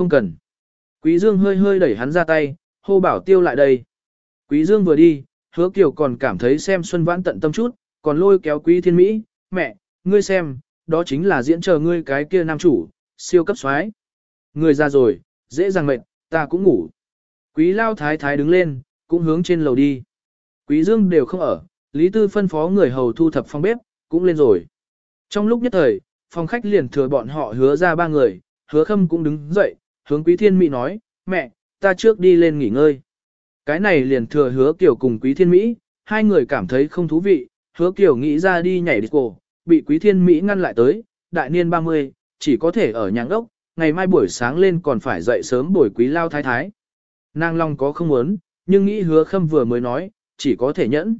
không cần. Quý Dương hơi hơi đẩy hắn ra tay, hô bảo tiêu lại đây. Quý Dương vừa đi, hứa kiều còn cảm thấy xem Xuân Vãn tận tâm chút, còn lôi kéo quý thiên Mỹ, mẹ, ngươi xem, đó chính là diễn chờ ngươi cái kia nam chủ, siêu cấp xoái. Người ra rồi, dễ dàng mệt, ta cũng ngủ. Quý lao thái thái đứng lên, cũng hướng trên lầu đi. Quý dương đều không ở, Lý Tư phân phó người hầu thu thập phòng bếp, cũng lên rồi. Trong lúc nhất thời, phòng khách liền thừa bọn họ hứa ra ba người, hứa khâm cũng đứng dậy, hướng quý thiên mỹ nói, mẹ, ta trước đi lên nghỉ ngơi. Cái này liền thừa hứa kiểu cùng quý thiên mỹ, hai người cảm thấy không thú vị, hứa kiểu nghĩ ra đi nhảy đi cổ, bị quý thiên mỹ ngăn lại tới, đại niên 30, chỉ có thể ở nhà ốc, ngày mai buổi sáng lên còn phải dậy sớm buổi quý lao thái thái. Nàng long có không muốn, nhưng nghĩ hứa khâm vừa mới nói, chỉ có thể nhẫn.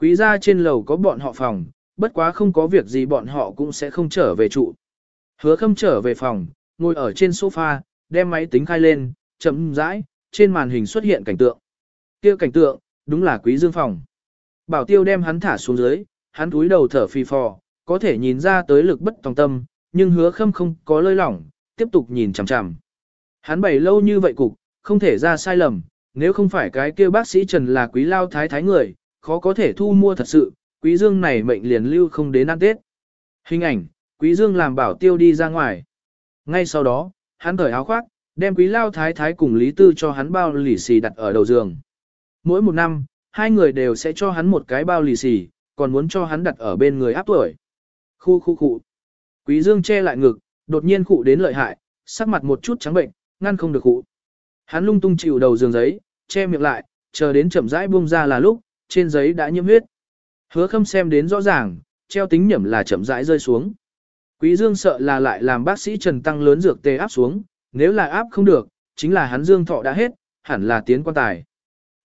Quý gia trên lầu có bọn họ phòng, bất quá không có việc gì bọn họ cũng sẽ không trở về trụ. Hứa khâm trở về phòng, ngồi ở trên sofa, đem máy tính khai lên, chậm rãi, trên màn hình xuất hiện cảnh tượng. kia cảnh tượng, đúng là quý dương phòng. Bảo tiêu đem hắn thả xuống dưới, hắn túi đầu thở phì phò, có thể nhìn ra tới lực bất tòng tâm, nhưng hứa khâm không có lơi lỏng, tiếp tục nhìn chằm chằm. Hắn bày lâu như vậy cục, không thể ra sai lầm, nếu không phải cái kia bác sĩ Trần là quý lao thái thái người, khó có thể thu mua thật sự, quý dương này mệnh liền lưu không đến ăn Tết. Hình ảnh, quý dương làm bảo tiêu đi ra ngoài. Ngay sau đó, hắn cởi áo khoác, đem quý lao thái thái cùng Lý Tư cho hắn bao lì xì đặt ở đầu giường. Mỗi một năm, hai người đều sẽ cho hắn một cái bao lì xì, còn muốn cho hắn đặt ở bên người áp tuổi. Khu khu khu. Quý dương che lại ngực, đột nhiên khụ đến lợi hại, sắc mặt một chút trắng bệnh, ngăn không được khụ. Hắn lung tung chịu đầu giường giấy, che miệng lại, chờ đến chậm rãi buông ra là lúc, trên giấy đã nhiễm huyết. Hứa khâm xem đến rõ ràng, treo tính nhẩm là chậm rãi rơi xuống. Quý Dương sợ là lại làm bác sĩ Trần tăng lớn dược tê áp xuống, nếu là áp không được, chính là hắn Dương thọ đã hết, hẳn là tiến quan tài.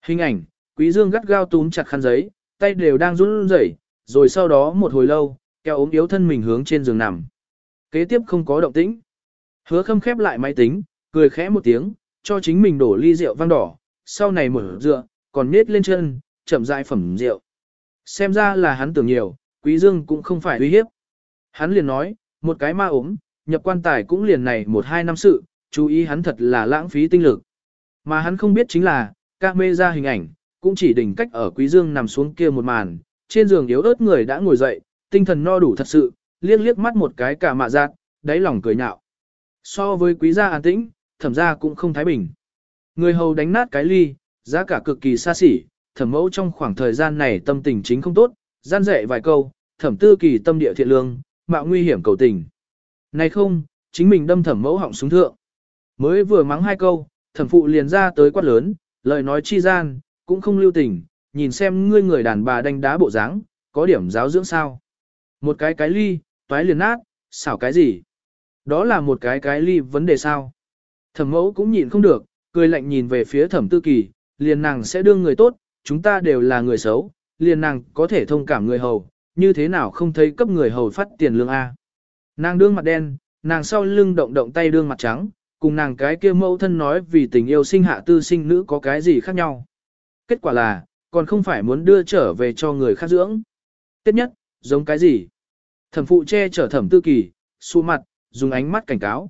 Hình ảnh, Quý Dương gắt gao túm chặt khăn giấy, tay đều đang run rẩy, rồi sau đó một hồi lâu, kéo ốm yếu thân mình hướng trên giường nằm. Kế tiếp không có động tĩnh. Hứa khâm khép lại máy tính, cười khẽ một tiếng, cho chính mình đổ ly rượu vang đỏ, sau này mở dựa, còn nết lên chân, chậm rãi phẩm rượu. Xem ra là hắn tưởng nhiều, quý dương cũng không phải uy hiếp. Hắn liền nói, một cái ma ốm, nhập quan tài cũng liền này một hai năm sự, chú ý hắn thật là lãng phí tinh lực. Mà hắn không biết chính là, ca mê ra hình ảnh, cũng chỉ đỉnh cách ở quý dương nằm xuống kia một màn, trên giường yếu ớt người đã ngồi dậy, tinh thần no đủ thật sự, liếc liếc mắt một cái cả mạ giác, đáy lòng cười nhạo. So với quý gia an tĩnh, thẩm gia cũng không thái bình. Người hầu đánh nát cái ly, giá cả cực kỳ xa xỉ, thẩm mẫu trong khoảng thời gian này tâm tình chính không tốt, gian dạy vài câu, thẩm tư kỳ tâm địa thiện lương, mạo nguy hiểm cầu tình. Này không, chính mình đâm thẩm mẫu họng xuống thượng. Mới vừa mắng hai câu, thẩm phụ liền ra tới quát lớn, lời nói chi gian, cũng không lưu tình, nhìn xem ngươi người đàn bà đánh đá bộ dáng, có điểm giáo dưỡng sao. Một cái cái ly, toái liền nát, xảo cái gì? Đó là một cái cái ly vấn đề sao? Thẩm mẫu cũng nhìn không được, cười lạnh nhìn về phía thẩm tư kỳ, liền nàng sẽ đương người tốt, chúng ta đều là người xấu, liền nàng có thể thông cảm người hầu, như thế nào không thấy cấp người hầu phát tiền lương A. Nàng đương mặt đen, nàng sau lưng động động tay đương mặt trắng, cùng nàng cái kia mẫu thân nói vì tình yêu sinh hạ tư sinh nữ có cái gì khác nhau. Kết quả là, còn không phải muốn đưa trở về cho người khác dưỡng. Tiếp nhất, giống cái gì? Thẩm phụ che chở thẩm tư kỳ, xu mặt, dùng ánh mắt cảnh cáo.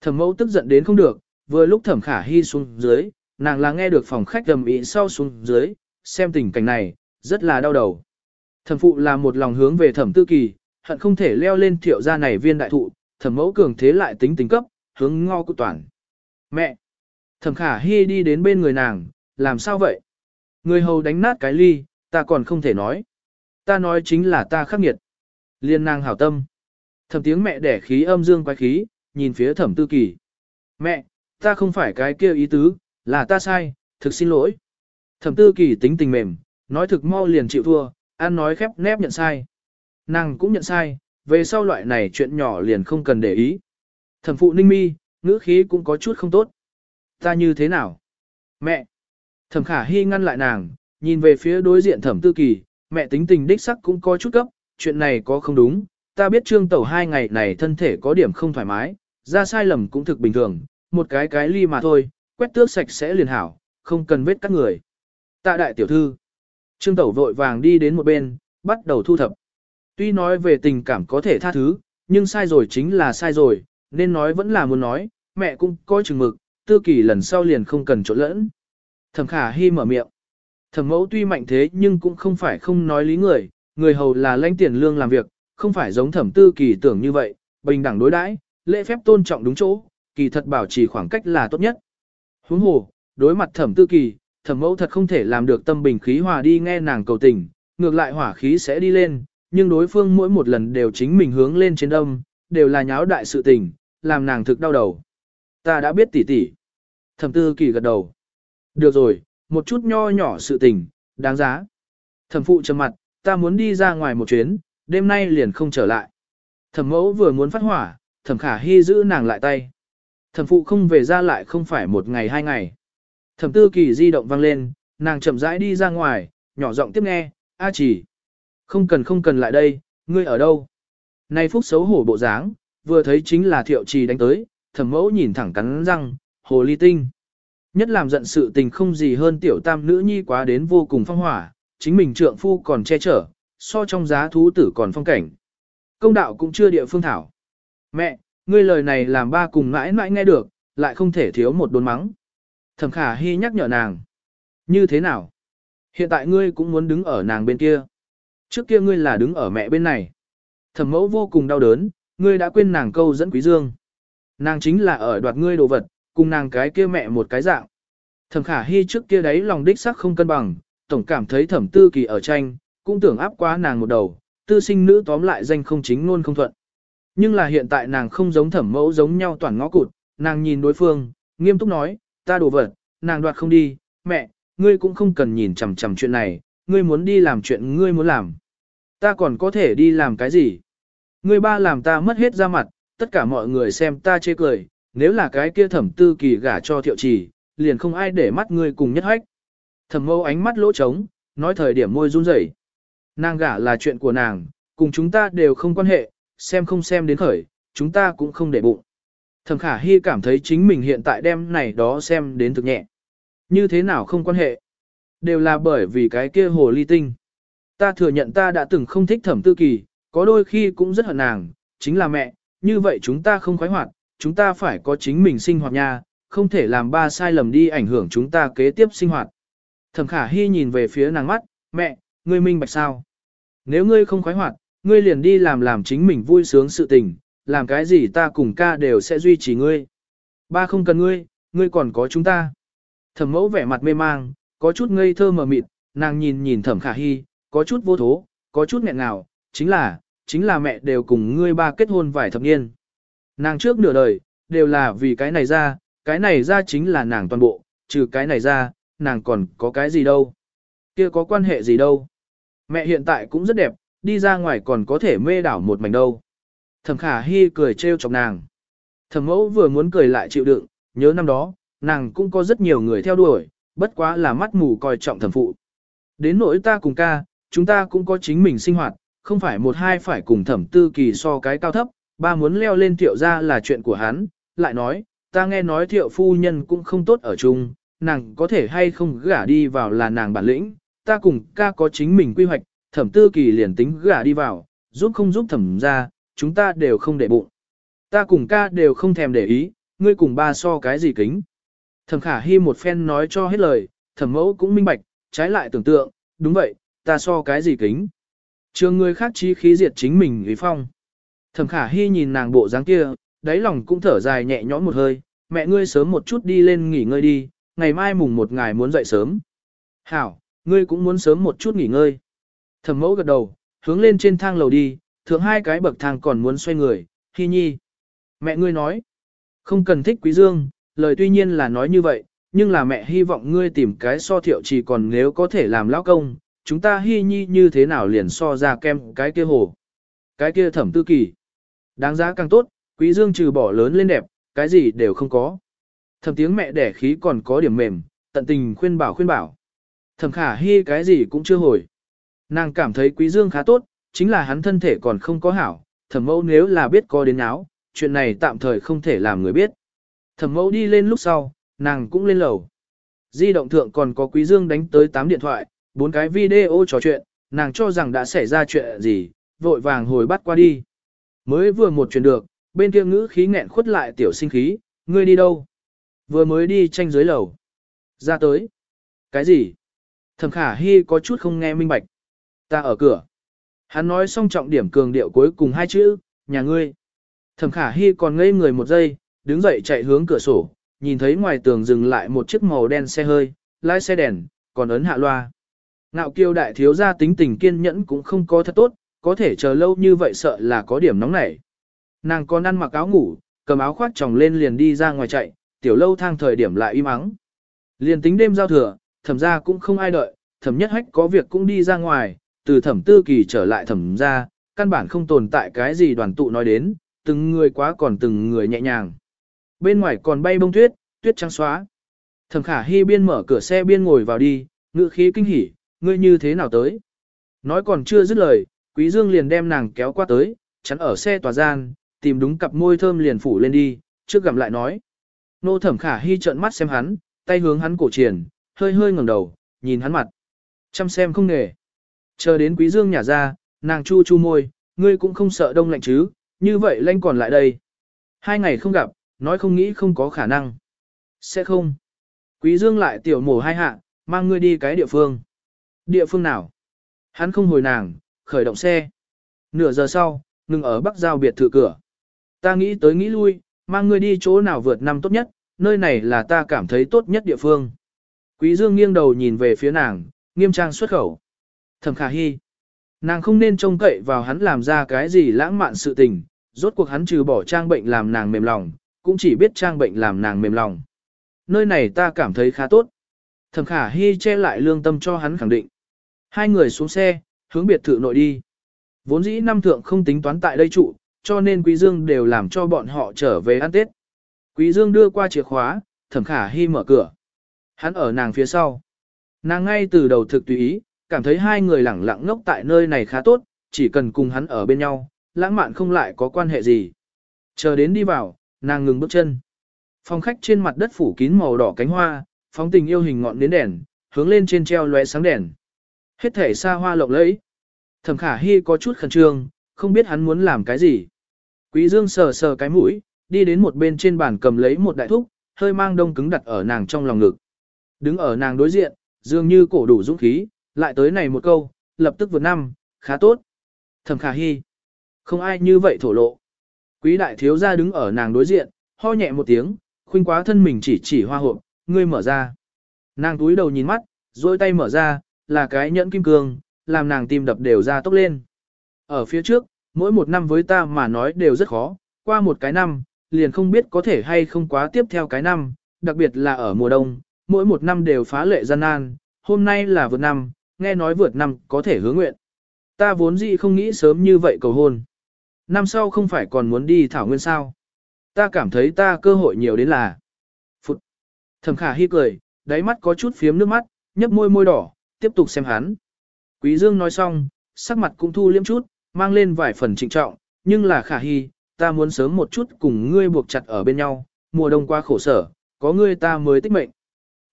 Thẩm mẫu tức giận đến không được, vừa lúc thẩm khả hy xuống dưới, nàng là nghe được phòng khách gầm ý sau xuống dưới, xem tình cảnh này, rất là đau đầu. Thẩm phụ là một lòng hướng về thẩm tư kỳ, hận không thể leo lên thiệu gia này viên đại thụ, thẩm mẫu cường thế lại tính tính cấp, hướng ngo cụ toàn. Mẹ! Thẩm khả hy đi đến bên người nàng, làm sao vậy? Người hầu đánh nát cái ly, ta còn không thể nói. Ta nói chính là ta khắc nghiệt. Liên nàng hảo tâm. Thẩm tiếng mẹ đẻ khí âm dương quái khí, nhìn phía thẩm tư kỳ. Mẹ, ta không phải cái kia ý tứ, là ta sai, thực xin lỗi. Thẩm tư kỳ tính tình mềm, nói thực mau liền chịu thua, ăn nói khép nép nhận sai. Nàng cũng nhận sai, về sau loại này chuyện nhỏ liền không cần để ý. Thẩm phụ ninh mi, ngữ khí cũng có chút không tốt. Ta như thế nào? Mẹ! Thẩm khả hy ngăn lại nàng, nhìn về phía đối diện thẩm tư kỳ, mẹ tính tình đích sắc cũng có chút cấp, chuyện này có không đúng, ta biết trương tẩu hai ngày này thân thể có điểm không thoải mái, ra sai lầm cũng thực bình thường, một cái cái ly mà thôi, quét tước sạch sẽ liền hảo, không cần vết các người. Tạ đại tiểu thư, trương tẩu vội vàng đi đến một bên, bắt đầu thu thập. Tuy nói về tình cảm có thể tha thứ, nhưng sai rồi chính là sai rồi, nên nói vẫn là muốn nói, mẹ cũng coi chừng mực, tư kỳ lần sau liền không cần trộn lẫn. Thẩm khả hy mở miệng. Thẩm mẫu tuy mạnh thế nhưng cũng không phải không nói lý người, người hầu là lãnh tiền lương làm việc, không phải giống thẩm tư kỳ tưởng như vậy, bình đẳng đối đãi, lễ phép tôn trọng đúng chỗ, kỳ thật bảo trì khoảng cách là tốt nhất. Huống hồ, đối mặt thẩm tư kỳ, thẩm mẫu thật không thể làm được tâm bình khí hòa đi nghe nàng cầu tình, ngược lại hỏa khí sẽ đi lên, nhưng đối phương mỗi một lần đều chính mình hướng lên trên đông, đều là nháo đại sự tình, làm nàng thực đau đầu. Ta đã biết tỉ tỉ. Thẩm tư kỳ gật đầu. Được rồi, một chút nho nhỏ sự tình, đáng giá. Thẩm phụ trầm mặt, ta muốn đi ra ngoài một chuyến, đêm nay liền không trở lại. Thẩm mẫu vừa muốn phát hỏa, thẩm khả hy giữ nàng lại tay. Thẩm phụ không về ra lại không phải một ngày hai ngày. Thẩm tư kỳ di động vang lên, nàng chậm rãi đi ra ngoài, nhỏ giọng tiếp nghe, a chỉ. Không cần không cần lại đây, ngươi ở đâu? nay phúc xấu hổ bộ dáng, vừa thấy chính là thiệu trì đánh tới, thẩm mẫu nhìn thẳng cắn răng, hồ ly tinh. Nhất làm giận sự tình không gì hơn tiểu tam nữ nhi quá đến vô cùng phong hỏa, chính mình trượng phu còn che chở, so trong giá thú tử còn phong cảnh. Công đạo cũng chưa địa phương thảo. Mẹ, ngươi lời này làm ba cùng mãi mãi nghe được, lại không thể thiếu một đốn mắng. Thẩm khả hy nhắc nhở nàng. Như thế nào? Hiện tại ngươi cũng muốn đứng ở nàng bên kia. Trước kia ngươi là đứng ở mẹ bên này. Thẩm mẫu vô cùng đau đớn, ngươi đã quên nàng câu dẫn quý dương. Nàng chính là ở đoạt ngươi đồ vật, cùng nàng cái kia mẹ một cái dạng. Thẩm khả hy trước kia đấy lòng đích sắc không cân bằng, tổng cảm thấy thẩm tư kỳ ở tranh, cũng tưởng áp quá nàng một đầu, tư sinh nữ tóm lại danh không chính luôn không thuận. Nhưng là hiện tại nàng không giống thẩm mẫu giống nhau toàn ngõ cụt, nàng nhìn đối phương, nghiêm túc nói, ta đồ vật, nàng đoạt không đi, mẹ, ngươi cũng không cần nhìn chằm chằm chuyện này, ngươi muốn đi làm chuyện ngươi muốn làm. Ta còn có thể đi làm cái gì? Ngươi ba làm ta mất hết ra mặt, tất cả mọi người xem ta chê cười, nếu là cái kia thẩm tư kỳ gả cho thiệu trì, liền không ai để mắt ngươi cùng nhất hách. Thẩm mâu ánh mắt lỗ trống, nói thời điểm môi run rẩy. Nàng gả là chuyện của nàng, cùng chúng ta đều không quan hệ, xem không xem đến khởi, chúng ta cũng không để bụng. Thẩm khả hy cảm thấy chính mình hiện tại đem này đó xem đến thực nhẹ. Như thế nào không quan hệ? Đều là bởi vì cái kia hồ ly tinh. Ta thừa nhận ta đã từng không thích thẩm tư kỳ, có đôi khi cũng rất hận nàng, chính là mẹ, như vậy chúng ta không khoái hoạt, chúng ta phải có chính mình sinh hoạt nha, không thể làm ba sai lầm đi ảnh hưởng chúng ta kế tiếp sinh hoạt. Thẩm khả hy nhìn về phía nàng mắt, mẹ, ngươi minh bạch sao? Nếu ngươi không khoái hoạt, ngươi liền đi làm làm chính mình vui sướng sự tình, làm cái gì ta cùng ca đều sẽ duy trì ngươi. Ba không cần ngươi, ngươi còn có chúng ta. Thẩm mẫu vẻ mặt mê mang, có chút ngây thơ mờ mịt, nàng nhìn nhìn thẩm khả hy, có chút vô thố, có chút nghẹn ngào, chính là, chính là mẹ đều cùng ngươi ba kết hôn vài thập niên. Nàng trước nửa đời, đều là vì cái này ra, cái này ra chính là nàng toàn bộ, trừ cái này ra, nàng còn có cái gì đâu. kia có quan hệ gì đâu. Mẹ hiện tại cũng rất đẹp, đi ra ngoài còn có thể mê đảo một mảnh đâu. Thẩm khả hy cười trêu chọc nàng. Thẩm mẫu vừa muốn cười lại chịu đựng, nhớ năm đó, nàng cũng có rất nhiều người theo đuổi, bất quá là mắt mù coi trọng thẩm phụ. Đến nỗi ta cùng ca, chúng ta cũng có chính mình sinh hoạt, không phải một hai phải cùng thẩm tư kỳ so cái cao thấp, ba muốn leo lên thiệu ra là chuyện của hắn, lại nói, ta nghe nói thiệu phu nhân cũng không tốt ở chung, nàng có thể hay không gả đi vào là nàng bản lĩnh, ta cùng ca có chính mình quy hoạch, thẩm tư kỳ liền tính gả đi vào, giúp không giúp thẩm ra, chúng ta đều không để bụng. Ta cùng ca đều không thèm để ý, ngươi cùng ba so cái gì kính. Thẩm khả hy một phen nói cho hết lời, thẩm mẫu cũng minh bạch, trái lại tưởng tượng, đúng vậy, ta so cái gì kính. Trường người khác chí khí diệt chính mình ý phong. Thẩm khả hy nhìn nàng bộ dáng kia, đáy lòng cũng thở dài nhẹ nhõm một hơi, mẹ ngươi sớm một chút đi lên nghỉ ngơi đi, ngày mai mùng một ngày muốn dậy sớm. Hảo, ngươi cũng muốn sớm một chút nghỉ ngơi. Thẩm mẫu gật đầu, hướng lên trên thang lầu đi, thượng hai cái bậc thang còn muốn xoay người, hy nhi. Mẹ ngươi nói, không cần thích quý dương, lời tuy nhiên là nói như vậy, nhưng là mẹ hy vọng ngươi tìm cái so thiệu chỉ còn nếu có thể làm lão công, chúng ta hy nhi như thế nào liền so ra kem cái kia hồ. Cái kia thẩm tư kỳ. Đáng giá càng tốt, quý dương trừ bỏ lớn lên đẹp, cái gì đều không có. Thẩm tiếng mẹ đẻ khí còn có điểm mềm, tận tình khuyên bảo khuyên bảo. Thẩm khả hy cái gì cũng chưa hồi. Nàng cảm thấy quý dương khá tốt, chính là hắn thân thể còn không có hảo, thẩm mẫu nếu là biết có đến áo, chuyện này tạm thời không thể làm người biết. Thẩm mẫu đi lên lúc sau, nàng cũng lên lầu. Di động thượng còn có quý dương đánh tới 8 điện thoại, bốn cái video trò chuyện, nàng cho rằng đã xảy ra chuyện gì, vội vàng hồi bắt qua đi. Mới vừa một chuyện được, bên kia ngữ khí nghẹn khuất lại tiểu sinh khí, Ngươi đi đâu? Vừa mới đi tranh dưới lầu. Ra tới. Cái gì? Thẩm khả hy có chút không nghe minh bạch. Ta ở cửa. Hắn nói xong trọng điểm cường điệu cuối cùng hai chữ, nhà ngươi. Thẩm khả hy còn ngây người một giây, đứng dậy chạy hướng cửa sổ, nhìn thấy ngoài tường dừng lại một chiếc màu đen xe hơi, lái xe đèn, còn ấn hạ loa. Ngạo kiêu đại thiếu gia tính tình kiên nhẫn cũng không có thật tốt, có thể chờ lâu như vậy sợ là có điểm nóng nảy. Nàng còn ăn mặc áo ngủ, cầm áo khoác tròng lên liền đi ra ngoài chạy, tiểu lâu thang thời điểm lại im ắng. Liền tính đêm giao thừa, thẩm ra cũng không ai đợi, thẩm nhất hách có việc cũng đi ra ngoài, từ thẩm tư kỳ trở lại thẩm ra, căn bản không tồn tại cái gì đoàn tụ nói đến, từng người quá còn từng người nhẹ nhàng. Bên ngoài còn bay bông tuyết, tuyết trắng xóa. Thẩm khả hy biên mở cửa xe biên ngồi vào đi, ngự khí kinh hỉ, ngươi như thế nào tới. Nói còn chưa dứt lời, quý dương liền đem nàng kéo qua tới, chắn ở xe tòa gian, tìm đúng cặp môi thơm liền phủ lên đi, trước gặm lại nói. Nô thẩm khả hy trợn mắt xem hắn, tay hướng hắn cổ triển, hơi hơi ngẩng đầu, nhìn hắn mặt. Chăm xem không nghề. Chờ đến quý dương nhả ra, nàng chu chu môi, ngươi cũng không sợ đông lạnh chứ, như vậy lanh còn lại đây. Hai ngày không gặp, nói không nghĩ không có khả năng. Sẽ không. Quý dương lại tiểu mổ hai hạ, mang ngươi đi cái địa phương. Địa phương nào? Hắn không hồi nàng, khởi động xe. Nửa giờ sau, ngừng ở bắc giao biệt thự cửa. Ta nghĩ tới nghĩ lui, mang ngươi đi chỗ nào vượt năm tốt nhất, nơi này là ta cảm thấy tốt nhất địa phương. Quý Dương nghiêng đầu nhìn về phía nàng, nghiêm trang xuất khẩu. Thẩm khả hy. Nàng không nên trông cậy vào hắn làm ra cái gì lãng mạn sự tình, rốt cuộc hắn trừ bỏ trang bệnh làm nàng mềm lòng, cũng chỉ biết trang bệnh làm nàng mềm lòng. Nơi này ta cảm thấy khá tốt. Thẩm khả hy che lại lương tâm cho hắn khẳng định. Hai người xuống xe, hướng biệt thự nội đi. Vốn dĩ năm thượng không tính toán tại đây trụ, cho nên Quý Dương đều làm cho bọn họ trở về ăn Tết. Quý Dương đưa qua chìa khóa, thẩm khả hy mở cửa. Hắn ở nàng phía sau. Nàng ngay từ đầu thực tùy ý, cảm thấy hai người lẳng lặng ngốc tại nơi này khá tốt, chỉ cần cùng hắn ở bên nhau, lãng mạn không lại có quan hệ gì. Chờ đến đi vào, nàng ngừng bước chân. Phòng khách trên mặt đất phủ kín màu đỏ cánh hoa, phóng tình yêu hình ngọn nến đèn, hướng lên trên treo lóe sáng đèn. Hết thể xa hoa lộng lẫy. Thẩm khả hy có chút khẩn trương, không biết hắn muốn làm cái gì. Quý dương sờ sờ cái mũi, đi đến một bên trên bàn cầm lấy một đại thúc, hơi mang đông cứng đặt ở nàng trong lòng ngực. Đứng ở nàng đối diện, dường như cổ đủ dũng khí, lại tới này một câu, lập tức vượt năm, khá tốt. Thẩm khả hy. Không ai như vậy thổ lộ. Quý đại thiếu gia đứng ở nàng đối diện, ho nhẹ một tiếng, khuynh quá thân mình chỉ chỉ hoa hộp, ngươi mở ra. Nàng túi đầu nhìn mắt, dôi tay mở ra, là cái nhẫn kim cương, làm nàng tim đập đều ra tốc lên. Ở phía trước, mỗi một năm với ta mà nói đều rất khó, qua một cái năm, liền không biết có thể hay không quá tiếp theo cái năm, đặc biệt là ở mùa đông, mỗi một năm đều phá lệ gian nan, hôm nay là vượt năm, nghe nói vượt năm có thể hứa nguyện. Ta vốn dĩ không nghĩ sớm như vậy cầu hôn. Năm sau không phải còn muốn đi thảo nguyên sao. Ta cảm thấy ta cơ hội nhiều đến là. Phụt. Thẩm khả hi cười, đáy mắt có chút phiếm nước mắt, nhấp môi môi đỏ, tiếp tục xem hắn. Quý Dương nói xong, sắc mặt cũng thu liếm chút, mang lên vài phần trịnh trọng, nhưng là khả hi ta muốn sớm một chút cùng ngươi buộc chặt ở bên nhau, mùa đông qua khổ sở, có ngươi ta mới tích mệnh.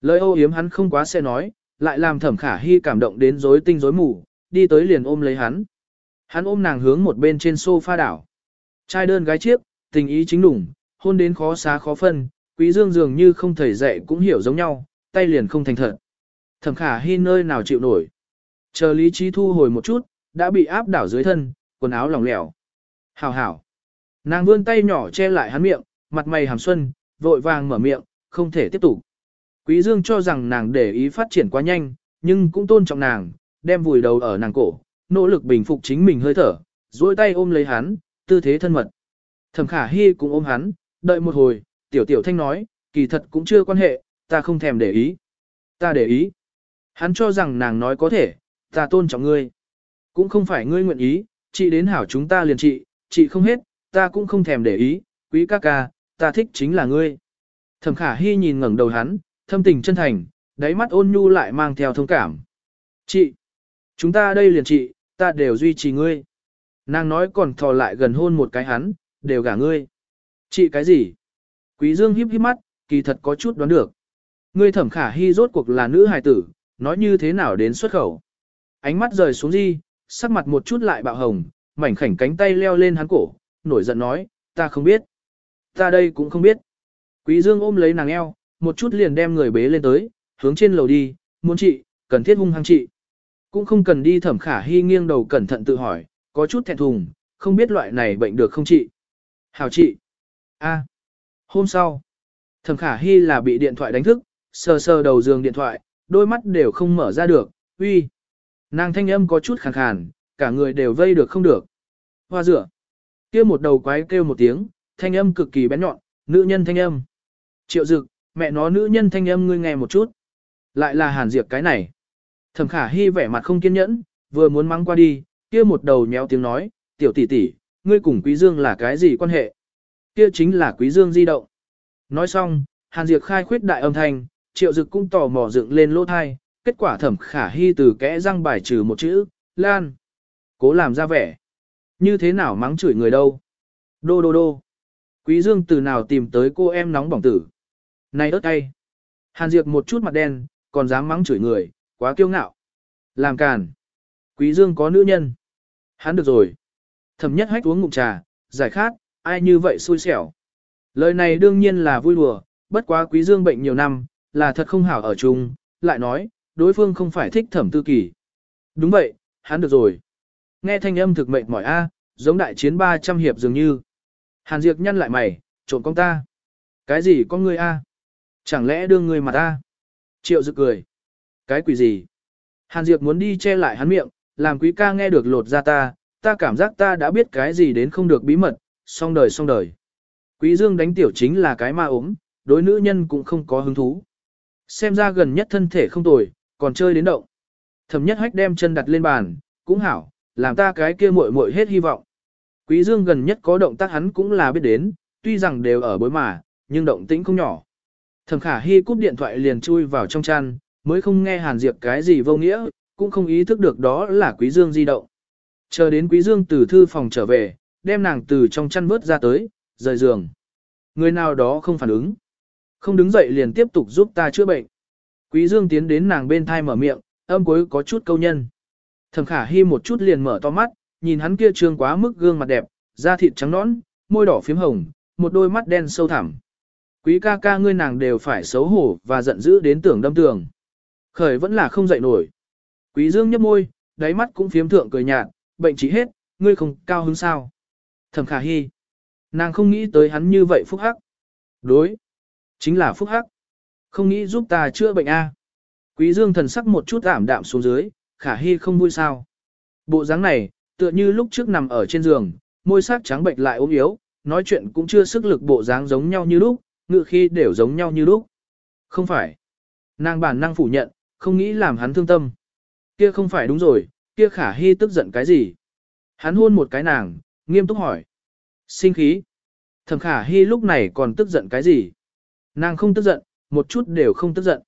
Lời ô yếm hắn không quá sẽ nói, lại làm thẩm khả hy cảm động đến rối tinh rối mù, đi tới liền ôm lấy hắn. Hắn ôm nàng hướng một bên trên sofa đảo. Trai đơn gái chiếc, tình ý chính đủng, hôn đến khó xá khó phân, quý dương dường như không thầy dạy cũng hiểu giống nhau, tay liền không thành thật. Thẩm khả hy nơi nào chịu nổi. Chờ lý trí thu hồi một chút, đã bị áp đảo dưới thân, quần áo lỏng lẻo. Hảo hảo. Nàng vươn tay nhỏ che lại hắn miệng, mặt mày hàm xuân, vội vàng mở miệng, không thể tiếp tục. Quý Dương cho rằng nàng để ý phát triển quá nhanh, nhưng cũng tôn trọng nàng, đem vùi đầu ở nàng cổ, nỗ lực bình phục chính mình hơi thở, duỗi tay ôm lấy hắn, tư thế thân mật. Thẩm Khả Hi cũng ôm hắn, đợi một hồi, tiểu tiểu thanh nói, kỳ thật cũng chưa quan hệ, ta không thèm để ý. Ta để ý. Hắn cho rằng nàng nói có thể, ta tôn trọng ngươi. Cũng không phải ngươi nguyện ý, chị đến hảo chúng ta liền trị, chị không hết, ta cũng không thèm để ý, quý ca ca, ta thích chính là ngươi. Thẩm khả Hi nhìn ngẩng đầu hắn, thâm tình chân thành, đáy mắt ôn nhu lại mang theo thông cảm. Chị, chúng ta đây liền chị, ta đều duy trì ngươi. Nàng nói còn thò lại gần hôn một cái hắn, đều gả ngươi. Chị cái gì? Quý dương híp híp mắt, kỳ thật có chút đoán được. Ngươi thẩm khả hy rốt cuộc là nữ hài tử, nói như thế nào đến xuất khẩu. Ánh mắt rời xuống di, sắc mặt một chút lại bạo hồng, mảnh khảnh cánh tay leo lên hắn cổ, nổi giận nói, ta không biết. Ta đây cũng không biết. Quý Dương ôm lấy nàng eo, một chút liền đem người bế lên tới, hướng trên lầu đi, muốn trị, cần thiết hung hăng trị. Cũng không cần đi thẩm khả hy nghiêng đầu cẩn thận tự hỏi, có chút thẹn thùng, không biết loại này bệnh được không trị. Hảo trị. A. Hôm sau, thẩm khả hy là bị điện thoại đánh thức, sờ sờ đầu giường điện thoại, đôi mắt đều không mở ra được, uy. Nàng thanh âm có chút khàn khàn, cả người đều vây được không được. Hoa rửa. kia một đầu quái kêu một tiếng, thanh âm cực kỳ bén nhọn, nữ nhân thanh âm. Triệu dực, mẹ nó nữ nhân thanh âm ngươi nghe một chút. Lại là hàn diệp cái này. Thẩm khả hy vẻ mặt không kiên nhẫn, vừa muốn mắng qua đi, kia một đầu nhéo tiếng nói, tiểu tỷ tỷ, ngươi cùng quý dương là cái gì quan hệ? Kia chính là quý dương di động. Nói xong, hàn diệp khai khuyết đại âm thanh, triệu dực cũng tò mò dựng lên lỗ thai, kết quả thẩm khả hy từ kẽ răng bài trừ một chữ, lan. Cố làm ra vẻ. Như thế nào mắng chửi người đâu? Đô đô đô. Quý dương từ nào tìm tới cô em nóng bỏng tử. Này ớt cay. Hàn Diệp một chút mặt đen, còn dám mắng chửi người, quá kiêu ngạo. Làm càn. Quý Dương có nữ nhân. Hắn được rồi. Thẩm nhất hách uống ngụm trà, giải khát, ai như vậy xui xẻo. Lời này đương nhiên là vui đùa, bất quá Quý Dương bệnh nhiều năm, là thật không hảo ở chung, lại nói, đối phương không phải thích thẩm tư kỳ. Đúng vậy, hắn được rồi. Nghe thanh âm thực mệnh mỏi a, giống đại chiến 300 hiệp dường như. Hàn Diệp nhăn lại mày, trộn con ta. Cái gì con ngươi a? Chẳng lẽ đưa người mà ta? Triệu dự cười. Cái quỷ gì? Hàn Diệp muốn đi che lại hắn miệng, làm quý ca nghe được lột ra ta, ta cảm giác ta đã biết cái gì đến không được bí mật, xong đời xong đời. Quý Dương đánh tiểu chính là cái ma ốm, đối nữ nhân cũng không có hứng thú. Xem ra gần nhất thân thể không tồi, còn chơi đến động. Thẩm nhất hách đem chân đặt lên bàn, cũng hảo, làm ta cái kia muội muội hết hy vọng. Quý Dương gần nhất có động tác hắn cũng là biết đến, tuy rằng đều ở bối mà, nhưng động tĩnh không nhỏ. Thẩm khả hy cúp điện thoại liền chui vào trong chăn, mới không nghe Hàn Diệp cái gì vô nghĩa, cũng không ý thức được đó là Quý Dương di động. Chờ đến Quý Dương từ thư phòng trở về, đem nàng từ trong chăn vớt ra tới, rời giường. Người nào đó không phản ứng. Không đứng dậy liền tiếp tục giúp ta chữa bệnh. Quý Dương tiến đến nàng bên thai mở miệng, âm cuối có chút câu nhân. Thẩm khả hy một chút liền mở to mắt, nhìn hắn kia trương quá mức gương mặt đẹp, da thịt trắng nõn, môi đỏ phím hồng, một đôi mắt đen sâu thẳm. Quý ca ca ngươi nàng đều phải xấu hổ và giận dữ đến tưởng đâm tường. Khởi vẫn là không dậy nổi. Quý dương nhấp môi, đáy mắt cũng phiếm thượng cười nhạt, bệnh chỉ hết, ngươi không cao hứng sao. Thẩm khả hy. Nàng không nghĩ tới hắn như vậy phúc hắc. Đối. Chính là phúc hắc. Không nghĩ giúp ta chữa bệnh A. Quý dương thần sắc một chút ảm đạm xuống dưới, khả hy không vui sao. Bộ dáng này, tựa như lúc trước nằm ở trên giường, môi sắc trắng bệnh lại ốm yếu, nói chuyện cũng chưa sức lực bộ dáng giống nhau như lúc, ngự khi đều giống nhau như lúc. Không phải. Nàng bản năng phủ nhận, không nghĩ làm hắn thương tâm. Kia không phải đúng rồi, kia khả hy tức giận cái gì? Hắn hôn một cái nàng, nghiêm túc hỏi. Sinh khí. Thẩm khả hy lúc này còn tức giận cái gì? Nàng không tức giận, một chút đều không tức giận.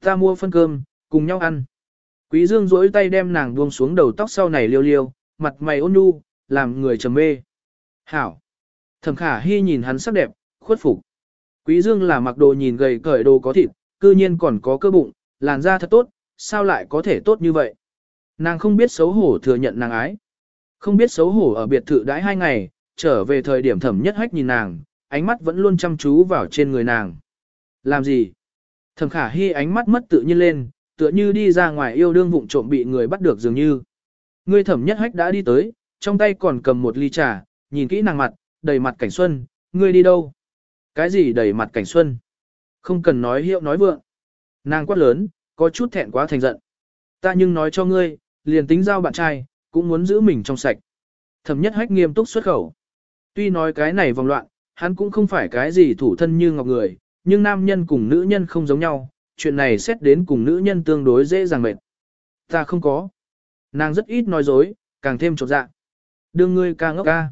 Ta mua phân cơm, cùng nhau ăn. Quý dương duỗi tay đem nàng buông xuống đầu tóc sau này liêu liêu, mặt mày ôn nhu, làm người trầm mê. Hảo. Thẩm khả hy nhìn hắn sắc đẹp, khuất phục. Quý Dương là mặc đồ nhìn gầy cởi đồ có thịt, cư nhiên còn có cơ bụng, làn da thật tốt, sao lại có thể tốt như vậy? Nàng không biết xấu hổ thừa nhận nàng ái. Không biết xấu hổ ở biệt thự đãi hai ngày, trở về thời điểm thẩm nhất hách nhìn nàng, ánh mắt vẫn luôn chăm chú vào trên người nàng. Làm gì? Thẩm khả hy ánh mắt mất tự nhiên lên, tựa như đi ra ngoài yêu đương vụng trộm bị người bắt được dường như. Người thẩm nhất hách đã đi tới, trong tay còn cầm một ly trà, nhìn kỹ nàng mặt, đầy mặt cảnh xuân, ngươi đi đâu? Cái gì đầy mặt cảnh xuân? Không cần nói hiệu nói vượng. Nàng quát lớn, có chút thẹn quá thành giận. Ta nhưng nói cho ngươi, liền tính giao bạn trai, cũng muốn giữ mình trong sạch. Thẩm nhất hách nghiêm túc xuất khẩu. Tuy nói cái này vòng loạn, hắn cũng không phải cái gì thủ thân như ngọc người, nhưng nam nhân cùng nữ nhân không giống nhau, chuyện này xét đến cùng nữ nhân tương đối dễ dàng mệt. Ta không có. Nàng rất ít nói dối, càng thêm trột dạ. Đương ngươi ca ngốc ca.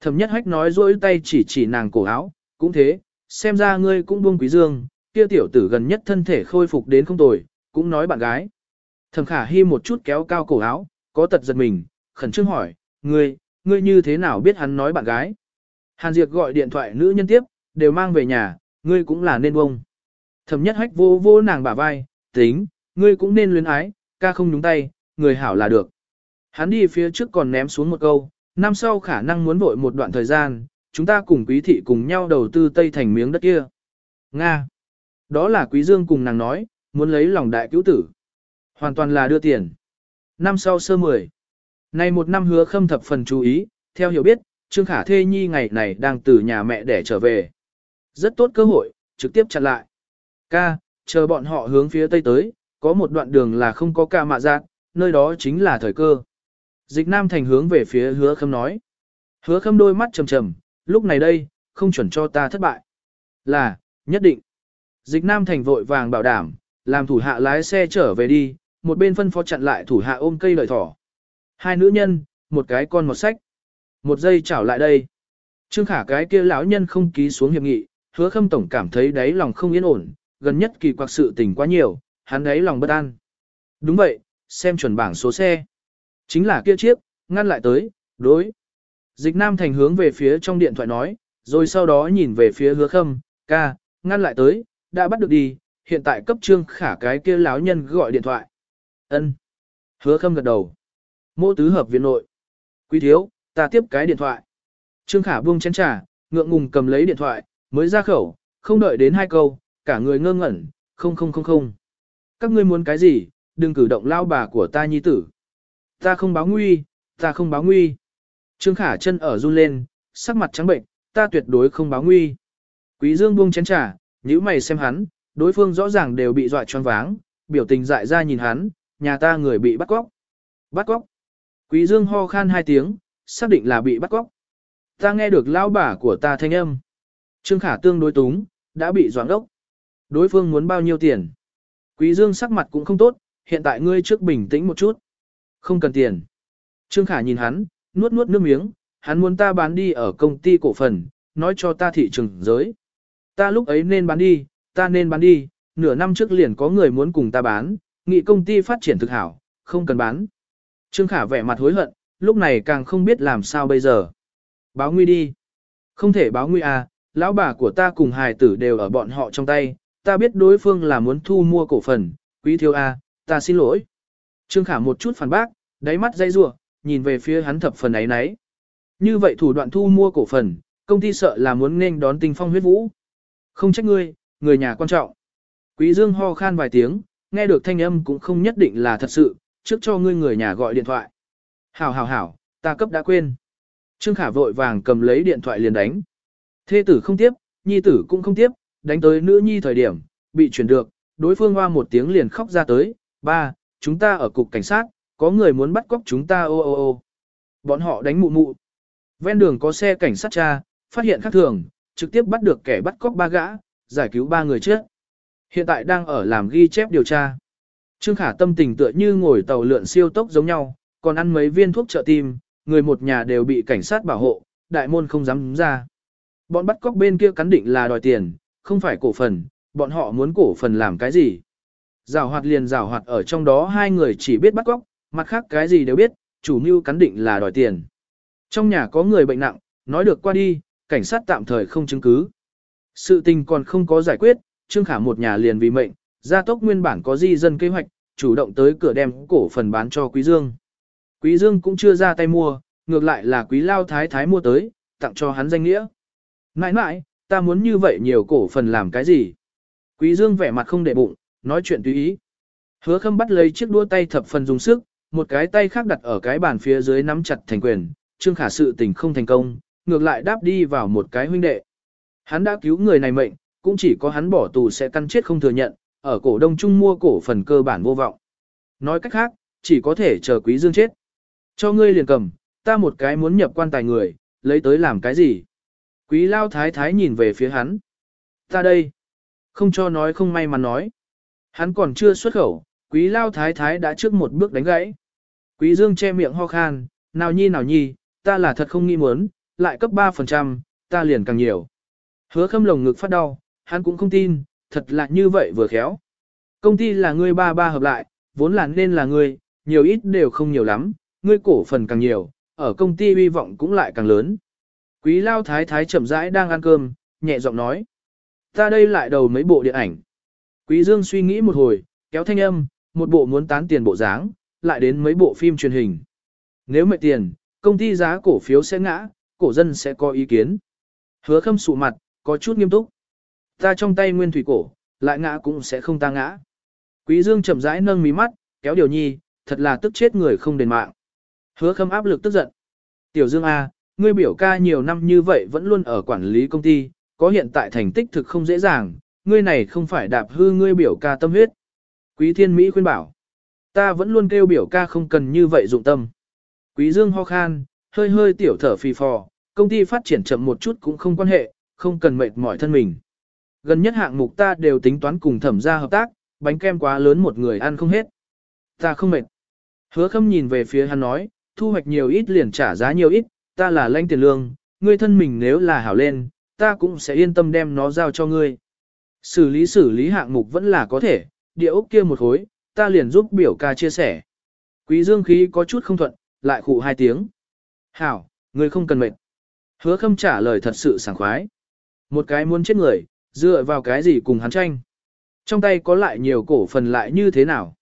Thẩm nhất hách nói dối tay chỉ chỉ nàng cổ áo, cũng thế, xem ra ngươi cũng buông quý dương, kia tiểu tử gần nhất thân thể khôi phục đến không tồi, cũng nói bạn gái. Thẩm khả hy một chút kéo cao cổ áo, có tật giật mình, khẩn trương hỏi, ngươi, ngươi như thế nào biết hắn nói bạn gái? Hàn Diệp gọi điện thoại nữ nhân tiếp, đều mang về nhà, ngươi cũng là nên bông. Thẩm nhất hách vô vô nàng bả vai, tính, ngươi cũng nên luyến ái, ca không nhúng tay, người hảo là được. Hắn đi phía trước còn ném xuống một câu, năm sau khả năng muốn vội một đoạn thời gian, chúng ta cùng quý thị cùng nhau đầu tư Tây Thành miếng đất kia. Nga. Đó là Quý Dương cùng nàng nói, muốn lấy lòng đại cứu tử. Hoàn toàn là đưa tiền. Năm sau sơ mười. Này một năm hứa khâm thập phần chú ý, theo hiểu biết, Trương Khả Thê Nhi ngày này đang từ nhà mẹ để trở về. Rất tốt cơ hội, trực tiếp chặn lại. Ca, chờ bọn họ hướng phía tây tới, có một đoạn đường là không có ca mạ giác, nơi đó chính là thời cơ. Dịch Nam Thành hướng về phía hứa khâm nói. Hứa khâm đôi mắt trầm trầm, lúc này đây, không chuẩn cho ta thất bại. Là, nhất định. Dịch Nam Thành vội vàng bảo đảm, làm thủ hạ lái xe trở về đi, một bên phân phó chặn lại thủ hạ ôm cây lợi thỏ. Hai nữ nhân, một cái con một sách. Một giây chảo lại đây. Trương khả cái kia lão nhân không ký xuống hiệp nghị, hứa khâm tổng cảm thấy đáy lòng không yên ổn, gần nhất kỳ quặc sự tình quá nhiều, hắn đáy lòng bất an. Đúng vậy, xem chuẩn bảng số xe. Chính là kia chiếc, ngăn lại tới, đối. Dịch Nam Thành hướng về phía trong điện thoại nói, rồi sau đó nhìn về phía hứa khâm, ca, ngăn lại tới, đã bắt được đi, hiện tại cấp trương khả cái kia lão nhân gọi điện thoại. ân Hứa khâm gật đầu. Mô tứ hợp viện nội. Quý thiếu, ta tiếp cái điện thoại. Trương khả buông chén trà, ngượng ngùng cầm lấy điện thoại, mới ra khẩu, không đợi đến hai câu, cả người ngơ ngẩn, không không không không. Các ngươi muốn cái gì, đừng cử động lao bà của ta nhi tử. Ta không báo nguy, ta không báo nguy. Trương khả chân ở run lên, sắc mặt trắng bệnh, ta tuyệt đối không báo nguy. Quý dương buông chén trà, nhíu mày xem hắn, đối phương rõ ràng đều bị dọa choáng váng, biểu tình dại ra nhìn hắn, nhà ta người bị bắt cóc. Bắt cóc. Quý dương ho khan hai tiếng, xác định là bị bắt cóc. Ta nghe được lão bà của ta thanh âm. Trương Khả tương đối túng, đã bị doãn đốc. Đối phương muốn bao nhiêu tiền? Quý Dương sắc mặt cũng không tốt, hiện tại ngươi trước bình tĩnh một chút. Không cần tiền. Trương Khả nhìn hắn, nuốt nuốt nước miếng, hắn muốn ta bán đi ở công ty cổ phần, nói cho ta thị trường giới. Ta lúc ấy nên bán đi, ta nên bán đi, nửa năm trước liền có người muốn cùng ta bán, nghị công ty phát triển thực hảo, không cần bán. Trương Khả vẻ mặt hối hận, lúc này càng không biết làm sao bây giờ. Báo nguy đi. Không thể báo nguy à, lão bà của ta cùng hài tử đều ở bọn họ trong tay, ta biết đối phương là muốn thu mua cổ phần, quý thiếu à, ta xin lỗi. Trương Khả một chút phản bác, đáy mắt dây rủa, nhìn về phía hắn thập phần ấy nấy. Như vậy thủ đoạn thu mua cổ phần, công ty sợ là muốn nên đón tinh phong huyết vũ. Không trách ngươi, người nhà quan trọng. Quý Dương ho khan vài tiếng, nghe được thanh âm cũng không nhất định là thật sự, trước cho ngươi người nhà gọi điện thoại. Hảo hảo hảo, ta cấp đã quên. Trương Khả vội vàng cầm lấy điện thoại liền đánh. Thê tử không tiếp, nhi tử cũng không tiếp, đánh tới nữ nhi thời điểm, bị chuyển được, đối phương hoa một tiếng liền khóc ra tới, ba, chúng ta ở cục cảnh sát, có người muốn bắt cóc chúng ta ô ô ô. Bọn họ đánh mụ mụ. Ven đường có xe cảnh sát tra, phát hiện khác thường, trực tiếp bắt được kẻ bắt cóc ba gã, giải cứu ba người trước. Hiện tại đang ở làm ghi chép điều tra. Trương Khả tâm tình tựa như ngồi tàu lượn siêu tốc giống nhau, còn ăn mấy viên thuốc trợ tim, người một nhà đều bị cảnh sát bảo hộ, đại môn không dám ra. Bọn bắt cóc bên kia cắn định là đòi tiền, không phải cổ phần, bọn họ muốn cổ phần làm cái gì. Giảo hoạt liền giảo hoạt ở trong đó hai người chỉ biết bắt cóc, mặt khác cái gì đều biết, chủ mưu cắn định là đòi tiền. Trong nhà có người bệnh nặng, nói được qua đi, cảnh sát tạm thời không chứng cứ. Sự tình còn không có giải quyết, Trương Khả một nhà liền vì mệnh, gia tốc nguyên bản có di dân kế hoạch, chủ động tới cửa đem cổ phần bán cho Quý Dương. Quý Dương cũng chưa ra tay mua, ngược lại là Quý Lao Thái Thái mua tới, tặng cho hắn danh nghĩa. Nãi nãi, ta muốn như vậy nhiều cổ phần làm cái gì? Quý Dương vẻ mặt không để bụng, nói chuyện tùy ý. Hứa khâm bắt lấy chiếc đua tay thập phần dùng sức, một cái tay khác đặt ở cái bàn phía dưới nắm chặt thành quyền, Trương Khả sự tình không thành công, ngược lại đáp đi vào một cái huynh đệ. Hắn đã cứu người này mệnh, cũng chỉ có hắn bỏ tù sẽ căn chết không thừa nhận, ở cổ đông chung mua cổ phần cơ bản vô vọng. Nói cách khác, chỉ có thể chờ quý dương chết. Cho ngươi liền cầm, ta một cái muốn nhập quan tài người, lấy tới làm cái gì? Quý lao thái thái nhìn về phía hắn. Ta đây. Không cho nói không may mà nói. Hắn còn chưa xuất khẩu, quý lao thái thái đã trước một bước đánh gãy. Quý dương che miệng ho khan, nào nhi nào nhi, ta là thật không nghi muốn, lại cấp 3%, ta liền càng nhiều. Hứa khâm lồng ngực phát đau, hắn cũng không tin, thật là như vậy vừa khéo. Công ty là ngươi ba ba hợp lại, vốn là nên là ngươi, nhiều ít đều không nhiều lắm, ngươi cổ phần càng nhiều, ở công ty hy vọng cũng lại càng lớn. Quý lao thái thái chậm rãi đang ăn cơm, nhẹ giọng nói. Ta đây lại đầu mấy bộ điện ảnh. Quý dương suy nghĩ một hồi, kéo thanh âm, một bộ muốn tán tiền bộ dáng, lại đến mấy bộ phim truyền hình. Nếu mệt tiền, công ty giá cổ phiếu sẽ ngã, cổ dân sẽ có ý kiến. Hứa khâm sụ mặt, có chút nghiêm túc. Ta trong tay nguyên thủy cổ, lại ngã cũng sẽ không ta ngã. Quý Dương chậm rãi nâng mí mắt, kéo điều nhi, thật là tức chết người không đền mạng. Hứa khâm áp lực tức giận. Tiểu Dương A, ngươi biểu ca nhiều năm như vậy vẫn luôn ở quản lý công ty, có hiện tại thành tích thực không dễ dàng, ngươi này không phải đạp hư ngươi biểu ca tâm huyết. Quý thiên Mỹ khuyên bảo, ta vẫn luôn kêu biểu ca không cần như vậy dụng tâm. Quý Dương ho khan, hơi hơi tiểu thở phì phò, công ty phát triển chậm một chút cũng không quan hệ, không cần mệt mỏi thân mình. Gần nhất hạng mục ta đều tính toán cùng thẩm gia hợp tác, bánh kem quá lớn một người ăn không hết. Ta không mệt. Hứa khâm nhìn về phía hắn nói, thu hoạch nhiều ít liền trả giá nhiều ít, ta là lãnh tiền lương, ngươi thân mình nếu là hảo lên, ta cũng sẽ yên tâm đem nó giao cho ngươi. Xử lý xử lý hạng mục vẫn là có thể, địa ốc kia một khối, ta liền giúp biểu ca chia sẻ. Quý dương khí có chút không thuận, lại khụ hai tiếng. Hảo, ngươi không cần mệt. Hứa khâm trả lời thật sự sảng khoái. Một cái muốn chết người, dựa vào cái gì cùng hắn tranh. Trong tay có lại nhiều cổ phần lại như thế nào.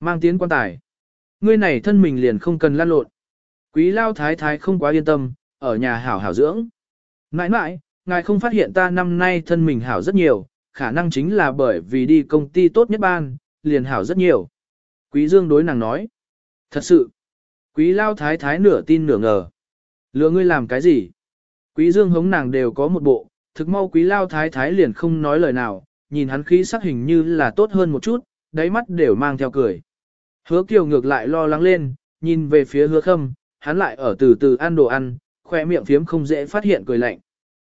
Mang tiến quan tài. Ngươi này thân mình liền không cần lăn lộn. Quý lao thái thái không quá yên tâm, ở nhà hảo hảo dưỡng. Nãi nãi, ngài không phát hiện ta năm nay thân mình hảo rất nhiều, khả năng chính là bởi vì đi công ty tốt nhất ban, liền hảo rất nhiều. Quý dương đối nàng nói. Thật sự. Quý lao thái thái nửa tin nửa ngờ. Lừa ngươi làm cái gì? Quý dương hống nàng đều có một bộ, thực mau quý lao thái thái liền không nói lời nào, nhìn hắn khí sắc hình như là tốt hơn một chút, đáy mắt đều mang theo cười. Hứa kiều ngược lại lo lắng lên, nhìn về phía hứa khâm, hắn lại ở từ từ ăn đồ ăn, khoe miệng phiếm không dễ phát hiện cười lạnh.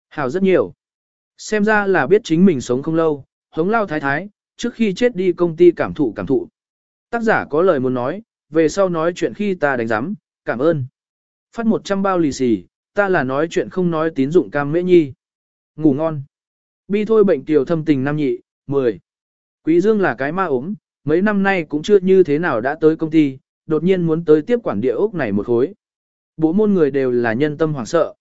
Hảo rất nhiều. Xem ra là biết chính mình sống không lâu, hống lao thái thái, trước khi chết đi công ty cảm thụ cảm thụ. Tác giả có lời muốn nói, về sau nói chuyện khi ta đánh giám, cảm ơn. Phát 100 bao lì xì, ta là nói chuyện không nói tín dụng cam mễ nhi. Ngủ ngon. Bi thôi bệnh tiểu thâm tình nam nhị, 10. Quý Dương là cái ma ốm, mấy năm nay cũng chưa như thế nào đã tới công ty, đột nhiên muốn tới tiếp quản địa ốc này một khối. Bộ môn người đều là nhân tâm hoảng sợ.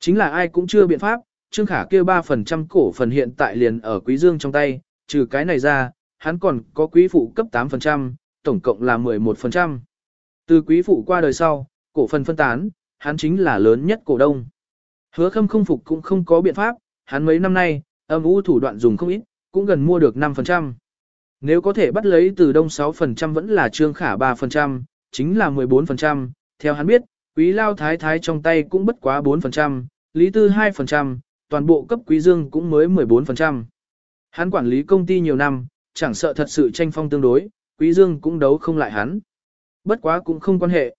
Chính là ai cũng chưa biện pháp, Trương Khả kêu 3% cổ phần hiện tại liền ở Quý Dương trong tay, trừ cái này ra, hắn còn có quý phụ cấp 8%, tổng cộng là 11%. Từ quý phụ qua đời sau, cổ phần phân tán, hắn chính là lớn nhất cổ đông. Hứa khâm không phục cũng không có biện pháp, hắn mấy năm nay, âm u thủ đoạn dùng không ít, cũng gần mua được 5%. Nếu có thể bắt lấy từ đông 6% vẫn là trương khả 3%, chính là 14%, theo hắn biết, quý lao thái thái trong tay cũng bất quá 4%, lý tư 2%, toàn bộ cấp quý dương cũng mới 14%. Hắn quản lý công ty nhiều năm, chẳng sợ thật sự tranh phong tương đối, quý dương cũng đấu không lại hắn. Bất quá cũng không quan hệ.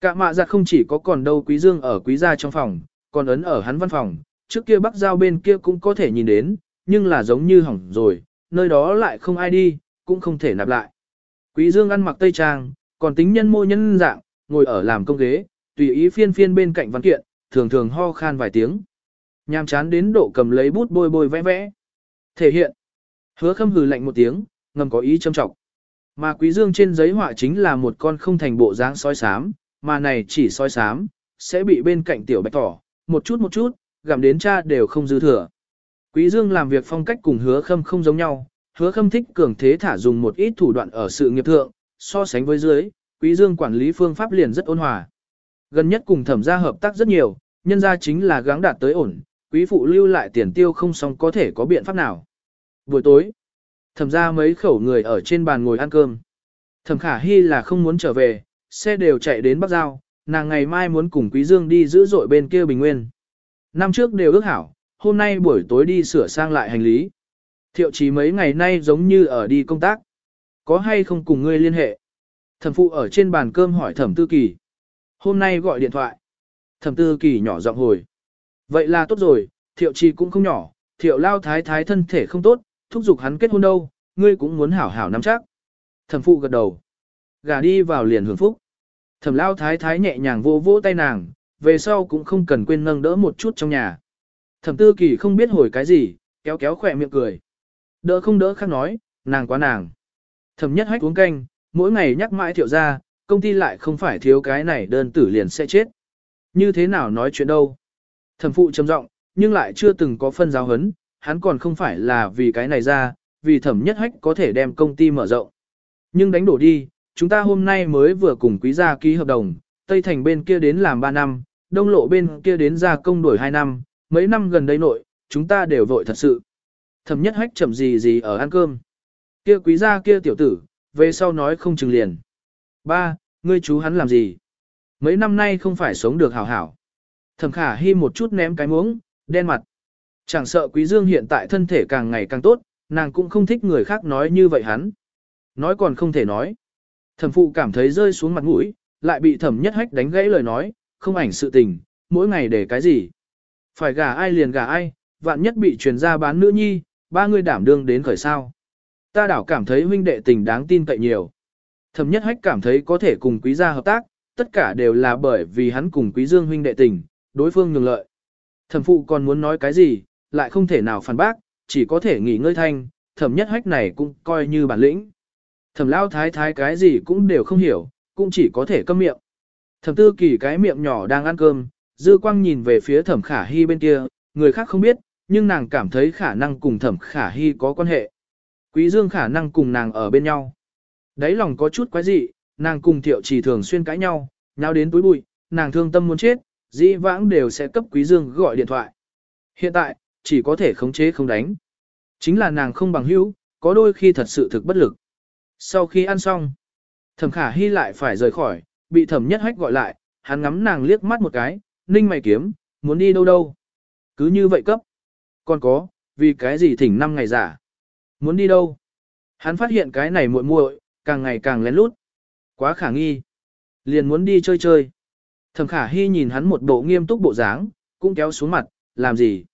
Cả mạ giặt không chỉ có còn đâu quý dương ở quý gia trong phòng, còn ấn ở hắn văn phòng, trước kia bắc giao bên kia cũng có thể nhìn đến, nhưng là giống như hỏng rồi, nơi đó lại không ai đi, cũng không thể nạp lại. Quý dương ăn mặc tây trang, còn tính nhân mô nhân dạng, ngồi ở làm công ghế, tùy ý phiên phiên bên cạnh văn kiện, thường thường ho khan vài tiếng. Nhàm chán đến độ cầm lấy bút bôi bôi vẽ vẽ. Thể hiện. Hứa khâm hừ lạnh một tiếng, ngầm có ý châm trọng. Mà quý dương trên giấy họa chính là một con không thành bộ dáng sói sám, mà này chỉ sói sám, sẽ bị bên cạnh tiểu bạch thỏ, một chút một chút, gặm đến cha đều không dư thừa. Quý Dương làm việc phong cách cùng hứa khâm không giống nhau, hứa khâm thích cường thế thả dùng một ít thủ đoạn ở sự nghiệp thượng, so sánh với dưới, quý Dương quản lý phương pháp liền rất ôn hòa. Gần nhất cùng thẩm gia hợp tác rất nhiều, nhân gia chính là gắng đạt tới ổn, quý phụ lưu lại tiền tiêu không xong có thể có biện pháp nào. Buổi tối, thẩm ra mấy khẩu người ở trên bàn ngồi ăn cơm. Thẩm khả hy là không muốn trở về, xe đều chạy đến Bắc Giao, nàng ngày mai muốn cùng Quý Dương đi giữ dội bên kia Bình Nguyên. Năm trước đều ước hảo, hôm nay buổi tối đi sửa sang lại hành lý. Thiệu chí mấy ngày nay giống như ở đi công tác. Có hay không cùng ngươi liên hệ? Thẩm phụ ở trên bàn cơm hỏi thẩm tư kỳ. Hôm nay gọi điện thoại. Thẩm tư kỳ nhỏ giọng hồi. Vậy là tốt rồi, thiệu trì cũng không nhỏ, thiệu lao thái thái thân thể không tốt, thúc giục hắn kết hôn đâu, ngươi cũng muốn hảo hảo nắm chắc. Thẩm phụ gật đầu. Gà đi vào liền hưởng phúc. Thẩm lao thái thái nhẹ nhàng vô vỗ tay nàng, về sau cũng không cần quên nâng đỡ một chút trong nhà. Thẩm tư kỳ không biết hồi cái gì, kéo kéo khỏe miệng cười. Đỡ không đỡ khác nói, nàng quá nàng. Thẩm nhất hách uống canh, mỗi ngày nhắc mãi thiệu ra, công ty lại không phải thiếu cái này đơn tử liền sẽ chết. Như thế nào nói chuyện đâu. Thẩm phụ trầm giọng, nhưng lại chưa từng có phân giáo hấn, hắn còn không phải là vì cái này ra, vì thẩm nhất hách có thể đem công ty mở rộng. Nhưng đánh đổ đi, chúng ta hôm nay mới vừa cùng quý gia ký hợp đồng, Tây Thành bên kia đến làm 3 năm, Đông Lộ bên kia đến gia công đổi 2 năm, mấy năm gần đây nội, chúng ta đều vội thật sự. Thẩm nhất hách chậm gì gì ở ăn cơm. Kia quý gia kia tiểu tử, về sau nói không chừng liền. Ba, ngươi chú hắn làm gì? Mấy năm nay không phải sống được hảo hảo. Thẩm khả hy một chút ném cái muỗng, đen mặt. Chẳng sợ quý dương hiện tại thân thể càng ngày càng tốt, nàng cũng không thích người khác nói như vậy hắn. Nói còn không thể nói. Thẩm phụ cảm thấy rơi xuống mặt mũi, lại bị thẩm nhất hách đánh gãy lời nói, không ảnh sự tình, mỗi ngày để cái gì. Phải gả ai liền gả ai, vạn nhất bị truyền ra bán nữ nhi, ba người đảm đương đến khởi sao. Ta đảo cảm thấy huynh đệ tình đáng tin cậy nhiều. Thẩm nhất hách cảm thấy có thể cùng quý gia hợp tác, tất cả đều là bởi vì hắn cùng quý dương huynh đệ tình, đối phương nhường lợi. Thẩm phụ còn muốn nói cái gì, lại không thể nào phản bác, chỉ có thể nghỉ ngơi thanh, thẩm nhất hách này cũng coi như bản lĩnh. Thẩm lao thái thái cái gì cũng đều không hiểu, cũng chỉ có thể câm miệng. Thẩm tư kỳ cái miệng nhỏ đang ăn cơm, dư quang nhìn về phía thẩm khả hy bên kia, người khác không biết, nhưng nàng cảm thấy khả năng cùng thẩm khả hy có quan hệ. Quý dương khả năng cùng nàng ở bên nhau. Đấy lòng có chút quái dị, nàng cùng thiệu chỉ thường xuyên cãi nhau, nhau đến túi bụi, nàng thương tâm muốn chết, dĩ vãng đều sẽ cấp quý dương gọi điện thoại. Hiện tại, chỉ có thể khống chế không đánh. Chính là nàng không bằng hữu, có đôi khi thật sự thực bất lực. Sau khi ăn xong, thẩm khả hy lại phải rời khỏi, bị thẩm nhất hách gọi lại, hắn ngắm nàng liếc mắt một cái, ninh mày kiếm, muốn đi đâu đâu. Cứ như vậy cấp. Còn có, vì cái gì thỉnh năm ngày giả. Muốn đi đâu? Hắn phát hiện cái này muội muội càng ngày càng lén lút. Quá khả nghi. Liền muốn đi chơi chơi. Thẩm khả hy nhìn hắn một bộ nghiêm túc bộ dáng, cũng kéo xuống mặt, làm gì?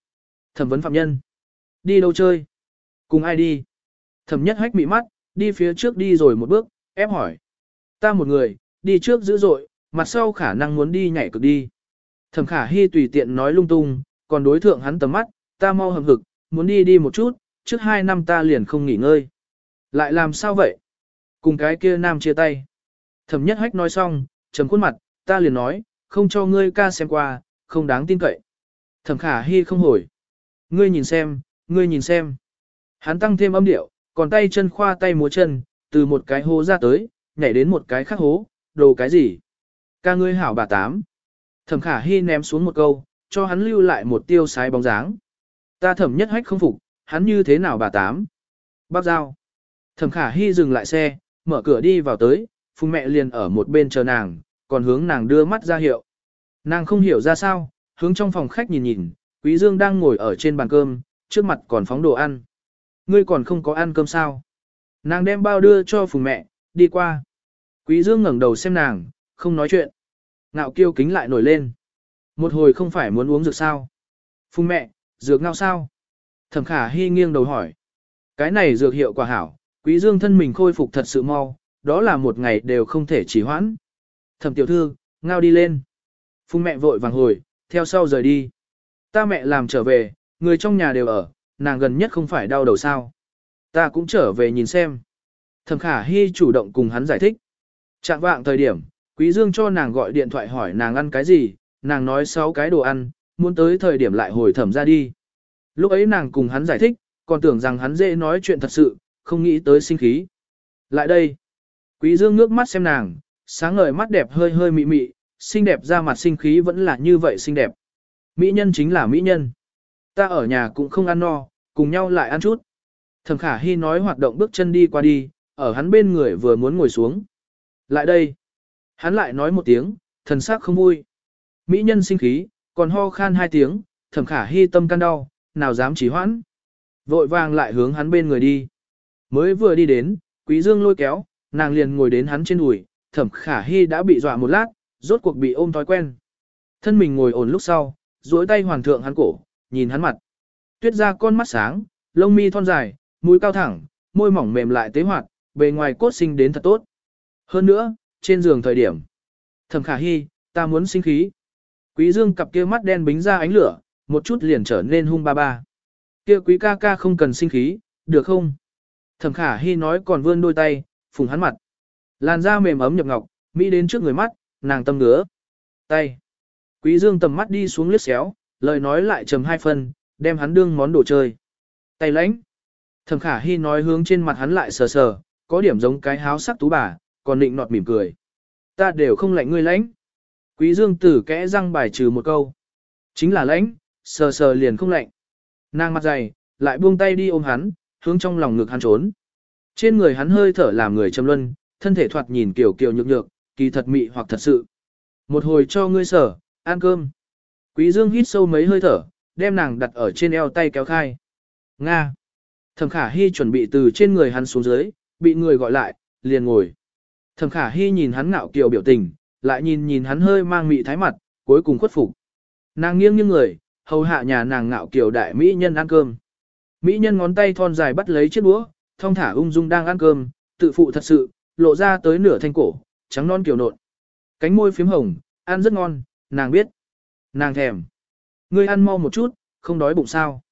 Thẩm vấn phạm nhân. Đi đâu chơi? Cùng ai đi? Thẩm nhất hách mị mắt, đi phía trước đi rồi một bước, ép hỏi. Ta một người, đi trước dữ dội, mặt sau khả năng muốn đi nhảy cực đi. Thẩm khả hy tùy tiện nói lung tung, còn đối thượng hắn tầm mắt, ta mau hầm hực, muốn đi đi một chút, trước hai năm ta liền không nghỉ ngơi. Lại làm sao vậy? Cùng cái kia nam chia tay. Thẩm nhất hách nói xong, trầm khuôn mặt, ta liền nói, không cho ngươi ca xem qua, không đáng tin cậy. Thẩm khả hy không hồi. Ngươi nhìn xem, ngươi nhìn xem. Hắn tăng thêm âm điệu, còn tay chân khoa tay múa chân, từ một cái hố ra tới, nhảy đến một cái khác hố, đồ cái gì? Ca ngươi hảo bà tám. Thẩm khả hy ném xuống một câu, cho hắn lưu lại một tiêu sái bóng dáng. Ta thẩm nhất hách không phục, hắn như thế nào bà tám? Bác giao. Thẩm khả hy dừng lại xe, mở cửa đi vào tới, phùng mẹ liền ở một bên chờ nàng, còn hướng nàng đưa mắt ra hiệu. Nàng không hiểu ra sao, hướng trong phòng khách nhìn nhìn, Quý Dương đang ngồi ở trên bàn cơm, trước mặt còn phóng đồ ăn. Ngươi còn không có ăn cơm sao? Nàng đem bao đưa cho phùng mẹ, đi qua. Quý Dương ngẩng đầu xem nàng, không nói chuyện. Ngạo kiêu kính lại nổi lên. Một hồi không phải muốn uống dược sao? Phùng mẹ, dược ngao sao? Thẩm khả hy nghiêng đầu hỏi. Cái này dược hiệu quả hảo, quý dương thân mình khôi phục thật sự mau, đó là một ngày đều không thể trì hoãn. Thẩm tiểu thư, ngao đi lên. Phùng mẹ vội vàng hồi, theo sau rời đi. Ta mẹ làm trở về, người trong nhà đều ở, nàng gần nhất không phải đau đầu sao. Ta cũng trở về nhìn xem. Thẩm khả hy chủ động cùng hắn giải thích. Chạm vạng thời điểm, quý dương cho nàng gọi điện thoại hỏi nàng ăn cái gì, nàng nói sáu cái đồ ăn, muốn tới thời điểm lại hồi thẩm ra đi. Lúc ấy nàng cùng hắn giải thích, còn tưởng rằng hắn dễ nói chuyện thật sự, không nghĩ tới sinh khí. Lại đây, quý dương ngước mắt xem nàng, sáng ngời mắt đẹp hơi hơi mị mị, xinh đẹp ra mặt sinh khí vẫn là như vậy xinh đẹp. Mỹ nhân chính là mỹ nhân. Ta ở nhà cũng không ăn no, cùng nhau lại ăn chút. Thẩm khả hy nói hoạt động bước chân đi qua đi, ở hắn bên người vừa muốn ngồi xuống. Lại đây. Hắn lại nói một tiếng, thần sắc không vui. Mỹ nhân sinh khí, còn ho khan hai tiếng, thẩm khả hy tâm can đau, nào dám chỉ hoãn. Vội vàng lại hướng hắn bên người đi. Mới vừa đi đến, quý dương lôi kéo, nàng liền ngồi đến hắn trên đùi, thẩm khả hy đã bị dọa một lát, rốt cuộc bị ôm thói quen. Thân mình ngồi ổn lúc sau, duỗi tay hoàn thượng hắn cổ, nhìn hắn mặt. Tuyết ra con mắt sáng, lông mi thon dài, mũi cao thẳng, môi mỏng mềm lại tế hoạt, bề ngoài cốt sinh đến thật tốt. Hơn nữa, trên giường thời điểm. Thẩm khả hy, ta muốn sinh khí. Quý dương cặp kia mắt đen bính ra ánh lửa, một chút liền trở nên hung ba ba. Kia quý ca ca không cần sinh khí, được không? Thẩm khả hy nói còn vươn đôi tay, phùng hắn mặt. Làn da mềm ấm nhập ngọc, mỹ đến trước người mắt, nàng tâm ngứa. Tay. Quý dương tầm mắt đi xuống liếc xéo, lời nói lại trầm hai phần, đem hắn đương món đồ chơi. Tay lãnh. Thẩm khả Hi nói hướng trên mặt hắn lại sờ sờ, có điểm giống cái háo sắc tú bà, còn định nọt mỉm cười. Ta đều không lạnh ngươi lãnh. Quý dương tử kẽ răng bài trừ một câu. Chính là lãnh, sờ sờ liền không lạnh. Nàng mặt dày, lại buông tay đi ôm hắn, hướng trong lòng ngực hắn trốn. Trên người hắn hơi thở làm người trầm luân, thân thể thoạt nhìn kiểu kiểu nhược nhược, kỳ thật mị hoặc thật sự. Một hồi cho ngươi sở, ăn cơm. Quý Dương hít sâu mấy hơi thở, đem nàng đặt ở trên eo tay kéo khai. Nga. Thẩm khả hy chuẩn bị từ trên người hắn xuống dưới, bị người gọi lại, liền ngồi. Thẩm khả hy nhìn hắn ngạo kiều biểu tình, lại nhìn nhìn hắn hơi mang mị thái mặt, cuối cùng khuất phục. Nàng nghiêng nghiêng người, hầu hạ nhà nàng ngạo kiều đại mỹ nhân ăn cơm. Mỹ nhân ngón tay thon dài bắt lấy chiếc đũa, thong thả ung dung đang ăn cơm, tự phụ thật sự, lộ ra tới nửa thanh cổ, trắng non kiều nộn. Cánh môi phím hồng, ăn rất ngon, nàng biết. Nàng thèm. Ngươi ăn mau một chút, không đói bụng sao.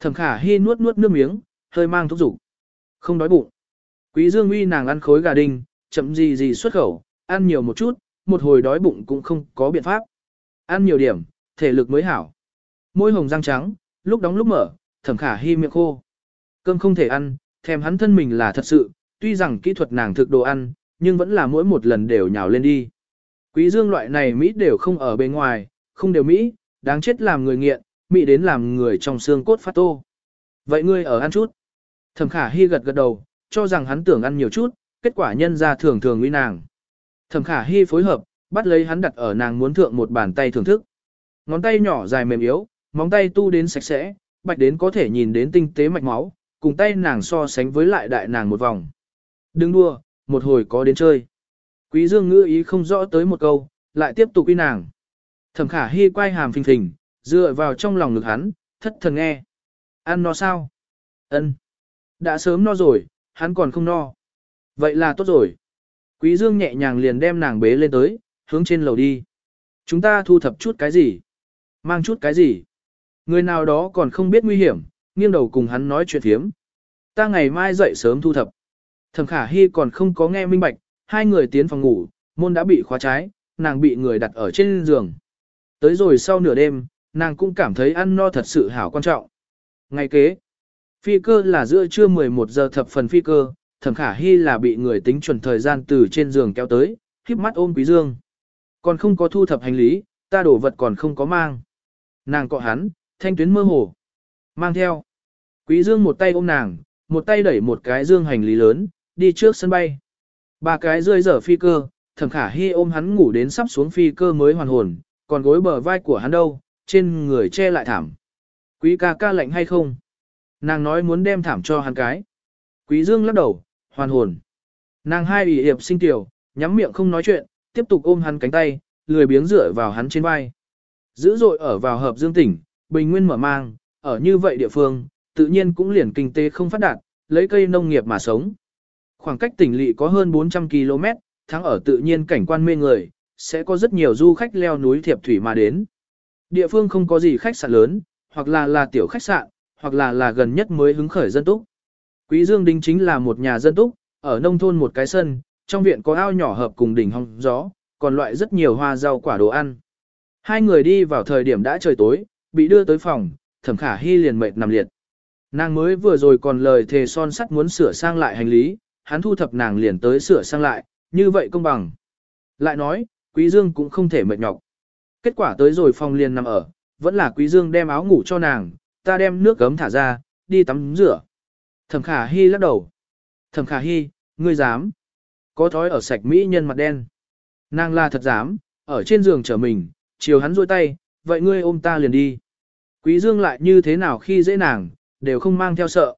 Thẩm khả hy nuốt nuốt nước miếng, hơi mang thuốc rủ, Không đói bụng. Quý dương uy nàng ăn khối gà đinh, chậm gì gì xuất khẩu, ăn nhiều một chút, một hồi đói bụng cũng không có biện pháp. Ăn nhiều điểm, thể lực mới hảo. Môi hồng răng trắng, lúc đóng lúc mở, thẩm khả hy miệng khô. Cơm không thể ăn, thèm hắn thân mình là thật sự, tuy rằng kỹ thuật nàng thực đồ ăn, nhưng vẫn là mỗi một lần đều nhào lên đi. Quý dương loại này Mỹ đều không ở bên ngoài, không đều Mỹ, đáng chết làm người nghiện, Mỹ đến làm người trong xương cốt phát tô. Vậy ngươi ở ăn chút. Thẩm khả hy gật gật đầu, cho rằng hắn tưởng ăn nhiều chút, kết quả nhân ra thường thường uy nàng. Thẩm khả hy phối hợp, bắt lấy hắn đặt ở nàng muốn thượng một bàn tay thưởng thức. Ngón tay nhỏ dài mềm yếu, móng tay tu đến sạch sẽ, bạch đến có thể nhìn đến tinh tế mạch máu, cùng tay nàng so sánh với lại đại nàng một vòng. Đừng đua, một hồi có đến chơi. Quý dương ngữ ý không rõ tới một câu, lại tiếp tục uy nàng. Thẩm khả hy quay hàm phình phình, dựa vào trong lòng ngực hắn, thất thần nghe. Ăn no sao? Ân. Đã sớm no rồi, hắn còn không no. Vậy là tốt rồi. Quý Dương nhẹ nhàng liền đem nàng bế lên tới, hướng trên lầu đi. Chúng ta thu thập chút cái gì? Mang chút cái gì? Người nào đó còn không biết nguy hiểm, nghiêng đầu cùng hắn nói chuyện thiếm. Ta ngày mai dậy sớm thu thập. Thẩm khả hy còn không có nghe minh bạch, hai người tiến phòng ngủ, môn đã bị khóa trái, nàng bị người đặt ở trên giường. Tới rồi sau nửa đêm, nàng cũng cảm thấy ăn no thật sự hảo quan trọng. Ngày kế, phi cơ là giữa trưa 11 giờ thập phần phi cơ, thẩm khả hy là bị người tính chuẩn thời gian từ trên giường kéo tới, khiếp mắt ôm quý dương. Còn không có thu thập hành lý, ta đổ vật còn không có mang. Nàng cọ hắn, thanh tuyến mơ hồ. Mang theo. Quý dương một tay ôm nàng, một tay đẩy một cái dương hành lý lớn, đi trước sân bay. Ba cái rơi dở phi cơ, thẩm khả hy ôm hắn ngủ đến sắp xuống phi cơ mới hoàn hồn, còn gối bờ vai của hắn đâu, trên người che lại thảm. Quý ca ca lạnh hay không? Nàng nói muốn đem thảm cho hắn cái. Quý dương lắc đầu, hoàn hồn. Nàng hai ủy hiệp sinh tiểu, nhắm miệng không nói chuyện, tiếp tục ôm hắn cánh tay, lười biếng dựa vào hắn trên vai. Dữ dội ở vào hợp dương tỉnh, bình nguyên mở mang, ở như vậy địa phương, tự nhiên cũng liền kinh tế không phát đạt, lấy cây nông nghiệp mà sống. Khoảng cách tỉnh lỵ có hơn 400 km, thắng ở tự nhiên cảnh quan mê người, sẽ có rất nhiều du khách leo núi thiệp thủy mà đến. Địa phương không có gì khách sạn lớn, hoặc là là tiểu khách sạn, hoặc là là gần nhất mới hứng khởi dân túc. Quý Dương Đinh chính là một nhà dân túc, ở nông thôn một cái sân, trong viện có ao nhỏ hợp cùng đỉnh hong gió, còn loại rất nhiều hoa rau quả đồ ăn. Hai người đi vào thời điểm đã trời tối, bị đưa tới phòng, thẩm khả hy liền mệt nằm liệt. Nàng mới vừa rồi còn lời thề son sắt muốn sửa sang lại hành lý, hắn thu thập nàng liền tới sửa sang lại, như vậy công bằng. Lại nói, Quý Dương cũng không thể mệt nhọc. Kết quả tới rồi phòng liền nằm ở, vẫn là Quý Dương đem áo ngủ cho nàng, ta đem nước gấm thả ra, đi tắm rửa. Thẩm Khả Hi lắc đầu. Thẩm Khả Hi, ngươi dám? Có thói ở sạch mỹ nhân mặt đen. Nàng là thật dám, ở trên giường trở mình, chiều hắn duỗi tay, vậy ngươi ôm ta liền đi. Quý Dương lại như thế nào khi dễ nàng, đều không mang theo sợ.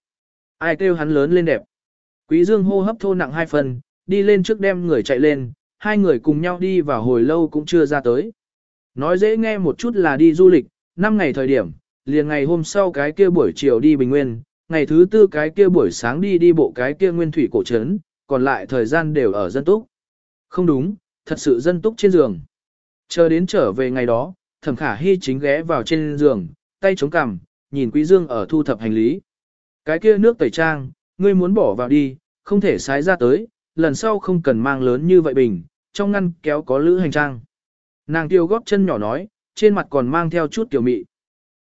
Ai kêu hắn lớn lên đẹp. Quý Dương hô hấp thô nặng hai phần, đi lên trước đem người chạy lên, hai người cùng nhau đi vào hồi lâu cũng chưa ra tới. Nói dễ nghe một chút là đi du lịch, năm ngày thời điểm, liền ngày hôm sau cái kia buổi chiều đi Bình Nguyên, ngày thứ tư cái kia buổi sáng đi đi bộ cái kia nguyên thủy cổ trấn, còn lại thời gian đều ở dân túc. Không đúng, thật sự dân túc trên giường. Chờ đến trở về ngày đó, thẩm khả hy chính ghé vào trên giường, tay chống cằm, nhìn quý dương ở thu thập hành lý. Cái kia nước tẩy trang, ngươi muốn bỏ vào đi, không thể sái ra tới, lần sau không cần mang lớn như vậy bình, trong ngăn kéo có lữ hành trang. Nàng tiêu góp chân nhỏ nói, trên mặt còn mang theo chút tiểu mị.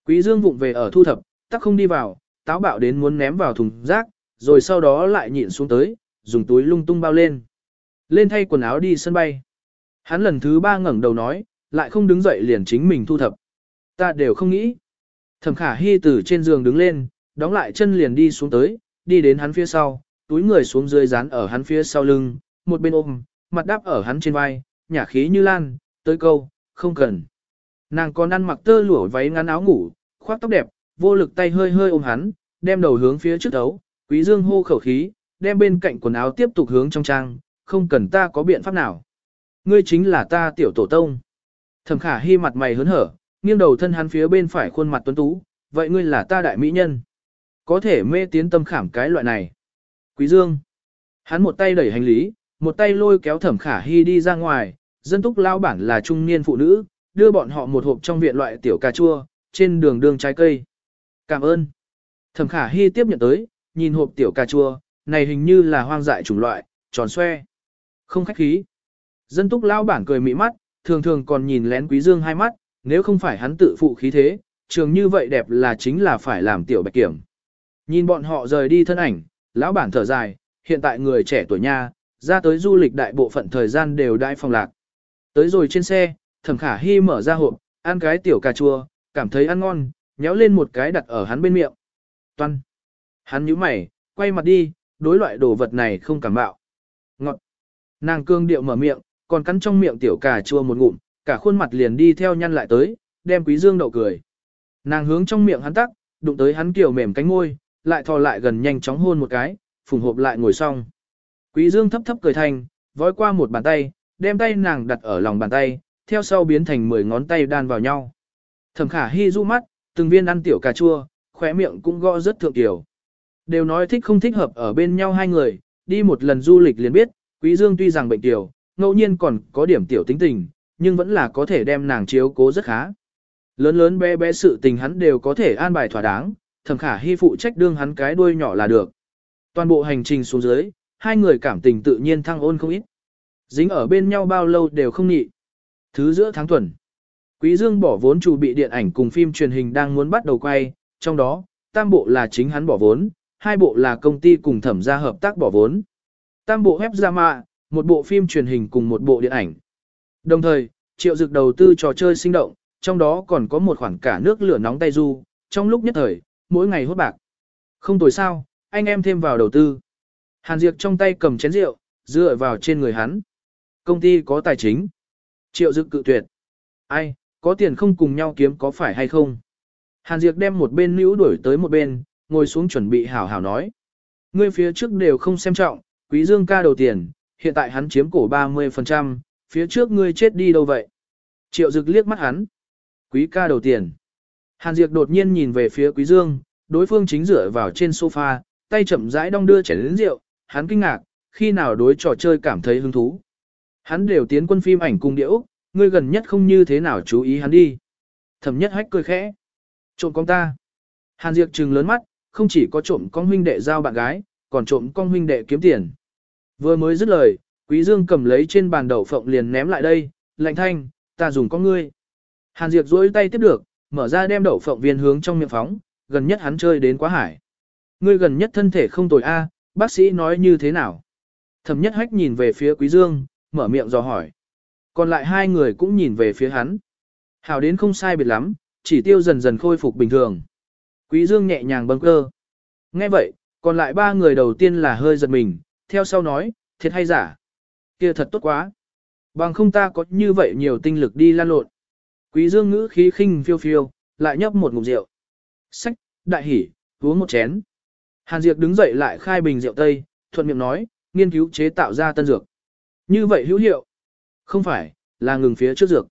Quý dương vụng về ở thu thập, tắc không đi vào, táo bạo đến muốn ném vào thùng rác, rồi sau đó lại nhịn xuống tới, dùng túi lung tung bao lên. Lên thay quần áo đi sân bay. Hắn lần thứ ba ngẩng đầu nói, lại không đứng dậy liền chính mình thu thập. Ta đều không nghĩ. Thẩm khả hy từ trên giường đứng lên, đóng lại chân liền đi xuống tới, đi đến hắn phía sau, túi người xuống dưới dán ở hắn phía sau lưng, một bên ôm, mặt đáp ở hắn trên vai, nhả khí như lan, tới câu, không cần. Nàng còn ăn mặc tơ lụa váy ngắn áo ngủ, khoác tóc đẹp, vô lực tay hơi hơi ôm hắn, đem đầu hướng phía trước đấu, quý dương hô khẩu khí, đem bên cạnh quần áo tiếp tục hướng trong trang, không cần ta có biện pháp nào. Ngươi chính là ta tiểu tổ tông. Thẩm khả hy mặt mày hớn hở, nghiêng đầu thân hắn phía bên phải khuôn mặt tuấn tú, vậy ngươi là ta đại mỹ nhân. Có thể mê tiến tâm khảm cái loại này. Quý dương. Hắn một tay đẩy hành lý, một tay lôi kéo thẩm khả hy đi ra ngoài, dân túc lao bản là trung niên phụ nữ, đưa bọn họ một hộp trong viện loại tiểu cà chua, trên đường đường trái cây. Cảm ơn. Thẩm khả hy tiếp nhận tới, nhìn hộp tiểu cà chua, này hình như là hoang dại chủng loại, tròn xoe. Không khách khí. Dân túc lao bản cười mỹ mắt, thường thường còn nhìn lén quý dương hai mắt, nếu không phải hắn tự phụ khí thế, trường như vậy đẹp là chính là phải làm tiểu bạch kiểm. Nhìn bọn họ rời đi thân ảnh, lão bản thở dài, hiện tại người trẻ tuổi nha, ra tới du lịch đại bộ phận thời gian đều đại phòng lạc. Tới rồi trên xe, thẩm khả hy mở ra hộp, ăn cái tiểu cà chua, cảm thấy ăn ngon, nhéo lên một cái đặt ở hắn bên miệng. Toan. Hắn nhíu mày, quay mặt đi, đối loại đồ vật này không cảm bạo. Ngọt. Nàng cương điệu mở miệng, còn cắn trong miệng tiểu cà chua một ngụm, cả khuôn mặt liền đi theo nhăn lại tới, đem quý dương đậu cười. Nàng hướng trong miệng hắn tắc, đụng tới hắn kiểu mềm cánh môi, lại thò lại gần nhanh chóng hôn một cái, phùng hộp lại ngồi xong. Quý dương thấp thấp cười thành, vói qua một bàn tay, đem tay nàng đặt ở lòng bàn tay, theo sau biến thành 10 ngón tay đan vào nhau. Thẩm khả Hi du mắt, từng viên ăn tiểu cà chua, khóe miệng cũng gõ rất thượng tiểu. Đều nói thích không thích hợp ở bên nhau hai người, đi một lần du lịch liền biết, quý dương tuy rằng bệnh tiểu, ngẫu nhiên còn có điểm tiểu tính tình, nhưng vẫn là có thể đem nàng chiếu cố rất khá. Lớn lớn bé bé sự tình hắn đều có thể an bài thỏa đáng, thẩm khả hy phụ trách đương hắn cái đuôi nhỏ là được. Toàn bộ hành trình xuống dưới, hai người cảm tình tự nhiên thăng ôn không ít. Dính ở bên nhau bao lâu đều không nhị. Thứ giữa tháng tuần, Quý Dương bỏ vốn chủ bị điện ảnh cùng phim truyền hình đang muốn bắt đầu quay, trong đó, tam bộ là chính hắn bỏ vốn, hai bộ là công ty cùng thẩm gia hợp tác bỏ vốn. Tam bộ web drama, một bộ phim truyền hình cùng một bộ điện ảnh. Đồng thời, triệu dực đầu tư trò chơi sinh động, trong đó còn có một khoản cả nước lửa nóng tay du, trong lúc nhất thời, mỗi ngày hốt bạc. Không tồi sao, anh em thêm vào đầu tư. Hàn Diệp trong tay cầm chén rượu, dựa vào trên người hắn. Công ty có tài chính. Triệu dực cự tuyệt. Ai, có tiền không cùng nhau kiếm có phải hay không? Hàn Diệp đem một bên nữ đuổi tới một bên, ngồi xuống chuẩn bị hảo hảo nói. Ngươi phía trước đều không xem trọng, quý dương ca đầu tiền, hiện tại hắn chiếm cổ 30%, phía trước ngươi chết đi đâu vậy? Triệu dực liếc mắt hắn. Quý ca đầu tiền. Hàn Diệp đột nhiên nhìn về phía quý dương, đối phương chính dựa vào trên sofa, tay chậm rãi đong đưa chén lớn rượu, hắn kinh ngạc, khi nào đối trò chơi cảm thấy hứng thú. Hắn đều tiến quân phim ảnh cùng điệu, ngươi gần nhất không như thế nào chú ý hắn đi. Thẩm nhất hách cười khẽ. Trộm con ta. Hàn Diệp trừng lớn mắt, không chỉ có trộm con huynh đệ giao bạn gái, còn trộm con huynh đệ kiếm tiền. Vừa mới dứt lời, Quý Dương cầm lấy trên bàn đậu phộng liền ném lại đây, lạnh thanh, ta dùng con ngươi. Hàn Diệp duỗi tay tiếp được, mở ra đem đậu phộng viên hướng trong miệng phóng, gần nhất hắn chơi đến quá hải. Ngươi gần nhất thân thể không tồi a, bác sĩ nói như thế nào? Thẩm nhất hách nhìn về phía Quý Dương, mở miệng dò hỏi. Còn lại hai người cũng nhìn về phía hắn. Hảo đến không sai biệt lắm, chỉ tiêu dần dần khôi phục bình thường. Quý Dương nhẹ nhàng bâng cơ. Nghe vậy, còn lại ba người đầu tiên là hơi giật mình, theo sau nói, thiệt hay giả? kia thật tốt quá. Bằng không ta có như vậy nhiều tinh lực đi lan lộn. Quý Dương ngữ khí khinh phiêu phiêu, lại nhấp một ngụm rượu. Sách, đại hỉ, uống một chén. Hàn Diệp đứng dậy lại khai bình rượu tây, thuận miệng nói, nghiên cứu chế tạo ra tân dược. Như vậy hữu hiệu. Không phải, là ngừng phía trước dược.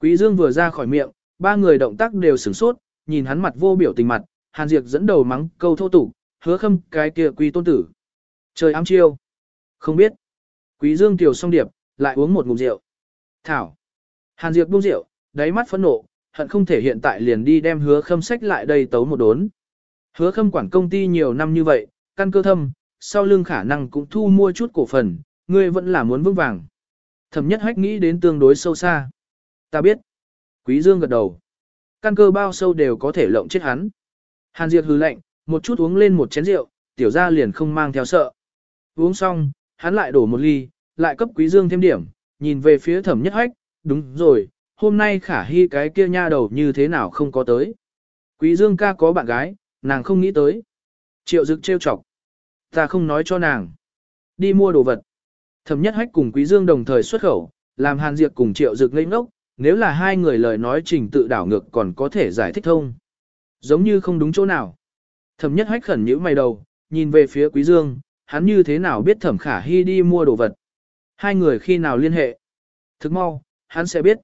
Quý Dương vừa ra khỏi miệng, ba người động tác đều sửng sốt, nhìn hắn mặt vô biểu tình mặt, Hàn Diệp dẫn đầu mắng câu thô tục, hứa khâm cái kia quý tôn tử. Trời ám chiêu. Không biết. Quý Dương tiểu song điệp, lại uống một ngụm rượu. Thảo. Hàn Diệp buông rượu, đáy mắt phẫn nộ, hận không thể hiện tại liền đi đem hứa khâm sách lại đây tấu một đốn. Hứa khâm quản công ty nhiều năm như vậy, căn cơ thâm, sau lưng khả năng cũng thu mua chút cổ phần, ngươi vẫn là muốn vững vàng. Thẩm nhất hách nghĩ đến tương đối sâu xa. Ta biết. Quý Dương gật đầu. Căn cơ bao sâu đều có thể lộng chết hắn. Hàn Diệp hừ lạnh, một chút uống lên một chén rượu, tiểu gia liền không mang theo sợ. Uống xong, hắn lại đổ một ly, lại cấp Quý Dương thêm điểm, nhìn về phía thẩm nhất hách, đúng rồi, hôm nay khả hy cái kia nha đầu như thế nào không có tới. Quý Dương ca có bạn gái, nàng không nghĩ tới. Triệu dực trêu chọc. Ta không nói cho nàng. Đi mua đồ vật. Thẩm nhất hách cùng Quý Dương đồng thời xuất khẩu, làm Hàn Diệp cùng Triệu dực ngây ngốc, nếu là hai người lời nói trình tự đảo ngược còn có thể giải thích thông. Giống như không đúng chỗ nào. Thẩm nhất hách khẩn nhíu mày đầu, nhìn về phía Quý Dương, hắn như thế nào biết Thẩm Khả Hi đi mua đồ vật. Hai người khi nào liên hệ. Thức mau, hắn sẽ biết.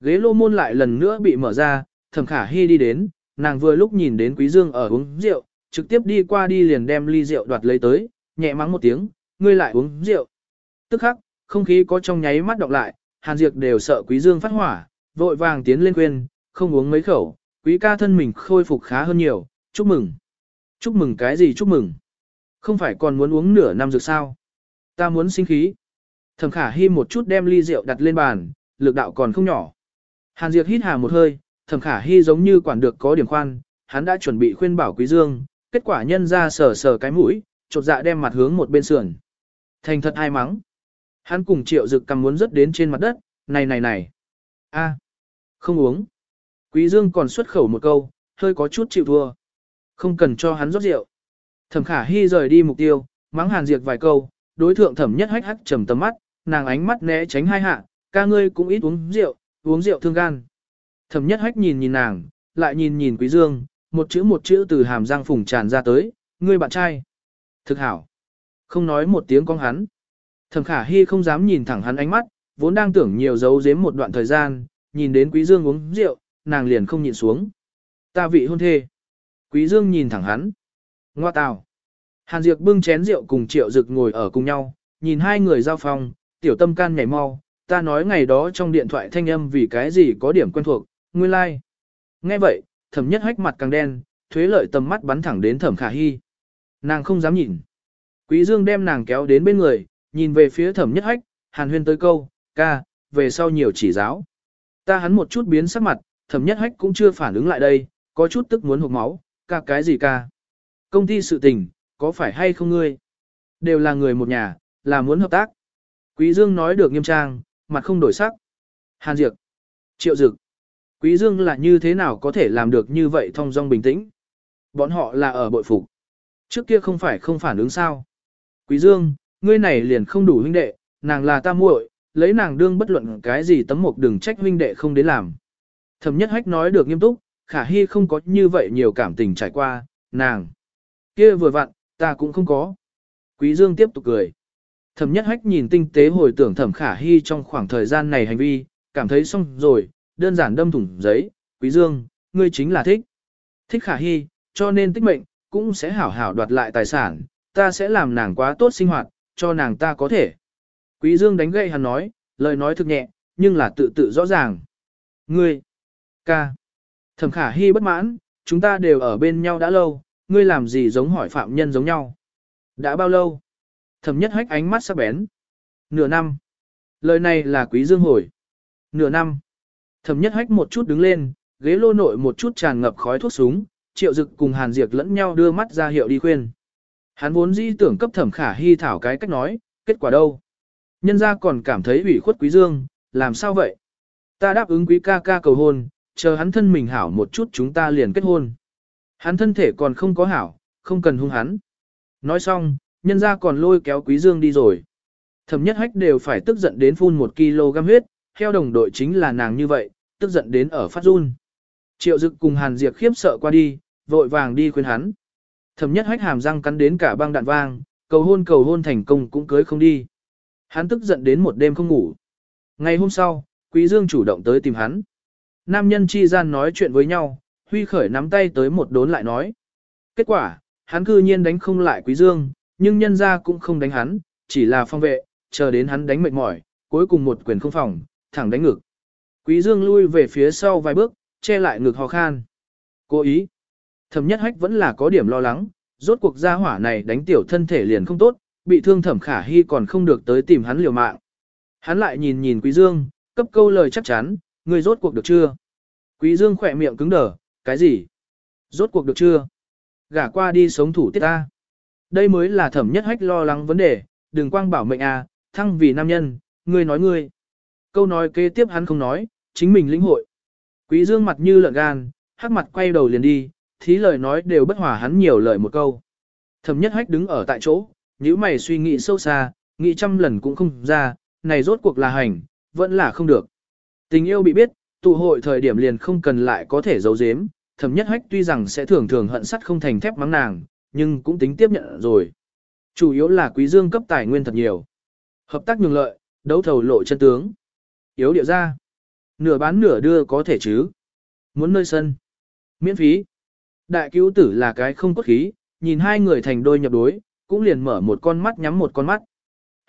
Ghế lô môn lại lần nữa bị mở ra, Thẩm Khả Hi đi đến, nàng vừa lúc nhìn đến Quý Dương ở uống rượu, trực tiếp đi qua đi liền đem ly rượu đoạt lấy tới, nhẹ mắng một tiếng, ngươi lại uống rượu. Tức khắc, không khí có trong nháy mắt đọc lại, Hàn diệt đều sợ Quý Dương phát hỏa, vội vàng tiến lên khuyên, không uống mấy khẩu, Quý ca thân mình khôi phục khá hơn nhiều, chúc mừng. Chúc mừng cái gì chúc mừng? Không phải còn muốn uống nửa năm dược sao? Ta muốn sinh khí. Thẩm Khả Hi một chút đem ly rượu đặt lên bàn, lực đạo còn không nhỏ. Hàn Diệp hít hà một hơi, Thẩm Khả Hi giống như quản được có điểm khoan, hắn đã chuẩn bị khuyên bảo Quý Dương, kết quả nhân ra sờ sờ cái mũi, chột dạ đem mặt hướng một bên sườn. Thành thật ai mắng. Hắn cùng Triệu Dực cầm muốn rớt đến trên mặt đất, này này này. a, không uống. Quý Dương còn xuất khẩu một câu, hơi có chút chịu thua. Không cần cho hắn rót rượu. Thẩm Khả Hi rời đi mục tiêu, mắng Hàn Diệp vài câu, đối thượng Thẩm Nhất Hách hách trầm tầm mắt, nàng ánh mắt né tránh hai hạ, ca ngươi cũng ít uống rượu, uống rượu thương gan. Thẩm Nhất Hách nhìn nhìn nàng, lại nhìn nhìn Quý Dương, một chữ một chữ từ hàm răng phùng tràn ra tới, ngươi bạn trai. Thực hảo. Không nói một tiếng con hắn. Thẩm Khả Hi không dám nhìn thẳng hắn ánh mắt, vốn đang tưởng nhiều giấu giếm một đoạn thời gian, nhìn đến Quý Dương uống rượu, nàng liền không nhìn xuống. Ta vị hôn thê. Quý Dương nhìn thẳng hắn. Ngoa tào. Hàn Diệp bưng chén rượu cùng Triệu Dực ngồi ở cùng nhau, nhìn hai người giao phòng, tiểu tâm can nhảy mau, ta nói ngày đó trong điện thoại thanh âm vì cái gì có điểm quen thuộc, nguyên lai. Like. Nghe vậy, thẩm nhất hách mặt càng đen, thuế lợi tầm mắt bắn thẳng đến thẩm khả hy. Nàng không dám nhìn. Quý Dương đem nàng kéo đến bên người, nhìn về phía thẩm nhất hách, hàn huyên tới câu, ca, về sau nhiều chỉ giáo. Ta hắn một chút biến sắc mặt, thẩm nhất hách cũng chưa phản ứng lại đây, có chút tức muốn hụt máu, ca cái gì ca. Công ty sự tình, có phải hay không ngươi? Đều là người một nhà, là muốn hợp tác. Quý Dương nói được nghiêm trang, mặt không đổi sắc. Hàn Diệp, Triệu Dực. Quý Dương là như thế nào có thể làm được như vậy thông dong bình tĩnh? Bọn họ là ở bội phục. Trước kia không phải không phản ứng sao? Quý Dương, ngươi này liền không đủ huynh đệ, nàng là ta muội, lấy nàng đương bất luận cái gì tấm mục đừng trách huynh đệ không đến làm. Thẩm nhất hách nói được nghiêm túc, khả Hi không có như vậy nhiều cảm tình trải qua, nàng. kia vừa vặn, ta cũng không có. Quý Dương tiếp tục cười. Thẩm nhất hách nhìn tinh tế hồi tưởng thẩm khả hy trong khoảng thời gian này hành vi, cảm thấy xong rồi, đơn giản đâm thủng giấy, quý dương, ngươi chính là thích. Thích khả hy, cho nên tích mệnh, cũng sẽ hảo hảo đoạt lại tài sản, ta sẽ làm nàng quá tốt sinh hoạt, cho nàng ta có thể. Quý dương đánh gậy hắn nói, lời nói thực nhẹ, nhưng là tự tự rõ ràng. Ngươi, ca, thẩm khả hy bất mãn, chúng ta đều ở bên nhau đã lâu, ngươi làm gì giống hỏi phạm nhân giống nhau. Đã bao lâu? Thẩm nhất hách ánh mắt sắc bén. Nửa năm. Lời này là quý dương hồi. Nửa năm. Thẩm nhất hách một chút đứng lên, ghế lô nội một chút tràn ngập khói thuốc súng, triệu dực cùng hàn diệt lẫn nhau đưa mắt ra hiệu đi khuyên. Hắn vốn dĩ tưởng cấp thẩm khả hy thảo cái cách nói, kết quả đâu? Nhân gia còn cảm thấy ủy khuất quý dương, làm sao vậy? Ta đáp ứng quý ca ca cầu hôn, chờ hắn thân mình hảo một chút chúng ta liền kết hôn. Hắn thân thể còn không có hảo, không cần hung hắn. Nói xong, nhân ra còn lôi kéo quý dương đi rồi. Thẩm nhất hách đều phải tức giận đến phun một kg huyết, theo đồng đội chính là nàng như vậy, tức giận đến ở phát run. Triệu dực cùng Hàn Diệp khiếp sợ qua đi, vội vàng đi khuyên hắn. Thẩm nhất hách hàm răng cắn đến cả băng đạn vang, cầu hôn cầu hôn thành công cũng cưới không đi. Hắn tức giận đến một đêm không ngủ. Ngày hôm sau, Quý Dương chủ động tới tìm hắn. Nam nhân chi gian nói chuyện với nhau, Huy khởi nắm tay tới một đốn lại nói. Kết quả, hắn cư nhiên đánh không lại Quý Dương, nhưng nhân ra cũng không đánh hắn, chỉ là phong vệ, chờ đến hắn đánh mệt mỏi, cuối cùng một quyền không phòng, thẳng đánh ngực. Quý Dương lui về phía sau vài bước, che lại ngực ho khan. Cố ý. Thẩm nhất hách vẫn là có điểm lo lắng, rốt cuộc gia hỏa này đánh tiểu thân thể liền không tốt, bị thương thẩm khả hy còn không được tới tìm hắn liều mạng. Hắn lại nhìn nhìn Quý Dương, cấp câu lời chắc chắn, người rốt cuộc được chưa? Quý Dương khỏe miệng cứng đờ, cái gì? Rốt cuộc được chưa? Gả qua đi sống thủ tiết ta. Đây mới là thẩm nhất hách lo lắng vấn đề, đừng quang bảo mệnh à, thăng vì nam nhân, ngươi nói ngươi. Câu nói kế tiếp hắn không nói, chính mình lĩnh hội. Quý dương mặt như lợn gan, hắc mặt quay đầu liền đi, thí lời nói đều bất hòa hắn nhiều lời một câu. Thẩm nhất hách đứng ở tại chỗ, nếu mày suy nghĩ sâu xa, nghĩ trăm lần cũng không ra, này rốt cuộc là hành, vẫn là không được. Tình yêu bị biết, tụ hội thời điểm liền không cần lại có thể giấu giếm, thẩm nhất hách tuy rằng sẽ thường thường hận sắt không thành thép mắng nàng, nhưng cũng tính tiếp nhận rồi. Chủ yếu là quý dương cấp tài nguyên thật nhiều. Hợp tác nhường lợi, đấu thầu lộ chân tướng. Yếu điệu ra. Nửa bán nửa đưa có thể chứ. Muốn nơi sân. Miễn phí. Đại cứu tử là cái không cốt khí, nhìn hai người thành đôi nhập đối, cũng liền mở một con mắt nhắm một con mắt.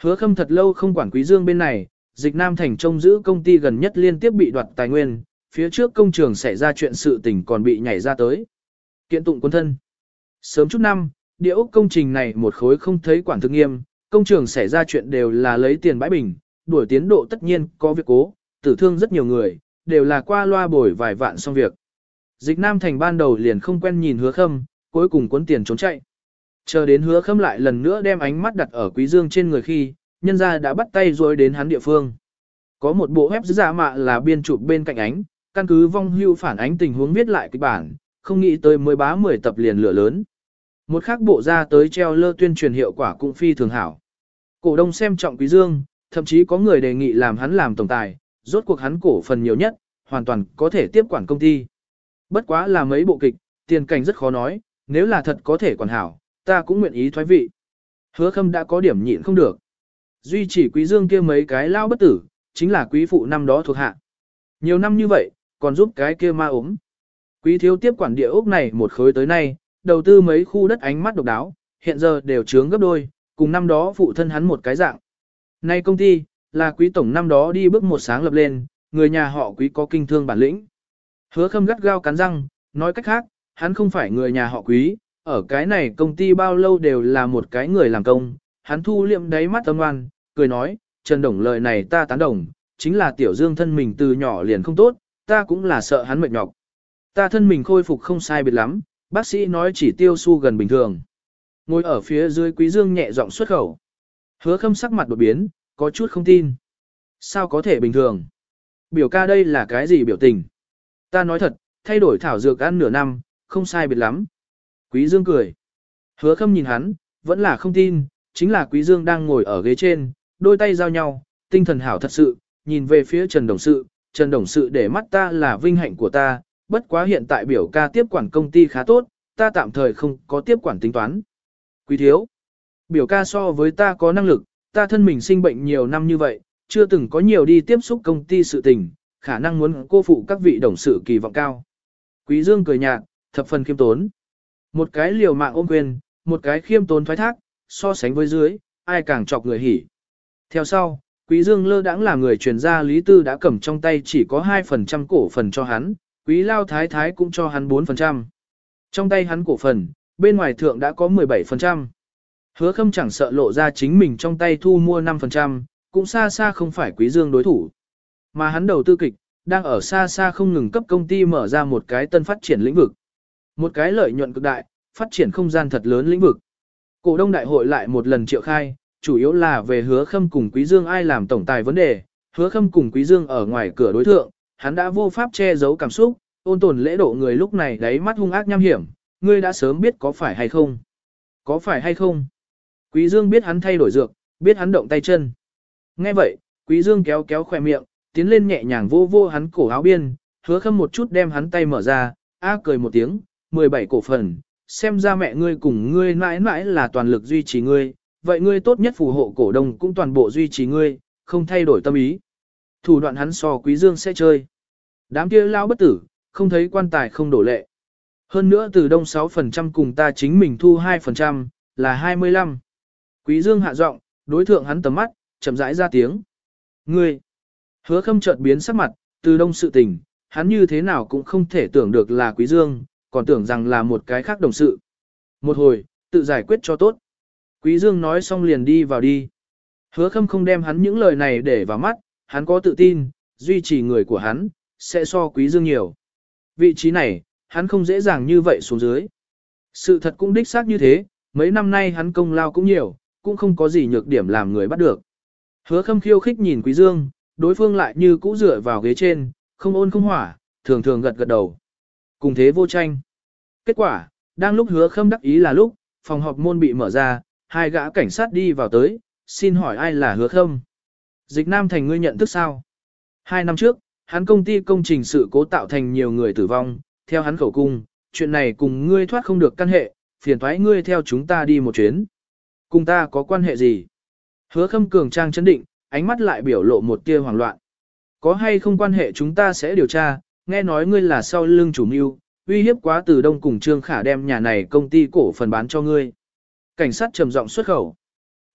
Hứa khâm thật lâu không quản quý dương bên này, dịch nam thành trông giữ công ty gần nhất liên tiếp bị đoạt tài nguyên, phía trước công trường xảy ra chuyện sự tình còn bị nhảy ra tới. Kiện tụng quân thân. Sớm chút năm, địa ốc công trình này một khối không thấy quản thực nghiêm, công trường xảy ra chuyện đều là lấy tiền bãi bình, đuổi tiến độ tất nhiên có việc cố, tử thương rất nhiều người, đều là qua loa bồi vài vạn xong việc. Dịch Nam Thành ban đầu liền không quen nhìn hứa khâm, cuối cùng cuốn tiền trốn chạy. Chờ đến hứa khâm lại lần nữa đem ánh mắt đặt ở quý dương trên người khi, nhân gia đã bắt tay rồi đến hắn địa phương. Có một bộ web giả mạ là biên chụp bên cạnh ánh, căn cứ vong hưu phản ánh tình huống viết lại kịch bản, không nghĩ tới mới bá 10 tập liền lửa lớn. Một khác bộ ra tới treo lơ tuyên truyền hiệu quả cũng phi thường hảo. Cổ đông xem trọng quý dương, thậm chí có người đề nghị làm hắn làm tổng tài, rốt cuộc hắn cổ phần nhiều nhất, hoàn toàn có thể tiếp quản công ty. Bất quá là mấy bộ kịch, tiền cảnh rất khó nói, nếu là thật có thể quản hảo, ta cũng nguyện ý thoái vị. Hứa khâm đã có điểm nhịn không được. Duy chỉ quý dương kia mấy cái lao bất tử, chính là quý phụ năm đó thuộc hạ. Nhiều năm như vậy, còn giúp cái kia ma ốm. Quý thiếu tiếp quản địa ốc này một khối tới nay, đầu tư mấy khu đất ánh mắt độc đáo, hiện giờ đều trướng gấp đôi, cùng năm đó phụ thân hắn một cái dạng. Nay công ty, là quý tổng năm đó đi bước một sáng lập lên, người nhà họ quý có kinh thương bản lĩnh. Hứa khâm gắt gao cắn răng, nói cách khác, hắn không phải người nhà họ quý, ở cái này công ty bao lâu đều là một cái người làm công, hắn thu liệm đáy mắt âm oan, cười nói, Trần Đồng lời này ta tán đồng, chính là tiểu dương thân mình từ nhỏ liền không tốt, ta cũng là sợ hắn mệt nhọc. Ta thân mình khôi phục không sai biệt lắm, bác sĩ nói chỉ tiêu su gần bình thường. Ngồi ở phía dưới quý dương nhẹ giọng xuất khẩu. Hứa khâm sắc mặt đột biến, có chút không tin. Sao có thể bình thường? Biểu ca đây là cái gì biểu tình? Ta nói thật, thay đổi thảo dược ăn nửa năm, không sai biệt lắm. Quý Dương cười. Hứa khâm nhìn hắn, vẫn là không tin, chính là Quý Dương đang ngồi ở ghế trên, đôi tay giao nhau, tinh thần hảo thật sự, nhìn về phía Trần Đồng Sự, Trần Đồng Sự để mắt ta là vinh hạnh của ta, bất quá hiện tại biểu ca tiếp quản công ty khá tốt, ta tạm thời không có tiếp quản tính toán. Quý thiếu, biểu ca so với ta có năng lực, ta thân mình sinh bệnh nhiều năm như vậy, chưa từng có nhiều đi tiếp xúc công ty sự tình, khả năng muốn cô phụ các vị đồng sự kỳ vọng cao. Quý Dương cười nhạt, thập phần khiêm tốn. Một cái liều mạng ôm quyền, một cái khiêm tốn thoái thác, so sánh với dưới, ai càng chọc người hỉ. Theo sau, Quý Dương lơ đãng là người truyền ra Lý Tư đã cầm trong tay chỉ có 2% cổ phần cho hắn, Quý Lao Thái Thái cũng cho hắn 4%. Trong tay hắn cổ phần, bên ngoài thượng đã có 17%. Hứa khâm chẳng sợ lộ ra chính mình trong tay thu mua 5%, cũng xa xa không phải Quý Dương đối thủ. Mà hắn đầu tư kịch, đang ở xa xa không ngừng cấp công ty mở ra một cái tân phát triển lĩnh vực. Một cái lợi nhuận cực đại, phát triển không gian thật lớn lĩnh vực. Cổ đông đại hội lại một lần triệu khai, chủ yếu là về hứa khâm cùng Quý Dương ai làm tổng tài vấn đề, hứa khâm cùng Quý Dương ở ngoài cửa đối thượng, hắn đã vô pháp che giấu cảm xúc, ôn tồn lễ độ người lúc này đáy mắt hung ác nham hiểm, ngươi đã sớm biết có phải hay không. Có phải hay không? Quý Dương biết hắn thay đổi dược, biết hắn động tay chân. Nghe vậy, Quý Dương kéo kéo khóe miệng, tiến lên nhẹ nhàng vô vô hắn cổ áo biên, hứa khâm một chút đem hắn tay mở ra, a cười một tiếng, 17 cổ phần, xem ra mẹ ngươi cùng ngươi mãi mãi là toàn lực duy trì ngươi, vậy ngươi tốt nhất phù hộ cổ đông cũng toàn bộ duy trì ngươi, không thay đổi tâm ý. Thủ đoạn hắn so quý dương sẽ chơi. Đám kia lao bất tử, không thấy quan tài không đổ lệ. Hơn nữa từ đông 6% cùng ta chính mình thu 2%, là 25. Quý dương hạ giọng, đối thượng hắn tầm mắt, chậm rãi ra tiếng. Ngươi, hứa khâm chợt biến sắc mặt, từ đông sự tình, hắn như thế nào cũng không thể tưởng được là quý dương, còn tưởng rằng là một cái khác đồng sự. Một hồi, tự giải quyết cho tốt. Quý Dương nói xong liền đi vào đi. Hứa khâm không đem hắn những lời này để vào mắt, hắn có tự tin, duy trì người của hắn, sẽ so quý Dương nhiều. Vị trí này, hắn không dễ dàng như vậy xuống dưới. Sự thật cũng đích xác như thế, mấy năm nay hắn công lao cũng nhiều, cũng không có gì nhược điểm làm người bắt được. Hứa khâm khiêu khích nhìn quý dương, đối phương lại như cũ dựa vào ghế trên, không ôn không hỏa, thường thường gật gật đầu. Cùng thế vô tranh. Kết quả, đang lúc hứa khâm đắc ý là lúc, phòng họp môn bị mở ra, hai gã cảnh sát đi vào tới, xin hỏi ai là hứa khâm. Dịch Nam Thành ngươi nhận thức sao? Hai năm trước, hắn công ty công trình sự cố tạo thành nhiều người tử vong, theo hắn khẩu cung, chuyện này cùng ngươi thoát không được căn hệ, phiền thoái ngươi theo chúng ta đi một chuyến. Cùng ta có quan hệ gì? Hứa khâm cường trang chấn định, ánh mắt lại biểu lộ một tia hoảng loạn. Có hay không quan hệ chúng ta sẽ điều tra, nghe nói ngươi là sau lưng chủ mưu, uy hiếp quá từ đông cùng trương khả đem nhà này công ty cổ phần bán cho ngươi. Cảnh sát trầm giọng xuất khẩu.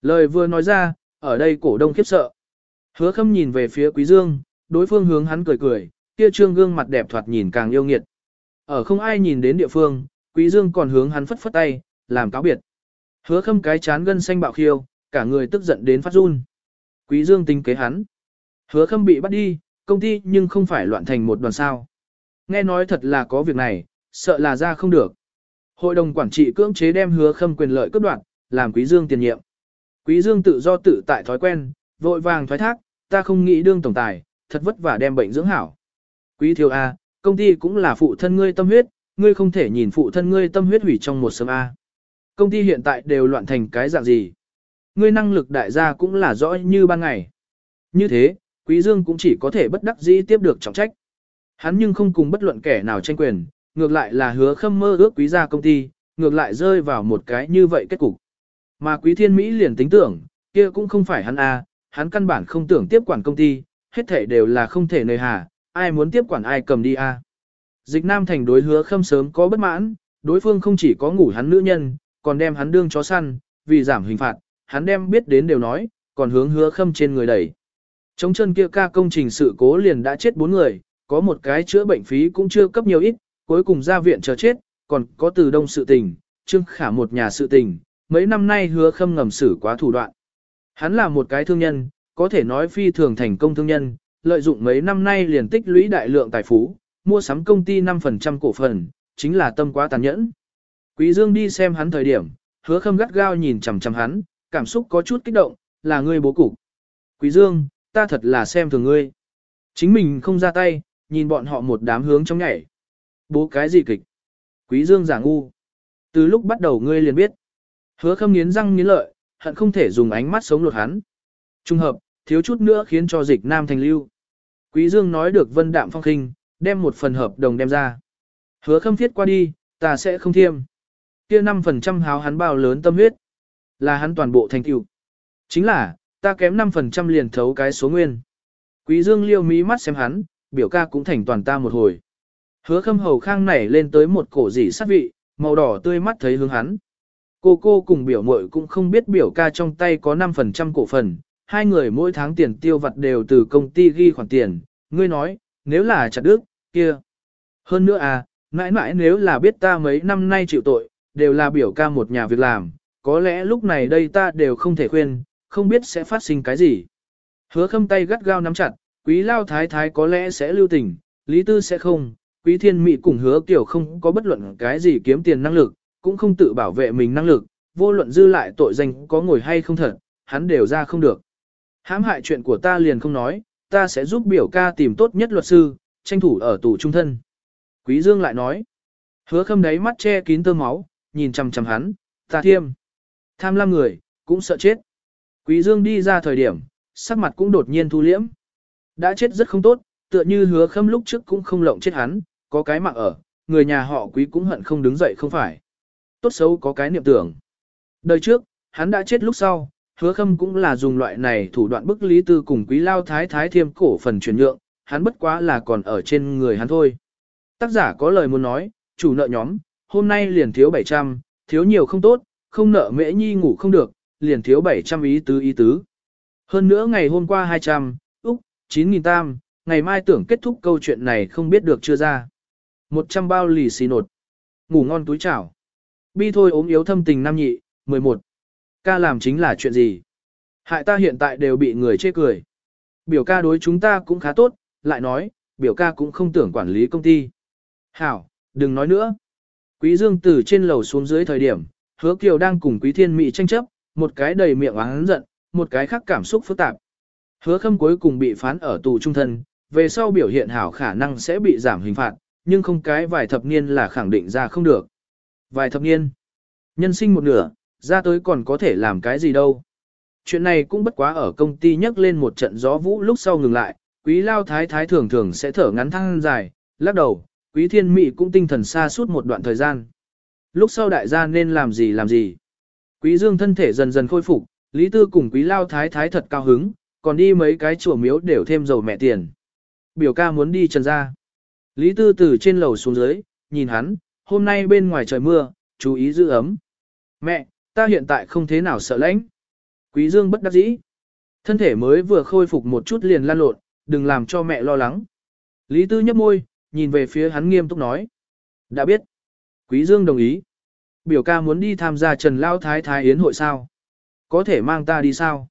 Lời vừa nói ra, ở đây cổ đông khiếp sợ. Hứa khâm nhìn về phía quý dương, đối phương hướng hắn cười cười, kia trương gương mặt đẹp thoạt nhìn càng yêu nghiệt. Ở không ai nhìn đến địa phương, quý dương còn hướng hắn phất phất tay, làm cáo biệt. Hứa khâm cái chán gân xanh bạo khiêu, cả người tức giận đến phát run. Quý dương tính kế hắn. Hứa khâm bị bắt đi, công ty nhưng không phải loạn thành một đoàn sao. Nghe nói thật là có việc này, sợ là ra không được. Hội đồng quản trị cưỡng chế đem hứa khâm quyền lợi cấp đoạn, làm quý dương tiền nhiệm. Quý dương tự do tự tại thói quen, vội vàng thoái thác, ta không nghĩ đương tổng tài, thật vất vả đem bệnh dưỡng hảo. Quý thiếu A, công ty cũng là phụ thân ngươi tâm huyết, ngươi không thể nhìn phụ thân ngươi tâm huyết hủy trong một sớm A. Công ty hiện tại đều loạn thành cái dạng gì. Ngươi năng lực đại gia cũng là rõ như ban ngày. Như thế, Quý Dương cũng chỉ có thể bất đắc dĩ tiếp được trọng trách. Hắn nhưng không cùng bất luận kẻ nào tranh quyền, ngược lại là hứa khâm mơ ước quý gia công ty, ngược lại rơi vào một cái như vậy kết cục. Mà quý thiên Mỹ liền tính tưởng, kia cũng không phải hắn a, hắn căn bản không tưởng tiếp quản công ty, hết thể đều là không thể nơi hà, ai muốn tiếp quản ai cầm đi a. Dịch Nam Thành đối hứa khâm sớm có bất mãn, đối phương không chỉ có ngủ hắn nữ nhân, còn đem hắn đương chó săn, vì giảm hình phạt, hắn đem biết đến đều nói, còn hướng hứa khâm trên người đẩy. Trong chân kia ca công trình sự cố liền đã chết bốn người, có một cái chữa bệnh phí cũng chưa cấp nhiều ít, cuối cùng ra viện chờ chết, còn có từ đông sự tình, trương khả một nhà sự tình, mấy năm nay hứa khâm ngầm xử quá thủ đoạn. Hắn là một cái thương nhân, có thể nói phi thường thành công thương nhân, lợi dụng mấy năm nay liền tích lũy đại lượng tài phú, mua sắm công ty 5% cổ phần, chính là tâm quá tàn nhẫn. Quý Dương đi xem hắn thời điểm, hứa khâm gắt gao nhìn chằm chằm hắn, cảm xúc có chút kích động, là ngươi bố cục. Quý Dương, ta thật là xem thường ngươi. Chính mình không ra tay, nhìn bọn họ một đám hướng trong nhảy. Bố cái gì kịch? Quý Dương giả ngu. Từ lúc bắt đầu ngươi liền biết. Hứa khâm nghiến răng nghiến lợi, hận không thể dùng ánh mắt sống lột hắn. Trung hợp, thiếu chút nữa khiến cho dịch nam thành lưu. Quý Dương nói được vân đạm phong khinh, đem một phần hợp đồng đem ra. Hứa khâm thiết qua đi, ta sẽ không thiêm. Kia 5% háo hắn bao lớn tâm huyết. Là hắn toàn bộ thành tựu. Chính là, ta kém 5% liền thấu cái số nguyên. Quý Dương liêu mí mắt xem hắn, biểu ca cũng thành toàn ta một hồi. Hứa khâm hầu khang nảy lên tới một cổ dị sát vị, màu đỏ tươi mắt thấy hướng hắn. Cô cô cùng biểu muội cũng không biết biểu ca trong tay có 5% cổ phần, hai người mỗi tháng tiền tiêu vặt đều từ công ty ghi khoản tiền, ngươi nói, nếu là chặt đức, kia. Hơn nữa à, mãi mãi nếu là biết ta mấy năm nay chịu tội, đều là biểu ca một nhà việc làm, có lẽ lúc này đây ta đều không thể khuyên, không biết sẽ phát sinh cái gì. Hứa khâm tay gắt gao nắm chặt, quý lao thái thái có lẽ sẽ lưu tình, lý tư sẽ không, quý thiên mị cùng hứa kiểu không có bất luận cái gì kiếm tiền năng lực, cũng không tự bảo vệ mình năng lực, vô luận dư lại tội danh có ngồi hay không thật, hắn đều ra không được. Hãm hại chuyện của ta liền không nói, ta sẽ giúp biểu ca tìm tốt nhất luật sư, tranh thủ ở tù trung thân. Quý Dương lại nói, hứa khâm đáy mắt che kín tơ máu, nhìn chằm chằm hắn, ta thiêm. Tham lam người, cũng sợ chết. Quý Dương đi ra thời điểm, sắc mặt cũng đột nhiên thu liễm. Đã chết rất không tốt, tựa như hứa khâm lúc trước cũng không lộng chết hắn, có cái mạng ở, người nhà họ quý cũng hận không đứng dậy không phải. Tốt xấu có cái niệm tưởng. Đời trước, hắn đã chết lúc sau, hứa khâm cũng là dùng loại này thủ đoạn bức lý tư cùng quý lao thái thái thiêm cổ phần chuyển nhượng, hắn bất quá là còn ở trên người hắn thôi. Tác giả có lời muốn nói, chủ nợ nhóm, hôm nay liền thiếu 700, thiếu nhiều không tốt, không nợ mễ nhi ngủ không được, liền thiếu 700 ý tứ ý tứ. Hơn nữa ngày hôm qua 200, Úc, 9.000 tam, ngày mai tưởng kết thúc câu chuyện này không biết được chưa ra. 100 bao lì xì nột. Ngủ ngon túi chảo. Bi thôi ốm yếu thâm tình nam nhị, 11. Ca làm chính là chuyện gì? Hại ta hiện tại đều bị người chê cười. Biểu ca đối chúng ta cũng khá tốt, lại nói, biểu ca cũng không tưởng quản lý công ty. Hảo, đừng nói nữa. Quý Dương từ trên lầu xuống dưới thời điểm, hứa kiều đang cùng quý thiên mỹ tranh chấp, một cái đầy miệng oán giận, một cái khác cảm xúc phức tạp. Hứa khâm cuối cùng bị phán ở tù trung thân, về sau biểu hiện hảo khả năng sẽ bị giảm hình phạt, nhưng không cái vài thập niên là khẳng định ra không được. Vài thập niên. Nhân sinh một nửa, ra tới còn có thể làm cái gì đâu. Chuyện này cũng bất quá ở công ty nhắc lên một trận gió vũ lúc sau ngừng lại, quý lao thái thái thường thường sẽ thở ngắn thăng dài, lắc đầu, quý thiên mị cũng tinh thần xa suốt một đoạn thời gian. Lúc sau đại gia nên làm gì làm gì. Quý dương thân thể dần dần khôi phục, Lý Tư cùng quý lao thái thái thật cao hứng, còn đi mấy cái chùa miếu đều thêm dầu mẹ tiền. Biểu ca muốn đi trần ra. Lý Tư từ trên lầu xuống dưới, nhìn hắn, hôm nay bên ngoài trời mưa, chú ý giữ ấm. Mẹ, ta hiện tại không thế nào sợ lạnh. Quý Dương bất đắc dĩ. Thân thể mới vừa khôi phục một chút liền lan lộn, đừng làm cho mẹ lo lắng. Lý Tư nhấp môi, nhìn về phía hắn nghiêm túc nói. Đã biết. Quý Dương đồng ý. Biểu ca muốn đi tham gia Trần Lao Thái Thái Yến hội sao? Có thể mang ta đi sao?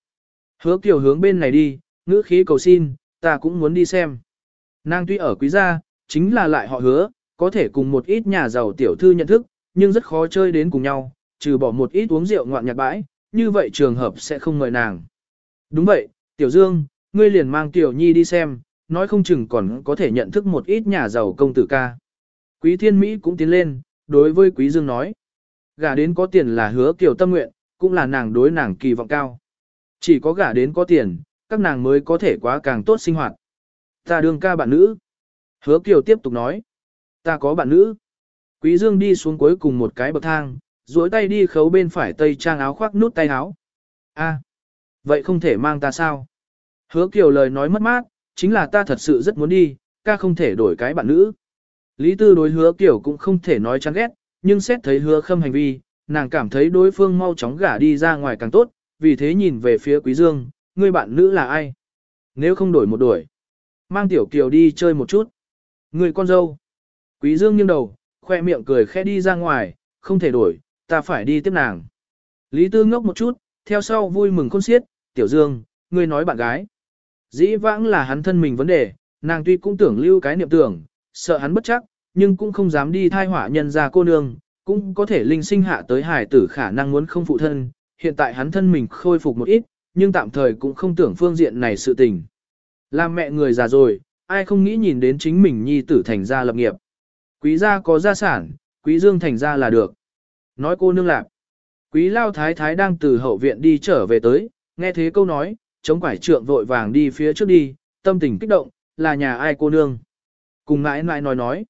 Hứa Kiều hướng bên này đi, ngữ khí cầu xin, ta cũng muốn đi xem. Nàng tuy ở quý gia, chính là lại họ hứa, có thể cùng một ít nhà giàu tiểu thư nhận thức, nhưng rất khó chơi đến cùng nhau, trừ bỏ một ít uống rượu ngoạn nhạc bãi, như vậy trường hợp sẽ không mời nàng. Đúng vậy, Tiểu Dương, ngươi liền mang Tiểu Nhi đi xem, nói không chừng còn có thể nhận thức một ít nhà giàu công tử ca. Quý Thiên Mỹ cũng tiến lên, đối với Quý Dương nói. Gả đến có tiền là hứa tiểu tâm nguyện, cũng là nàng đối nàng kỳ vọng cao. Chỉ có gả đến có tiền, các nàng mới có thể quá càng tốt sinh hoạt. Ta đương ca bạn nữ. Hứa Kiều tiếp tục nói. Ta có bạn nữ. Quý Dương đi xuống cuối cùng một cái bậc thang, duỗi tay đi khấu bên phải tây trang áo khoác nút tay áo. A, vậy không thể mang ta sao? Hứa Kiều lời nói mất mát, chính là ta thật sự rất muốn đi, ca không thể đổi cái bạn nữ. Lý Tư đối hứa Kiều cũng không thể nói chán ghét, nhưng xét thấy hứa khâm hành vi, nàng cảm thấy đối phương mau chóng gả đi ra ngoài càng tốt, vì thế nhìn về phía Quý Dương, người bạn nữ là ai? Nếu không đổi một đổi, mang Tiểu Kiều đi chơi một chút. Người con dâu. Quý Dương nghiêng đầu, khoe miệng cười khẽ đi ra ngoài, không thể đổi, ta phải đi tiếp nàng. Lý Tư ngốc một chút, theo sau vui mừng khôn xiết, Tiểu Dương, ngươi nói bạn gái. Dĩ vãng là hắn thân mình vấn đề, nàng tuy cũng tưởng lưu cái niệm tưởng, sợ hắn bất chắc, nhưng cũng không dám đi thai hỏa nhân ra cô nương, cũng có thể linh sinh hạ tới hải tử khả năng muốn không phụ thân. Hiện tại hắn thân mình khôi phục một ít, nhưng tạm thời cũng không tưởng phương diện này sự tình. Làm mẹ người già rồi, ai không nghĩ nhìn đến chính mình nhi tử thành ra lập nghiệp. Quý gia có gia sản, quý dương thành gia là được. Nói cô nương lạc. Quý lao thái thái đang từ hậu viện đi trở về tới, nghe thế câu nói, chống quải trượng vội vàng đi phía trước đi, tâm tình kích động, là nhà ai cô nương. Cùng ngãi ngãi nói nói.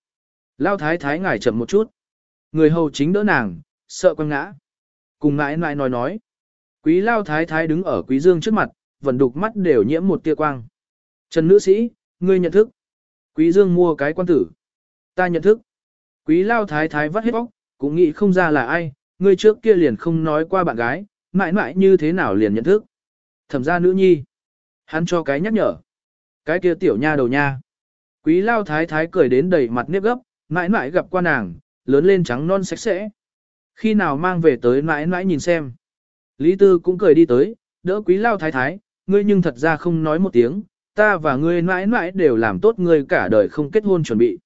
Lao thái thái ngải chậm một chút. Người hầu chính đỡ nàng, sợ quăng ngã. Cùng ngãi ngãi nói nói. Quý lao thái thái đứng ở quý dương trước mặt, vẫn đục mắt đều nhiễm một tia quang. Trần nữ sĩ, ngươi nhận thức. Quý dương mua cái quan tử. Ta nhận thức. Quý lao thái thái vắt hết bóc, cũng nghĩ không ra là ai, người trước kia liền không nói qua bạn gái, mãi mãi như thế nào liền nhận thức. Thẩm ra nữ nhi. Hắn cho cái nhắc nhở. Cái kia tiểu nha đầu nha. Quý lao thái thái cười đến đầy mặt nếp gấp, mãi mãi gặp qua nàng, lớn lên trắng non sạch sẽ. Khi nào mang về tới mãi mãi nhìn xem. Lý Tư cũng cười đi tới, đỡ quý lao thái thái, ngươi nhưng thật ra không nói một tiếng, ta và ngươi mãi mãi đều làm tốt ngươi cả đời không kết hôn chuẩn bị.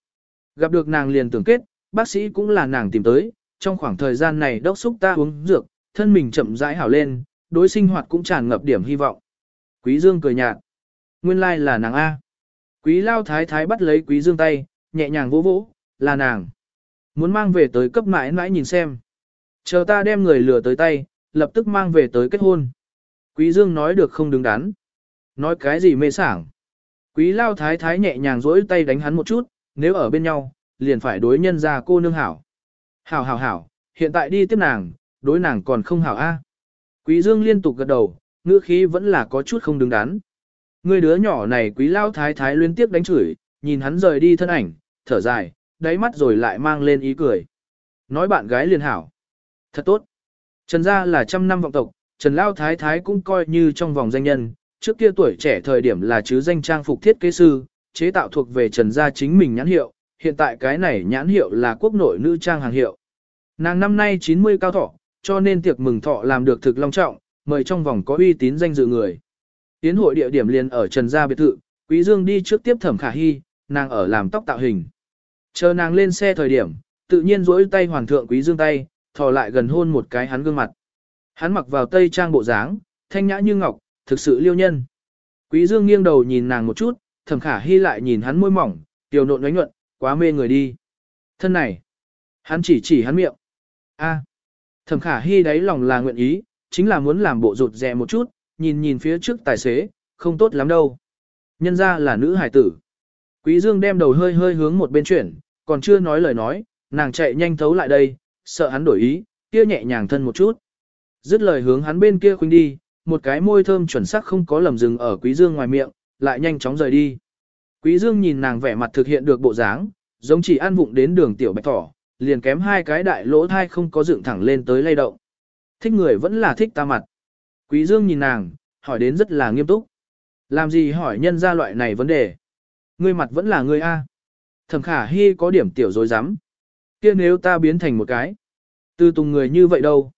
Gặp được nàng liền tưởng kết, bác sĩ cũng là nàng tìm tới, trong khoảng thời gian này đốc xúc ta uống dược, thân mình chậm rãi hảo lên, đối sinh hoạt cũng tràn ngập điểm hy vọng. Quý Dương cười nhạt. Nguyên lai like là nàng A. Quý lao thái thái bắt lấy quý Dương tay, nhẹ nhàng vỗ vỗ, là nàng. Muốn mang về tới cấp mãi mãi nhìn xem. Chờ ta đem người lừa tới tay, lập tức mang về tới kết hôn. Quý Dương nói được không đứng đắn. Nói cái gì mê sảng. Quý lao thái thái nhẹ nhàng duỗi tay đánh hắn một chút, nếu ở bên nhau, liền phải đối nhân ra cô nương hảo. Hảo hảo hảo, hiện tại đi tiếp nàng, đối nàng còn không hảo a. Quý Dương liên tục gật đầu, ngữ khí vẫn là có chút không đứng đắn. Người đứa nhỏ này quý lao thái thái liên tiếp đánh chửi, nhìn hắn rời đi thân ảnh, thở dài, đáy mắt rồi lại mang lên ý cười. Nói bạn gái liền hảo. Thật tốt. Trần gia là trăm năm vọng tộc, Trần Lao Thái Thái cũng coi như trong vòng danh nhân, trước kia tuổi trẻ thời điểm là chứ danh trang phục thiết kế sư, chế tạo thuộc về Trần gia chính mình nhãn hiệu, hiện tại cái này nhãn hiệu là quốc nội nữ trang hàng hiệu. Nàng năm nay 90 cao thọ, cho nên tiệc mừng thọ làm được thực long trọng, mời trong vòng có uy tín danh dự người. Tiến hội địa điểm liền ở Trần Gia biệt thự, Quý Dương đi trước tiếp Thẩm Khả Hi, nàng ở làm tóc tạo hình. Chờ nàng lên xe thời điểm, tự nhiên duỗi tay hoàn thượng Quý Dương tay, thò lại gần hôn một cái hắn gương mặt. Hắn mặc vào tây trang bộ dáng, thanh nhã như ngọc, thực sự liêu nhân. Quý Dương nghiêng đầu nhìn nàng một chút, Thẩm Khả Hi lại nhìn hắn môi mỏng, tiểu nộn ánh nhuận, quá mê người đi. Thân này, hắn chỉ chỉ hắn miệng. A. Thẩm khả hy đáy lòng là nguyện ý, chính là muốn làm bộ rụt rè một chút, nhìn nhìn phía trước tài xế, không tốt lắm đâu. Nhân ra là nữ hải tử. Quý Dương đem đầu hơi hơi hướng một bên chuyển, còn chưa nói lời nói, nàng chạy nhanh thấu lại đây, sợ hắn đổi ý, kia nhẹ nhàng thân một chút. Dứt lời hướng hắn bên kia khuynh đi, một cái môi thơm chuẩn xác không có lầm dừng ở Quý Dương ngoài miệng, lại nhanh chóng rời đi. Quý Dương nhìn nàng vẻ mặt thực hiện được bộ dáng, giống chỉ ăn vụng đến đường tiểu bạch thỏ, liền kém hai cái đại lỗ thai không có dựng thẳng lên tới lay động. Thích người vẫn là thích ta mặt. Quý Dương nhìn nàng, hỏi đến rất là nghiêm túc. Làm gì hỏi nhân ra loại này vấn đề? Ngươi mặt vẫn là ngươi A. Thẩm khả hy có điểm tiểu dối rắm kia nếu ta biến thành một cái. tư tùng người như vậy đâu?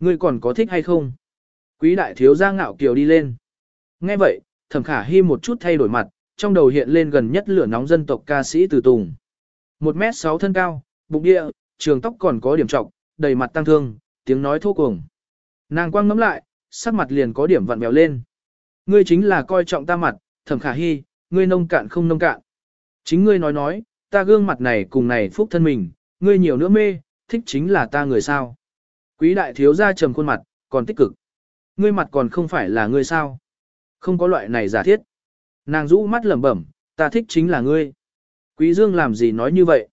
Ngươi còn có thích hay không? Quý đại thiếu gia ngạo kiều đi lên. Nghe vậy, thẩm khả hy một chút thay đổi mặt, trong đầu hiện lên gần nhất lửa nóng dân tộc ca sĩ từ tùng. Một mét sáu thân cao, bụng địa, trường tóc còn có điểm trọng, đầy mặt tăng thương, tiếng nói thô cuồng. Nàng quang ngắm lại, sắc mặt liền có điểm vặn mèo lên. Ngươi chính là coi trọng ta mặt, thẩm khả hy, ngươi nông cạn không nông cạn. Chính ngươi nói nói, ta gương mặt này cùng này phúc thân mình, ngươi nhiều nữa mê, thích chính là ta người sao. Quý đại thiếu gia trầm khuôn mặt, còn tích cực. Ngươi mặt còn không phải là ngươi sao. Không có loại này giả thiết. Nàng rũ mắt lẩm bẩm, ta thích chính là ngươi. Quý dương làm gì nói như vậy?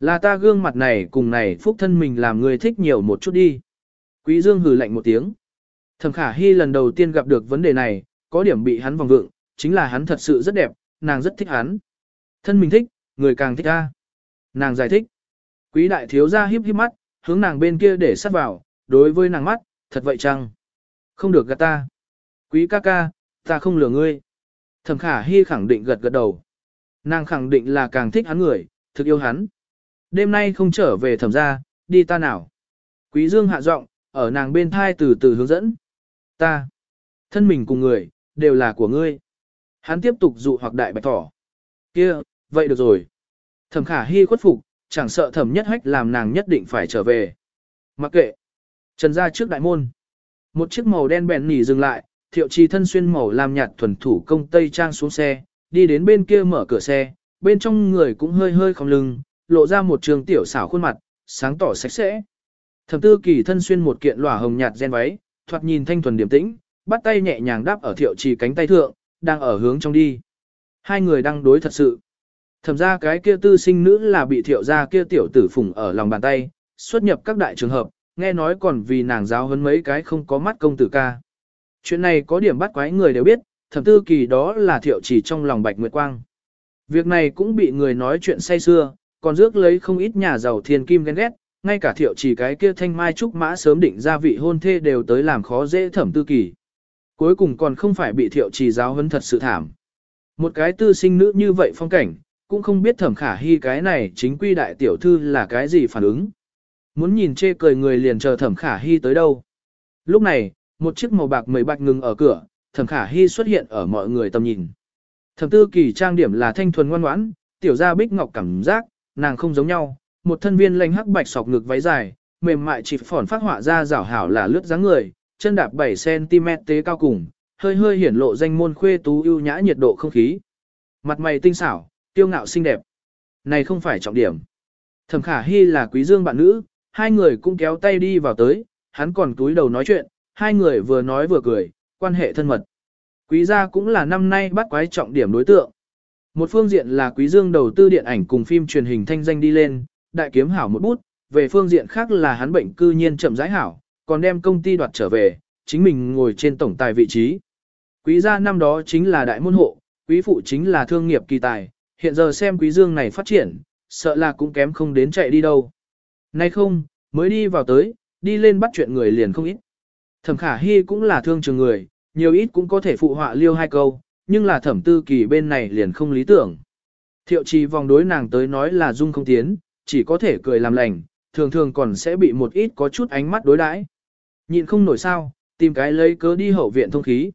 Là ta gương mặt này cùng này phúc thân mình làm ngươi thích nhiều một chút đi. Quý dương hừ lạnh một tiếng. Thẩm khả Hi lần đầu tiên gặp được vấn đề này, có điểm bị hắn vòng vượng, chính là hắn thật sự rất đẹp, nàng rất thích hắn. Thân mình thích, người càng thích ta. Nàng giải thích. Quý đại thiếu gia híp híp mắt, hướng nàng bên kia để sát vào, đối với nàng mắt, thật vậy chăng? Không được gạt ta. Quý ca ca, ta không lừa ngươi. Thẩm khả hy khẳng định gật gật đầu. Nàng khẳng định là càng thích hắn người, thực yêu hắn. Đêm nay không trở về thẩm gia, đi ta nào. Quý dương hạ giọng, ở nàng bên thai từ từ hướng dẫn. Ta, thân mình cùng người, đều là của ngươi. Hắn tiếp tục dụ hoặc đại bạch thỏ. kia, vậy được rồi. Thẩm khả hy khuất phục, chẳng sợ thẩm nhất hách làm nàng nhất định phải trở về. Mặc kệ. Trần ra trước đại môn. Một chiếc màu đen bèn nỉ dừng lại, thiệu trì thân xuyên màu làm nhạt thuần thủ công tây trang xuống xe, đi đến bên kia mở cửa xe, bên trong người cũng hơi hơi không lưng, lộ ra một trường tiểu xảo khuôn mặt, sáng tỏ sạch sẽ. Thẩm tư kỳ thân xuyên một kiện lỏa hồng nhạt gen váy, thoạt nhìn thanh thuần điềm tĩnh, bắt tay nhẹ nhàng đáp ở thiệu trì cánh tay thượng, đang ở hướng trong đi. Hai người đang đối thật sự. Thẩm ra cái kia tư sinh nữ là bị thiệu ra kia tiểu tử phùng ở lòng bàn tay, xuất nhập các đại trường hợp, nghe nói còn vì nàng giáo hơn mấy cái không có mắt công tử ca. Chuyện này có điểm bắt quái người đều biết, thẩm tư kỳ đó là thiệu chỉ trong lòng bạch nguyệt quang. Việc này cũng bị người nói chuyện say xưa, còn rước lấy không ít nhà giàu thiên kim ghen ghét, ngay cả thiệu chỉ cái kia thanh mai trúc mã sớm định ra vị hôn thê đều tới làm khó dễ thẩm tư kỳ. Cuối cùng còn không phải bị thiệu chỉ giáo hấn thật sự thảm. Một cái tư sinh nữ như vậy phong cảnh, cũng không biết thẩm khả hy cái này chính quy đại tiểu thư là cái gì phản ứng. Muốn nhìn chê cười người liền chờ thẩm khả hy tới đâu. Lúc này, một chiếc màu bạc mười bạch ngừng ở cửa, thẩm khả hy xuất hiện ở mọi người tầm nhìn. Thẩm tư kỳ trang điểm là thanh thuần ngoan ngoãn, tiểu gia bích ngọc cảm giác, nàng không giống nhau, một thân viên lanh hắc bạch sọc ngực váy dài, mềm mại chỉ phỏn phát họa ra rảo hảo là lướt dáng người, chân đạp 7cm tế cao cùng, hơi hơi hiển lộ danh môn khuê tú ưu nhã nhiệt độ không khí. Mặt mày tinh xảo, tiêu ngạo xinh đẹp. Này không phải trọng điểm. Thẩm khả hy là quý dương bạn nữ, hai người cũng kéo tay đi vào tới, hắn còn túi đầu nói chuyện, hai người vừa nói vừa cười, quan hệ thân mật. Quý gia cũng là năm nay bắt quái trọng điểm đối tượng. Một phương diện là quý dương đầu tư điện ảnh cùng phim truyền hình thanh danh đi lên, đại kiếm hảo một bút, về phương diện khác là hắn bệnh cư nhiên chậm rãi hảo, còn đem công ty đoạt trở về, chính mình ngồi trên tổng tài vị trí. Quý gia năm đó chính là đại môn hộ, quý phụ chính là thương nghiệp kỳ tài, hiện giờ xem quý dương này phát triển, sợ là cũng kém không đến chạy đi đâu. Nay không, mới đi vào tới, đi lên bắt chuyện người liền không ít. Thẩm khả hy cũng là thương trường người, nhiều ít cũng có thể phụ họa liêu hai câu, nhưng là thẩm tư kỳ bên này liền không lý tưởng. Thiệu trì vòng đối nàng tới nói là dung không tiến, chỉ có thể cười làm lành, thường thường còn sẽ bị một ít có chút ánh mắt đối đãi. Nhịn không nổi sao, tìm cái lấy cớ đi hậu viện thông khí.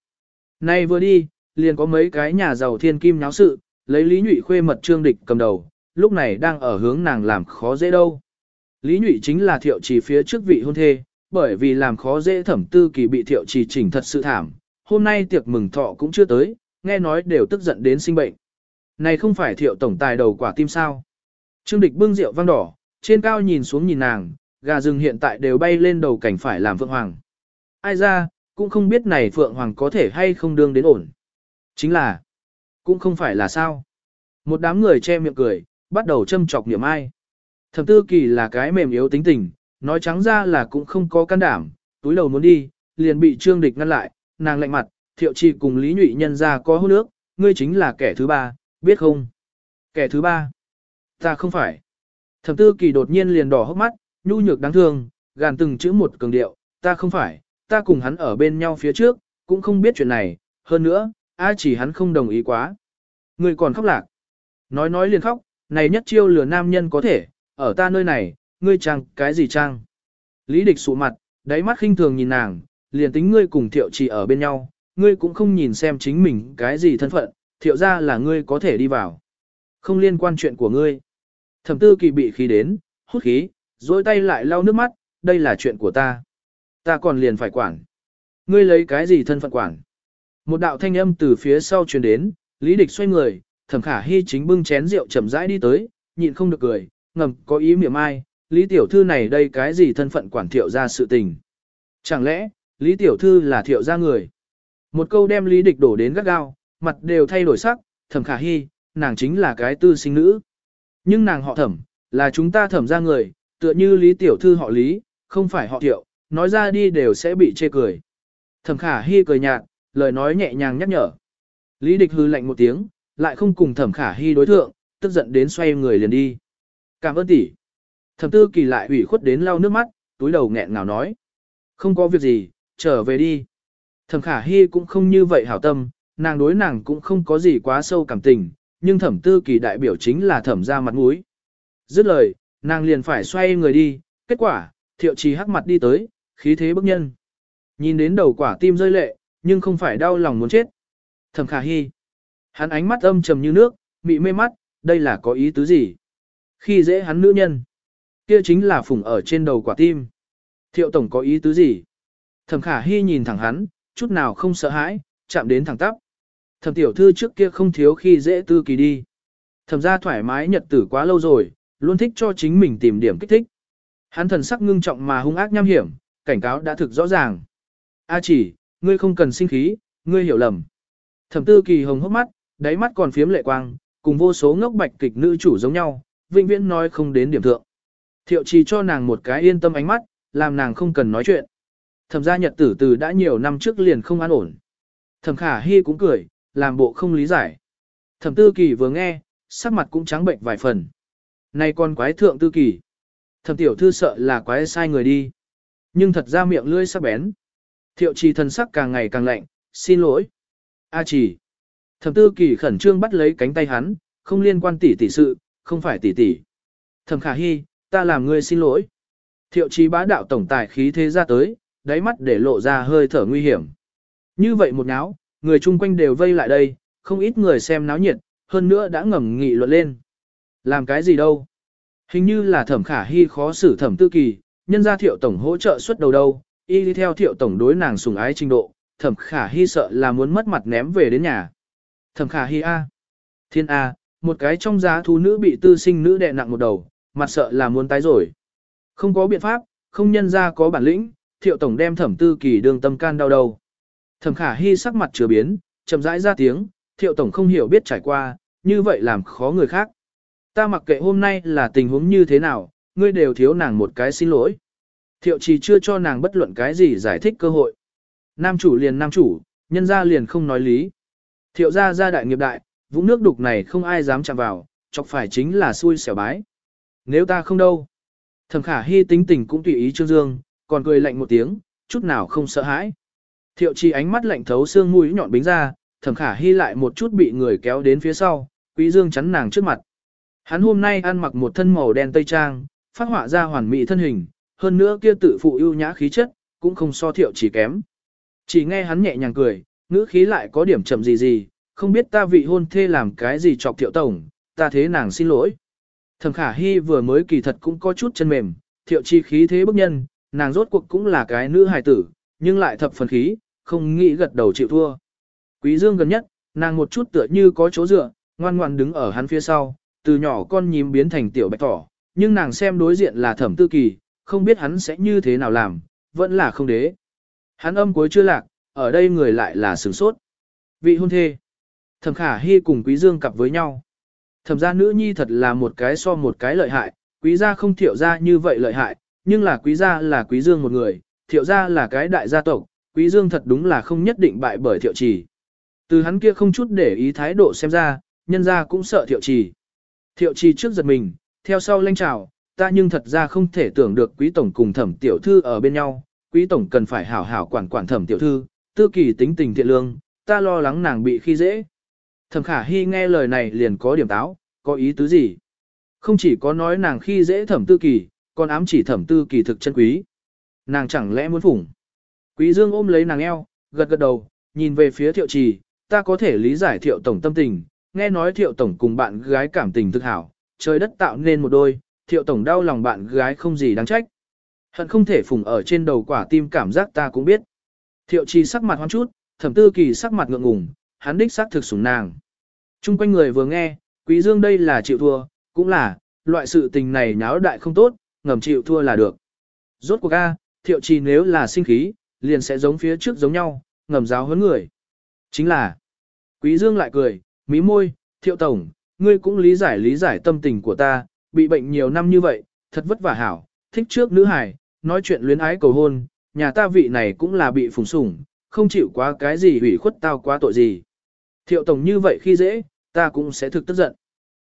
Nay vừa đi, liền có mấy cái nhà giàu thiên kim náo sự, lấy Lý Nhụy khuê mật trương địch cầm đầu, lúc này đang ở hướng nàng làm khó dễ đâu. Lý Nhụy chính là thiệu trì phía trước vị hôn thê, bởi vì làm khó dễ thẩm tư kỳ bị thiệu trì chỉnh thật sự thảm, hôm nay tiệc mừng thọ cũng chưa tới, nghe nói đều tức giận đến sinh bệnh. Này không phải thiệu tổng tài đầu quả tim sao. Trương địch bưng rượu vang đỏ, trên cao nhìn xuống nhìn nàng, gà rừng hiện tại đều bay lên đầu cảnh phải làm Phượng Hoàng. Ai ra, cũng không biết này Phượng Hoàng có thể hay không đương đến ổn. Chính là, cũng không phải là sao. Một đám người che miệng cười, bắt đầu châm chọc niệm ai. Thẩm tư kỳ là cái mềm yếu tính tình, nói trắng ra là cũng không có can đảm, túi đầu muốn đi, liền bị trương địch ngăn lại, nàng lạnh mặt, thiệu trì cùng Lý Nhụy nhân ra có hôn nước, ngươi chính là kẻ thứ ba, biết không? Kẻ thứ ba? Ta không phải. Thẩm tư kỳ đột nhiên liền đỏ hốc mắt, nhu nhược đáng thương, gàn từng chữ một cường điệu, ta không phải, ta cùng hắn ở bên nhau phía trước, cũng không biết chuyện này, hơn nữa, a chỉ hắn không đồng ý quá. Ngươi còn khóc lạc. Nói nói liền khóc, này nhất chiêu lừa nam nhân có thể, ở ta nơi này, ngươi trang cái gì trang. Lý địch sụ mặt, đáy mắt khinh thường nhìn nàng, liền tính ngươi cùng thiệu chỉ ở bên nhau, ngươi cũng không nhìn xem chính mình cái gì thân phận, thiệu ra là ngươi có thể đi vào. Không liên quan chuyện của ngươi. Thẩm tư kỳ bị khí đến, hút khí, dối tay lại lau nước mắt, đây là chuyện của ta. Ta còn liền phải quản. Ngươi lấy cái gì thân phận quản? Một đạo thanh âm từ phía sau truyền đến, lý địch xoay người, thẩm khả hy chính bưng chén rượu chậm rãi đi tới, nhịn không được cười, ngầm có ý miệng ai, lý tiểu thư này đây cái gì thân phận quản thiệu ra sự tình. Chẳng lẽ, lý tiểu thư là thiệu ra người? Một câu đem lý địch đổ đến gắt gao, mặt đều thay đổi sắc, thẩm khả hy, nàng chính là cái tư sinh nữ. Nhưng nàng họ thẩm, là chúng ta thẩm ra người, tựa như lý tiểu thư họ lý, không phải họ thiệu, nói ra đi đều sẽ bị chê cười. Thẩm khả hy cười nhạt, lời nói nhẹ nhàng nhắc nhở. Lý địch hư lạnh một tiếng, lại không cùng thẩm khả hy đối thượng, tức giận đến xoay người liền đi. Cảm ơn tỷ. Thẩm tư kỳ lại ủy khuất đến lau nước mắt, túi đầu nghẹn ngào nói. Không có việc gì, trở về đi. Thẩm khả hy cũng không như vậy hảo tâm, nàng đối nàng cũng không có gì quá sâu cảm tình, nhưng thẩm tư kỳ đại biểu chính là thẩm ra mặt mũi. Dứt lời, nàng liền phải xoay người đi, kết quả, thiệu trì hắc mặt đi tới, khí thế bức nhân. Nhìn đến đầu quả tim rơi lệ, nhưng không phải đau lòng muốn chết. Thẩm khả hy. Hắn ánh mắt âm trầm như nước, mị mê mắt, đây là có ý tứ gì? Khi dễ hắn nữ nhân. Kia chính là phùng ở trên đầu quả tim. Thiệu tổng có ý tứ gì? Thẩm khả hy nhìn thẳng hắn, chút nào không sợ hãi, chạm đến thẳng tắp. Thẩm tiểu thư trước kia không thiếu khi dễ tư kỳ đi. Thẩm ra thoải mái nhật tử quá lâu rồi, luôn thích cho chính mình tìm điểm kích thích. Hắn thần sắc ngưng trọng mà hung ác nham hiểm, cảnh cáo đã thực rõ ràng. A chỉ, ngươi không cần sinh khí, ngươi hiểu lầm. Thẩm tư kỳ hồng hốc mắt, đáy mắt còn phiếm lệ quang, cùng vô số ngốc bạch kịch nữ chủ giống nhau, vĩnh viễn nói không đến điểm thượng. Thiệu trì cho nàng một cái yên tâm ánh mắt, làm nàng không cần nói chuyện. Thẩm gia nhật tử từ đã nhiều năm trước liền không an ổn. Thẩm khả hy cũng cười, làm bộ không lý giải. Thẩm tư kỳ vừa nghe, sắc mặt cũng trắng bệnh vài phần. Này con quái thượng tư kỳ. Thẩm tiểu thư sợ là quái sai người đi. Nhưng thật ra miệng lưỡi sắc bén. Thiệu trì thần sắc càng ngày càng lạnh, xin lỗi. A chỉ. Thẩm tư kỳ khẩn trương bắt lấy cánh tay hắn, không liên quan tỷ tỷ sự, không phải tỷ tỷ. Thẩm khả hy, ta làm ngươi xin lỗi. Thiệu trí bá đạo tổng tài khí thế ra tới, đáy mắt để lộ ra hơi thở nguy hiểm. Như vậy một náo, người chung quanh đều vây lại đây, không ít người xem náo nhiệt, hơn nữa đã ngầm nghị luận lên. Làm cái gì đâu? Hình như là thẩm khả hy khó xử thẩm tư kỳ, nhân ra thiệu tổng hỗ trợ suốt đầu đâu, y đi theo thiệu tổng đối nàng sùng ái trình độ, thẩm khả hy sợ là muốn mất mặt ném về đến nhà. Thẩm khả hy A. Thiên A, một cái trong giá thú nữ bị tư sinh nữ đè nặng một đầu, mặt sợ là muốn tái rồi. Không có biện pháp, không nhân ra có bản lĩnh, thiệu tổng đem thẩm tư kỳ đường tâm can đau đầu. Thẩm khả hy sắc mặt chưa biến, chậm rãi ra tiếng, thiệu tổng không hiểu biết trải qua, như vậy làm khó người khác. Ta mặc kệ hôm nay là tình huống như thế nào, ngươi đều thiếu nàng một cái xin lỗi. Thiệu chỉ chưa cho nàng bất luận cái gì giải thích cơ hội. Nam chủ liền nam chủ, nhân ra liền không nói lý. Thiệu ra ra đại nghiệp đại, vũng nước đục này không ai dám chạm vào, chọc phải chính là xui xẻo bái. Nếu ta không đâu. Thẩm khả hy tính tình cũng tùy ý Trương Dương, còn cười lạnh một tiếng, chút nào không sợ hãi. Thiệu trì ánh mắt lạnh thấu xương mũi nhọn bính ra, thẩm khả hy lại một chút bị người kéo đến phía sau, quý dương chắn nàng trước mặt. Hắn hôm nay ăn mặc một thân màu đen tây trang, phát họa ra hoàn mỹ thân hình, hơn nữa kia tự phụ ưu nhã khí chất, cũng không so thiệu chỉ kém. Chỉ nghe hắn nhẹ nhàng cười, ngữ khí lại có điểm chậm gì gì, không biết ta vị hôn thê làm cái gì chọc thiệu tổng, ta thế nàng xin lỗi. Thẩm khả hy vừa mới kỳ thật cũng có chút chân mềm, thiệu chi khí thế bức nhân, nàng rốt cuộc cũng là cái nữ hài tử, nhưng lại thập phần khí, không nghĩ gật đầu chịu thua. Quý dương gần nhất, nàng một chút tựa như có chỗ dựa, ngoan ngoan đứng ở hắn phía sau, từ nhỏ con nhím biến thành tiểu bạch thỏ, nhưng nàng xem đối diện là thẩm tư kỳ, không biết hắn sẽ như thế nào làm, vẫn là không đế. Hắn âm cuối chưa lạc, ở đây người lại là sửng sốt. Vị hôn thê. Thẩm khả hy cùng quý dương cặp với nhau. Thẩm gia nữ nhi thật là một cái so một cái lợi hại, quý gia không thiệu gia như vậy lợi hại, nhưng là quý gia là quý dương một người, thiệu gia là cái đại gia tộc, quý dương thật đúng là không nhất định bại bởi thiệu trì. Từ hắn kia không chút để ý thái độ xem ra, nhân gia cũng sợ thiệu trì. Thiệu trì trước giật mình, theo sau lanh trào, ta nhưng thật ra không thể tưởng được quý tổng cùng thẩm tiểu thư ở bên nhau, quý tổng cần phải hảo hảo quản quản thẩm tiểu thư, tư kỳ tính tình thiện lương, ta lo lắng nàng bị khi dễ. Thẩm khả hy nghe lời này liền có điểm táo, có ý tứ gì? Không chỉ có nói nàng khi dễ thẩm tư kỳ, còn ám chỉ thẩm tư kỳ thực chân quý. Nàng chẳng lẽ muốn phủng. Quý dương ôm lấy nàng eo, gật gật đầu, nhìn về phía thiệu trì, ta có thể lý giải thiệu tổng tâm tình, nghe nói thiệu tổng cùng bạn gái cảm tình thực hảo, trời đất tạo nên một đôi, thiệu tổng đau lòng bạn gái không gì đáng trách. Hận không thể phủng ở trên đầu quả tim cảm giác ta cũng biết. Thiệu trì sắc mặt hoang chút, thẩm tư kỳ sắc mặt ngượng ngùng, hắn đích xác thực sủng nàng. Trung quanh người vừa nghe, quý dương đây là chịu thua, cũng là, loại sự tình này nháo đại không tốt, ngầm chịu thua là được. Rốt cuộc A, thiệu trì nếu là sinh khí, liền sẽ giống phía trước giống nhau, ngầm giáo huấn người. Chính là, quý dương lại cười, mí môi, thiệu tổng, ngươi cũng lý giải lý giải tâm tình của ta, bị bệnh nhiều năm như vậy, thật vất vả hảo, thích trước nữ hải, nói chuyện luyến ái cầu hôn, nhà ta vị này cũng là bị phùng sủng, không chịu quá cái gì hủy khuất tao quá tội gì. Thiệu tổng như vậy khi dễ, ta cũng sẽ thực tức giận.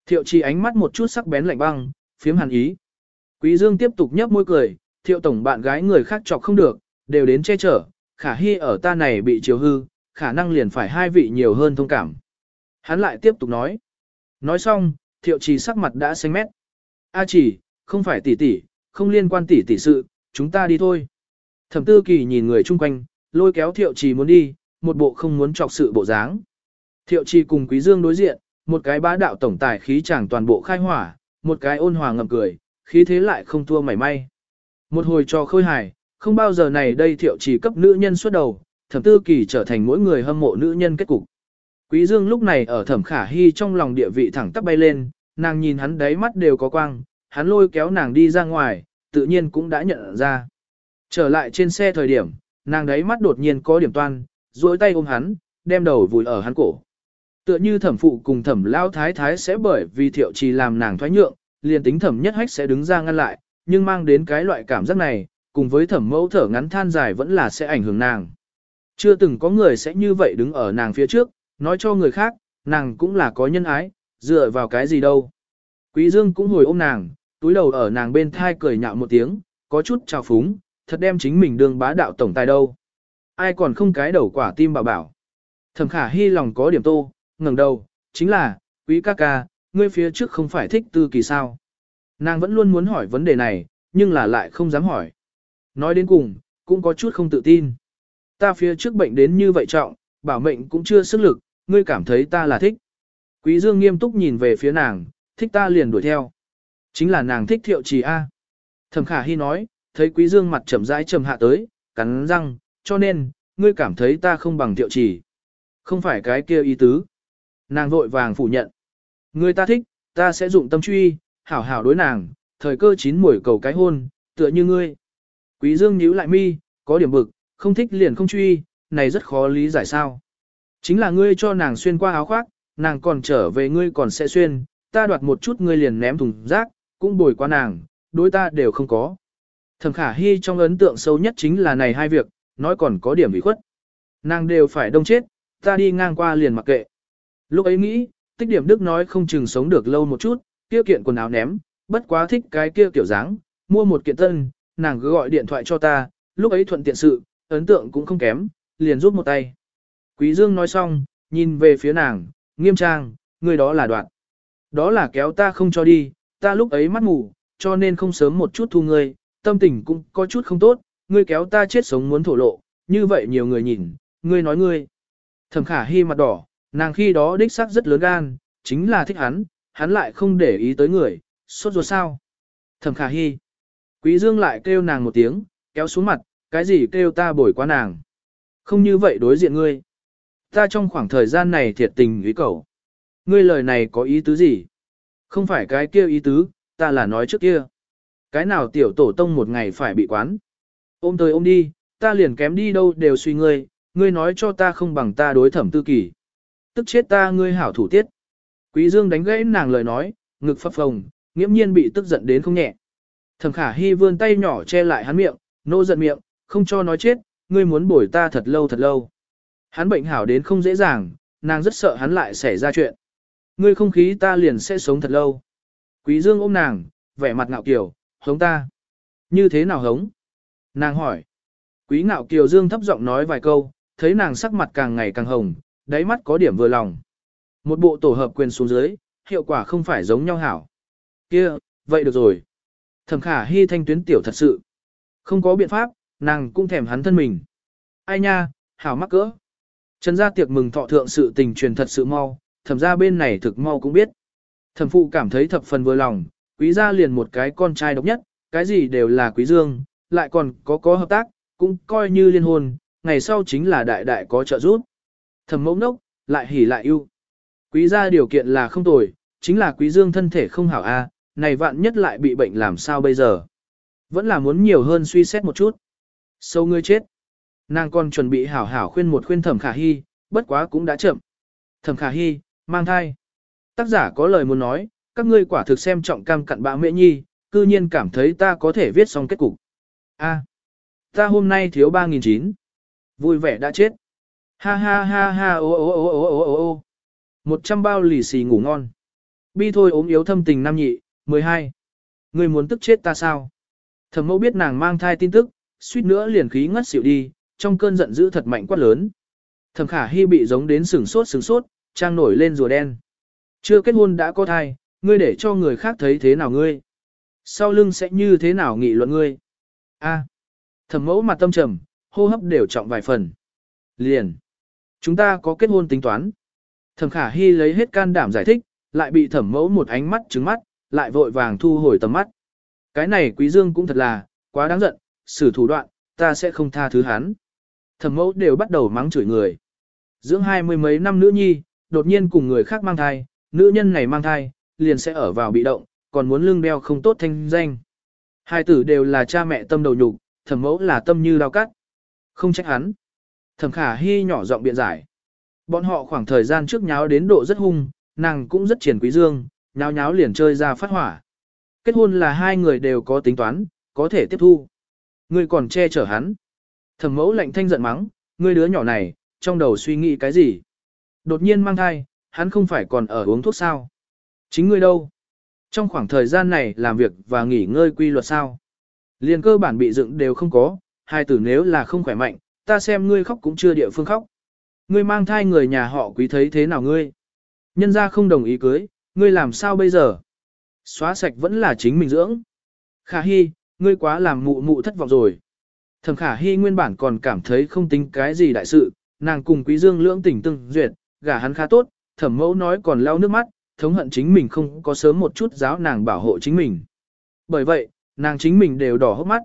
Thiệu trì ánh mắt một chút sắc bén lạnh băng, phiếm hàn ý. Quý Dương tiếp tục nhấp môi cười, thiệu tổng bạn gái người khác chọc không được, đều đến che chở, khả hy ở ta này bị chiều hư, khả năng liền phải hai vị nhiều hơn thông cảm. Hắn lại tiếp tục nói. Nói xong, thiệu trì sắc mặt đã xanh mét. A chỉ, không phải tỷ tỷ, không liên quan tỷ tỷ sự, chúng ta đi thôi. Thẩm tư kỳ nhìn người chung quanh, lôi kéo thiệu trì muốn đi, một bộ không muốn chọc sự bộ dáng. Thiệu trì cùng quý dương đối diện, một cái bá đạo tổng tài khí chàng toàn bộ khai hỏa, một cái ôn hòa ngậm cười, khí thế lại không thua mảy may. Một hồi trò khôi hài, không bao giờ này đây thiệu trì cấp nữ nhân xuất đầu, thẩm tư kỳ trở thành mỗi người hâm mộ nữ nhân kết cục. Quý dương lúc này ở thẩm khả hy trong lòng địa vị thẳng tắp bay lên, nàng nhìn hắn đáy mắt đều có quang, hắn lôi kéo nàng đi ra ngoài, tự nhiên cũng đã nhận ra. Trở lại trên xe thời điểm, nàng đáy mắt đột nhiên có điểm toan, duỗi tay ôm hắn, đem đầu vùi ở hắn cổ. Tựa như thẩm phụ cùng thẩm lao thái thái sẽ bởi vì thiệu trì làm nàng thoái nhượng, liền tính thẩm nhất hách sẽ đứng ra ngăn lại, nhưng mang đến cái loại cảm giác này, cùng với thẩm mẫu thở ngắn than dài vẫn là sẽ ảnh hưởng nàng. Chưa từng có người sẽ như vậy đứng ở nàng phía trước, nói cho người khác, nàng cũng là có nhân ái, dựa vào cái gì đâu. Quý Dương cũng hồi ôm nàng, túi đầu ở nàng bên thai cười nhạo một tiếng, có chút trào phúng, thật đem chính mình đương bá đạo tổng tài đâu. Ai còn không cái đầu quả tim bảo bảo. Thẩm khả hy lòng có điểm tô, ngẩng đầu, chính là, quý ca ca, ngươi phía trước không phải thích tư kỳ sao. Nàng vẫn luôn muốn hỏi vấn đề này, nhưng là lại không dám hỏi. Nói đến cùng, cũng có chút không tự tin. Ta phía trước bệnh đến như vậy trọng, bảo mệnh cũng chưa sức lực, ngươi cảm thấy ta là thích. Quý Dương nghiêm túc nhìn về phía nàng, thích ta liền đuổi theo. Chính là nàng thích thiệu trì A. Thẩm khả hy nói, thấy quý dương mặt trầm rãi trầm hạ tới, cắn răng, cho nên, ngươi cảm thấy ta không bằng thiệu trì. Không phải cái kia ý tứ. Nàng vội vàng phủ nhận. Ngươi ta thích, ta sẽ dụng tâm truy, hảo hảo đối nàng, thời cơ chín muồi cầu cái hôn, tựa như ngươi. Quý dương nhíu lại mi, có điểm bực, không thích liền không truy, này rất khó lý giải sao. Chính là ngươi cho nàng xuyên qua áo khoác, nàng còn trở về ngươi còn sẽ xuyên, ta đoạt một chút ngươi liền ném thùng rác, cũng bồi qua nàng, đối ta đều không có. Thẩm khả hy trong ấn tượng sâu nhất chính là này hai việc, nói còn có điểm bị khuất. Nàng đều phải đông chết, ta đi ngang qua liền mặc kệ. Lúc ấy nghĩ, tích điểm đức nói không chừng sống được lâu một chút, kia kiện quần áo ném, bất quá thích cái kia kiểu dáng, mua một kiện tân, nàng cứ gọi điện thoại cho ta, lúc ấy thuận tiện sự, ấn tượng cũng không kém, liền rút một tay. Quý Dương nói xong, nhìn về phía nàng, nghiêm trang, người đó là đoạn. Đó là kéo ta không cho đi, ta lúc ấy mắt ngủ, cho nên không sớm một chút thu ngươi, tâm tình cũng có chút không tốt, ngươi kéo ta chết sống muốn thổ lộ, như vậy nhiều người nhìn, ngươi nói ngươi. Thẩm khả hy mặt đỏ, nàng khi đó đích xác rất lớn gan, chính là thích hắn, hắn lại không để ý tới người, sốt ruột sao. Thẩm khả hy. Quý dương lại kêu nàng một tiếng, kéo xuống mặt, cái gì kêu ta bồi qua nàng. Không như vậy đối diện ngươi. Ta trong khoảng thời gian này thiệt tình ý cầu. Ngươi lời này có ý tứ gì? Không phải cái kia ý tứ, ta là nói trước kia. Cái nào tiểu tổ tông một ngày phải bị quán. Ôm tới ôm đi, ta liền kém đi đâu đều suy ngươi, ngươi nói cho ta không bằng ta đối thẩm tư kỳ. Tức chết ta ngươi hảo thủ tiết. Quý Dương đánh gãy nàng lời nói, ngực phập phồng, nghiễm nhiên bị tức giận đến không nhẹ. Thẩm khả hi vươn tay nhỏ che lại hắn miệng, nô giận miệng, không cho nói chết, ngươi muốn bồi ta thật lâu thật lâu. Hắn bệnh hảo đến không dễ dàng, nàng rất sợ hắn lại xảy ra chuyện. Ngươi không khí ta liền sẽ sống thật lâu. Quý Dương ôm nàng, vẻ mặt ngạo kiều, hống ta. Như thế nào hống? Nàng hỏi. Quý ngạo kiều Dương thấp giọng nói vài câu, thấy nàng sắc mặt càng ngày càng hồng, đáy mắt có điểm vừa lòng. Một bộ tổ hợp quyền xuống dưới, hiệu quả không phải giống nhau hảo. Kia, vậy được rồi. Thẩm khả hy thanh tuyến tiểu thật sự. Không có biện pháp, nàng cũng thèm hắn thân mình. Ai nha, hảo mắc cỡ. Trần gia tiệc mừng thọ thượng sự tình truyền thật sự mau, thẩm gia bên này thực mau cũng biết. Thẩm phụ cảm thấy thập phần vừa lòng, quý gia liền một cái con trai độc nhất, cái gì đều là quý dương, lại còn có có hợp tác, cũng coi như liên hôn, ngày sau chính là đại đại có trợ giúp thầm mẫu nốc, lại hỉ lại yêu. Quý gia điều kiện là không tồi, chính là quý dương thân thể không hảo a, này vạn nhất lại bị bệnh làm sao bây giờ. Vẫn là muốn nhiều hơn suy xét một chút. Sâu ngươi chết. Nàng còn chuẩn bị hảo hảo khuyên một khuyên thẩm khả hy, bất quá cũng đã chậm. Thẩm khả hy, mang thai. Tác giả có lời muốn nói, các ngươi quả thực xem trọng cam cặn bã mẹ nhi, cư nhiên cảm thấy ta có thể viết xong kết cục. A, ta hôm nay thiếu 3.900. Vui vẻ đã chết. Ha ha ha ha ô ô ô ô ô ô ô. Một trăm bao lì xì ngủ ngon. Bi thôi ốm yếu thâm tình nam nhị, 12. Người muốn tức chết ta sao? Thẩm mẫu biết nàng mang thai tin tức, suýt nữa liền khí ngất xỉu đi, trong cơn giận dữ thật mạnh quát lớn. Thẩm khả hy bị giống đến sừng sốt sừng sốt, trang nổi lên rùa đen. Chưa kết hôn đã có thai, ngươi để cho người khác thấy thế nào ngươi? Sau lưng sẽ như thế nào nghị luận ngươi? A. Thẩm mẫu mặt tâm trầm, hô hấp đều trọng vài phần. Liền. Chúng ta có kết hôn tính toán. Thẩm khả hy lấy hết can đảm giải thích, lại bị thẩm mẫu một ánh mắt trứng mắt, lại vội vàng thu hồi tầm mắt. Cái này quý dương cũng thật là, quá đáng giận, xử thủ đoạn, ta sẽ không tha thứ hắn. Thẩm mẫu đều bắt đầu mắng chửi người. Dưỡng hai mươi mấy năm nữ nhi, đột nhiên cùng người khác mang thai, nữ nhân này mang thai, liền sẽ ở vào bị động, còn muốn lưng đeo không tốt thanh danh. Hai tử đều là cha mẹ tâm đầu nhục, thẩm mẫu là tâm như lao cắt. Không trách hắn. Thẩm khả hy nhỏ giọng biện giải. Bọn họ khoảng thời gian trước nháo đến độ rất hung, nàng cũng rất triển quý dương, nháo nháo liền chơi ra phát hỏa. Kết hôn là hai người đều có tính toán, có thể tiếp thu. Ngươi còn che chở hắn. Thẩm mẫu lạnh thanh giận mắng, ngươi đứa nhỏ này, trong đầu suy nghĩ cái gì? Đột nhiên mang thai, hắn không phải còn ở uống thuốc sao? Chính ngươi đâu? Trong khoảng thời gian này làm việc và nghỉ ngơi quy luật sao? Liền cơ bản bị dựng đều không có, hai tử nếu là không khỏe mạnh, ta xem ngươi khóc cũng chưa địa phương khóc. Ngươi mang thai người nhà họ quý thấy thế nào ngươi? Nhân gia không đồng ý cưới, ngươi làm sao bây giờ? Xóa sạch vẫn là chính mình dưỡng. Khả Hy, ngươi quá làm mụ mụ thất vọng rồi. Thẩm Khả Hy nguyên bản còn cảm thấy không tính cái gì đại sự, nàng cùng Quý Dương lưỡng tình tương duyệt, gả hắn khá tốt, thẩm mẫu nói còn lau nước mắt, thống hận chính mình không có sớm một chút giáo nàng bảo hộ chính mình. Bởi vậy, nàng chính mình đều đỏ hốc mắt.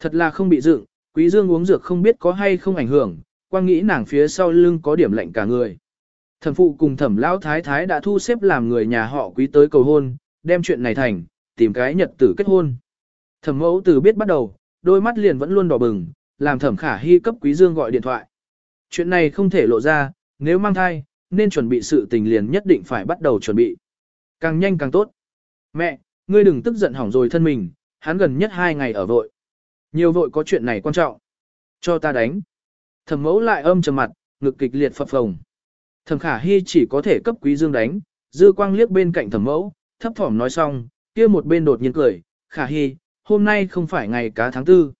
Thật là không bị dựng, Quý Dương uống dược không biết có hay không ảnh hưởng, quang nghĩ nàng phía sau lưng có điểm lạnh cả người. Thẩm phụ cùng thẩm lão thái thái đã thu xếp làm người nhà họ quý tới cầu hôn, đem chuyện này thành, tìm cái nhật tử kết hôn. Thẩm mẫu từ biết bắt đầu, đôi mắt liền vẫn luôn đỏ bừng, làm thẩm khả hy cấp quý dương gọi điện thoại. Chuyện này không thể lộ ra, nếu mang thai, nên chuẩn bị sự tình liền nhất định phải bắt đầu chuẩn bị. Càng nhanh càng tốt. Mẹ, ngươi đừng tức giận hỏng rồi thân mình, hắn gần nhất hai ngày ở vội. Nhiều vội có chuyện này quan trọng. Cho ta đánh. Thẩm mẫu lại âm trầm mặt, ngực kịch liệt phập phồng. Thẩm khả hy chỉ có thể cấp quý dương đánh, dư quang liếc bên cạnh thẩm mẫu, thấp thỏm nói xong, kia một bên đột nhiên cười, khả hy, hôm nay không phải ngày cá tháng tư.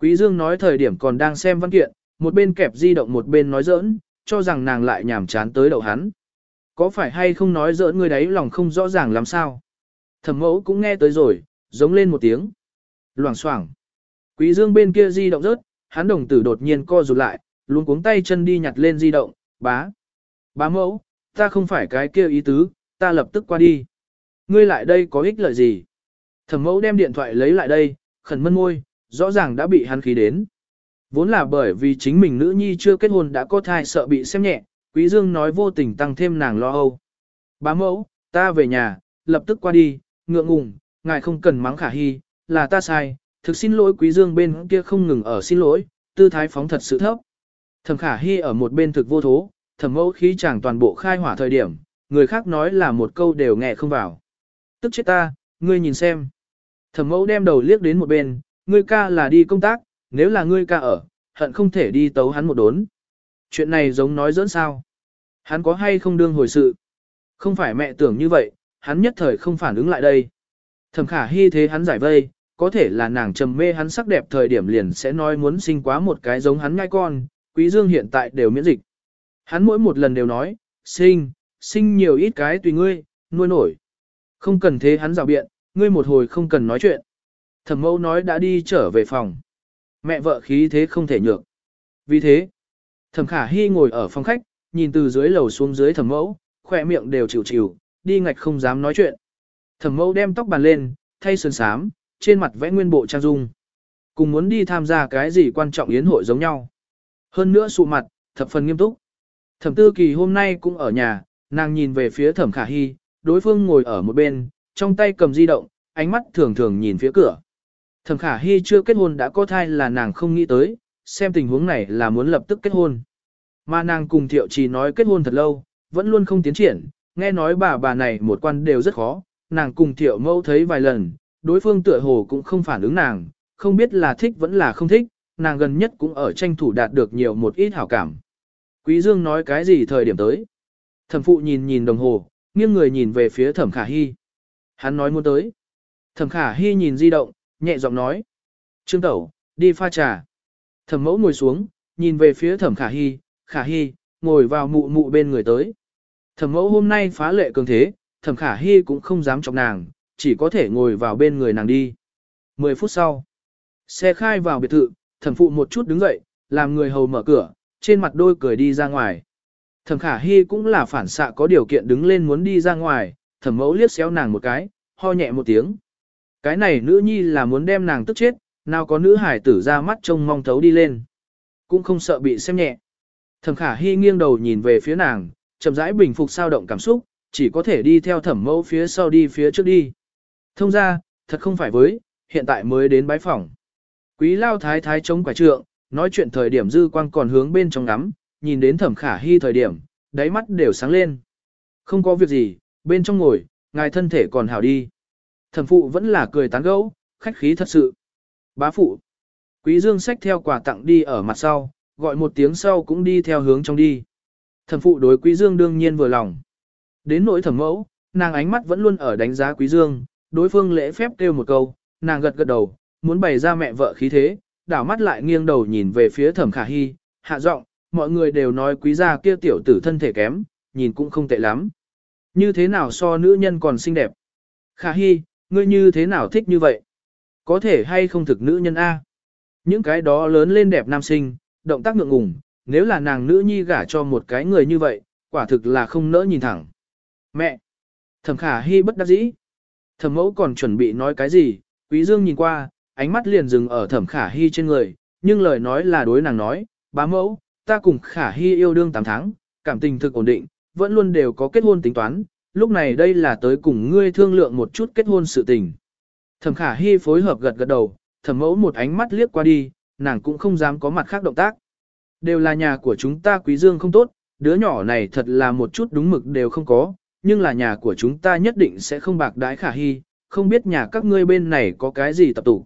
Quý dương nói thời điểm còn đang xem văn kiện, một bên kẹp di động một bên nói giỡn, cho rằng nàng lại nhảm chán tới đầu hắn. Có phải hay không nói giỡn người đấy lòng không rõ ràng làm sao. Thẩm mẫu cũng nghe tới rồi, giống lên một tiếng. Loảng xoảng. Quý dương bên kia di động rớt, hắn đồng tử đột nhiên co rụt lại, luôn cuống tay chân đi nhặt lên di động, bá. Bá mẫu, ta không phải cái kia ý tứ, ta lập tức qua đi. Ngươi lại đây có ích lợi gì? Thẩm mẫu đem điện thoại lấy lại đây, khẩn mân môi, rõ ràng đã bị hắn khí đến. Vốn là bởi vì chính mình nữ nhi chưa kết hôn đã có thai sợ bị xem nhẹ, Quý Dương nói vô tình tăng thêm nàng lo âu. Bá mẫu, ta về nhà, lập tức qua đi, ngượng ngùng, ngài không cần mắng khả hy, là ta sai, thực xin lỗi quý dương bên kia không ngừng ở xin lỗi, tư thái phóng thật sự thấp. Thẩm khả hy ở một bên thực vô thố, thẩm mẫu khí chẳng toàn bộ khai hỏa thời điểm, người khác nói là một câu đều nghe không vào. Tức chết ta, ngươi nhìn xem. Thẩm mẫu đem đầu liếc đến một bên, ngươi ca là đi công tác, nếu là ngươi ca ở, hận không thể đi tấu hắn một đốn. Chuyện này giống nói dẫn sao. Hắn có hay không đương hồi sự. Không phải mẹ tưởng như vậy, hắn nhất thời không phản ứng lại đây. Thẩm khả hy thế hắn giải vây, có thể là nàng trầm mê hắn sắc đẹp thời điểm liền sẽ nói muốn sinh quá một cái giống hắn ngai con, quý dương hiện tại đều miễn dịch. Hắn mỗi một lần đều nói, sinh, sinh nhiều ít cái tùy ngươi, nuôi nổi. Không cần thế hắn rào biện, ngươi một hồi không cần nói chuyện. Thẩm mẫu nói đã đi trở về phòng. Mẹ vợ khí thế không thể nhược. Vì thế, thẩm khả hy ngồi ở phòng khách, nhìn từ dưới lầu xuống dưới thẩm mẫu, khỏe miệng đều chịu chịu, đi ngạch không dám nói chuyện. Thẩm mẫu đem tóc bàn lên, thay sơn sám, trên mặt vẽ nguyên bộ trang dung. Cùng muốn đi tham gia cái gì quan trọng yến hội giống nhau. Hơn nữa sụ mặt, thập phần nghiêm túc. Thẩm tư kỳ hôm nay cũng ở nhà, nàng nhìn về phía thẩm khả hy, đối phương ngồi ở một bên, trong tay cầm di động, ánh mắt thường thường nhìn phía cửa. Thẩm khả hy chưa kết hôn đã có thai là nàng không nghĩ tới, xem tình huống này là muốn lập tức kết hôn. Mà nàng cùng thiệu chỉ nói kết hôn thật lâu, vẫn luôn không tiến triển, nghe nói bà bà này một quan đều rất khó, nàng cùng thiệu mâu thấy vài lần, đối phương tựa hồ cũng không phản ứng nàng, không biết là thích vẫn là không thích, nàng gần nhất cũng ở tranh thủ đạt được nhiều một ít hảo cảm. Quý Dương nói cái gì thời điểm tới? Thẩm phụ nhìn nhìn đồng hồ, nghiêng người nhìn về phía thẩm khả hy. Hắn nói muốn tới. Thẩm khả hy nhìn di động, nhẹ giọng nói. Trương tẩu, đi pha trà. Thẩm mẫu ngồi xuống, nhìn về phía thẩm khả hy, khả hy, ngồi vào mụ mụ bên người tới. Thẩm mẫu hôm nay phá lệ cường thế, thẩm khả hy cũng không dám chọc nàng, chỉ có thể ngồi vào bên người nàng đi. Mười phút sau, xe khai vào biệt thự, thẩm phụ một chút đứng dậy, làm người hầu mở cửa, trên mặt đôi cười đi ra ngoài. Thẩm khả hy cũng là phản xạ có điều kiện đứng lên muốn đi ra ngoài, thẩm mẫu liếc xéo nàng một cái, ho nhẹ một tiếng. Cái này nữ nhi là muốn đem nàng tức chết, nào có nữ hải tử ra mắt trông mong thấu đi lên. Cũng không sợ bị xem nhẹ. Thẩm khả hy nghiêng đầu nhìn về phía nàng, chậm rãi bình phục sao động cảm xúc, chỉ có thể đi theo thẩm mẫu phía sau đi phía trước đi. Thông ra, thật không phải với, hiện tại mới đến bái phòng. Quý lao thái thái chống quả trượng, nói chuyện thời điểm dư quang còn hướng bên trong ngắm, nhìn đến thẩm khả hy thời điểm, đáy mắt đều sáng lên. Không có việc gì, bên trong ngồi, ngài thân thể còn hảo đi. Thẩm phụ vẫn là cười tán gẫu, khách khí thật sự. Bá phụ. Quý dương xách theo quà tặng đi ở mặt sau, gọi một tiếng sau cũng đi theo hướng trong đi. Thẩm phụ đối quý dương đương nhiên vừa lòng. Đến nỗi thẩm mẫu, nàng ánh mắt vẫn luôn ở đánh giá quý dương, đối phương lễ phép kêu một câu, nàng gật gật đầu, muốn bày ra mẹ vợ khí thế, đảo mắt lại nghiêng đầu nhìn về phía thẩm khả hy, hạ giọng, mọi người đều nói quý gia kia tiểu tử thân thể kém, nhìn cũng không tệ lắm. Như thế nào so nữ nhân còn xinh đẹp? Khả hy, ngươi như thế nào thích như vậy? Có thể hay không thực nữ nhân A? Những cái đó lớn lên đẹp nam sinh, động tác ngượng ngùng, nếu là nàng nữ nhi gả cho một cái người như vậy, quả thực là không nỡ nhìn thẳng. Mẹ! Thẩm khả hy bất đắc dĩ. Thẩm mẫu còn chuẩn bị nói cái gì, quý dương nhìn qua, ánh mắt liền dừng ở thẩm khả hy trên người, nhưng lời nói là đối nàng nói, bá mẫu, ta cùng khả hy yêu đương 8 tháng, cảm tình thực ổn định, vẫn luôn đều có kết hôn tính toán, lúc này đây là tới cùng ngươi thương lượng một chút kết hôn sự tình. Thẩm khả hy phối hợp gật gật đầu, thẩm mẫu một ánh mắt liếc qua đi, nàng cũng không dám có mặt khác động tác. Đều là nhà của chúng ta quý dương không tốt, đứa nhỏ này thật là một chút đúng mực đều không có, nhưng là nhà của chúng ta nhất định sẽ không bạc đái khả hy, không biết nhà các ngươi bên này có cái gì tập tụ.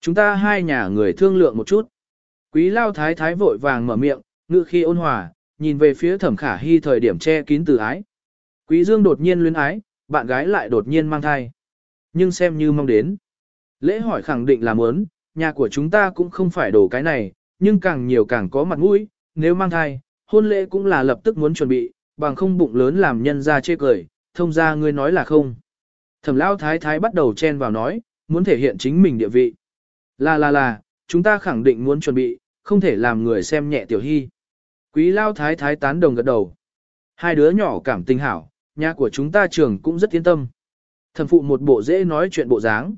Chúng ta hai nhà người thương lượng một chút. Quý lao thái thái vội vàng mở miệng, ngự khi ôn hòa, nhìn về phía thẩm khả hy thời điểm che kín từ ái. Quý dương đột nhiên luyến ái, bạn gái lại đột nhiên mang thai. Nhưng xem như mong đến. Lễ hỏi khẳng định là muốn, nhà của chúng ta cũng không phải đổ cái này, nhưng càng nhiều càng có mặt mũi, nếu mang thai, hôn lễ cũng là lập tức muốn chuẩn bị, bằng không bụng lớn làm nhân ra chê cười, thông ra ngươi nói là không. Thẩm lao thái thái bắt đầu chen vào nói, muốn thể hiện chính mình địa vị. Là là là, chúng ta khẳng định muốn chuẩn bị, không thể làm người xem nhẹ tiểu hy. Quý lao thái thái tán đồng gật đầu. Hai đứa nhỏ cảm tình hảo, nhà của chúng ta trường cũng rất yên tâm. Thẩm phụ một bộ dễ nói chuyện bộ dáng.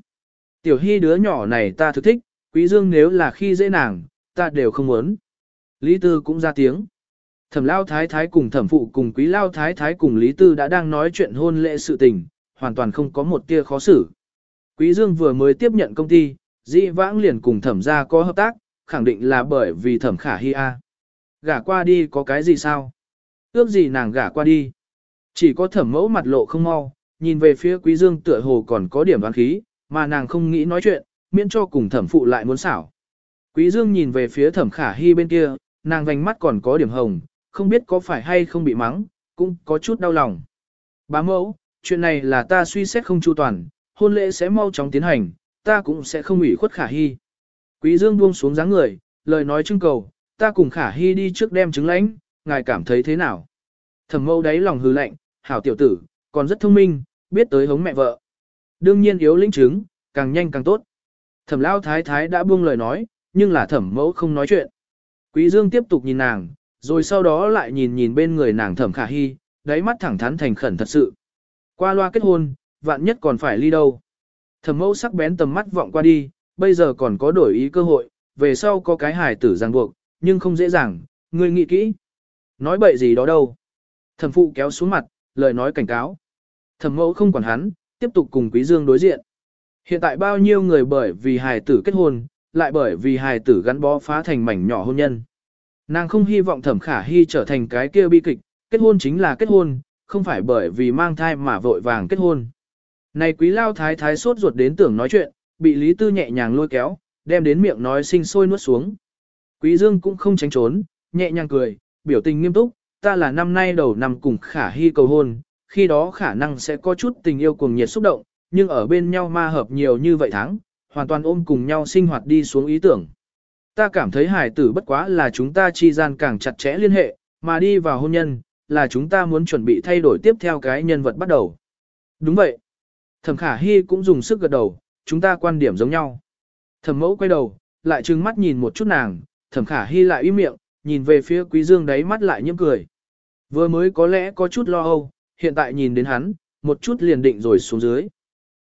Tiểu hy đứa nhỏ này ta thực thích, quý dương nếu là khi dễ nàng, ta đều không muốn. Lý Tư cũng ra tiếng. Thẩm lao thái thái cùng thẩm phụ cùng quý lao thái thái cùng Lý Tư đã đang nói chuyện hôn lễ sự tình, hoàn toàn không có một tia khó xử. Quý Dương vừa mới tiếp nhận công ty, dĩ vãng liền cùng thẩm gia có hợp tác, khẳng định là bởi vì thẩm khả hi a. Gả qua đi có cái gì sao? Ước gì nàng gả qua đi? Chỉ có thẩm mẫu mặt lộ không mau, nhìn về phía quý dương tựa hồ còn có điểm đoán khí, mà nàng không nghĩ nói chuyện, miễn cho cùng thẩm phụ lại muốn xảo. Quý dương nhìn về phía thẩm khả Hi bên kia, nàng vành mắt còn có điểm hồng, không biết có phải hay không bị mắng, cũng có chút đau lòng. Bá mẫu, chuyện này là ta suy xét không chu toàn, hôn lễ sẽ mau chóng tiến hành, ta cũng sẽ không ủy khuất khả hy. Quý dương buông xuống dáng người, lời nói trưng cầu, ta cùng khả hy đi trước đem chứng lãnh, ngài cảm thấy thế nào? Thẩm mẫu đáy lòng hư lạnh, hảo tiểu tử, còn rất thông minh, biết tới hống mẹ vợ. Đương nhiên yếu lĩnh chứng, càng nhanh càng tốt. Thẩm lao thái thái đã buông lời nói, nhưng là thẩm mẫu không nói chuyện. Quý dương tiếp tục nhìn nàng, rồi sau đó lại nhìn nhìn bên người nàng thẩm khả hy, đáy mắt thẳng thắn thành khẩn thật sự. Qua loa kết hôn, vạn nhất còn phải ly đâu. Thẩm mẫu sắc bén tầm mắt vọng qua đi, bây giờ còn có đổi ý cơ hội, về sau có cái hài tử ràng buộc, nhưng không dễ dàng, ngươi nghĩ kỹ. Nói bậy gì đó đâu. Thẩm phụ kéo xuống mặt, lời nói cảnh cáo. Thẩm mẫu không quản hắn, tiếp tục cùng Quý Dương đối diện. Hiện tại bao nhiêu người bởi vì hài tử kết hôn, lại bởi vì hài tử gắn bó phá thành mảnh nhỏ hôn nhân. Nàng không hy vọng thẩm khả hy trở thành cái kia bi kịch, kết hôn chính là kết hôn, không phải bởi vì mang thai mà vội vàng kết hôn. Này quý lao thái thái sốt ruột đến tưởng nói chuyện, bị Lý Tư nhẹ nhàng lôi kéo, đem đến miệng nói sinh sôi nuốt xuống. Quý Dương cũng không tránh trốn, nhẹ nhàng cười, biểu tình nghiêm túc, ta là năm nay đầu năm cùng khả hy cầu hôn, khi đó khả năng sẽ có chút tình yêu cuồng nhiệt xúc động, nhưng ở bên nhau ma hợp nhiều như vậy tháng, hoàn toàn ôm cùng nhau sinh hoạt đi xuống ý tưởng. Ta cảm thấy hài tử bất quá là chúng ta chi gian càng chặt chẽ liên hệ, mà đi vào hôn nhân, là chúng ta muốn chuẩn bị thay đổi tiếp theo cái nhân vật bắt đầu. Đúng vậy. Thẩm khả hy cũng dùng sức gật đầu, chúng ta quan điểm giống nhau. Thẩm mẫu quay đầu, lại trừng mắt nhìn một chút nàng, thẩm khả hy lại im miệng, nhìn về phía quý dương đáy mắt lại nhếch cười. Vừa mới có lẽ có chút lo âu, hiện tại nhìn đến hắn, một chút liền định rồi xuống dưới.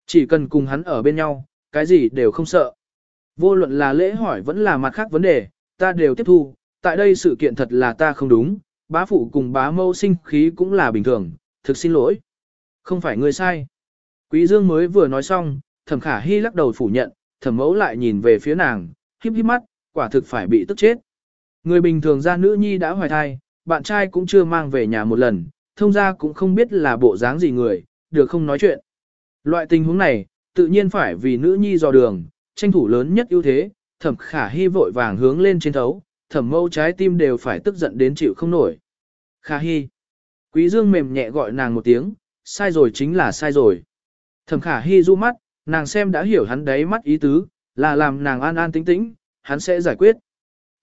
Chỉ cần cùng hắn ở bên nhau, cái gì đều không sợ. Vô luận là lễ hỏi vẫn là mặt khác vấn đề, ta đều tiếp thu, tại đây sự kiện thật là ta không đúng, bá phụ cùng bá mâu sinh khí cũng là bình thường, thực xin lỗi. Không phải người sai. Quý Dương mới vừa nói xong, thẩm khả hy lắc đầu phủ nhận, thẩm mẫu lại nhìn về phía nàng, híp híp mắt, quả thực phải bị tức chết. Người bình thường ra nữ nhi đã hoài thai, bạn trai cũng chưa mang về nhà một lần, thông ra cũng không biết là bộ dáng gì người, được không nói chuyện. Loại tình huống này, tự nhiên phải vì nữ nhi dò đường, tranh thủ lớn nhất ưu thế, thẩm khả hy vội vàng hướng lên trên thấu, thẩm mâu trái tim đều phải tức giận đến chịu không nổi. Khả hy. Quý dương mềm nhẹ gọi nàng một tiếng, sai rồi chính là sai rồi. Thẩm khả hy du mắt, nàng xem đã hiểu hắn đấy mắt ý tứ, là làm nàng an an tĩnh tĩnh, hắn sẽ giải quyết.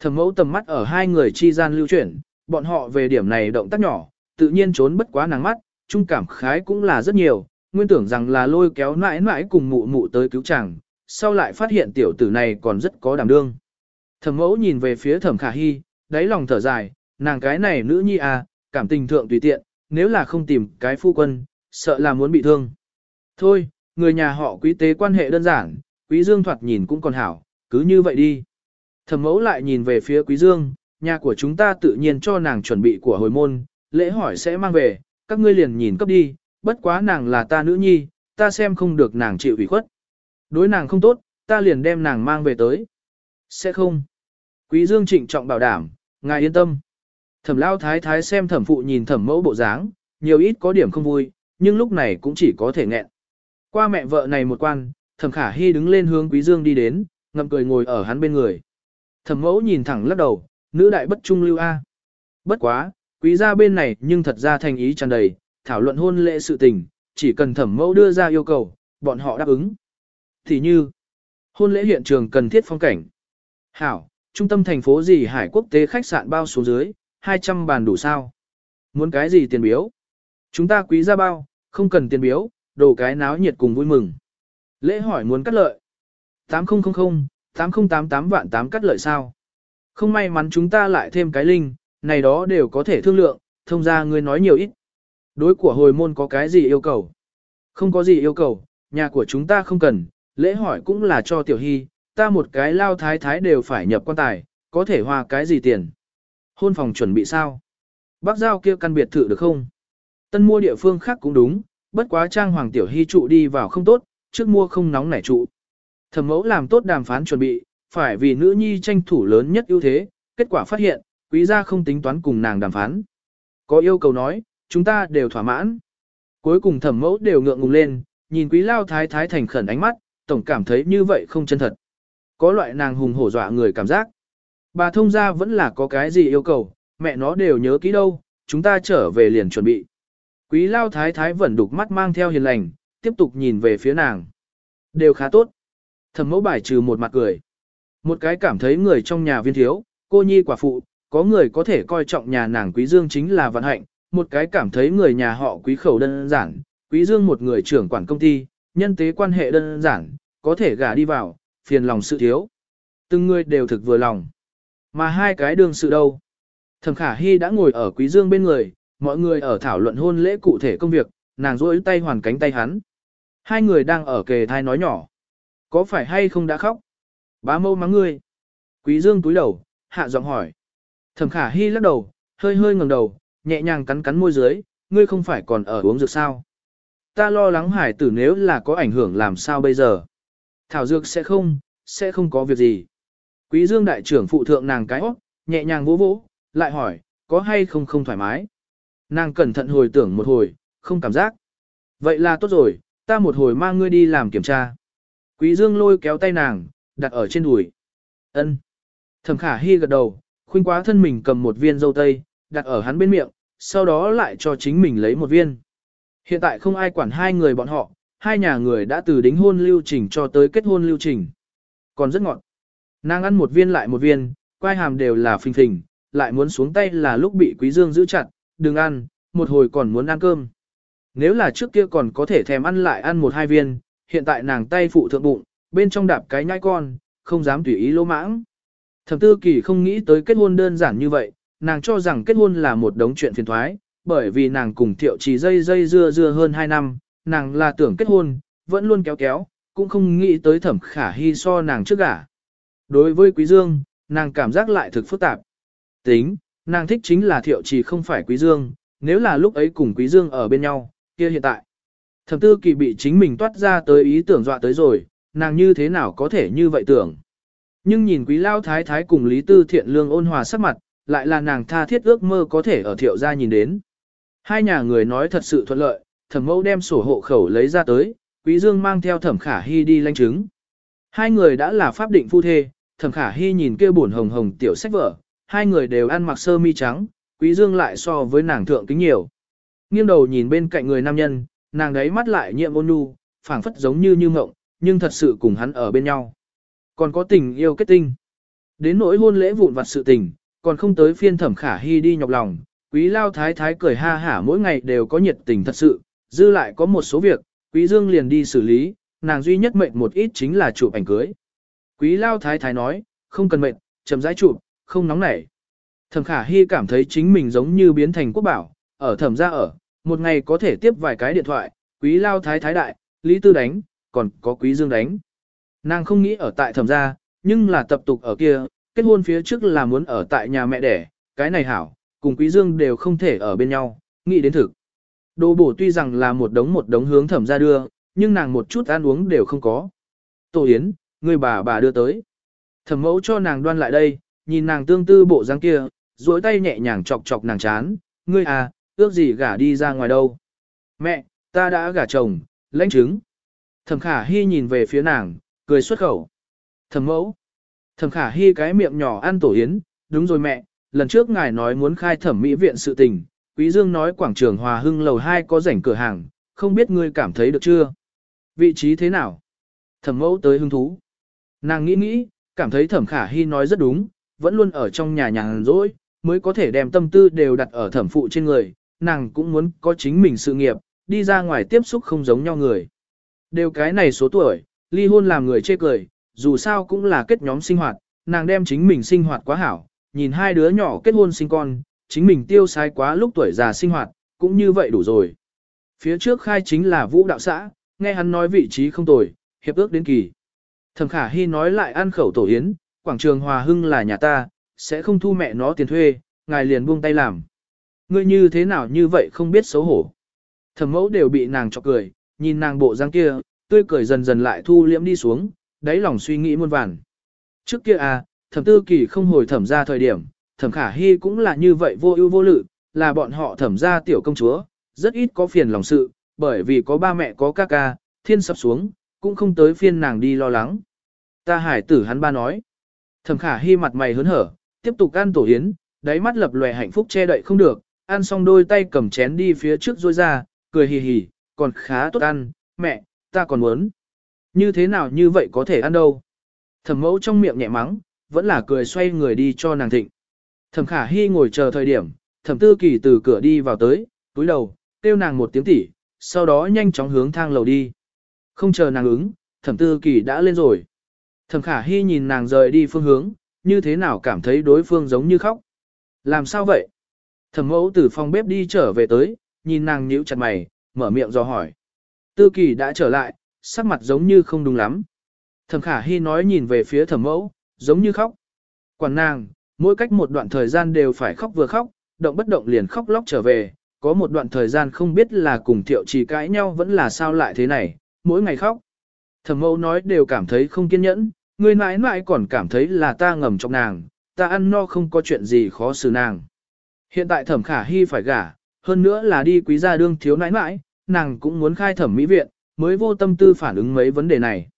Thẩm mẫu tầm mắt ở hai người chi gian lưu chuyển, bọn họ về điểm này động tác nhỏ, tự nhiên trốn bất quá nàng mắt, trung cảm khái cũng là rất nhiều, nguyên tưởng rằng là lôi kéo mãi mãi cùng mụ mụ tới cứu chàng, sau lại phát hiện tiểu tử này còn rất có đảm đương. Thẩm mẫu nhìn về phía thẩm khả hy, đáy lòng thở dài, nàng cái này nữ nhi à, cảm tình thượng tùy tiện, nếu là không tìm cái phu quân, sợ là muốn bị thương. Thôi, người nhà họ quý tế quan hệ đơn giản, quý dương thoạt nhìn cũng còn hảo, cứ như vậy đi. Thẩm mẫu lại nhìn về phía quý dương, nhà của chúng ta tự nhiên cho nàng chuẩn bị của hồi môn, lễ hỏi sẽ mang về, các ngươi liền nhìn cấp đi, bất quá nàng là ta nữ nhi, ta xem không được nàng chịu ủy khuất. Đối nàng không tốt, ta liền đem nàng mang về tới. Sẽ không. Quý Dương trịnh trọng bảo đảm, ngài yên tâm. Thẩm lao thái thái xem thẩm phụ nhìn thẩm mẫu bộ dáng, nhiều ít có điểm không vui, nhưng lúc này cũng chỉ có thể nghẹn. Qua mẹ vợ này một quan, thẩm khả hy đứng lên hướng quý dương đi đến, ngậm cười ngồi ở hắn bên người. Thẩm mẫu nhìn thẳng lắc đầu, nữ đại bất trung lưu a. Bất quá, quý gia bên này nhưng thật ra thành ý tràn đầy, thảo luận hôn lễ sự tình, chỉ cần thẩm mẫu đưa ra yêu cầu, bọn họ đáp ứng. Thì như, hôn lễ hiện trường cần thiết phong cảnh. Hảo, trung tâm thành phố gì hải quốc tế khách sạn bao số dưới, 200 bàn đủ sao? Muốn cái gì tiền biếu? Chúng ta quý gia bao, không cần tiền biếu, đồ cái náo nhiệt cùng vui mừng. Lễ hỏi muốn cắt lợi. 8000, 8088 vạn 8 cắt lợi sao? Không may mắn chúng ta lại thêm cái linh, này đó đều có thể thương lượng, thông ra ngươi nói nhiều ít. Đối của hồi môn có cái gì yêu cầu? Không có gì yêu cầu, nhà của chúng ta không cần, lễ hỏi cũng là cho tiểu hy, ta một cái lao thái thái đều phải nhập quan tài, có thể hoa cái gì tiền? Hôn phòng chuẩn bị sao? Bác giao kia căn biệt thự được không? Tân mua địa phương khác cũng đúng, bất quá trang hoàng tiểu hy trụ đi vào không tốt, trước mua không nóng nảy trụ. Thẩm mẫu làm tốt đàm phán chuẩn bị, phải vì nữ nhi tranh thủ lớn nhất ưu thế, kết quả phát hiện, quý gia không tính toán cùng nàng đàm phán. Có yêu cầu nói, chúng ta đều thỏa mãn. Cuối cùng thẩm mẫu đều ngượng ngùng lên, nhìn quý lao thái thái thành khẩn ánh mắt, tổng cảm thấy như vậy không chân thật. Có loại nàng hùng hổ dọa người cảm giác. Bà thông gia vẫn là có cái gì yêu cầu, mẹ nó đều nhớ kỹ đâu, chúng ta trở về liền chuẩn bị. Quý lao thái thái vẫn đục mắt mang theo hiền lành, tiếp tục nhìn về phía nàng. Đều khá tốt. Thẩm mẫu bài trừ một mặt cười. Một cái cảm thấy người trong nhà viên thiếu, cô nhi quả phụ, có người có thể coi trọng nhà nàng quý dương chính là vận hạnh, một cái cảm thấy người nhà họ quý khẩu đơn giản, quý dương một người trưởng quản công ty, nhân tế quan hệ đơn giản, có thể gả đi vào, phiền lòng sự thiếu. Từng người đều thực vừa lòng. Mà hai cái đường sự đâu? Thẩm Khả Hy đã ngồi ở Quý Dương bên người, mọi người ở thảo luận hôn lễ cụ thể công việc, nàng duỗi tay hoàn cánh tay hắn. Hai người đang ở kề thai nói nhỏ. Có phải hay không đã khóc? Bá mâu mắng ngươi. Quý Dương túi đầu, hạ giọng hỏi. Thẩm Khả Hy lắc đầu, hơi hơi ngẩng đầu, nhẹ nhàng cắn cắn môi dưới, ngươi không phải còn ở uống dược sao? Ta lo lắng hải tử nếu là có ảnh hưởng làm sao bây giờ? Thảo dược sẽ không, sẽ không có việc gì. Quý Dương đại trưởng phụ thượng nàng cái óc, nhẹ nhàng vỗ vỗ, lại hỏi, có hay không không thoải mái? Nàng cẩn thận hồi tưởng một hồi, không cảm giác. Vậy là tốt rồi, ta một hồi mang ngươi đi làm kiểm tra. Quý Dương lôi kéo tay nàng, đặt ở trên đùi. Ân. Thẩm Khả Hi gật đầu, khuynh quá thân mình cầm một viên dâu tây, đặt ở hắn bên miệng, sau đó lại cho chính mình lấy một viên. Hiện tại không ai quản hai người bọn họ, hai nhà người đã từ đính hôn lưu trình cho tới kết hôn lưu trình. Còn rất ngọt. Nàng ăn một viên lại một viên, quai hàm đều là phình phình, lại muốn xuống tay là lúc bị Quý Dương giữ chặt, đừng ăn, một hồi còn muốn ăn cơm. Nếu là trước kia còn có thể thèm ăn lại ăn một hai viên, hiện tại nàng tay phụ thượng bụng, bên trong đạp cái nhai con, không dám tùy ý lỗ mãng. Thẩm tư kỳ không nghĩ tới kết hôn đơn giản như vậy, nàng cho rằng kết hôn là một đống chuyện phiền thoái, bởi vì nàng cùng thiệu chỉ dây dây dưa dưa hơn 2 năm, nàng là tưởng kết hôn, vẫn luôn kéo kéo, cũng không nghĩ tới thẩm khả hy so nàng trước gả. Đối với quý dương, nàng cảm giác lại thực phức tạp. Tính, nàng thích chính là thiệu chỉ không phải quý dương, nếu là lúc ấy cùng quý dương ở bên nhau, kia hiện tại. Thẩm tư kỳ bị chính mình toát ra tới ý tưởng dọa tới rồi, nàng như thế nào có thể như vậy tưởng. Nhưng nhìn quý lao thái thái cùng Lý Tư thiện lương ôn hòa sắc mặt, lại là nàng tha thiết ước mơ có thể ở thiệu gia nhìn đến. Hai nhà người nói thật sự thuận lợi, thẩm mẫu đem sổ hộ khẩu lấy ra tới, quý dương mang theo thẩm khả hy đi lanh chứng. Hai người đã là pháp định phu thê, thẩm khả hy nhìn kia buồn hồng hồng tiểu sách vở, hai người đều ăn mặc sơ mi trắng, quý dương lại so với nàng thượng kính nhiều. Nghiêng đầu nhìn bên cạnh người nam nhân, nàng đấy mắt lại nhiệm ôn nhu, phảng phất giống như như ngộng, nhưng thật sự cùng hắn ở bên nhau. Còn có tình yêu kết tinh. Đến nỗi hôn lễ vụn vặt sự tình, còn không tới phiên thẩm khả hy đi nhọc lòng, quý lao thái thái cười ha hả mỗi ngày đều có nhiệt tình thật sự, dư lại có một số việc, quý dương liền đi xử lý, nàng duy nhất mệnh một ít chính là chụp ảnh cưới. Quý lao thái thái nói, không cần mệnh, chậm rãi chụp, không nóng nảy. Thẩm khả hy cảm thấy chính mình giống như biến thành quốc bảo, ở thẩm gia ở, một ngày có thể tiếp vài cái điện thoại, quý lao thái thái đại, lý tư đánh, còn có quý dương đánh. Nàng không nghĩ ở tại thẩm gia, nhưng là tập tục ở kia, kết hôn phía trước là muốn ở tại nhà mẹ đẻ, cái này hảo, cùng quý dương đều không thể ở bên nhau, nghĩ đến thực. Đồ bổ tuy rằng là một đống một đống hướng thẩm gia đưa, nhưng nàng một chút ăn uống đều không có. Tổ Yến, người bà bà đưa tới. Thẩm mẫu cho nàng đoan lại đây, nhìn nàng tương tư bộ dáng kia, duỗi tay nhẹ nhàng chọc chọc nàng chán, ngươi à, ước gì gả đi ra ngoài đâu. Mẹ, ta đã gả chồng, lãnh chứng. Thẩm khả hy nhìn về phía nàng, cười xuất khẩu. Thẩm mẫu. Thẩm khả hy cái miệng nhỏ ăn tổ yến, đúng rồi mẹ, lần trước ngài nói muốn khai thẩm mỹ viện sự tình, quý dương nói quảng trường hòa hưng lầu 2 có rảnh cửa hàng, không biết ngươi cảm thấy được chưa? Vị trí thế nào? Thẩm mẫu tới hứng thú. Nàng nghĩ nghĩ, cảm thấy thẩm khả hy nói rất đúng, vẫn luôn ở trong nhà nhàn rỗi, mới có thể đem tâm tư đều đặt ở thẩm phụ trên người, nàng cũng muốn có chính mình sự nghiệp, đi ra ngoài tiếp xúc không giống nhau người. Đều cái này số tuổi, ly hôn làm người chê cười, dù sao cũng là kết nhóm sinh hoạt, nàng đem chính mình sinh hoạt quá hảo, nhìn hai đứa nhỏ kết hôn sinh con, chính mình tiêu sai quá lúc tuổi già sinh hoạt, cũng như vậy đủ rồi. Phía trước khai chính là vũ đạo xã, nghe hắn nói vị trí không tồi, hiệp ước đến kỳ. Thẩm khả hy nói lại ăn khẩu tổ yến, quảng trường Hòa Hưng là nhà ta, sẽ không thu mẹ nó tiền thuê, ngài liền buông tay làm. Ngươi như thế nào như vậy không biết xấu hổ. Thẩm mẫu đều bị nàng chọc cười, nhìn nàng bộ dáng kia, tươi cười dần dần lại thu liễm đi xuống, đáy lòng suy nghĩ muôn vàn. Trước kia à, thẩm tư kỳ không hồi thẩm ra thời điểm, thẩm khả hy cũng là như vậy vô ưu vô lự, là bọn họ thẩm ra tiểu công chúa, rất ít có phiền lòng sự, bởi vì có ba mẹ có ca ca, thiên sập xuống, cũng không tới phiên nàng đi lo lắng. Ta hải tử hắn ba nói. Thẩm khả hy mặt mày hớn hở, tiếp tục ăn tổ yến, đáy mắt lập lòe hạnh phúc che đậy không được, ăn xong đôi tay cầm chén đi phía trước rôi ra, cười hì hì, còn khá tốt ăn, mẹ, ta còn muốn. Như thế nào như vậy có thể ăn đâu. Thẩm mẫu trong miệng nhẹ mắng, vẫn là cười xoay người đi cho nàng thịnh. Thẩm khả hy ngồi chờ thời điểm, thẩm tư kỳ từ cửa đi vào tới, túi đầu, kêu nàng một tiếng tỉ, sau đó nhanh chóng hướng thang lầu đi. Không chờ nàng ứng, thẩm tư kỳ đã lên rồi. Thẩm khả hy nhìn nàng rời đi phương hướng, như thế nào cảm thấy đối phương giống như khóc. Làm sao vậy? Thẩm mẫu từ phòng bếp đi trở về tới, nhìn nàng nhíu chặt mày, mở miệng do hỏi. Tư kỳ đã trở lại, sắc mặt giống như không đúng lắm. Thẩm khả hy nói nhìn về phía thẩm mẫu, giống như khóc. Quản nàng, mỗi cách một đoạn thời gian đều phải khóc vừa khóc, động bất động liền khóc lóc trở về, có một đoạn thời gian không biết là cùng thiệu trì cãi nhau vẫn là sao lại thế này, mỗi ngày khóc. Thẩm mẫu nói đều cảm thấy không kiên nhẫn, người mãi mãi còn cảm thấy là ta ngầm trong nàng, ta ăn no không có chuyện gì khó xử nàng. Hiện tại thẩm khả hy phải gả, hơn nữa là đi quý gia đương thiếu nãi nãi, nàng cũng muốn khai thẩm mỹ viện, mới vô tâm tư phản ứng mấy vấn đề này.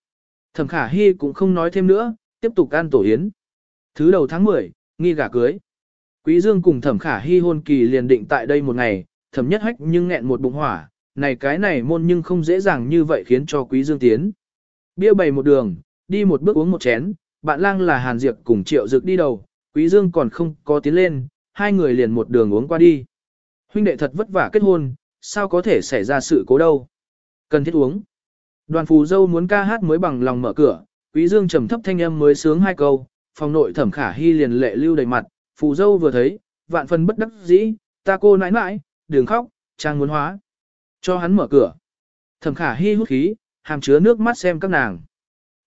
Thẩm khả hy cũng không nói thêm nữa, tiếp tục ăn tổ yến. Thứ đầu tháng 10, nghi gả cưới. Quý Dương cùng thẩm khả hy hôn kỳ liền định tại đây một ngày, thẩm nhất hách nhưng nghẹn một bụng hỏa, này cái này môn nhưng không dễ dàng như vậy khiến cho quý Dương tiến. Bia bày một đường, đi một bước uống một chén, bạn lang là Hàn Diệp cùng Triệu Dực đi đầu, Quý Dương còn không có tiến lên, hai người liền một đường uống qua đi. Huynh đệ thật vất vả kết hôn, sao có thể xảy ra sự cố đâu. Cần thiết uống. Đoàn phù dâu muốn ca hát mới bằng lòng mở cửa, Quý Dương trầm thấp thanh âm mới sướng hai câu, phòng nội thẩm khả hy liền lệ lưu đầy mặt, phù dâu vừa thấy, vạn phần bất đắc dĩ, ta cô nãi nãi, đừng khóc, trang muốn hóa. Cho hắn mở cửa. Thẩm khả hy hút khí, hàm chứa nước mắt xem các nàng.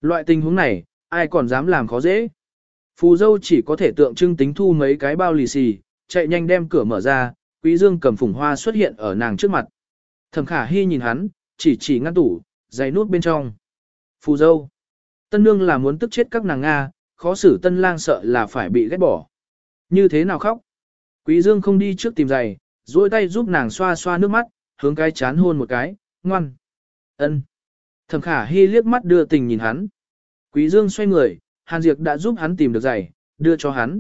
Loại tình huống này, ai còn dám làm khó dễ. Phù dâu chỉ có thể tượng trưng tính thu mấy cái bao lì xì, chạy nhanh đem cửa mở ra, quý dương cầm phùng hoa xuất hiện ở nàng trước mặt. Thẩm khả hy nhìn hắn, chỉ chỉ ngăn tủ, giày nút bên trong. Phù dâu. Tân nương là muốn tức chết các nàng Nga, khó xử tân lang sợ là phải bị ghét bỏ. Như thế nào khóc? Quý dương không đi trước tìm giày, duỗi tay giúp nàng xoa xoa nước mắt, hướng cái chán hôn một cái, ngoan. ân. Thẩm khả hy liếc mắt đưa tình nhìn hắn. Quý dương xoay người, Hàn Diệp đã giúp hắn tìm được giày, đưa cho hắn.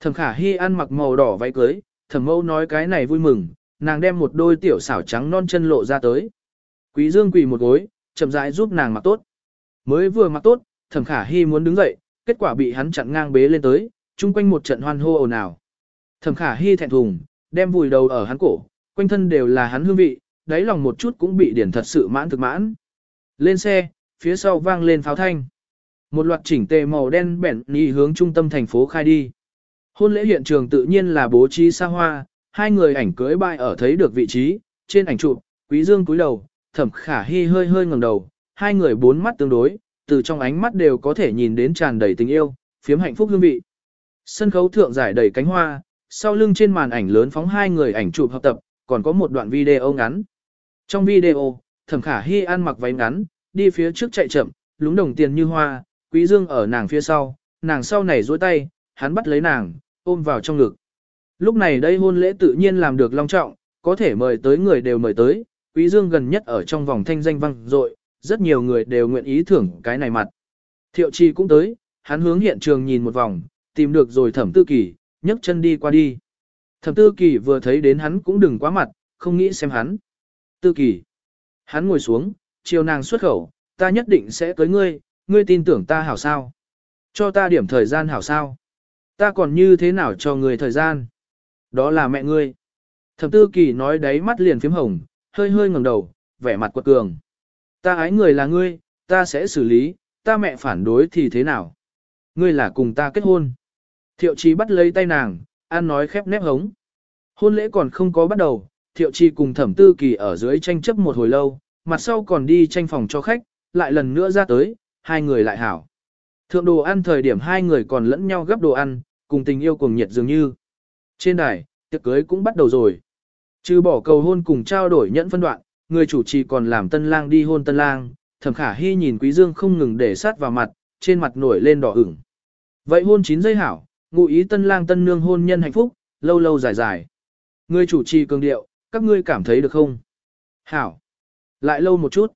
Thẩm khả hy ăn mặc màu đỏ váy cưới, thẩm mâu nói cái này vui mừng, nàng đem một đôi tiểu xảo trắng non chân lộ ra tới. Quý dương quỳ một gối, chậm rãi giúp nàng mặc tốt. Mới vừa mặc tốt, thẩm khả hy muốn đứng dậy, kết quả bị hắn chặn ngang bế lên tới, chung quanh một trận hoan hô ồn ào. Thẩm khả hy thẹn thùng, đem vùi đầu ở hắn cổ, quanh thân đều là hắn hương vị, đáy lòng một chút cũng bị điển thật sự mãn thực mãn. Lên xe, phía sau vang lên pháo thanh. Một loạt chỉnh tề màu đen bẻn nhì hướng trung tâm thành phố khai đi. Hôn lễ hiện trường tự nhiên là bố trí xa hoa, hai người ảnh cưới bại ở thấy được vị trí, trên ảnh chụp, quý dương cúi đầu, thẩm khả hy hơi hơi ngẩng đầu, hai người bốn mắt tương đối, từ trong ánh mắt đều có thể nhìn đến tràn đầy tình yêu, phiếm hạnh phúc hương vị. Sân khấu thượng giải đầy cánh hoa, sau lưng trên màn ảnh lớn phóng hai người ảnh chụp hợp tập, còn có một đoạn video ngắn. Trong video, thẩm khả hy ăn mặc váy ngắn, đi phía trước chạy chậm, lúng đồng tiền như hoa, quý dương ở nàng phía sau, nàng sau này duỗi tay, hắn bắt lấy nàng, ôm vào trong ngực. Lúc này đây hôn lễ tự nhiên làm được long trọng, có thể mời tới người đều mời tới, quý dương gần nhất ở trong vòng thanh danh vang dội, rất nhiều người đều nguyện ý thưởng cái này mặt. Thiệu trì cũng tới, hắn hướng hiện trường nhìn một vòng, tìm được rồi thẩm tư kỳ, nhấc chân đi qua đi. Thẩm tư kỳ vừa thấy đến hắn cũng đừng quá mặt, không nghĩ xem hắn. Tư kỳ. Hắn ngồi xuống, chiều nàng xuất khẩu, ta nhất định sẽ cưới ngươi, ngươi tin tưởng ta hảo sao. Cho ta điểm thời gian hảo sao. Ta còn như thế nào cho ngươi thời gian. Đó là mẹ ngươi. Thẩm tư kỳ nói đáy mắt liền phím hồng, hơi hơi ngẩng đầu, vẻ mặt quật cường. Ta ái người là ngươi, ta sẽ xử lý, ta mẹ phản đối thì thế nào? Ngươi là cùng ta kết hôn. Thiệu Chi bắt lấy tay nàng, an nói khép nép hống. Hôn lễ còn không có bắt đầu, Thiệu Chi cùng Thẩm Tư Kỳ ở dưới tranh chấp một hồi lâu, mặt sau còn đi tranh phòng cho khách, lại lần nữa ra tới, hai người lại hảo. Thượng đồ ăn thời điểm hai người còn lẫn nhau gấp đồ ăn, cùng tình yêu cuồng nhiệt dường như. Trên đài, tiệc cưới cũng bắt đầu rồi. Trừ bỏ cầu hôn cùng trao đổi nhẫn phân đoạn, người chủ trì còn làm tân lang đi hôn tân lang, thẩm khả hy nhìn quý dương không ngừng để sát vào mặt, trên mặt nổi lên đỏ ửng. Vậy hôn chín giây hảo, ngụ ý tân lang tân nương hôn nhân hạnh phúc, lâu lâu dài dài. Người chủ trì cường điệu, các ngươi cảm thấy được không? Hảo. Lại lâu một chút.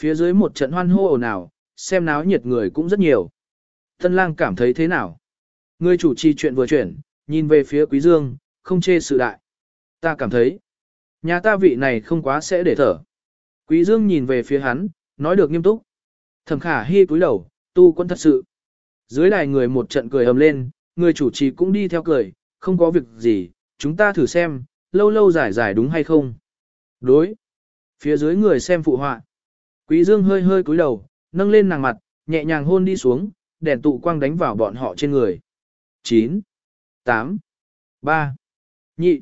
Phía dưới một trận hoan hô ồn ào, xem náo nhiệt người cũng rất nhiều. Tân lang cảm thấy thế nào? Người chủ trì chuyện vừa chuyển, nhìn về phía quý dương, không chê sự đại. Ta cảm thấy, nhà ta vị này không quá sẽ để thở. Quý dương nhìn về phía hắn, nói được nghiêm túc. Thẩm khả hy cúi đầu, tu quân thật sự. Dưới đài người một trận cười ầm lên, người chủ trì cũng đi theo cười, không có việc gì, chúng ta thử xem, lâu lâu giải giải đúng hay không. Đối. Phía dưới người xem phụ họa. Quý dương hơi hơi cúi đầu, nâng lên nàng mặt, nhẹ nhàng hôn đi xuống, đèn tụ quang đánh vào bọn họ trên người. 9, 8, 3, nhị.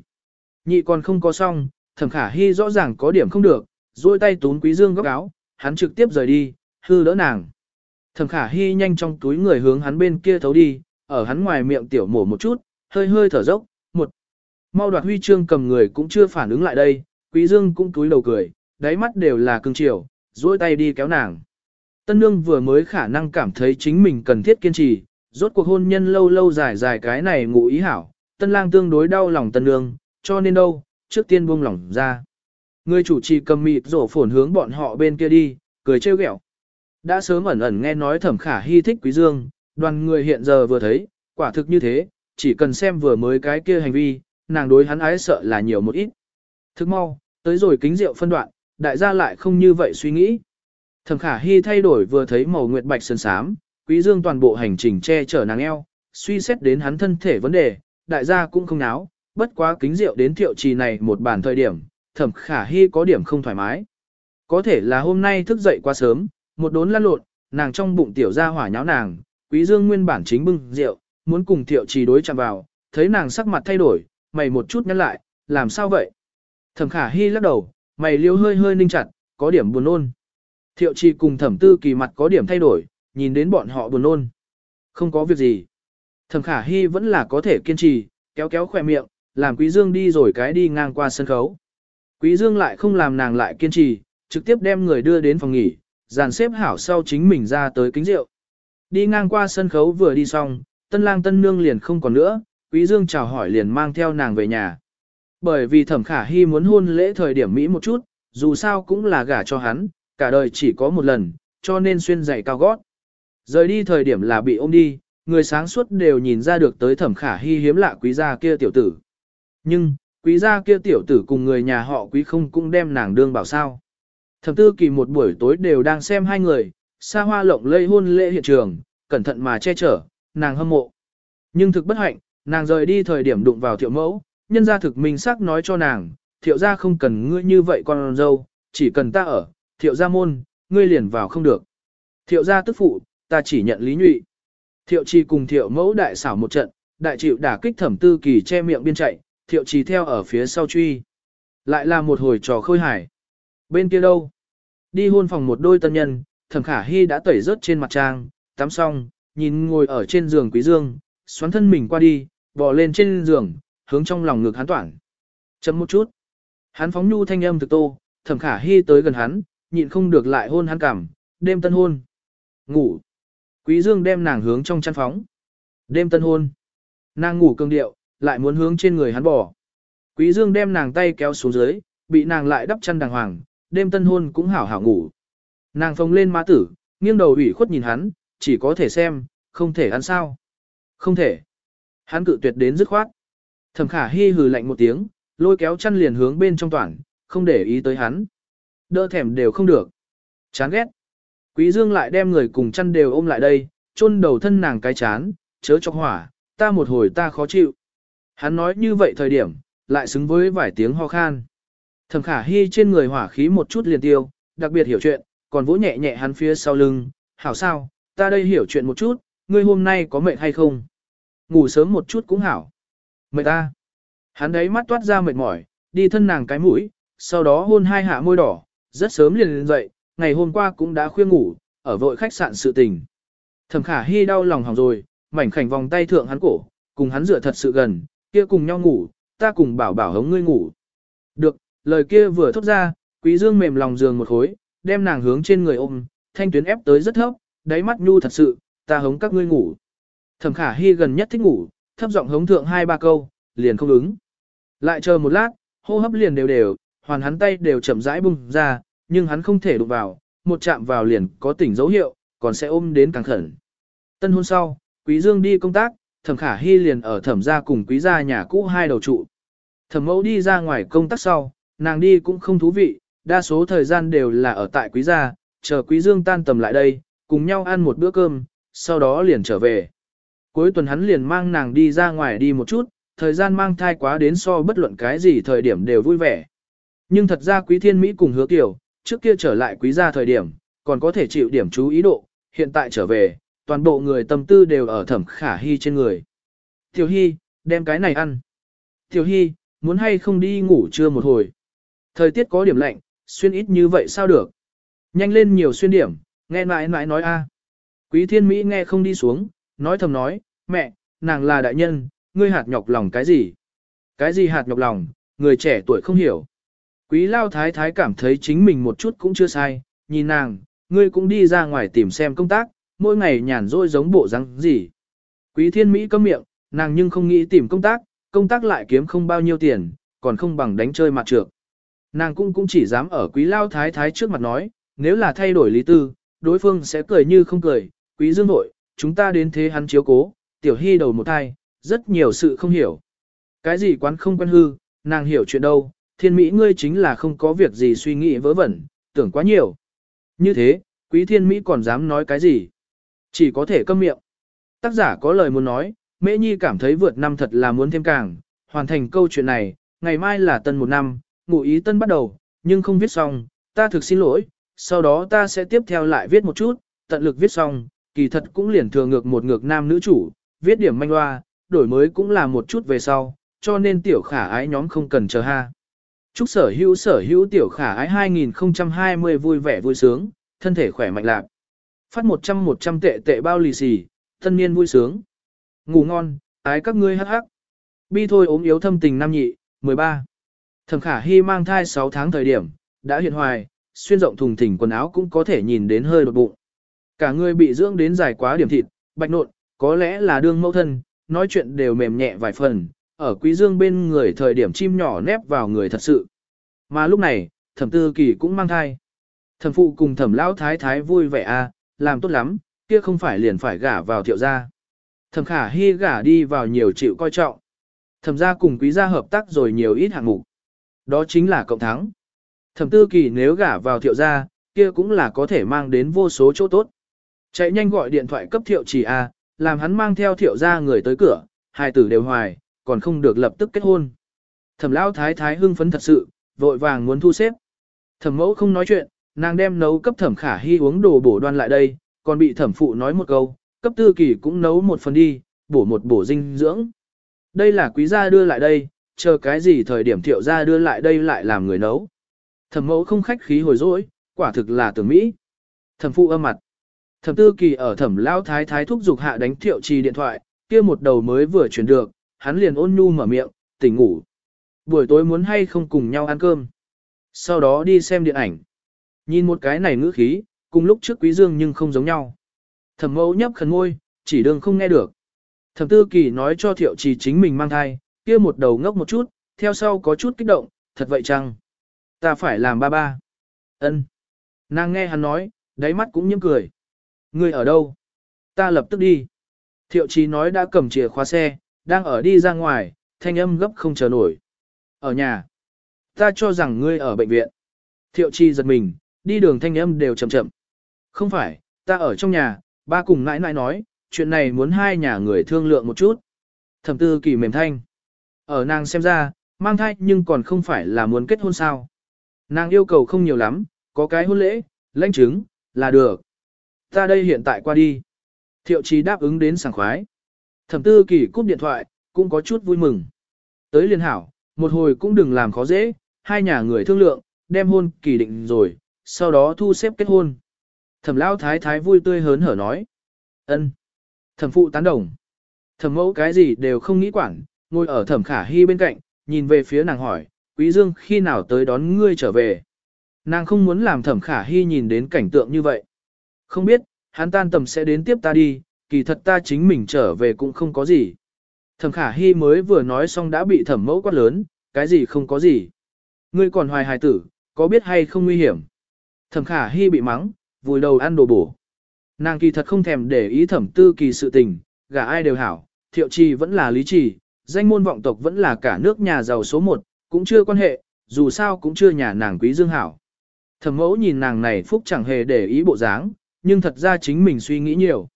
Nhị còn không có xong, thẩm khả hy rõ ràng có điểm không được, duỗi tay tún quý dương góc áo, hắn trực tiếp rời đi, hư đỡ nàng. Thẩm khả hy nhanh trong túi người hướng hắn bên kia thấu đi, ở hắn ngoài miệng tiểu mổ một chút, hơi hơi thở dốc, một. Mau đoạt huy chương cầm người cũng chưa phản ứng lại đây, quý dương cũng túi đầu cười, đáy mắt đều là cưng chiều, duỗi tay đi kéo nàng. Tân nương vừa mới khả năng cảm thấy chính mình cần thiết kiên trì, rốt cuộc hôn nhân lâu lâu dài dài cái này ngụ ý hảo, tân lang tương đối đau lòng tân nương, cho nên đâu, trước tiên buông lỏng ra. Người chủ trì cầm mịt rổ phồn hướng bọn họ bên kia đi, cười trêu ghẹo. Đã sớm ẩn ẩn nghe nói thẩm khả hy thích quý dương, đoàn người hiện giờ vừa thấy, quả thực như thế, chỉ cần xem vừa mới cái kia hành vi, nàng đối hắn ái sợ là nhiều một ít. Thức mau, tới rồi kính rượu phân đoạn, đại gia lại không như vậy suy nghĩ. Thẩm khả hy thay đổi vừa thấy màu nguyệt bạch sơn sám, quý dương toàn bộ hành trình che chở nàng eo, suy xét đến hắn thân thể vấn đề, đại gia cũng không náo, bất quá kính rượu đến thiệu trì này một bản thời điểm, thẩm khả hy có điểm không thoải mái. Có thể là hôm nay thức dậy quá sớm, một đốn lăn lộn, nàng trong bụng tiểu ra hỏa nháo nàng, quý dương nguyên bản chính bưng rượu, muốn cùng thiệu trì đối chạm vào, thấy nàng sắc mặt thay đổi, mày một chút nhăn lại, làm sao vậy? Thẩm khả hy lắc đầu, mày liêu hơi hơi ninh chặt, có điểm buồn nôn. Thiệu trì cùng thẩm tư kỳ mặt có điểm thay đổi, nhìn đến bọn họ buồn nôn. Không có việc gì. Thẩm khả hy vẫn là có thể kiên trì, kéo kéo khỏe miệng, làm quý dương đi rồi cái đi ngang qua sân khấu. Quý dương lại không làm nàng lại kiên trì, trực tiếp đem người đưa đến phòng nghỉ, dàn xếp hảo sau chính mình ra tới kính rượu. Đi ngang qua sân khấu vừa đi xong, tân lang tân nương liền không còn nữa, quý dương chào hỏi liền mang theo nàng về nhà. Bởi vì thẩm khả hy muốn hôn lễ thời điểm Mỹ một chút, dù sao cũng là gả cho hắn, cả đời chỉ có một lần, cho nên xuyên giày cao gót. Rời đi thời điểm là bị ôm đi, người sáng suốt đều nhìn ra được tới thẩm khả hy hiếm lạ quý gia kia tiểu tử. Nhưng, quý gia kia tiểu tử cùng người nhà họ quý không cũng đem nàng đương bảo sao. Thẩm tư kỳ một buổi tối đều đang xem hai người, xa hoa lộng lây hôn lễ hiện trường, cẩn thận mà che chở, nàng hâm mộ. Nhưng thực bất hạnh, nàng rời đi thời điểm đụng vào thiệu mẫu, nhân gia thực minh xác nói cho nàng, thiệu gia không cần ngươi như vậy con dâu, chỉ cần ta ở, thiệu gia môn, ngươi liền vào không được. Thiệu gia tức phụ, ta chỉ nhận lý nhụy. Thiệu trì cùng thiệu mẫu đại xảo một trận, đại chịu đả kích thẩm tư kỳ che miệng biên chạy, thiệu trì theo ở phía sau truy. Lại là một hồi trò khôi hải. Bên kia đâu? Đi hôn phòng một đôi tân nhân, thẩm khả hy đã tẩy rớt trên mặt trang, tắm xong, nhìn ngồi ở trên giường quý dương, xoắn thân mình qua đi, bò lên trên giường, hướng trong lòng ngực hắn toản. Chấm một chút. Hắn phóng nhu thanh âm thực tô, thẩm khả hy tới gần hắn, nhịn không được lại hôn hắn cảm, đêm tân hôn. Ngủ. Quý dương đem nàng hướng trong chăn phóng. Đêm tân hôn. Nàng ngủ cương điệu, lại muốn hướng trên người hắn bỏ, Quý dương đem nàng tay kéo xuống dưới, bị nàng lại đắp chân đàng hoàng, đêm tân hôn cũng hảo hảo ngủ. Nàng phồng lên má tử, nghiêng đầu ủy khuất nhìn hắn, chỉ có thể xem, không thể ăn sao. Không thể. Hắn cự tuyệt đến dứt khoát. Thẩm khả hy hừ lạnh một tiếng, lôi kéo chăn liền hướng bên trong toàn, không để ý tới hắn. Đỡ thèm đều không được. Chán ghét. Quý dương lại đem người cùng chăn đều ôm lại đây, chôn đầu thân nàng cái chán, chớ cho hỏa, ta một hồi ta khó chịu. Hắn nói như vậy thời điểm, lại xứng với vài tiếng ho khan. Thẩm khả hy trên người hỏa khí một chút liền tiêu, đặc biệt hiểu chuyện, còn vỗ nhẹ nhẹ hắn phía sau lưng, hảo sao, ta đây hiểu chuyện một chút, ngươi hôm nay có mệt hay không? Ngủ sớm một chút cũng hảo. Mệt ta. Hắn đấy mắt toát ra mệt mỏi, đi thân nàng cái mũi, sau đó hôn hai hạ môi đỏ, rất sớm liền lên dậy, ngày hôm qua cũng đã khuya ngủ, ở vội khách sạn sự tình. Thẩm khả hy đau lòng hỏng rồi, mảnh khảnh vòng tay thượng hắn cổ, cùng hắn dựa thật sự gần, kia cùng nhau ngủ, ta cùng bảo bảo hống ngươi ngủ. Được, lời kia vừa thốt ra, quý dương mềm lòng giường một khối, đem nàng hướng trên người ôm, thanh tuyến ép tới rất thấp, đáy mắt nhu thật sự, ta hống các ngươi ngủ. Thẩm khả hy gần nhất thích ngủ, thấp giọng hống thượng hai ba câu, liền không ứng. Lại chờ một lát, hô hấp liền đều đều, hoàn hắn tay đều chậm rãi bung ra, nhưng hắn không thể đụng vào, một chạm vào liền có tỉnh dấu hiệu, còn sẽ ôm đến càng khẩn. Tân hôn sau, Quý Dương đi công tác, Thẩm Khả Hy liền ở thẩm gia cùng Quý gia nhà cũ hai đầu trụ. Thẩm mẫu đi ra ngoài công tác sau, nàng đi cũng không thú vị, đa số thời gian đều là ở tại Quý gia, chờ Quý Dương tan tầm lại đây, cùng nhau ăn một bữa cơm, sau đó liền trở về. Cuối tuần hắn liền mang nàng đi ra ngoài đi một chút, thời gian mang thai quá đến so bất luận cái gì thời điểm đều vui vẻ. Nhưng thật ra Quý Thiên Mỹ cùng hứa tiểu, trước kia trở lại Quý gia thời điểm, còn có thể chịu điểm chú ý độ, hiện tại trở về, toàn bộ người tâm tư đều ở thẩm khả hy trên người. Tiểu Hy, đem cái này ăn. Tiểu Hy, muốn hay không đi ngủ trưa một hồi. Thời tiết có điểm lạnh, xuyên ít như vậy sao được. Nhanh lên nhiều xuyên điểm, nghe mãi mãi nói a. Quý thiên Mỹ nghe không đi xuống, nói thầm nói, mẹ, nàng là đại nhân, ngươi hạt nhọc lòng cái gì? Cái gì hạt nhọc lòng, người trẻ tuổi không hiểu. Quý lao thái thái cảm thấy chính mình một chút cũng chưa sai, nhìn nàng, ngươi cũng đi ra ngoài tìm xem công tác, mỗi ngày nhàn rỗi giống bộ răng gì. Quý thiên Mỹ cấm miệng, nàng nhưng không nghĩ tìm công tác, công tác lại kiếm không bao nhiêu tiền, còn không bằng đánh chơi mặt trược. Nàng cũng cũng chỉ dám ở quý lao thái thái trước mặt nói, nếu là thay đổi lý tư, đối phương sẽ cười như không cười, quý dương nội, chúng ta đến thế hắn chiếu cố, tiểu hy đầu một thai, rất nhiều sự không hiểu. Cái gì quán không quen hư, nàng hiểu chuyện đâu, thiên mỹ ngươi chính là không có việc gì suy nghĩ vớ vẩn, tưởng quá nhiều. Như thế, quý thiên mỹ còn dám nói cái gì? Chỉ có thể câm miệng. Tác giả có lời muốn nói, Mễ Nhi cảm thấy vượt năm thật là muốn thêm càng, hoàn thành câu chuyện này, ngày mai là tân một năm, ngụ ý tân bắt đầu, nhưng không viết xong, ta thực xin lỗi, sau đó ta sẽ tiếp theo lại viết một chút, tận lực viết xong, kỳ thật cũng liền thừa ngược một ngược nam nữ chủ, viết điểm manh hoa, đổi mới cũng là một chút về sau, cho nên tiểu khả ái nhóm không cần chờ ha. Chúc sở hữu sở hữu tiểu khả ái 2020 vui vẻ vui sướng, thân thể khỏe mạnh lạc. Phát 100-100 tệ tệ bao lì xì, thân niên vui sướng. Ngủ ngon, ái các ngươi hắc hắc. Bi thôi ốm yếu thâm tình nam nhị, 13. Thẩm khả hy mang thai 6 tháng thời điểm, đã hiện hoài, xuyên rộng thùng thình quần áo cũng có thể nhìn đến hơi đột bụng. Cả người bị dưỡng đến dài quá điểm thịt, bạch nộn, có lẽ là đương mẫu thân, nói chuyện đều mềm nhẹ vài phần, ở quý dương bên người thời điểm chim nhỏ nép vào người thật sự. Mà lúc này, thẩm tư kỳ cũng mang thai. Thẩm phụ cùng thẩm lão thái thái vui vẻ à, làm tốt lắm, kia không phải liền phải gả vào thiệu gia. Thẩm khả hy gả đi vào nhiều chịu coi trọng. Thẩm gia cùng quý gia hợp tác rồi nhiều ít hạng mục. Đó chính là cộng thắng. Thẩm tư kỳ nếu gả vào thiệu gia, kia cũng là có thể mang đến vô số chỗ tốt. Chạy nhanh gọi điện thoại cấp thiệu chỉ a, làm hắn mang theo thiệu gia người tới cửa, hai tử đều hoài, còn không được lập tức kết hôn. Thẩm lão thái thái hưng phấn thật sự, vội vàng muốn thu xếp. Thẩm mẫu không nói chuyện, nàng đem nấu cấp thẩm khả hy uống đồ bổ đoan lại đây, còn bị thẩm phụ nói một câu, cấp tư kỳ cũng nấu một phần đi, bổ một bổ dinh dưỡng. Đây là quý gia đưa lại đây, chờ cái gì thời điểm thiệu gia đưa lại đây lại làm người nấu. Thẩm mẫu không khách khí hồi dỗi, quả thực là tưởng Mỹ. Thẩm phụ âm mặt. Thẩm tư kỳ ở thẩm lao thái thái thúc giục hạ đánh thiệu trì điện thoại, kia một đầu mới vừa chuyển được, hắn liền ôn nhu mở miệng, tỉnh ngủ. Buổi tối muốn hay không cùng nhau ăn cơm. Sau đó đi xem điện ảnh. Nhìn một cái này ngữ khí, cùng lúc trước quý dương nhưng không giống nhau. Thẩm mẫu nhấp khẩn ngôi, chỉ đường không nghe được. Thẩm tư kỳ nói cho thiệu trì chính mình mang thai, kia một đầu ngốc một chút, theo sau có chút kích động, thật vậy chăng? Ta phải làm ba ba. Ân. Nàng nghe hắn nói, đáy mắt cũng nhiễm cười. Ngươi ở đâu? Ta lập tức đi. Thiệu trì nói đã cầm chìa khóa xe, đang ở đi ra ngoài, thanh âm gấp không chờ nổi. Ở nhà. Ta cho rằng ngươi ở bệnh viện. Thiệu trì giật mình, đi đường thanh âm đều chậm chậm. Không phải, ta ở trong nhà, ba cùng nãi nãi nói, chuyện này muốn hai nhà người thương lượng một chút. Thẩm tư kỳ mềm thanh. Ở nàng xem ra, mang thai nhưng còn không phải là muốn kết hôn sao. Nàng yêu cầu không nhiều lắm, có cái hôn lễ, lãnh chứng, là được. Ta đây hiện tại qua đi. Thiệu trí đáp ứng đến sảng khoái. Thẩm tư kỳ cúp điện thoại, cũng có chút vui mừng. Tới liên hảo, một hồi cũng đừng làm khó dễ, hai nhà người thương lượng, đem hôn kỳ định rồi, sau đó thu xếp kết hôn. Thẩm lao thái thái vui tươi hớn hở nói. ân. Thẩm phụ tán đồng. Thẩm mẫu cái gì đều không nghĩ quản, ngồi ở thẩm khả hy bên cạnh, nhìn về phía nàng hỏi, quý dương khi nào tới đón ngươi trở về. Nàng không muốn làm thẩm khả hy nhìn đến cảnh tượng như vậy. Không biết, hắn tan tầm sẽ đến tiếp ta đi, kỳ thật ta chính mình trở về cũng không có gì. Thẩm khả hy mới vừa nói xong đã bị thẩm mẫu quát lớn, cái gì không có gì. Ngươi còn hoài hài tử, có biết hay không nguy hiểm. Thẩm khả hy bị mắng, vùi đầu ăn đồ bổ. Nàng kỳ thật không thèm để ý thẩm tư kỳ sự tình, gả ai đều hảo, thiệu trì vẫn là lý trì, danh môn vọng tộc vẫn là cả nước nhà giàu số một, cũng chưa quan hệ, dù sao cũng chưa nhà nàng quý dương hảo. Thẩm mẫu nhìn nàng này phúc chẳng hề để ý bộ dáng, nhưng thật ra chính mình suy nghĩ nhiều.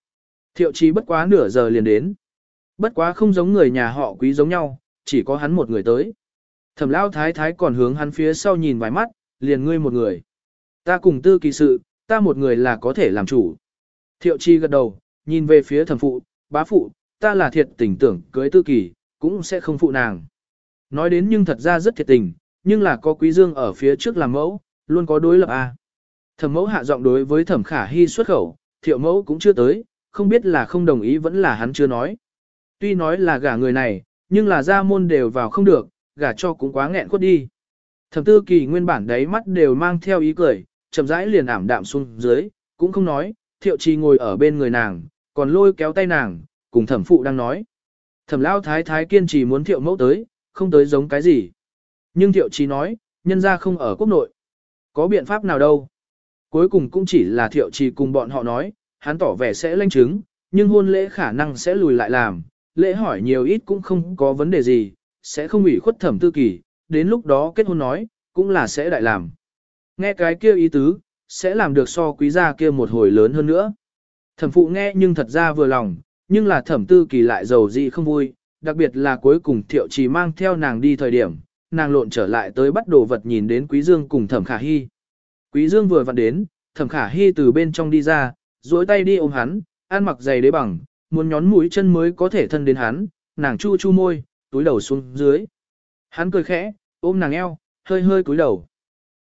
Thiệu trì bất quá nửa giờ liền đến. Bất quá không giống người nhà họ quý giống nhau, chỉ có hắn một người tới. Thẩm lao thái thái còn hướng hắn phía sau nhìn vài mắt, liền ngươi một người. Ta cùng tư kỳ sự, ta một người là có thể làm chủ. Thiệu chi gật đầu, nhìn về phía thẩm phụ, bá phụ, ta là thiệt tình tưởng cưới tư kỳ, cũng sẽ không phụ nàng. Nói đến nhưng thật ra rất thiệt tình, nhưng là có quý dương ở phía trước làm mẫu, luôn có đối lập a. Thẩm mẫu hạ giọng đối với thẩm khả hy xuất khẩu, thiệu mẫu cũng chưa tới, không biết là không đồng ý vẫn là hắn chưa nói. Tuy nói là gả người này, nhưng là gia môn đều vào không được, gả cho cũng quá nghẹn khuất đi. Thẩm tư kỳ nguyên bản đấy mắt đều mang theo ý cười, chậm rãi liền ảm đạm xuống dưới, cũng không nói, thiệu trì ngồi ở bên người nàng, còn lôi kéo tay nàng, cùng thẩm phụ đang nói. Thẩm lao thái thái kiên trì muốn thiệu mẫu tới, không tới giống cái gì. Nhưng thiệu trì nói, nhân ra không ở quốc nội. Có biện pháp nào đâu. Cuối cùng cũng chỉ là thiệu trì cùng bọn họ nói, hắn tỏ vẻ sẽ lanh chứng, nhưng hôn lễ khả năng sẽ lùi lại làm, lễ hỏi nhiều ít cũng không có vấn đề gì, sẽ không ủy khuất thẩm tư kỳ, đến lúc đó kết hôn nói, cũng là sẽ đại làm. Nghe cái kia ý tứ, sẽ làm được so quý gia kia một hồi lớn hơn nữa. Thẩm phụ nghe nhưng thật ra vừa lòng, nhưng là thẩm tư kỳ lại giàu dị không vui, đặc biệt là cuối cùng thiệu trì mang theo nàng đi thời điểm, nàng lộn trở lại tới bắt đồ vật nhìn đến quý dương cùng thẩm khả hy. Quý dương vừa vặn đến, thẩm khả hy từ bên trong đi ra, duỗi tay đi ôm hắn, ăn mặc giày đế bằng, muốn nhón mũi chân mới có thể thân đến hắn, nàng chu chu môi, túi đầu xuống dưới. Hắn cười khẽ, ôm nàng eo, hơi hơi cúi đầu.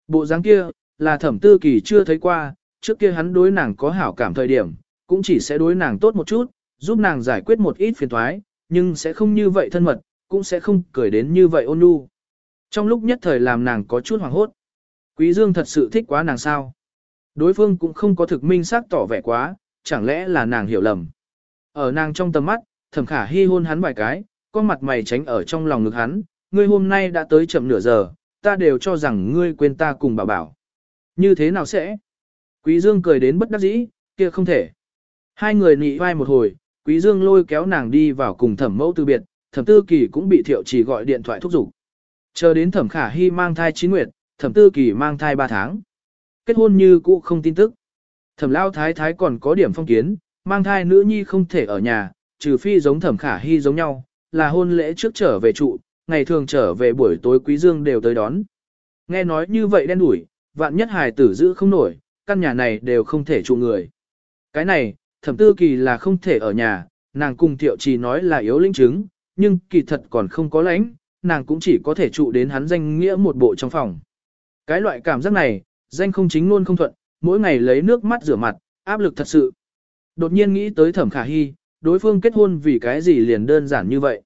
Bộ dáng kia, là thẩm tư kỳ chưa thấy qua, trước kia hắn đối nàng có hảo cảm thời điểm, cũng chỉ sẽ đối nàng tốt một chút, giúp nàng giải quyết một ít phiền toái, nhưng sẽ không như vậy thân mật, cũng sẽ không cười đến như vậy ôn nhu. Trong lúc nhất thời làm nàng có chút hoảng hốt. Quý Dương thật sự thích quá nàng sao? Đối phương cũng không có thực minh xác tỏ vẻ quá, chẳng lẽ là nàng hiểu lầm. Ở nàng trong tầm mắt, thẩm khả hy hôn hắn vài cái, con mặt mày tránh ở trong lòng ngực hắn, ngươi hôm nay đã tới chậm nửa giờ, ta đều cho rằng ngươi quên ta cùng bảo bảo. Như thế nào sẽ? Quý Dương cười đến bất đắc dĩ, kia không thể. Hai người nị vai một hồi, Quý Dương lôi kéo nàng đi vào cùng thẩm mẫu từ biệt, thẩm tư kỳ cũng bị thiệu chỉ gọi điện thoại thúc giục. Chờ đến thẩm khả hy mang thai chín nguyệt, thẩm tư kỳ mang thai ba tháng. Kết hôn như cũ không tin tức. Thẩm lao thái thái còn có điểm phong kiến, mang thai nữ nhi không thể ở nhà, trừ phi giống thẩm khả hy giống nhau, là hôn lễ trước trở về trụ, ngày thường trở về buổi tối quý dương đều tới đón. Nghe nói như vậy đen đủi, vạn nhất hài tử giữ không nổi, căn nhà này đều không thể trụ người. Cái này, thẩm tư kỳ là không thể ở nhà, nàng cùng thiệu chỉ nói là yếu linh chứng, nhưng kỳ thật còn không có lãnh, nàng cũng chỉ có thể trụ đến hắn danh nghĩa một bộ trong phòng. Cái loại cảm giác này, danh không chính luôn không thuận, mỗi ngày lấy nước mắt rửa mặt, áp lực thật sự. Đột nhiên nghĩ tới thẩm khả hy, đối phương kết hôn vì cái gì liền đơn giản như vậy.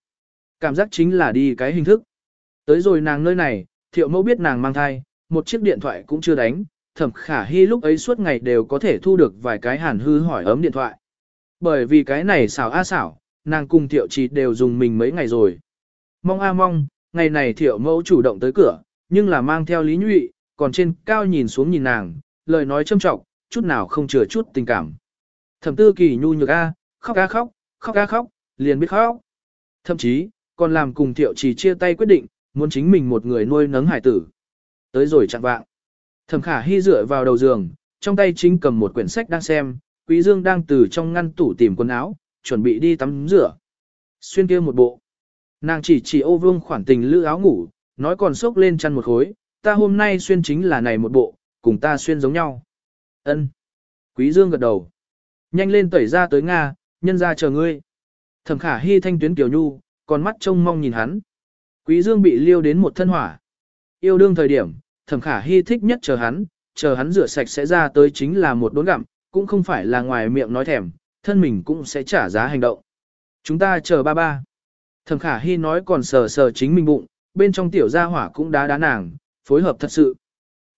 Cảm giác chính là đi cái hình thức. Tới rồi nàng nơi này, thiệu mẫu biết nàng mang thai, một chiếc điện thoại cũng chưa đánh, thẩm khả hy lúc ấy suốt ngày đều có thể thu được vài cái hàn hư hỏi ấm điện thoại. Bởi vì cái này xảo a xảo, nàng cùng thiệu chỉ đều dùng mình mấy ngày rồi. Mong a mong, ngày này thiệu mẫu chủ động tới cửa, nhưng là mang theo lý nhụy, còn trên cao nhìn xuống nhìn nàng, lời nói châm trọng, chút nào không chừa chút tình cảm. Thẩm tư kỳ nhu nhược a, khóc a khóc, khóc a khóc, liền biết khóc. Thậm chí, còn làm cùng thiệu chỉ chia tay quyết định, muốn chính mình một người nuôi nấng hải tử. Tới rồi chặn vạng. Thẩm khả hy dựa vào đầu giường, trong tay chính cầm một quyển sách đang xem, quý dương đang từ trong ngăn tủ tìm quần áo, chuẩn bị đi tắm rửa. Xuyên kia một bộ. Nàng chỉ chỉ ô vương khoản tình lữ áo ngủ, nói còn sốc lên chăn một khối, ta hôm nay xuyên chính là này một bộ, cùng ta xuyên giống nhau. Ân. Quý dương gật đầu. Nhanh lên tẩy ra tới Nga, nhân ra chờ ngươi. Thẩm khả hy thanh tuyến kiều nhu, còn mắt trông mong nhìn hắn. Quý dương bị liêu đến một thân hỏa. Yêu đương thời điểm, thẩm khả hy thích nhất chờ hắn, chờ hắn rửa sạch sẽ ra tới chính là một đốn gặm, cũng không phải là ngoài miệng nói thèm, thân mình cũng sẽ trả giá hành động. Chúng ta chờ ba ba. Thẩm khả hy nói còn sờ sờ chính mình bụng, bên trong tiểu gia hỏa cũng đá đá nàng, phối hợp thật sự.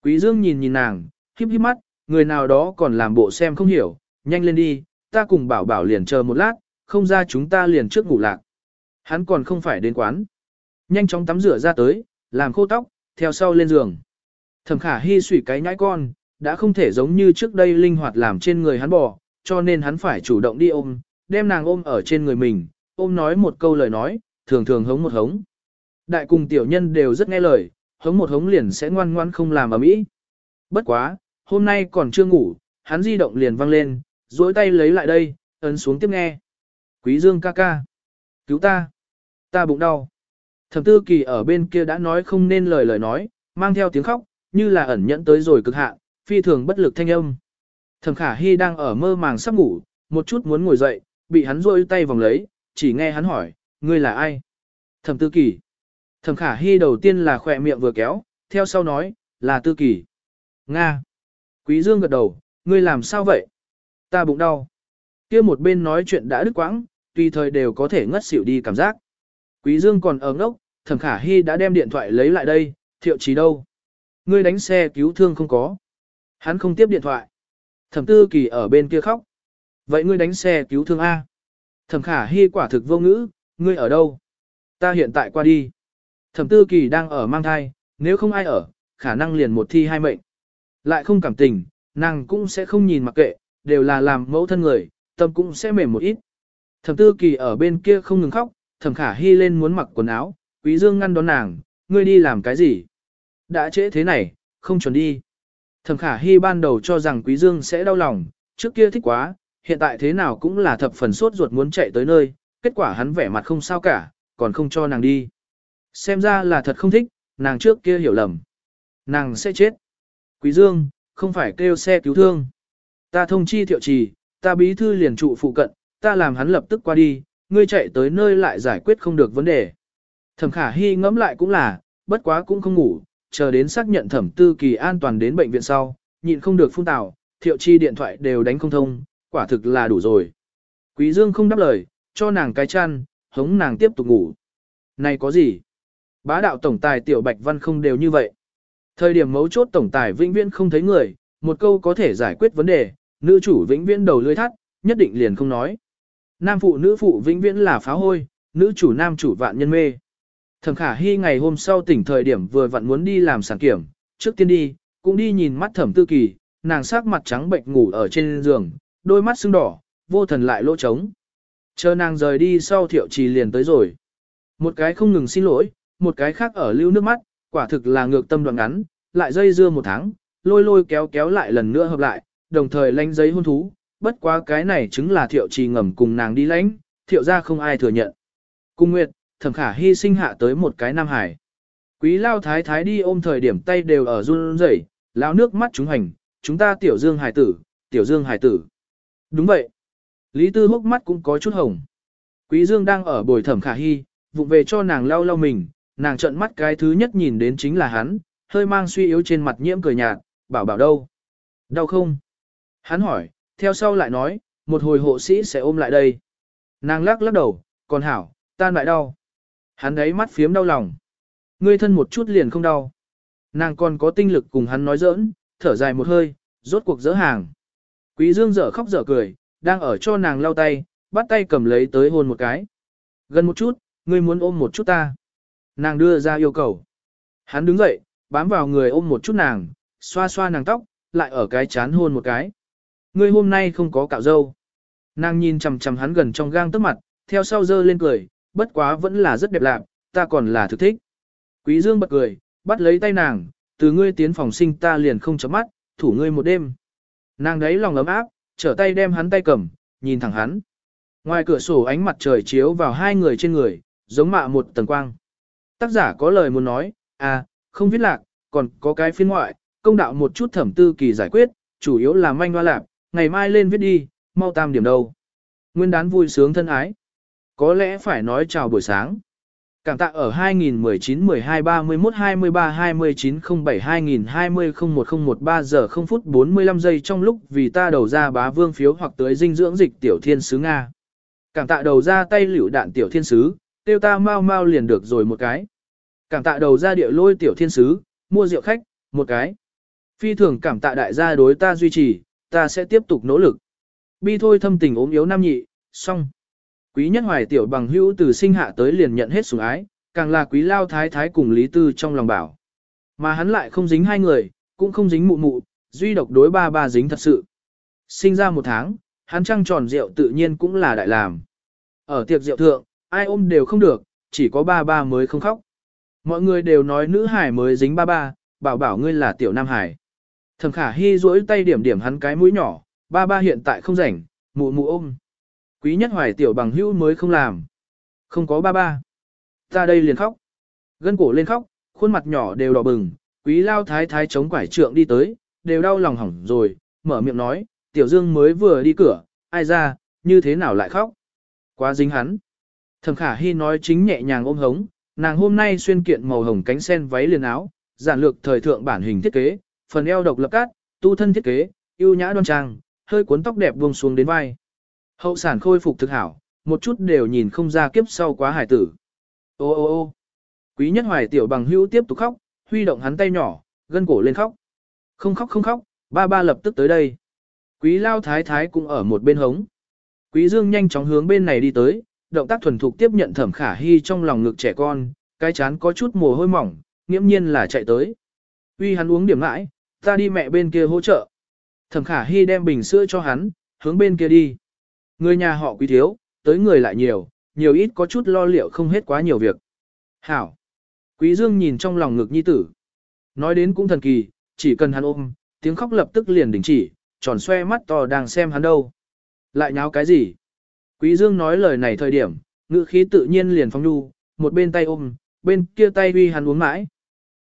Quý dương nhìn nhìn nàng, híp híp mắt, người nào đó còn làm bộ xem không hiểu, nhanh lên đi, ta cùng bảo bảo liền chờ một lát, không ra chúng ta liền trước ngủ lạc. Hắn còn không phải đến quán. Nhanh chóng tắm rửa ra tới, làm khô tóc, theo sau lên giường. Thẩm khả hy sủy cái nhãi con, đã không thể giống như trước đây linh hoạt làm trên người hắn bò, cho nên hắn phải chủ động đi ôm, đem nàng ôm ở trên người mình, ôm nói một câu lời nói, thường thường hống một hống. Đại cùng tiểu nhân đều rất nghe lời, hống một hống liền sẽ ngoan ngoan không làm ở mỹ. Bất quá, hôm nay còn chưa ngủ, hắn di động liền văng lên, duỗi tay lấy lại đây, ấn xuống tiếp nghe. Quý Dương ca ca. Cứu ta. Ta bụng đau. Thẩm tư kỳ ở bên kia đã nói không nên lời lời nói, mang theo tiếng khóc, như là ẩn nhẫn tới rồi cực hạn, phi thường bất lực thanh âm. Thẩm khả hy đang ở mơ màng sắp ngủ, một chút muốn ngồi dậy, bị hắn rôi tay vòng lấy, chỉ nghe hắn hỏi, ngươi là ai? Thẩm tư kỳ. Thẩm khả hy đầu tiên là khỏe miệng vừa kéo, theo sau nói, là tư kỳ. Nga. Quý dương gật đầu, ngươi làm sao vậy? Ta bụng đau. kia một bên nói chuyện đã đứt quãng, tùy thời đều có thể ngất xỉu đi cảm giác. Quý dương còn ở ngốc, thẩm khả Hi đã đem điện thoại lấy lại đây, thiệu trí đâu? Ngươi đánh xe cứu thương không có. Hắn không tiếp điện thoại. Thẩm tư kỳ ở bên kia khóc. Vậy ngươi đánh xe cứu thương A. Thẩm khả Hi quả thực vô ngữ, ngươi ở đâu? Ta hiện tại qua đi. Thẩm tư kỳ đang ở mang thai, nếu không ai ở, khả năng liền một thi hai mệnh. Lại không cảm tình, nàng cũng sẽ không nhìn mặc kệ, đều là làm mẫu thân người, tâm cũng sẽ mềm một ít. Thẩm tư kỳ ở bên kia không ngừng khóc, thẩm khả hy lên muốn mặc quần áo, quý dương ngăn đón nàng, ngươi đi làm cái gì? Đã trễ thế này, không chuẩn đi. Thẩm khả hy ban đầu cho rằng quý dương sẽ đau lòng, trước kia thích quá, hiện tại thế nào cũng là thập phần sốt ruột muốn chạy tới nơi, kết quả hắn vẻ mặt không sao cả, còn không cho nàng đi. Xem ra là thật không thích, nàng trước kia hiểu lầm. Nàng sẽ chết. Quý Dương, không phải kêu xe cứu thương. Ta thông chi thiệu trì, ta bí thư liền trụ phụ cận, ta làm hắn lập tức qua đi, ngươi chạy tới nơi lại giải quyết không được vấn đề. Thẩm khả hy ngẫm lại cũng là, bất quá cũng không ngủ, chờ đến xác nhận thẩm tư kỳ an toàn đến bệnh viện sau, nhịn không được phun tào, thiệu chi điện thoại đều đánh không thông, quả thực là đủ rồi. Quý Dương không đáp lời, cho nàng cái chăn, hống nàng tiếp tục ngủ. Này có gì? Bá đạo tổng tài tiểu bạch văn không đều như vậy. Thời điểm mấu chốt tổng tài vĩnh viễn không thấy người, một câu có thể giải quyết vấn đề, nữ chủ vĩnh viễn đầu lưới thắt, nhất định liền không nói. Nam phụ nữ phụ vĩnh viễn là pháo hôi, nữ chủ nam chủ vạn nhân mê. Thẩm khả hy ngày hôm sau tỉnh thời điểm vừa vặn muốn đi làm sản kiểm, trước tiên đi, cũng đi nhìn mắt thẩm tư kỳ, nàng sắc mặt trắng bệnh ngủ ở trên giường, đôi mắt sưng đỏ, vô thần lại lỗ trống. Chờ nàng rời đi sau thiệu trì liền tới rồi. Một cái không ngừng xin lỗi, một cái khác ở lưu nước mắt, quả thực là ngược tâm đoạn ngắn, lại dây dưa một tháng, lôi lôi kéo kéo lại lần nữa hợp lại, đồng thời lánh giấy hôn thú, bất quá cái này chứng là thiệu trì ngầm cùng nàng đi lãnh, thiệu ra không ai thừa nhận. Cung Nguyệt, thẩm khả hy sinh hạ tới một cái nam hải. Quý lao thái thái đi ôm thời điểm tay đều ở run rẩy, lao nước mắt chúng hành, chúng ta tiểu dương hải tử, tiểu dương hải tử. Đúng vậy. Lý tư hốc mắt cũng có chút hồng. Quý dương đang ở bồi thẩm khả hy, vụng về cho nàng lau lau mình, nàng trợn mắt cái thứ nhất nhìn đến chính là hắn, hơi mang suy yếu trên mặt nhiễm cười nhạt, bảo bảo đâu? Đau không? Hắn hỏi, theo sau lại nói, một hồi hộ sĩ sẽ ôm lại đây. Nàng lắc lắc đầu, còn hảo, tan lại đau. Hắn đấy mắt phiếm đau lòng. Ngươi thân một chút liền không đau. Nàng còn có tinh lực cùng hắn nói giỡn, thở dài một hơi, rốt cuộc dỡ hàng. Quý Dương dở khóc dở cười, đang ở cho nàng lau tay, bắt tay cầm lấy tới hôn một cái. Gần một chút, ngươi muốn ôm một chút ta. Nàng đưa ra yêu cầu. Hắn đứng dậy, bám vào người ôm một chút nàng, xoa xoa nàng tóc, lại ở cái chán hôn một cái. Ngươi hôm nay không có cạo râu. Nàng nhìn chằm chằm hắn gần trong gang tức mặt, theo sau dơ lên cười, bất quá vẫn là rất đẹp lạc, ta còn là thực thích. Quý Dương bật cười, bắt lấy tay nàng, từ ngươi tiến phòng sinh ta liền không chấm mắt, thủ ngươi một đêm. Nàng đấy lòng ấm áp, trở tay đem hắn tay cầm, nhìn thẳng hắn. Ngoài cửa sổ ánh mặt trời chiếu vào hai người trên người, giống mạ một tầng quang. Tác giả có lời muốn nói, à, không viết lạc, còn có cái phiên ngoại, công đạo một chút thẩm tư kỳ giải quyết, chủ yếu là manh hoa lạc, ngày mai lên viết đi, mau tam điểm đâu. Nguyên đán vui sướng thân ái. Có lẽ phải nói chào buổi sáng. Cảm tạ ở 2019 12 31 23 29 07 2020 0101 giờ 0 phút 45 giây trong lúc vì ta đầu ra bá vương phiếu hoặc tới dinh dưỡng dịch tiểu thiên sứ Nga. Cảm tạ đầu ra tay liễu đạn tiểu thiên sứ, tiêu ta mau mau liền được rồi một cái. Cảm tạ đầu ra địa lôi tiểu thiên sứ, mua rượu khách, một cái. Phi thường cảm tạ đại gia đối ta duy trì, ta sẽ tiếp tục nỗ lực. Bi thôi thâm tình ốm yếu nam nhị, xong. Quý nhất hoài tiểu bằng hữu từ sinh hạ tới liền nhận hết sủng ái, càng là quý lao thái thái cùng lý tư trong lòng bảo. Mà hắn lại không dính hai người, cũng không dính mụ mụ, duy độc đối ba ba dính thật sự. Sinh ra một tháng, hắn trăng tròn rượu tự nhiên cũng là đại làm. Ở tiệc rượu thượng, ai ôm đều không được, chỉ có ba ba mới không khóc. Mọi người đều nói nữ hải mới dính ba ba, bảo bảo ngươi là tiểu nam hải. Thẩm khả hy duỗi tay điểm điểm hắn cái mũi nhỏ, ba ba hiện tại không rảnh, mụ mụ ôm. Quý nhất hoài tiểu bằng hữu mới không làm. Không có ba ba. Ta đây liền khóc. Gân cổ lên khóc, khuôn mặt nhỏ đều đỏ bừng, quý lao thái thái chống quải trượng đi tới, đều đau lòng hỏng rồi, mở miệng nói, tiểu dương mới vừa đi cửa, ai ra, như thế nào lại khóc. Quá dính hắn. Thẩm khả hy nói chính nhẹ nhàng ôm hống, nàng hôm nay xuyên kiện màu hồng cánh sen váy liền áo, giản lược thời thượng bản hình thiết kế, phần eo độc lập cát, tu thân thiết kế, yêu nhã đoan trang, hơi cuốn tóc đẹp buông xuống đến vai. Hậu sản khôi phục thực hảo, một chút đều nhìn không ra kiếp sau quá hải tử. Ô ô ô quý nhất hoài tiểu bằng hữu tiếp tục khóc, huy động hắn tay nhỏ, gân cổ lên khóc. Không khóc không khóc, ba ba lập tức tới đây. Quý lao thái thái cũng ở một bên hống. Quý dương nhanh chóng hướng bên này đi tới, động tác thuần thục tiếp nhận thẩm khả hy trong lòng ngực trẻ con, cái chán có chút mồ hôi mỏng, nghiễm nhiên là chạy tới. Uy hắn uống điểm mãi, ta đi mẹ bên kia hỗ trợ. Thẩm khả hy đem bình sữa cho hắn, hướng bên kia đi. Người nhà họ quý thiếu, tới người lại nhiều, nhiều ít có chút lo liệu không hết quá nhiều việc. Hảo. Quý dương nhìn trong lòng ngực nhi tử. Nói đến cũng thần kỳ, chỉ cần hắn ôm, tiếng khóc lập tức liền đình chỉ, tròn xoe mắt to đang xem hắn đâu. Lại nháo cái gì? Quý dương nói lời này thời điểm, ngữ khí tự nhiên liền phong nhu, một bên tay ôm, bên kia tay uy hắn uống mãi.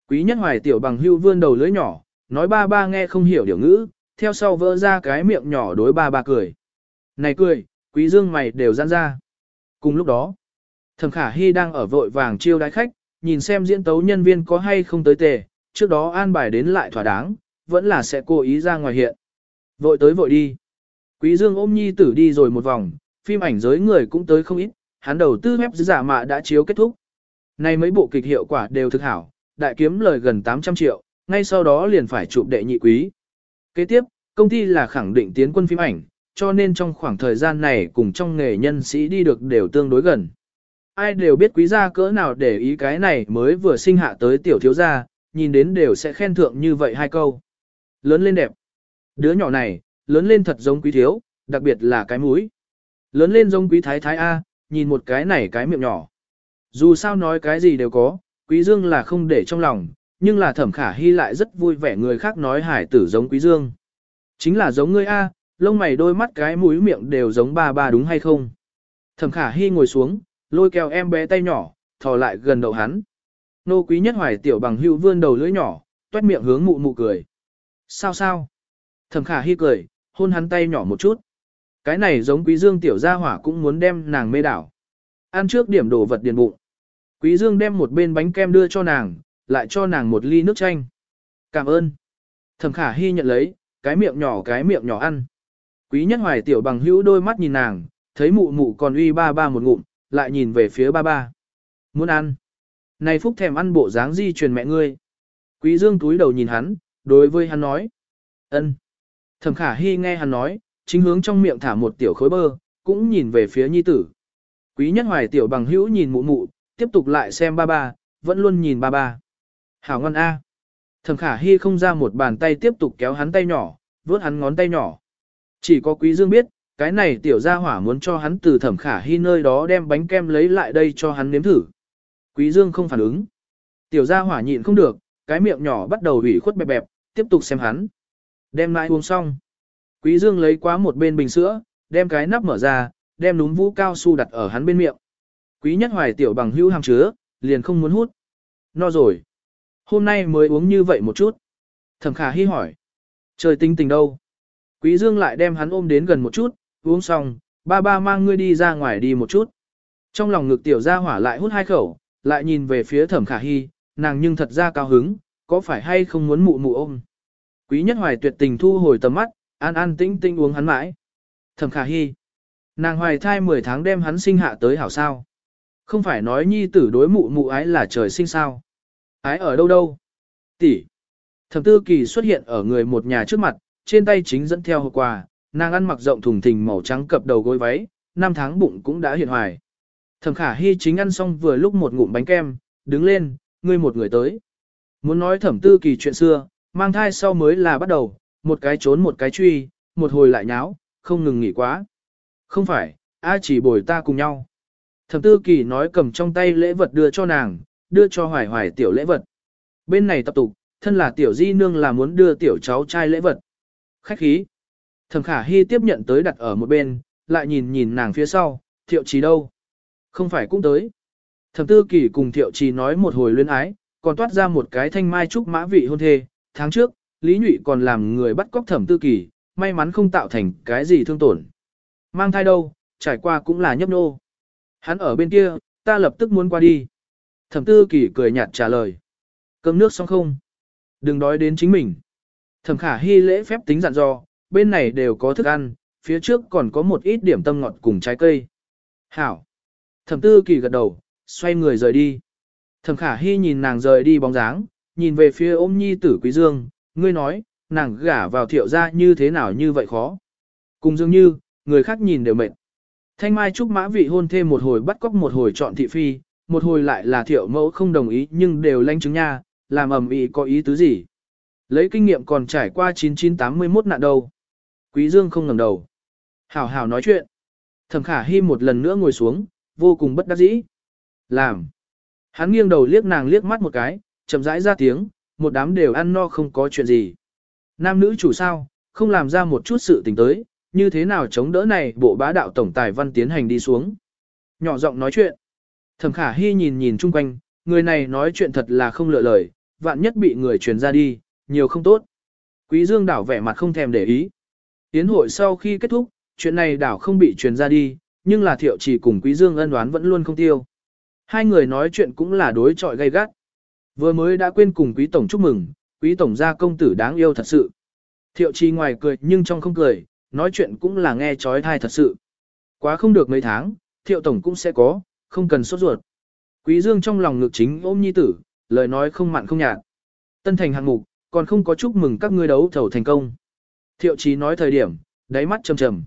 Quý nhất hoài tiểu bằng hưu vươn đầu lưỡi nhỏ, nói ba ba nghe không hiểu điều ngữ, theo sau vỡ ra cái miệng nhỏ đối ba ba cười. Này cười, quý dương mày đều giãn ra. Cùng lúc đó, thẩm khả hy đang ở vội vàng chiêu đái khách, nhìn xem diễn tấu nhân viên có hay không tới tề, trước đó an bài đến lại thỏa đáng, vẫn là sẽ cố ý ra ngoài hiện. Vội tới vội đi. Quý dương ôm nhi tử đi rồi một vòng, phim ảnh giới người cũng tới không ít, hắn đầu tư web giả mạ đã chiếu kết thúc. Này mấy bộ kịch hiệu quả đều thực hảo, đại kiếm lời gần 800 triệu, ngay sau đó liền phải chụp đệ nhị quý. Kế tiếp, công ty là khẳng định tiến quân phim ảnh, cho nên trong khoảng thời gian này cùng trong nghề nhân sĩ đi được đều tương đối gần. Ai đều biết quý gia cỡ nào để ý cái này mới vừa sinh hạ tới tiểu thiếu gia, nhìn đến đều sẽ khen thượng như vậy hai câu. Lớn lên đẹp. Đứa nhỏ này, lớn lên thật giống quý thiếu, đặc biệt là cái mũi. Lớn lên giống quý thái thái A, nhìn một cái này cái miệng nhỏ. Dù sao nói cái gì đều có, quý dương là không để trong lòng, nhưng là thẩm khả hy lại rất vui vẻ người khác nói hải tử giống quý dương. Chính là giống ngươi A, lông mày đôi mắt cái mũi miệng đều giống ba ba đúng hay không? Thẩm khả hy ngồi xuống, lôi kéo em bé tay nhỏ, thò lại gần đầu hắn. Nô quý nhất hoài tiểu bằng hữu vươn đầu lưỡi nhỏ, toét miệng hướng mụ mụ cười. Sao sao? Thẩm khả hy cười, hôn hắn tay nhỏ một chút. Cái này giống quý dương tiểu gia hỏa cũng muốn đem nàng mê đảo. Ăn trước điểm đồ vật điền bụng. Quý dương đem một bên bánh kem đưa cho nàng, lại cho nàng một ly nước chanh. Cảm ơn. Thẩm khả hy nhận lấy, cái miệng nhỏ cái miệng nhỏ ăn. Quý nhất hoài tiểu bằng hữu đôi mắt nhìn nàng, thấy mụ mụ còn uy ba ba một ngụm, lại nhìn về phía ba ba. Muốn ăn. Này phúc thèm ăn bộ dáng di truyền mẹ ngươi. Quý dương túi đầu nhìn hắn, đối với hắn nói. ân. Thẩm khả hy nghe hắn nói, chính hướng trong miệng thả một tiểu khối bơ, cũng nhìn về phía nhi tử. Quý nhất hoài tiểu bằng hữu nhìn mụ mụ, tiếp tục lại xem ba ba, vẫn luôn nhìn ba ba. Hảo ngon a. Thẩm khả hy không ra một bàn tay tiếp tục kéo hắn tay nhỏ, vớt hắn ngón tay nhỏ. Chỉ có quý dương biết, cái này tiểu gia hỏa muốn cho hắn từ thẩm khả hy nơi đó đem bánh kem lấy lại đây cho hắn nếm thử. Quý dương không phản ứng. Tiểu gia hỏa nhịn không được, cái miệng nhỏ bắt đầu ủy khuất bẹp bẹp, tiếp tục xem hắn. Đem lại uống xong. Quý dương lấy quá một bên bình sữa, đem cái nắp mở ra, đem núm vũ cao su đặt ở hắn bên miệng. Quý nhất hoài tiểu bằng hữu hàng chứa, liền không muốn hút. No rồi. Hôm nay mới uống như vậy một chút. Thẩm khả hy hỏi. Trời tinh tình đâu? Quý dương lại đem hắn ôm đến gần một chút, uống xong, ba ba mang ngươi đi ra ngoài đi một chút. Trong lòng ngực tiểu gia hỏa lại hút hai khẩu, lại nhìn về phía thẩm khả hy, nàng nhưng thật ra cao hứng, có phải hay không muốn mụ mụ ôm. Quý nhất hoài tuyệt tình thu hồi tầm mắt, an an tĩnh tĩnh uống hắn mãi. Thẩm khả hy. Nàng hoài thai 10 tháng đem hắn sinh hạ tới hảo sao. Không phải nói nhi tử đối mụ mụ ái là trời sinh sao. Ái ở đâu đâu? Tỷ. Thẩm tư kỳ xuất hiện ở người một nhà trước mặt, trên tay chính dẫn theo hộp quà, nàng ăn mặc rộng thùng thình màu trắng cập đầu gối váy, năm tháng bụng cũng đã hiện hoài. Thẩm khả hy chính ăn xong vừa lúc một ngụm bánh kem, đứng lên, ngươi một người tới. Muốn nói thẩm tư kỳ chuyện xưa, mang thai sau mới là bắt đầu, một cái trốn một cái truy, một hồi lại nháo, không ngừng nghỉ quá. Không phải, A chỉ bồi ta cùng nhau. Thẩm tư kỳ nói cầm trong tay lễ vật đưa cho nàng, đưa cho hoài hoài tiểu lễ vật. Bên này tập tục, thân là tiểu di nương là muốn đưa tiểu cháu trai lễ vật. Khách khí. Thẩm khả hy tiếp nhận tới đặt ở một bên, lại nhìn nhìn nàng phía sau, thiệu trí đâu. Không phải cũng tới. Thẩm tư kỳ cùng thiệu trí nói một hồi luyến ái, còn toát ra một cái thanh mai trúc mã vị hôn thê. Tháng trước, Lý Nhụy còn làm người bắt cóc thẩm tư kỳ, may mắn không tạo thành cái gì thương tổn. Mang thai đâu, trải qua cũng là nhấp nô. Hắn ở bên kia, ta lập tức muốn qua đi. Thẩm tư kỳ cười nhạt trả lời. Cơm nước xong không? Đừng đói đến chính mình. Thẩm khả hy lễ phép tính dặn dò, bên này đều có thức ăn, phía trước còn có một ít điểm tâm ngọt cùng trái cây. Hảo. Thẩm tư kỳ gật đầu, xoay người rời đi. Thẩm khả hy nhìn nàng rời đi bóng dáng, nhìn về phía ôm nhi tử quý dương, ngươi nói, nàng gả vào thiệu ra như thế nào như vậy khó. Cùng dường như, người khác nhìn đều mệt. Thanh Mai Trúc Mã vị hôn thêm một hồi bắt cóc một hồi chọn thị phi, một hồi lại là thiệu mẫu không đồng ý nhưng đều lanh chứng nha, làm ẩm ý có ý tứ gì. Lấy kinh nghiệm còn trải qua 9981 nạn đâu. Quý Dương không ngẩng đầu. Hảo hảo nói chuyện. Thẩm khả hy một lần nữa ngồi xuống, vô cùng bất đắc dĩ. Làm. Hắn nghiêng đầu liếc nàng liếc mắt một cái, chậm rãi ra tiếng, một đám đều ăn no không có chuyện gì. Nam nữ chủ sao, không làm ra một chút sự tình tới, như thế nào chống đỡ này bộ bá đạo tổng tài văn tiến hành đi xuống. Nhỏ giọng nói chuyện. Thẩm khả hy nhìn nhìn chung quanh, người này nói chuyện thật là không lựa lời, vạn nhất bị người truyền ra đi, nhiều không tốt. Quý Dương đảo vẻ mặt không thèm để ý. Tiến hội sau khi kết thúc, chuyện này đảo không bị truyền ra đi, nhưng là thiệu chỉ cùng Quý Dương ân đoán vẫn luôn không tiêu. Hai người nói chuyện cũng là đối trọi gay gắt. Vừa mới đã quên cùng Quý Tổng chúc mừng, Quý Tổng gia công tử đáng yêu thật sự. Thiệu Chỉ ngoài cười nhưng trong không cười, nói chuyện cũng là nghe trói thai thật sự. Quá không được mấy tháng, Thiệu Tổng cũng sẽ có, không cần sốt ruột. Quý Dương trong lòng ngực chính ôm nhi tử, lời nói không mặn không nhạt. Tân thành hạng mục, còn không có chúc mừng các ngươi đấu thầu thành công. Thiệu Chí nói thời điểm, đáy mắt trầm trầm.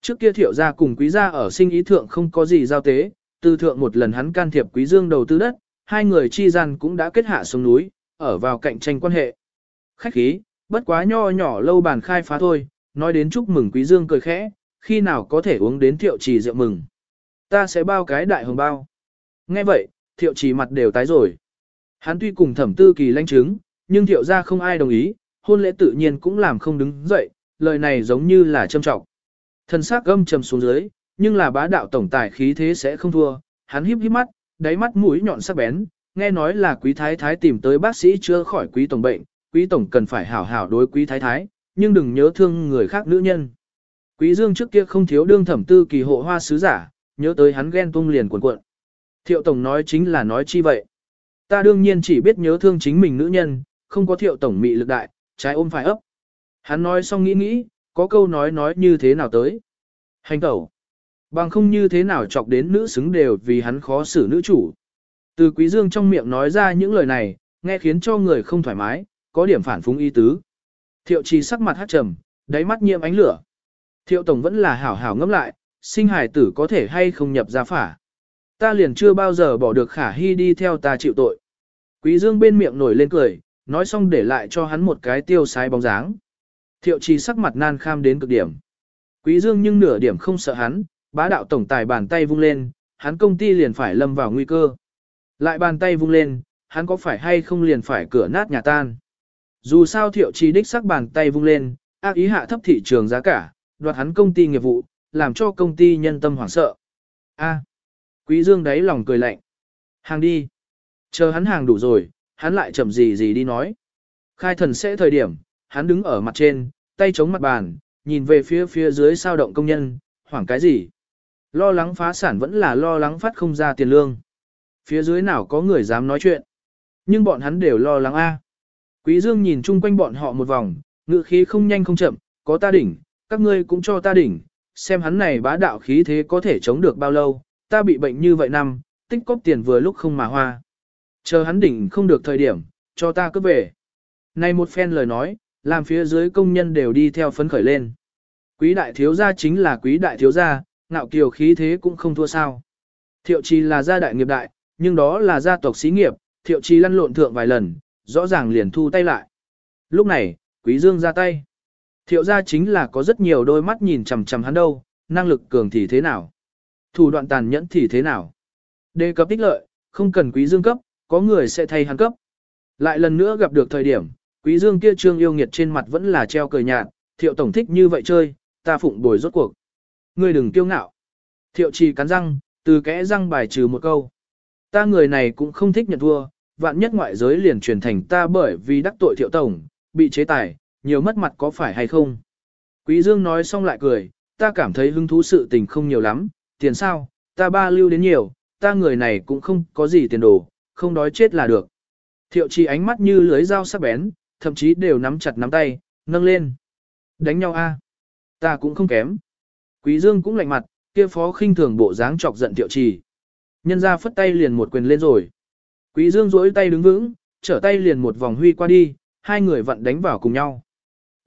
Trước kia thiệu gia cùng quý gia ở sinh ý thượng không có gì giao tế, từ thượng một lần hắn can thiệp quý dương đầu tư đất, hai người chi gian cũng đã kết hạ xuống núi, ở vào cạnh tranh quan hệ. Khách khí, bất quá nho nhỏ lâu bàn khai phá thôi, nói đến chúc mừng quý dương cười khẽ, khi nào có thể uống đến thiệu trì rượu mừng. Ta sẽ bao cái đại hồng bao. Nghe vậy, thiệu chỉ mặt đều tái rồi. Hắn tuy cùng thẩm tư kỳ lãnh chứng, nhưng thiệu gia không ai đồng ý, hôn lễ tự nhiên cũng làm không đứng dậy, lời này giống như là châm trọng. Thần sắc gâm trầm xuống dưới, nhưng là bá đạo tổng tài khí thế sẽ không thua, hắn híp híp mắt, đáy mắt mũi nhọn sắc bén, nghe nói là quý thái thái tìm tới bác sĩ chữa khỏi quý tổng bệnh, quý tổng cần phải hảo hảo đối quý thái thái, nhưng đừng nhớ thương người khác nữ nhân. Quý dương trước kia không thiếu đương thẩm tư kỳ hộ hoa sứ giả, nhớ tới hắn ghen tung liền cuộn cuộn. Thiệu tổng nói chính là nói chi vậy. Ta đương nhiên chỉ biết nhớ thương chính mình nữ nhân, không có thiệu tổng mị lực đại, trái ôm phải ấp. Hắn nói xong nghĩ nghĩ, có câu nói nói như thế nào tới. Hành tẩu. Bằng không như thế nào chọc đến nữ xứng đều vì hắn khó xử nữ chủ. Từ quý dương trong miệng nói ra những lời này, nghe khiến cho người không thoải mái, có điểm phản phúng ý tứ. Thiệu trì sắc mặt hát trầm, đáy mắt nhiễm ánh lửa. Thiệu tổng vẫn là hảo hảo ngẫm lại, sinh hải tử có thể hay không nhập gia phả. Ta liền chưa bao giờ bỏ được khả hy đi theo ta chịu tội. Quý dương bên miệng nổi lên cười, nói xong để lại cho hắn một cái tiêu sái bóng dáng. Thiệu trì sắc mặt nan kham đến cực điểm. Quý dương nhưng nửa điểm không sợ hắn, bá đạo tổng tài bàn tay vung lên, hắn công ty liền phải lâm vào nguy cơ. Lại bàn tay vung lên, hắn có phải hay không liền phải cửa nát nhà tan. Dù sao thiệu trì đích sắc bàn tay vung lên, ác ý hạ thấp thị trường giá cả, đoạt hắn công ty nghiệp vụ, làm cho công ty nhân tâm hoảng sợ. A. quý dương đáy lòng cười lạnh. Hàng đi. Chờ hắn hàng đủ rồi, hắn lại chậm gì gì đi nói. Khai thần sẽ thời điểm, hắn đứng ở mặt trên, tay chống mặt bàn, nhìn về phía phía dưới sao động công nhân, hoảng cái gì? Lo lắng phá sản vẫn là lo lắng phát không ra tiền lương. Phía dưới nào có người dám nói chuyện. Nhưng bọn hắn đều lo lắng A. Quý Dương nhìn chung quanh bọn họ một vòng, ngựa khí không nhanh không chậm, có ta đỉnh, các ngươi cũng cho ta đỉnh, xem hắn này bá đạo khí thế có thể chống được bao lâu, ta bị bệnh như vậy năm, tích cóp tiền vừa lúc không mà hoa. Chờ hắn đỉnh không được thời điểm, cho ta cứ về. Này một phen lời nói, làm phía dưới công nhân đều đi theo phấn khởi lên. Quý đại thiếu gia chính là quý đại thiếu gia, ngạo kiều khí thế cũng không thua sao. Thiệu trì là gia đại nghiệp đại, nhưng đó là gia tộc xí nghiệp, thiệu trì lăn lộn thượng vài lần, rõ ràng liền thu tay lại. Lúc này, quý dương ra tay. Thiệu gia chính là có rất nhiều đôi mắt nhìn chằm chằm hắn đâu, năng lực cường thì thế nào. Thủ đoạn tàn nhẫn thì thế nào. Đề cập ích lợi, không cần quý dương cấp, có người sẽ thay hắn cấp. Lại lần nữa gặp được thời điểm, quý dương kia trương yêu nghiệt trên mặt vẫn là treo cười nhạt, thiệu tổng thích như vậy chơi, ta phụng bồi rốt cuộc. Ngươi đừng kiêu ngạo. Thiệu trì cắn răng, từ kẽ răng bài trừ một câu. Ta người này cũng không thích nhận thua, vạn nhất ngoại giới liền truyền thành ta bởi vì đắc tội thiệu tổng, bị chế tài, nhiều mất mặt có phải hay không. Quý Dương nói xong lại cười, ta cảm thấy hứng thú sự tình không nhiều lắm, tiền sao, ta ba lưu đến nhiều, ta người này cũng không có gì tiền đồ, không đói chết là được. Thiệu trì ánh mắt như lưới dao sắc bén, thậm chí đều nắm chặt nắm tay, nâng lên. Đánh nhau a, Ta cũng không kém. Quý Dương cũng lạnh mặt, kia phó khinh thường bộ dáng chọc giận Thiệu trì. Nhân ra phất tay liền một quyền lên rồi. Quý Dương duỗi tay đứng vững, trở tay liền một vòng huy qua đi, hai người vặn đánh vào cùng nhau.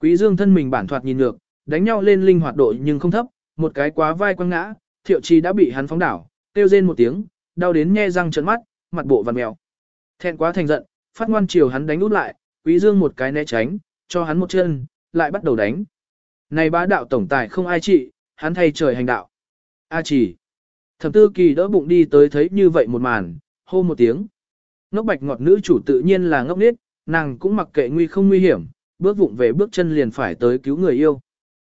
Quý Dương thân mình bản thoạt nhìn được, đánh nhau lên linh hoạt độ nhưng không thấp, một cái quá vai quăng ngã, Thiệu Trì đã bị hắn phóng đảo, kêu rên một tiếng, đau đến nhe răng trợn mắt, mặt bộ vằn mèo. Thẹn quá thành giận, phát ngoan chiều hắn đánh út lại, Quý Dương một cái né tránh, cho hắn một chân, lại bắt đầu đánh. Này bá đạo tổng tài không ai trị, hắn thay trời hành đạo. A chỉ. Thẩm tư kỳ đỡ bụng đi tới thấy như vậy một màn, hô một tiếng. Ngốc bạch ngọt nữ chủ tự nhiên là ngốc nết, nàng cũng mặc kệ nguy không nguy hiểm, bước vụng về bước chân liền phải tới cứu người yêu.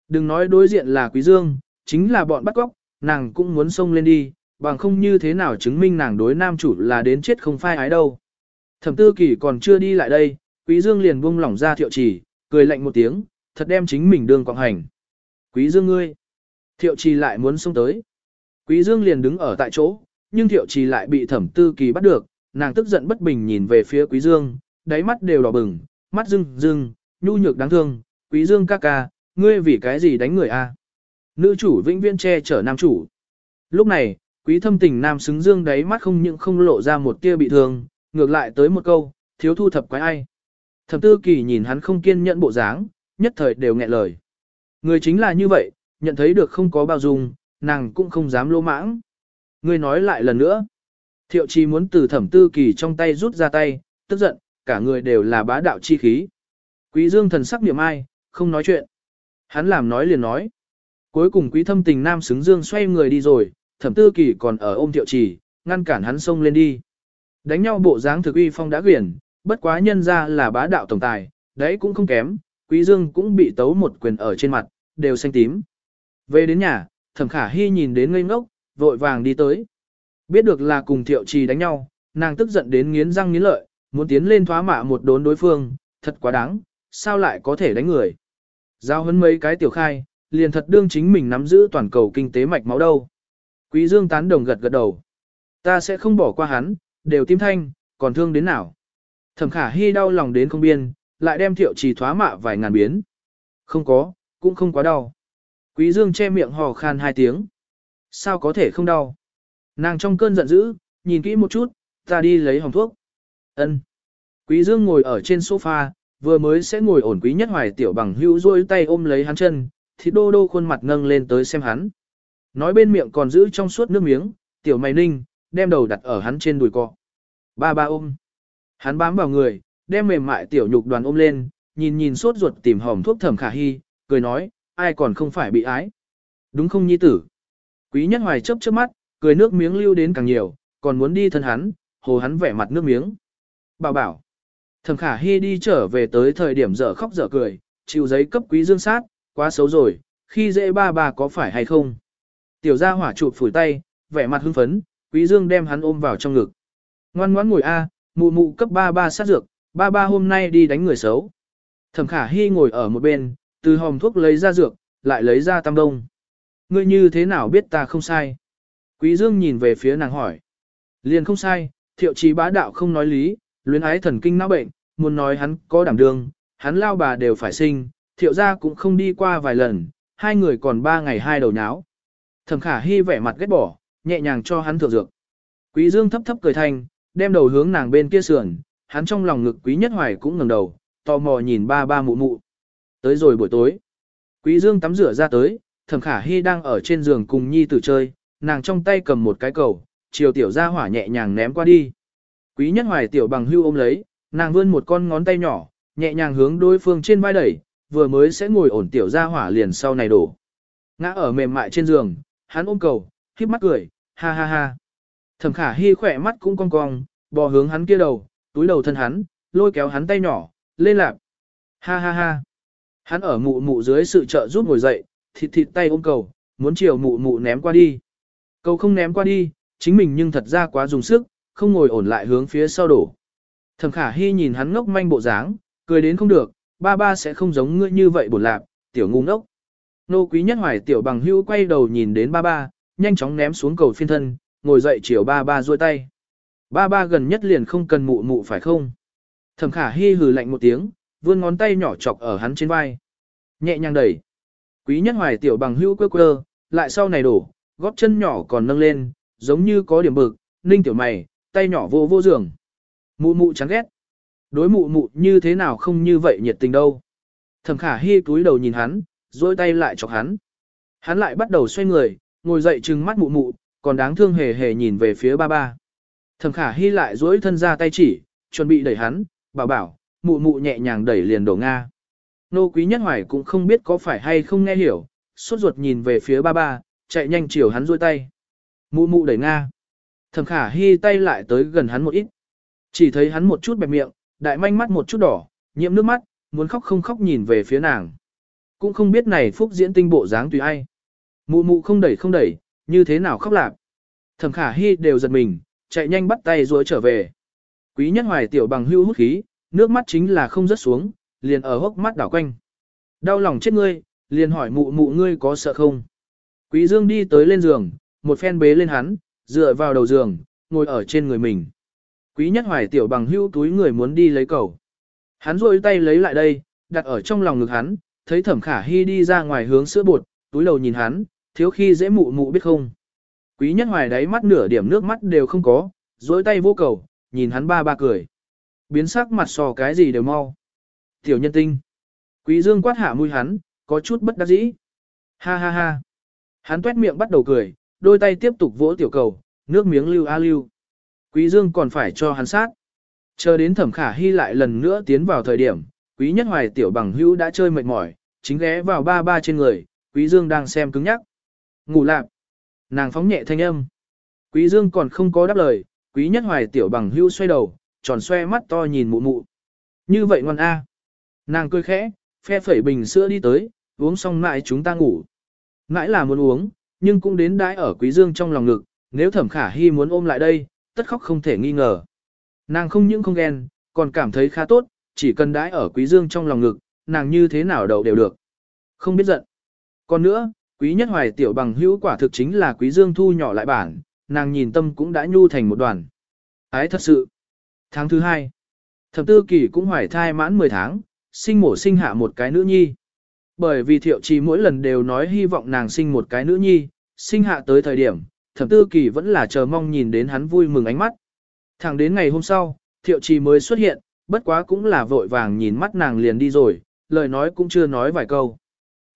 Đừng nói đối diện là quý dương, chính là bọn bắt cóc, nàng cũng muốn xông lên đi, bằng không như thế nào chứng minh nàng đối nam chủ là đến chết không phai ái đâu. Thẩm tư kỳ còn chưa đi lại đây, quý dương liền buông lỏng ra thiệu trì, cười lạnh một tiếng, thật đem chính mình đương quạng hành. Quý dương ngươi, thiệu trì lại muốn xông tới. Quý dương liền đứng ở tại chỗ, nhưng thiệu trì lại bị thẩm tư kỳ bắt được, nàng tức giận bất bình nhìn về phía quý dương, đáy mắt đều đỏ bừng, mắt rưng rưng, nhu nhược đáng thương, quý dương ca ca, ngươi vì cái gì đánh người a? Nữ chủ vĩnh viễn che chở nam chủ. Lúc này, quý thâm tình nam xứng dương đáy mắt không những không lộ ra một tia bị thương, ngược lại tới một câu, thiếu thu thập quái ai. Thẩm tư kỳ nhìn hắn không kiên nhẫn bộ dáng, nhất thời đều nghẹn lời. Người chính là như vậy, nhận thấy được không có bao dung, nàng cũng không dám lô mãng. Ngươi nói lại lần nữa. Thiệu chi muốn từ thẩm tư kỳ trong tay rút ra tay, tức giận, cả người đều là bá đạo chi khí. Quý dương thần sắc niệm ai, không nói chuyện. Hắn làm nói liền nói. Cuối cùng quý thâm tình nam xứng dương xoay người đi rồi, thẩm tư kỳ còn ở ôm thiệu trì, ngăn cản hắn xông lên đi. Đánh nhau bộ dáng thực uy phong đã quyển, bất quá nhân ra là bá đạo tổng tài, đấy cũng không kém, quý dương cũng bị tấu một quyền ở trên mặt, đều xanh tím. Về đến nhà, thẩm khả hy nhìn đến ngây ngốc, vội vàng đi tới. Biết được là cùng thiệu trì đánh nhau, nàng tức giận đến nghiến răng nghiến lợi, muốn tiến lên thoá mạ một đốn đối phương, thật quá đáng, sao lại có thể đánh người. Giao hấn mấy cái tiểu khai, liền thật đương chính mình nắm giữ toàn cầu kinh tế mạch máu đâu. Quý Dương tán đồng gật gật đầu. Ta sẽ không bỏ qua hắn, đều tim thanh, còn thương đến nào. Thẩm khả hy đau lòng đến không biên, lại đem thiệu trì thoá mạ vài ngàn biến. Không có, cũng không quá đau. Quý Dương che miệng hò khan hai tiếng. Sao có thể không đau? Nàng trong cơn giận dữ, nhìn kỹ một chút, ta đi lấy hồng thuốc. Ân. Quý Dương ngồi ở trên sofa, vừa mới sẽ ngồi ổn quý nhất hoài tiểu bằng hữu rôi tay ôm lấy hắn chân, thì đô đô khuôn mặt ngâng lên tới xem hắn. Nói bên miệng còn giữ trong suốt nước miếng, tiểu mày ninh, đem đầu đặt ở hắn trên đùi cọ. Ba ba ôm. Hắn bám vào người, đem mềm mại tiểu nhục đoàn ôm lên, nhìn nhìn sốt ruột tìm hỏng thuốc thẩm khả hy, cười nói, ai còn không phải bị ái. Đúng không nhi tử? Quý nhất hoài chớp chớp mắt, cười nước miếng lưu đến càng nhiều, còn muốn đi thân hắn, hồ hắn vẻ mặt nước miếng. Bảo bảo. Thẩm khả hy đi trở về tới thời điểm dở khóc dở cười, chịu giấy cấp quý dương sát, quá xấu rồi, khi dễ ba ba có phải hay không. Tiểu gia hỏa chụp phủi tay, vẻ mặt hưng phấn, quý dương đem hắn ôm vào trong ngực. Ngoan ngoãn ngồi a, mụ mụ cấp ba ba sát dược, ba ba hôm nay đi đánh người xấu. Thẩm khả hy ngồi ở một bên, từ hòm thuốc lấy ra dược, lại lấy ra tam đông. Ngươi như thế nào biết ta không sai? Quý dương nhìn về phía nàng hỏi. Liền không sai, thiệu trí bá đạo không nói lý, luyến ái thần kinh não bệnh, muốn nói hắn có đảm đương, hắn lao bà đều phải sinh, thiệu gia cũng không đi qua vài lần, hai người còn ba ngày hai đầu nháo. Thẩm khả hy vẻ mặt ghét bỏ, nhẹ nhàng cho hắn thượng dược. Quý dương thấp thấp cười thanh, đem đầu hướng nàng bên kia sườn, hắn trong lòng ngực quý nhất hoài cũng ngẩng đầu, tò mò nhìn ba ba mụ mụ. Tới rồi buổi tối. Quý Dương tắm rửa ra tới, thẩm khả hy đang ở trên giường cùng nhi tử chơi, nàng trong tay cầm một cái cầu, chiều tiểu ra hỏa nhẹ nhàng ném qua đi. Quý nhất hoài tiểu bằng hưu ôm lấy, nàng vươn một con ngón tay nhỏ, nhẹ nhàng hướng đối phương trên vai đẩy, vừa mới sẽ ngồi ổn tiểu ra hỏa liền sau này đổ. Ngã ở mềm mại trên giường, hắn ôm cầu, khiếp mắt cười, ha ha ha. Thẩm khả hy khỏe mắt cũng cong cong, bò hướng hắn kia đầu, túi đầu thân hắn, lôi kéo hắn tay nhỏ, lên lạp. Ha ha ha. Hắn ở mụ mụ dưới sự trợ giúp ngồi dậy, thịt thịt tay ôm cầu, muốn chiều mụ mụ ném qua đi. Cầu không ném qua đi, chính mình nhưng thật ra quá dùng sức, không ngồi ổn lại hướng phía sau đổ. Thẩm khả hy nhìn hắn ngốc manh bộ dáng, cười đến không được, ba ba sẽ không giống ngươi như vậy bổn lạc, tiểu ngu ngốc. Nô quý nhất hoài tiểu bằng hưu quay đầu nhìn đến ba ba, nhanh chóng ném xuống cầu phiên thân, ngồi dậy chiều ba ba duỗi tay. Ba ba gần nhất liền không cần mụ mụ phải không? Thẩm khả hy hừ lạnh một tiếng, vươn ngón tay nhỏ chọc ở hắn trên vai. Nhẹ nhàng đẩy. Quý nhất hoài tiểu bằng hưu quơ quơ, lại sau này đổ, gót chân nhỏ còn nâng lên, giống như có điểm bực, ninh tiểu mày, tay nhỏ vô vô giường. Mụ mụ chán ghét. Đối mụ mụ như thế nào không như vậy nhiệt tình đâu. Thẩm khả hy cúi đầu nhìn hắn, dôi tay lại chọc hắn. Hắn lại bắt đầu xoay người, ngồi dậy trừng mắt mụ mụ, còn đáng thương hề hề nhìn về phía ba ba. Thẩm khả hy lại dối thân ra tay chỉ, chuẩn bị đẩy hắn, bảo bảo, mụ mụ nhẹ nhàng đẩy liền đổ Nga. Nô quý nhất hoài cũng không biết có phải hay không nghe hiểu, suốt ruột nhìn về phía ba ba, chạy nhanh chiều hắn dôi tay. Mụ mụ đẩy Nga. Thẩm khả hy tay lại tới gần hắn một ít. Chỉ thấy hắn một chút bẹp miệng, đại manh mắt một chút đỏ, nhiễm nước mắt, muốn khóc không khóc nhìn về phía nàng. Cũng không biết này phúc diễn tinh bộ dáng tùy ai. Mụ mụ không đẩy không đẩy, như thế nào khóc lạc. Thẩm khả hy đều giật mình, chạy nhanh bắt tay rồi trở về. Quý nhất hoài tiểu bằng hưu hút khí, nước mắt chính là không rớt xuống, liền ở hốc mắt đảo quanh. Đau lòng chết ngươi, liền hỏi mụ mụ ngươi có sợ không. Quý dương đi tới lên giường, một phen bế lên hắn, dựa vào đầu giường, ngồi ở trên người mình. Quý nhất hoài tiểu bằng hưu túi người muốn đi lấy cầu. Hắn rôi tay lấy lại đây, đặt ở trong lòng ngực hắn, thấy thẩm khả hy đi ra ngoài hướng sữa bột, túi đầu nhìn hắn, thiếu khi dễ mụ mụ biết không. Quý nhất hoài đáy mắt nửa điểm nước mắt đều không có, rôi tay vô cầu, nhìn hắn ba ba cười. Biến sắc mặt sò cái gì đều mau. Tiểu nhân tinh. Quý dương quát hạ mũi hắn, có chút bất đắc dĩ. Ha ha ha. Hắn tuét miệng bắt đầu cười, đôi tay tiếp tục vỗ tiểu cầu, nước miếng lưu a lưu. Quý dương còn phải cho hắn sát. Chờ đến thẩm khả hy lại lần nữa tiến vào thời điểm, quý nhất hoài tiểu bằng hữu đã chơi mệt mỏi, chính ghé vào ba ba trên người, quý dương đang xem cứng nhắc. Ngủ lạc. Nàng phóng nhẹ thanh âm. Quý dương còn không có đáp lời, quý nhất hoài tiểu bằng hữu xoay đầu, tròn xoe mắt to nhìn mụ mụ. Như vậy ngoan a. Nàng cười khẽ, phe phẩy bình sữa đi tới, uống xong mãi chúng ta ngủ. Mãi là muốn uống, nhưng cũng đến đãi ở quý dương trong lòng ngực, nếu thẩm khả hy muốn ôm lại đây, tất khóc không thể nghi ngờ. Nàng không những không ghen, còn cảm thấy khá tốt, chỉ cần đãi ở quý dương trong lòng ngực, nàng như thế nào đầu đều được. Không biết giận. Còn nữa, quý nhất hoài tiểu bằng hữu quả thực chính là quý dương thu nhỏ lại bản, nàng nhìn tâm cũng đã nhu thành một đoàn. Ái thật sự. Tháng thứ hai, thập tư kỳ cũng hoài thai mãn 10 tháng, sinh mổ sinh hạ một cái nữ nhi. Bởi vì thiệu trì mỗi lần đều nói hy vọng nàng sinh một cái nữ nhi, sinh hạ tới thời điểm, thẩm tư kỳ vẫn là chờ mong nhìn đến hắn vui mừng ánh mắt. Thẳng đến ngày hôm sau, thiệu trì mới xuất hiện, bất quá cũng là vội vàng nhìn mắt nàng liền đi rồi, lời nói cũng chưa nói vài câu.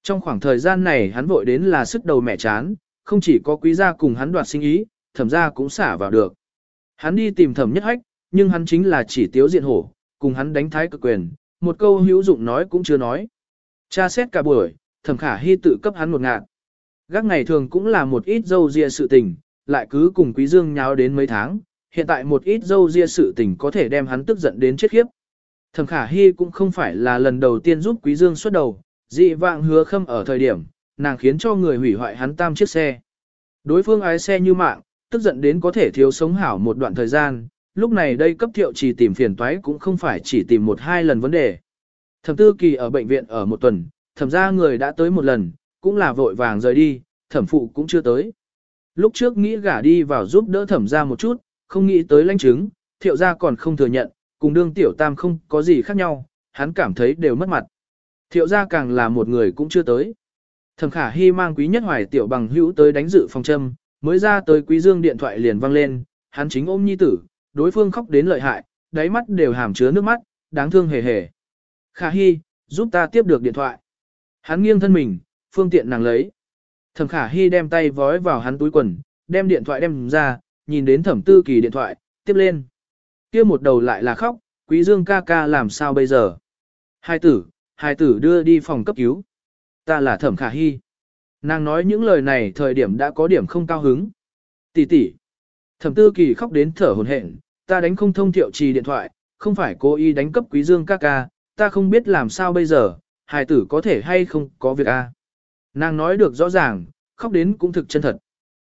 Trong khoảng thời gian này hắn vội đến là sức đầu mẹ chán, không chỉ có quý gia cùng hắn đoạt sinh ý, thẩm gia cũng xả vào được. Hắn đi tìm thẩm nhất hách, nhưng hắn chính là chỉ tiếu diện hổ, cùng hắn đánh thái cực quyền, một câu hữu dụng nói cũng chưa nói. Cha xét cả buổi, thẩm khả hy tự cấp hắn một ngạn. Gác ngày thường cũng là một ít dâu ria sự tình, lại cứ cùng quý dương nháo đến mấy tháng, hiện tại một ít dâu ria sự tình có thể đem hắn tức giận đến chết khiếp. Thẩm khả hy cũng không phải là lần đầu tiên giúp quý dương xuất đầu, dị vạng hứa khâm ở thời điểm, nàng khiến cho người hủy hoại hắn tam chiếc xe. Đối phương ái xe như mạng, tức giận đến có thể thiếu sống hảo một đoạn thời gian, lúc này đây cấp thiệu chỉ tìm phiền toái cũng không phải chỉ tìm một hai lần vấn đề. Thẩm tư kỳ ở bệnh viện ở một tuần, thẩm ra người đã tới một lần, cũng là vội vàng rời đi, thẩm phụ cũng chưa tới. Lúc trước nghĩ gả đi vào giúp đỡ thẩm ra một chút, không nghĩ tới lãnh chứng, thiệu ra còn không thừa nhận, cùng đương tiểu tam không có gì khác nhau, hắn cảm thấy đều mất mặt. Thiệu ra càng là một người cũng chưa tới. Thẩm khả hy mang quý nhất hoài tiểu bằng hữu tới đánh dự phòng châm, mới ra tới quý dương điện thoại liền vang lên, hắn chính ôm nhi tử, đối phương khóc đến lợi hại, đáy mắt đều hàm chứa nước mắt, đáng thương hề hề. Khả Hy, giúp ta tiếp được điện thoại. Hắn nghiêng thân mình, phương tiện nàng lấy. Thẩm Khả Hy đem tay vói vào hắn túi quần, đem điện thoại đem ra, nhìn đến thẩm tư kỳ điện thoại, tiếp lên. kia một đầu lại là khóc, quý dương ca ca làm sao bây giờ. Hai tử, hai tử đưa đi phòng cấp cứu. Ta là thẩm Khả Hy. Nàng nói những lời này thời điểm đã có điểm không cao hứng. Tỷ tỷ. Thẩm tư kỳ khóc đến thở hổn hển, ta đánh không thông thiệu trì điện thoại, không phải cố ý đánh cấp quý dương ca ca, ta không biết làm sao bây giờ, hài tử có thể hay không có việc a. Nàng nói được rõ ràng, khóc đến cũng thực chân thật.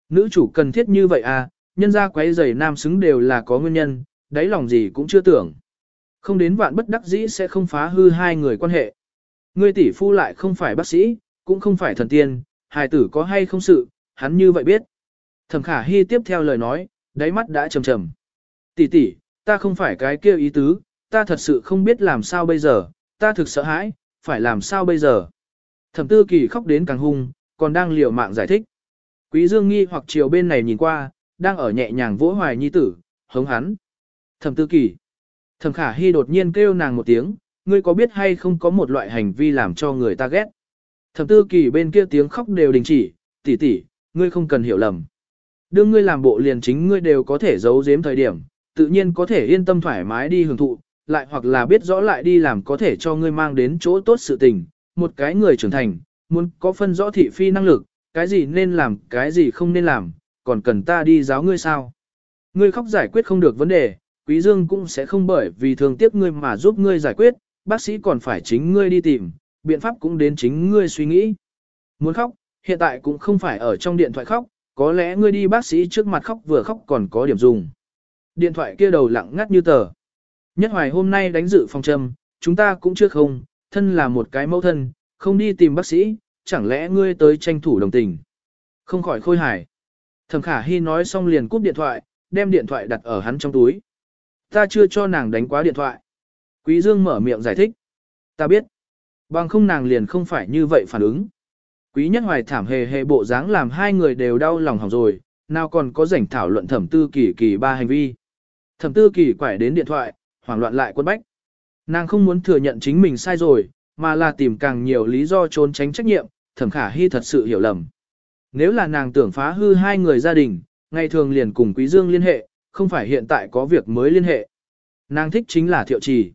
Nữ chủ cần thiết như vậy à, nhân ra quấy giày nam xứng đều là có nguyên nhân, đáy lòng gì cũng chưa tưởng. Không đến vạn bất đắc dĩ sẽ không phá hư hai người quan hệ. Ngươi tỷ phu lại không phải bác sĩ, cũng không phải thần tiên, hài tử có hay không sự, hắn như vậy biết. Thẩm khả hy tiếp theo lời nói, đáy mắt đã trầm trầm. Tỷ tỷ, ta không phải cái kia ý tứ, ta thật sự không biết làm sao bây giờ, ta thực sợ hãi, phải làm sao bây giờ. Thẩm tư kỳ khóc đến càng hung, còn đang liều mạng giải thích. Quý dương nghi hoặc chiều bên này nhìn qua, đang ở nhẹ nhàng vỗ hoài nhi tử, hống hắn. Thẩm tư kỳ. Thẩm khả hy đột nhiên kêu nàng một tiếng, ngươi có biết hay không có một loại hành vi làm cho người ta ghét. Thẩm tư kỳ bên kia tiếng khóc đều đình chỉ, tỷ tỷ, ngươi không cần hiểu lầm. Đương ngươi làm bộ liền chính ngươi đều có thể giấu giếm thời điểm, tự nhiên có thể yên tâm thoải mái đi hưởng thụ, lại hoặc là biết rõ lại đi làm có thể cho ngươi mang đến chỗ tốt sự tình. Một cái người trưởng thành, muốn có phân rõ thị phi năng lực, cái gì nên làm, cái gì không nên làm, còn cần ta đi giáo ngươi sao. Ngươi khóc giải quyết không được vấn đề, Quý Dương cũng sẽ không bởi vì thường tiếc ngươi mà giúp ngươi giải quyết, bác sĩ còn phải chính ngươi đi tìm, biện pháp cũng đến chính ngươi suy nghĩ. Muốn khóc, hiện tại cũng không phải ở trong điện thoại khóc, có lẽ ngươi đi bác sĩ trước mặt khóc vừa khóc còn có điểm dùng. Điện thoại kia đầu lặng ngắt như tờ. Nhất hoài hôm nay đánh dự phòng châm, chúng ta cũng chưa không, thân là một cái mẫu thân, không đi tìm bác sĩ, chẳng lẽ ngươi tới tranh thủ đồng tình. Không khỏi khôi hài. Thẩm khả hy nói xong liền cúp điện thoại, đem điện thoại đặt ở hắn trong túi. Ta chưa cho nàng đánh quá điện thoại. Quý Dương mở miệng giải thích. Ta biết. Bằng không nàng liền không phải như vậy phản ứng. Quý nhất hoài thảm hề hề bộ dáng làm hai người đều đau lòng hỏng rồi, nào còn có rảnh thảo luận thẩm tư kỳ kỳ ba hành vi. Thẩm tư kỳ quải đến điện thoại, hoảng loạn lại quân bách. Nàng không muốn thừa nhận chính mình sai rồi, mà là tìm càng nhiều lý do trốn tránh trách nhiệm, thẩm khả hy thật sự hiểu lầm. Nếu là nàng tưởng phá hư hai người gia đình, ngày thường liền cùng Quý Dương liên hệ, không phải hiện tại có việc mới liên hệ. Nàng thích chính là thiệu trì.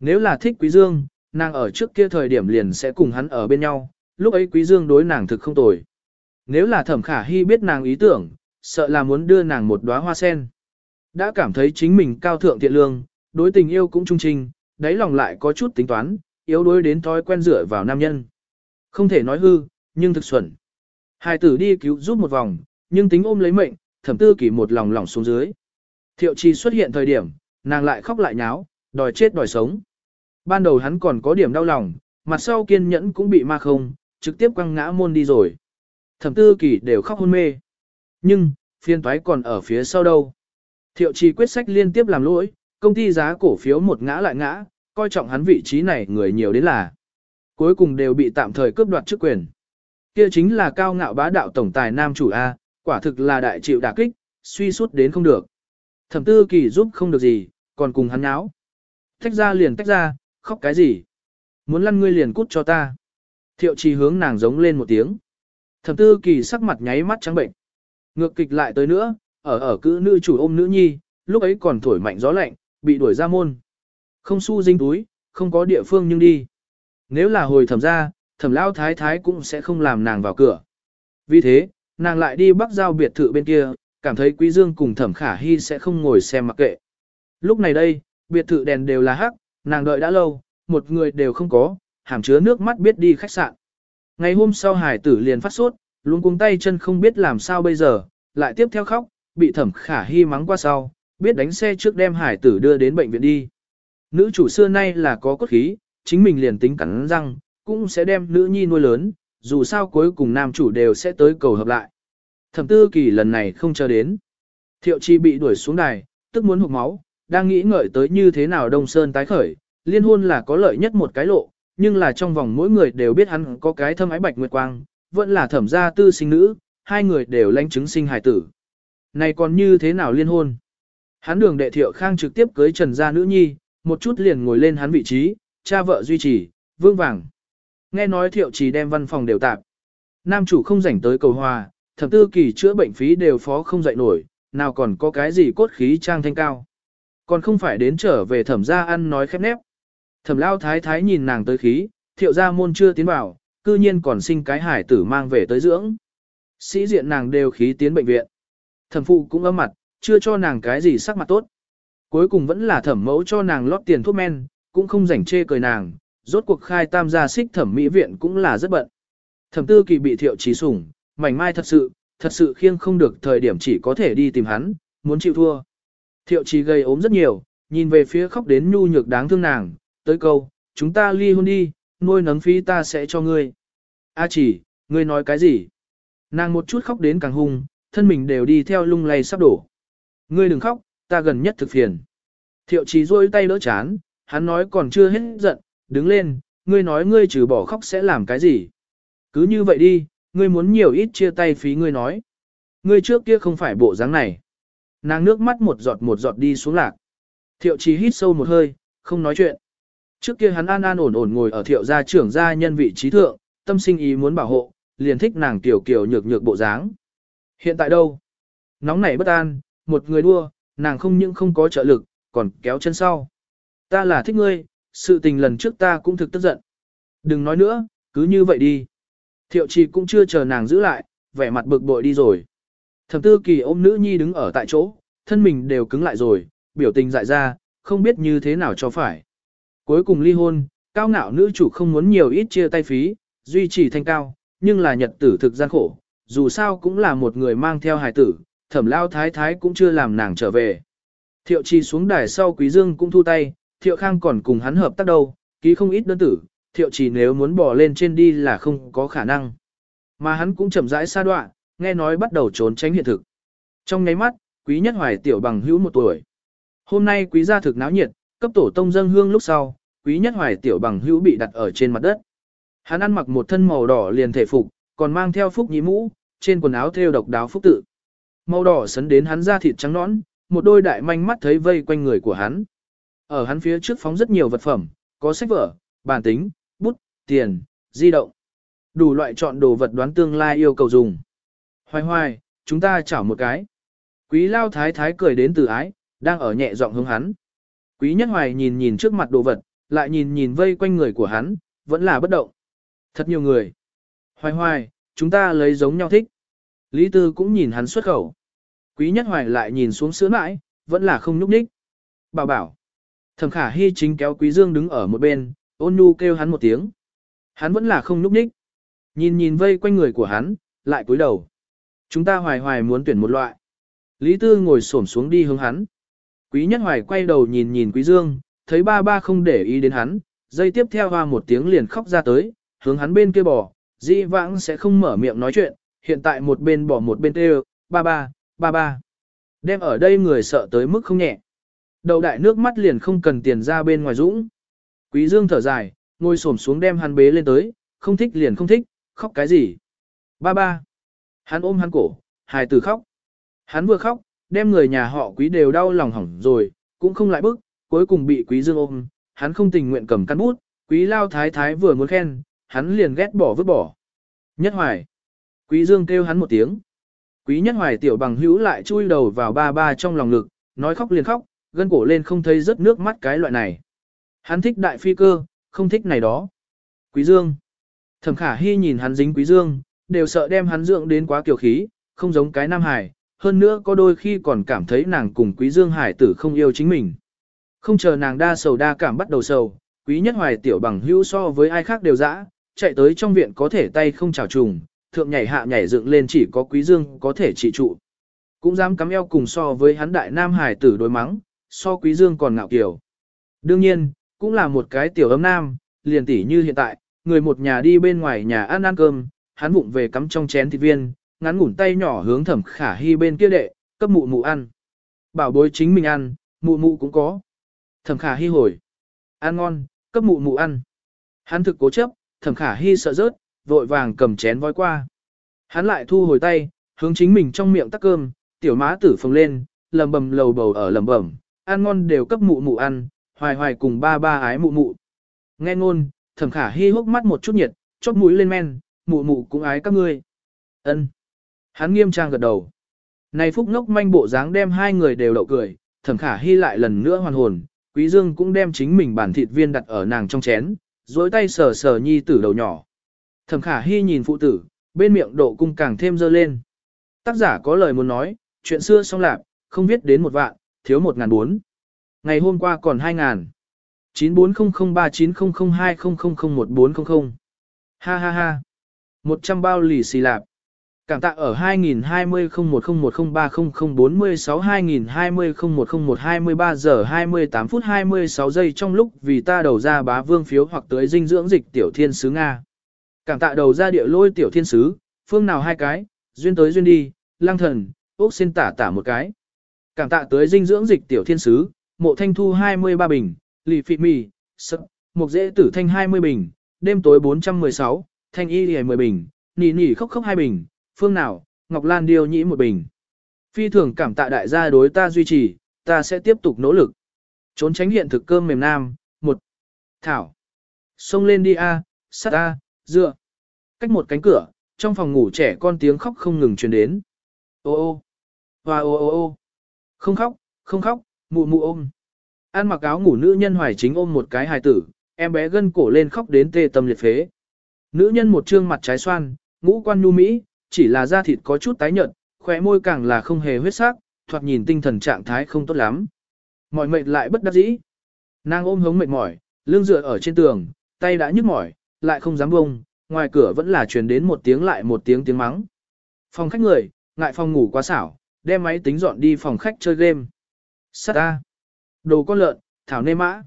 Nếu là thích Quý Dương, nàng ở trước kia thời điểm liền sẽ cùng hắn ở bên nhau, lúc ấy Quý Dương đối nàng thực không tồi. Nếu là thẩm khả hy biết nàng ý tưởng, sợ là muốn đưa nàng một đóa hoa sen. Đã cảm thấy chính mình cao thượng thiện lương, đối tình yêu cũng trung trình, đáy lòng lại có chút tính toán, yếu đuối đến thói quen dựa vào nam nhân. Không thể nói hư, nhưng thực xuẩn. Hai tử đi cứu giúp một vòng, nhưng tính ôm lấy mệnh, thẩm tư kỳ một lòng lỏng xuống dưới. Thiệu trì xuất hiện thời điểm, nàng lại khóc lại nháo, đòi chết đòi sống. Ban đầu hắn còn có điểm đau lòng, mặt sau kiên nhẫn cũng bị ma không, trực tiếp quăng ngã môn đi rồi. Thẩm tư kỳ đều khóc hôn mê. Nhưng, phiên toái còn ở phía sau đâu. Thiệu trì quyết sách liên tiếp làm lỗi, công ty giá cổ phiếu một ngã lại ngã, coi trọng hắn vị trí này người nhiều đến là. Cuối cùng đều bị tạm thời cướp đoạt chức quyền. Kia chính là cao ngạo bá đạo tổng tài nam chủ A, quả thực là đại chịu đả kích, suy suốt đến không được. Thẩm tư kỳ giúp không được gì, còn cùng hắn áo. Tách ra liền tách ra, khóc cái gì? Muốn lăn ngươi liền cút cho ta. Thiệu trì hướng nàng giống lên một tiếng. Thẩm tư kỳ sắc mặt nháy mắt trắng bệnh. Ngược kịch lại tới nữa, ở ở cữ nữ chủ ôm nữ nhi, lúc ấy còn thổi mạnh gió lạnh, bị đuổi ra môn. Không xu dinh túi, không có địa phương nhưng đi. Nếu là hồi thẩm ra, thẩm lao thái thái cũng sẽ không làm nàng vào cửa. Vì thế, nàng lại đi bắc giao biệt thự bên kia, cảm thấy quý dương cùng thẩm khả hy sẽ không ngồi xem mặc kệ. Lúc này đây, biệt thự đèn đều là hắc, nàng đợi đã lâu, một người đều không có, hàm chứa nước mắt biết đi khách sạn. Ngày hôm sau hải tử liền phát sốt, luôn cuống tay chân không biết làm sao bây giờ, lại tiếp theo khóc, bị thẩm khả hy mắng qua sau, biết đánh xe trước đem hải tử đưa đến bệnh viện đi. Nữ chủ xưa nay là có cốt khí, chính mình liền tính cắn răng, cũng sẽ đem nữ nhi nuôi lớn, dù sao cuối cùng nam chủ đều sẽ tới cầu hợp lại. Thẩm tư kỳ lần này không chờ đến. Thiệu chi bị đuổi xuống đài, tức muốn hụt máu, đang nghĩ ngợi tới như thế nào Đông Sơn tái khởi, liên hôn là có lợi nhất một cái lộ, nhưng là trong vòng mỗi người đều biết hắn có cái thâm ái bạch nguyệt quang, vẫn là thẩm gia tư sinh nữ, hai người đều lãnh chứng sinh hài tử. Này còn như thế nào liên hôn? Hắn đường đệ thiệu khang trực tiếp cưới trần gia nữ nhi, một chút liền ngồi lên hắn vị trí, cha vợ duy trì, vương vàng. Nghe nói thiệu trì đem văn phòng đều tạp. Nam chủ không rảnh tới cầu hòa, thập tư kỳ chữa bệnh phí đều phó không dậy nổi, nào còn có cái gì cốt khí trang thanh cao. Còn không phải đến trở về thẩm gia ăn nói khép nép. Thẩm lao thái thái nhìn nàng tới khí, thiệu gia môn chưa tiến vào, cư nhiên còn sinh cái hải tử mang về tới dưỡng. Sĩ diện nàng đều khí tiến bệnh viện. Thẩm phụ cũng âm mặt, chưa cho nàng cái gì sắc mặt tốt. Cuối cùng vẫn là thẩm mẫu cho nàng lót tiền thuốc men, cũng không rảnh chê cười nàng, rốt cuộc khai tam gia xích thẩm mỹ viện cũng là rất bận. Thẩm tư kỳ bị thiệu trí sủng, mảnh mai thật sự, thật sự khiêng không được thời điểm chỉ có thể đi tìm hắn, muốn chịu thua. Thiệu trí gây ốm rất nhiều, nhìn về phía khóc đến nhu nhược đáng thương nàng, tới câu, chúng ta ly hôn đi, nuôi nấng phí ta sẽ cho ngươi. A chỉ, ngươi nói cái gì? Nàng một chút khóc đến càng hung, thân mình đều đi theo lung lay sắp đổ. Ngươi đừng khóc, ta gần nhất thực phiền. Thiệu trí rôi tay đỡ chán, hắn nói còn chưa hết giận, đứng lên, ngươi nói ngươi trừ bỏ khóc sẽ làm cái gì. Cứ như vậy đi, ngươi muốn nhiều ít chia tay phí ngươi nói. Ngươi trước kia không phải bộ dáng này. Nàng nước mắt một giọt một giọt đi xuống lạc. Thiệu trí hít sâu một hơi, không nói chuyện. Trước kia hắn an an ổn ổn ngồi ở thiệu gia trưởng gia nhân vị trí thượng, tâm sinh ý muốn bảo hộ, liền thích nàng tiểu kiểu nhược nhược bộ dáng. Hiện tại đâu? Nóng nảy bất an, một người đua, nàng không những không có trợ lực, còn kéo chân sau. Ta là thích ngươi, sự tình lần trước ta cũng thực tức giận. Đừng nói nữa, cứ như vậy đi. Thiệu trì cũng chưa chờ nàng giữ lại, vẻ mặt bực bội đi rồi. Thẩm tư kỳ ôm nữ nhi đứng ở tại chỗ, thân mình đều cứng lại rồi, biểu tình dại ra, không biết như thế nào cho phải. Cuối cùng ly hôn, cao ngạo nữ chủ không muốn nhiều ít chia tay phí, duy trì thanh cao, nhưng là nhật tử thực gian khổ, dù sao cũng là một người mang theo hài tử, thẩm lao thái thái cũng chưa làm nàng trở về. Thiệu trì xuống đài sau quý dương cũng thu tay, thiệu khang còn cùng hắn hợp tác đâu, ký không ít đơn tử, thiệu trì nếu muốn bỏ lên trên đi là không có khả năng. Mà hắn cũng chậm rãi xa đoạn, nghe nói bắt đầu trốn tránh hiện thực. Trong ngáy mắt, quý nhất hoài tiểu bằng hữu một tuổi. Hôm nay quý gia thực náo nhiệt, cấp tổ tông dân hương lúc sau, quý nhất hoài tiểu bằng hữu bị đặt ở trên mặt đất. Hắn ăn mặc một thân màu đỏ liền thể phục, còn mang theo phúc nhĩ mũ, trên quần áo thêu độc đáo phúc tự. Màu đỏ sấn đến hắn da thịt trắng nõn, một đôi đại manh mắt thấy vây quanh người của hắn. Ở hắn phía trước phóng rất nhiều vật phẩm, có sách vở, bản tính, bút, tiền, di động. Đủ loại chọn đồ vật đoán tương lai yêu cầu dùng. Hoài hoài, chúng ta chảo một cái. Quý lao thái thái cười đến từ ái, đang ở nhẹ giọng hướng hắn. Quý nhất hoài nhìn nhìn trước mặt đồ vật, lại nhìn nhìn vây quanh người của hắn, vẫn là bất động. Thật nhiều người. Hoài hoài, chúng ta lấy giống nhau thích. Lý Tư cũng nhìn hắn xuất khẩu. Quý nhất hoài lại nhìn xuống sữa mãi, vẫn là không nhúc nhích. Bảo bảo. Thẩm khả hy chính kéo quý dương đứng ở một bên, ôn nhu kêu hắn một tiếng. Hắn vẫn là không nhúc nhích. Nhìn nhìn vây quanh người của hắn, lại cúi đầu. Chúng ta hoài hoài muốn tuyển một loại. Lý Tư ngồi xổm xuống đi hướng hắn. Quý nhất hoài quay đầu nhìn nhìn quý dương, thấy ba ba không để ý đến hắn, dây tiếp theo hoa một tiếng liền khóc ra tới, hướng hắn bên kia bỏ, Di vãng sẽ không mở miệng nói chuyện, hiện tại một bên bỏ một bên tê ba ba, ba ba. Đem ở đây người sợ tới mức không nhẹ. Đầu đại nước mắt liền không cần tiền ra bên ngoài dũng. Quý dương thở dài, ngồi xổm xuống đem hắn bế lên tới, không thích liền không thích, khóc cái gì. Ba ba. Hắn ôm hắn cổ, hài tử khóc. Hắn vừa khóc, đem người nhà họ quý đều đau lòng hỏng rồi, cũng không lại bức, cuối cùng bị quý dương ôm, hắn không tình nguyện cầm căn bút, quý lao thái thái vừa muốn khen, hắn liền ghét bỏ vứt bỏ. Nhất hoài. Quý dương kêu hắn một tiếng. Quý nhất hoài tiểu bằng hữu lại chui đầu vào ba ba trong lòng ngực, nói khóc liền khóc, gân cổ lên không thấy rớt nước mắt cái loại này. Hắn thích đại phi cơ, không thích này đó. Quý dương. Thẩm khả Hi nhìn hắn dính quý dương, đều sợ đem hắn dưỡng đến quá kiều khí, không giống cái nam hải, hơn nữa có đôi khi còn cảm thấy nàng cùng quý dương hải tử không yêu chính mình. Không chờ nàng đa sầu đa cảm bắt đầu sầu, quý nhất hoài tiểu bằng hữu so với ai khác đều dã, chạy tới trong viện có thể tay không chào trùng, thượng nhảy hạ nhảy dựng lên chỉ có quý dương có thể trị trụ. Cũng dám cắm eo cùng so với hắn đại nam hải tử đối mắng, so quý dương còn ngạo kiều. Đương nhiên, cũng là một cái tiểu ấm nam, liền tỉ như hiện tại, người một nhà đi bên ngoài nhà ăn ăn cơm, hắn vụng về cắm trong chén thịt viên, ngắn ngủn tay nhỏ hướng thẩm khả hy bên kia đệ, cấp mụ mụ ăn. Bảo bối chính mình ăn, mụ mụ cũng có. Thẩm khả hy hồi. Ăn ngon, cấp mụ mụ ăn. Hắn thực cố chấp, thẩm khả hy sợ rớt, vội vàng cầm chén voi qua. Hắn lại thu hồi tay, hướng chính mình trong miệng tắc cơm, tiểu má tử phồng lên, lầm bầm lầu bầu ở lầm bẩm, ăn ngon đều cấp mụ mụ ăn, hoài hoài cùng ba ba ái mụ mụ. Nghe ngôn, thẩm khả hy hốc mắt một chút nhiệt, chóp mũi lên men, mụ mụ cũng ái các ngươi. ân Hắn nghiêm trang gật đầu. Này phúc ngốc manh bộ dáng đem hai người đều đậu cười, thẩm khả hy lại lần nữa hoàn hồn, quý dương cũng đem chính mình bản thịt viên đặt ở nàng trong chén, dối tay sờ sờ nhi tử đầu nhỏ. Thẩm khả hy nhìn phụ tử, bên miệng độ cung càng thêm dơ lên. Tác giả có lời muốn nói, chuyện xưa xong lạc, không viết đến một vạn, thiếu một ngàn bốn. Ngày hôm qua còn hai ngàn. 9400390020001400. Ha ha ha. 100 bao lì xì lạp. Cảm tạ ở 2020 0101030046 2020 010123 giờ 28 phút 26 giây trong lúc vì ta đầu ra bá vương phiếu hoặc tới dinh dưỡng dịch tiểu thiên sứ Nga. Cảm tạ đầu ra địa lôi tiểu thiên sứ, phương nào hai cái, duyên tới duyên đi, lang thần, ốc xin tả tả một cái. Cảm tạ tới dinh dưỡng dịch tiểu thiên sứ, mộ thanh thu 23 bình, lì phị mì, sập, mục dễ tử thanh 20 bình, đêm tối 416, thanh y lì 10 bình, nỉ nỉ khóc khóc 2 bình, phương nào, Ngọc Lan điều nhĩ một bình. Phi thường cảm tạ đại gia đối ta duy trì, ta sẽ tiếp tục nỗ lực. Trốn tránh hiện thực cơm mềm nam, một Thảo. Xông lên đi a, sát a, dựa. Cách một cánh cửa, trong phòng ngủ trẻ con tiếng khóc không ngừng truyền đến. Ô ô, và ô ô ô. Không khóc, không khóc, mụ mụ ôm. An mặc áo ngủ nữ nhân hoài chính ôm một cái hài tử, em bé gân cổ lên khóc đến tê tâm liệt phế. Nữ nhân một trương mặt trái xoan, ngũ quan nhu mỹ, chỉ là da thịt có chút tái nhợt, khóe môi càng là không hề huyết sắc, thoạt nhìn tinh thần trạng thái không tốt lắm. mọi mệt lại bất đắc dĩ. Nàng ôm hống mệt mỏi, lưng dựa ở trên tường, tay đã nhức mỏi, lại không dám bông, ngoài cửa vẫn là truyền đến một tiếng lại một tiếng tiếng mắng. Phòng khách người, ngại phòng ngủ quá xảo, đem máy tính dọn đi phòng khách chơi game. Sát a. Đồ con lợn, thảo nê mã.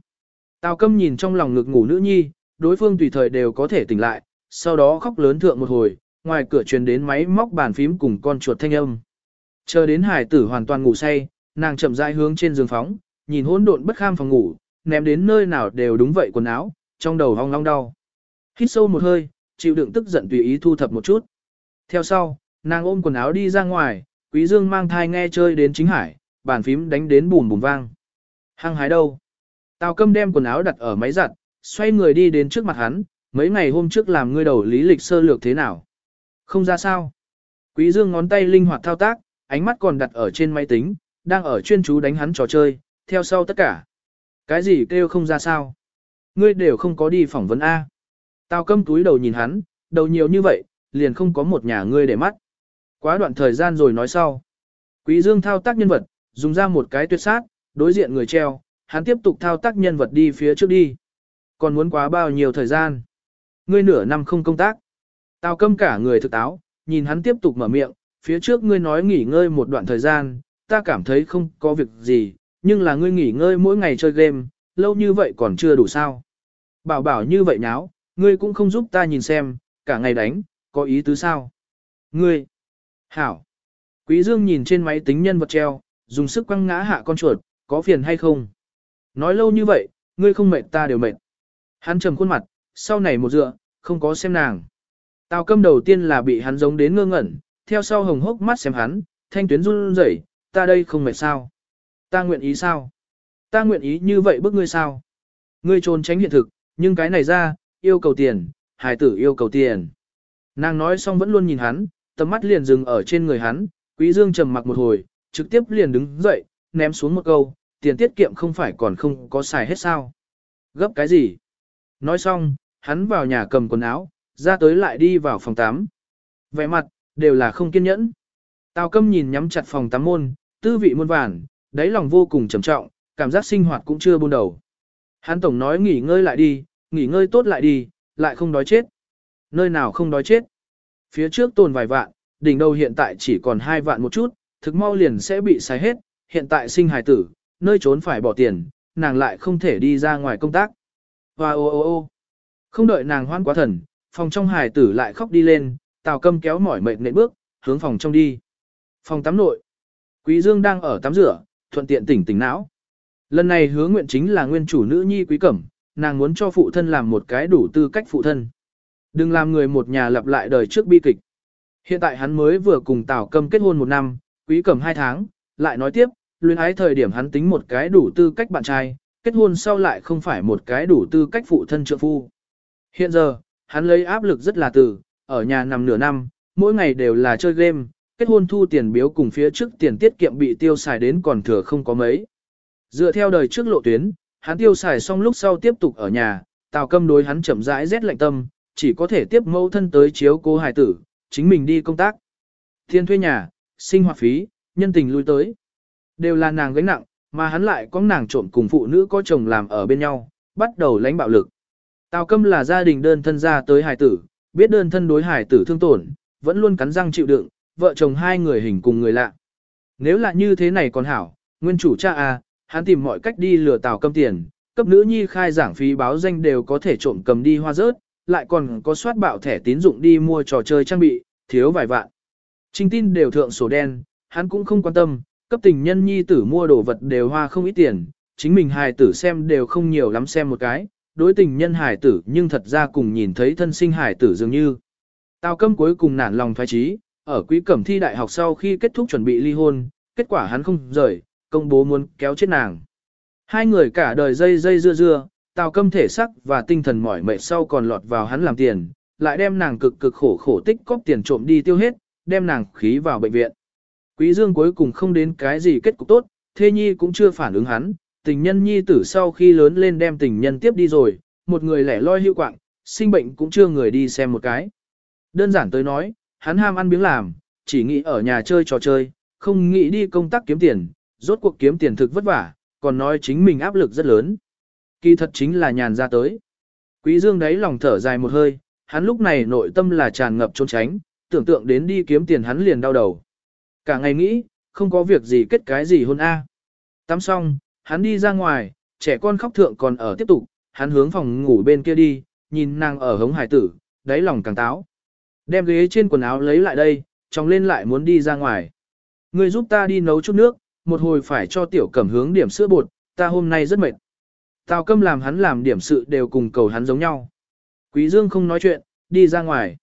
Tào câm nhìn trong lòng ngực ngủ nữ nhi, đối phương tùy thời đều có thể tỉnh lại, sau đó khóc lớn thượng một hồi, ngoài cửa truyền đến máy móc bàn phím cùng con chuột thanh âm. Chờ đến hải tử hoàn toàn ngủ say, nàng chậm rãi hướng trên giường phóng, nhìn hỗn độn bất kham phòng ngủ, ném đến nơi nào đều đúng vậy quần áo, trong đầu hong long đau. Hít sâu một hơi, chịu đựng tức giận tùy ý thu thập một chút. Theo sau, nàng ôm quần áo đi ra ngoài, Quý Dương mang thai nghe chơi đến chính hải, bàn phím đánh đến bùm bùm vang. Hăng hái đâu? Tào câm đem quần áo đặt ở máy giặt, xoay người đi đến trước mặt hắn, mấy ngày hôm trước làm ngươi đầu lý lịch sơ lược thế nào? Không ra sao? Quý Dương ngón tay linh hoạt thao tác, ánh mắt còn đặt ở trên máy tính, đang ở chuyên chú đánh hắn trò chơi, theo sau tất cả. Cái gì kêu không ra sao? Ngươi đều không có đi phỏng vấn A. Tao câm túi đầu nhìn hắn, đầu nhiều như vậy, liền không có một nhà ngươi để mắt. Quá đoạn thời gian rồi nói sau. Quý Dương thao tác nhân vật, dùng ra một cái tuyệt sát, đối diện người treo, hắn tiếp tục thao tác nhân vật đi phía trước đi. Còn muốn quá bao nhiêu thời gian? Ngươi nửa năm không công tác. tao câm cả người thực táo, nhìn hắn tiếp tục mở miệng, phía trước ngươi nói nghỉ ngơi một đoạn thời gian, ta cảm thấy không có việc gì, nhưng là ngươi nghỉ ngơi mỗi ngày chơi game, lâu như vậy còn chưa đủ sao. Bảo bảo như vậy nháo, ngươi cũng không giúp ta nhìn xem, cả ngày đánh, có ý tứ sao? Ngươi! Hảo! Quý Dương nhìn trên máy tính nhân vật treo, dùng sức quăng ngã hạ con chuột, có phiền hay không? Nói lâu như vậy, ngươi không mệt ta đều mệt. Hắn trầm khuôn mặt, sau này một dựa, không có xem nàng. Tào câm đầu tiên là bị hắn giống đến ngơ ngẩn, theo sau hồng hốc mắt xem hắn, thanh tuyến run rẩy, ta đây không mệt sao? Ta nguyện ý sao? Ta nguyện ý như vậy bức ngươi sao? Ngươi trốn tránh hiện thực, nhưng cái này ra, yêu cầu tiền, hài tử yêu cầu tiền. Nàng nói xong vẫn luôn nhìn hắn, tầm mắt liền dừng ở trên người hắn, quý dương trầm mặc một hồi, trực tiếp liền đứng dậy, ném xuống một câu, tiền tiết kiệm không phải còn không có xài hết sao. Gấp cái gì? Nói xong, hắn vào nhà cầm quần áo, ra tới lại đi vào phòng tắm. Vẻ mặt, đều là không kiên nhẫn. Tào câm nhìn nhắm chặt phòng tắm môn, tư vị muôn vàn, đáy lòng vô cùng trầm trọng, cảm giác sinh hoạt cũng chưa buôn đầu. Hắn tổng nói nghỉ ngơi lại đi, nghỉ ngơi tốt lại đi, lại không đói chết. Nơi nào không đói chết. Phía trước tồn vài vạn, đỉnh đầu hiện tại chỉ còn hai vạn một chút, thực mau liền sẽ bị xài hết, hiện tại sinh hài tử, nơi trốn phải bỏ tiền, nàng lại không thể đi ra ngoài công tác. Và ô ô ô không đợi nàng hoan quá thần, phòng trong hài tử lại khóc đi lên, tào câm kéo mỏi mệt nện bước, hướng phòng trong đi. Phòng tắm nội. Quý Dương đang ở tắm rửa, thuận tiện tỉnh tỉnh não. Lần này hứa nguyện chính là nguyên chủ nữ nhi quý cẩm, nàng muốn cho phụ thân làm một cái đủ tư cách phụ thân. Đừng làm người một nhà lặp lại đời trước bi kịch. Hiện tại hắn mới vừa cùng Tào Câm kết hôn một năm, quý cầm hai tháng, lại nói tiếp, luyến ái thời điểm hắn tính một cái đủ tư cách bạn trai, kết hôn sau lại không phải một cái đủ tư cách phụ thân trượng phu. Hiện giờ, hắn lấy áp lực rất là từ, ở nhà nằm nửa năm, mỗi ngày đều là chơi game, kết hôn thu tiền biếu cùng phía trước tiền tiết kiệm bị tiêu xài đến còn thừa không có mấy. Dựa theo đời trước lộ tuyến, hắn tiêu xài xong lúc sau tiếp tục ở nhà, Tào Câm đối hắn chậm rãi rét lạnh tâm, chỉ có thể tiếp mẫu thân tới chiếu cố hài tử, chính mình đi công tác. Thiên thuê nhà, sinh hoạt phí, nhân tình lui tới. Đều là nàng gánh nặng, mà hắn lại có nàng trộm cùng phụ nữ có chồng làm ở bên nhau, bắt đầu lãnh bạo lực. Tào Câm là gia đình đơn thân ra tới hài tử, biết đơn thân đối hài tử thương tổn, vẫn luôn cắn răng chịu đựng, vợ chồng hai người hình cùng người lạ. Nếu là như thế này còn hảo, nguyên chủ cha a, à, hắn tìm mọi cách đi lừa Tào Câm tiền, cấp nữ nhi khai giảng phí báo danh đều có thể trộm cầm đi hoa rớt, lại còn có soát bạo thẻ tín dụng đi mua trò chơi trang bị, thiếu vài vạn. Trinh tin đều thượng sổ đen, hắn cũng không quan tâm, cấp tình nhân nhi tử mua đồ vật đều hoa không ít tiền, chính mình hài tử xem đều không nhiều lắm xem một cái, đối tình nhân hài tử nhưng thật ra cùng nhìn thấy thân sinh hài tử dường như. Tào câm cuối cùng nản lòng thoái trí, ở quý cẩm thi đại học sau khi kết thúc chuẩn bị ly hôn, kết quả hắn không rời, công bố muốn kéo chết nàng. Hai người cả đời dây dây dưa dưa, tào câm thể sắc và tinh thần mỏi mệt sau còn lọt vào hắn làm tiền, lại đem nàng cực cực khổ khổ tích cóp tiền trộm đi tiêu hết, đem nàng khí vào bệnh viện. Quý Dương cuối cùng không đến cái gì kết cục tốt, Thê Nhi cũng chưa phản ứng hắn, tình nhân Nhi tử sau khi lớn lên đem tình nhân tiếp đi rồi, một người lẻ loi hữu quạng, sinh bệnh cũng chưa người đi xem một cái. Đơn giản tới nói, hắn ham ăn biếng làm, chỉ nghĩ ở nhà chơi trò chơi, không nghĩ đi công tác kiếm tiền, rốt cuộc kiếm tiền thực vất vả, còn nói chính mình áp lực rất lớn. Kỳ thật chính là nhàn ra tới. Quý Dương đấy lòng thở dài một hơi, hắn lúc này nội tâm là tràn ngập trốn tránh, tưởng tượng đến đi kiếm tiền hắn liền đau đầu. Cả ngày nghĩ, không có việc gì kết cái gì hôn a. Tắm xong, hắn đi ra ngoài, trẻ con khóc thượng còn ở tiếp tục, hắn hướng phòng ngủ bên kia đi, nhìn nàng ở hống hải tử, đáy lòng càng táo. Đem ghế trên quần áo lấy lại đây, trong lên lại muốn đi ra ngoài. Người giúp ta đi nấu chút nước, một hồi phải cho tiểu cẩm hướng điểm sữa bột, ta hôm nay rất mệt. Tào câm làm hắn làm điểm sự đều cùng cầu hắn giống nhau. Quý Dương không nói chuyện, đi ra ngoài.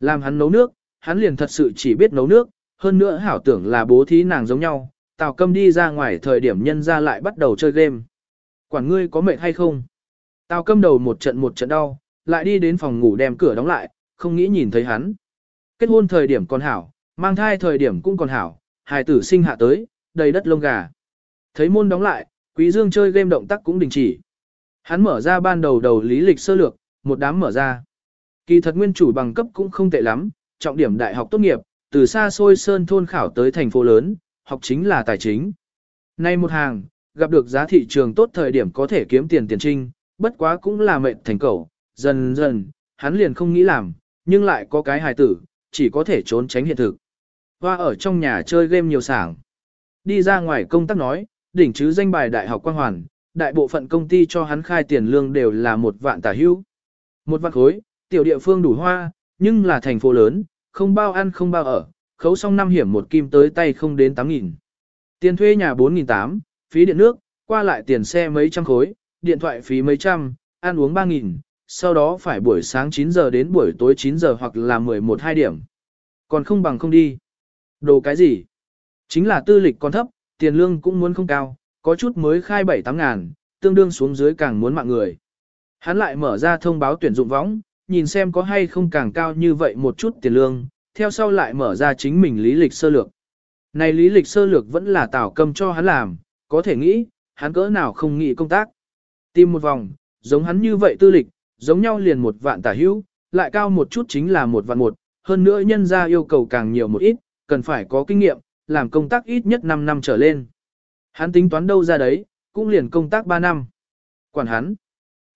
Làm hắn nấu nước, hắn liền thật sự chỉ biết nấu nước, hơn nữa hảo tưởng là bố thí nàng giống nhau. Tào câm đi ra ngoài thời điểm nhân ra lại bắt đầu chơi game. Quản ngươi có mệt hay không? Tào câm đầu một trận một trận đau, lại đi đến phòng ngủ đem cửa đóng lại, không nghĩ nhìn thấy hắn. Kết hôn thời điểm còn hảo, mang thai thời điểm cũng còn hảo, hài tử sinh hạ tới, đầy đất lông gà. Thấy môn đóng lại, Quý Dương chơi game động tác cũng đình chỉ. Hắn mở ra ban đầu đầu lý lịch sơ lược, một đám mở ra. Kỳ thật nguyên chủ bằng cấp cũng không tệ lắm, trọng điểm đại học tốt nghiệp, từ xa xôi sơn thôn khảo tới thành phố lớn, học chính là tài chính. Nay một hàng, gặp được giá thị trường tốt thời điểm có thể kiếm tiền tiền trinh, bất quá cũng là mệnh thành cầu, dần dần, hắn liền không nghĩ làm, nhưng lại có cái hài tử, chỉ có thể trốn tránh hiện thực. Hoa ở trong nhà chơi game nhiều sảng. Đi ra ngoài công tác nói, đỉnh chứ danh bài đại học quang hoàn, đại bộ phận công ty cho hắn khai tiền lương đều là một vạn tả hữu. Một vạn khối, tiểu địa phương đủ hoa, nhưng là thành phố lớn, không bao ăn không bao ở, khấu xong năm hiểm một kim tới tay không đến 8.000. Tiền thuê nhà 4.800, phí điện nước, qua lại tiền xe mấy trăm khối, điện thoại phí mấy trăm, ăn uống 3.000, sau đó phải buổi sáng 9 giờ đến buổi tối 9 giờ hoặc là 11-2 điểm. Còn không bằng không đi. Đồ cái gì? Chính là tư lịch còn thấp, tiền lương cũng muốn không cao, có chút mới khai 7-8 ngàn, tương đương xuống dưới càng muốn mạng người. Hắn lại mở ra thông báo tuyển dụng võng, nhìn xem có hay không càng cao như vậy một chút tiền lương, theo sau lại mở ra chính mình lý lịch sơ lược. Này lý lịch sơ lược vẫn là tảo cầm cho hắn làm, có thể nghĩ, hắn cỡ nào không nghĩ công tác. Tìm một vòng, giống hắn như vậy tư lịch, giống nhau liền một vạn tả hữu, lại cao một chút chính là một vạn một, hơn nữa nhân ra yêu cầu càng nhiều một ít, cần phải có kinh nghiệm, làm công tác ít nhất 5 năm trở lên. Hắn tính toán đâu ra đấy, cũng liền công tác 3 năm. Quản hắn,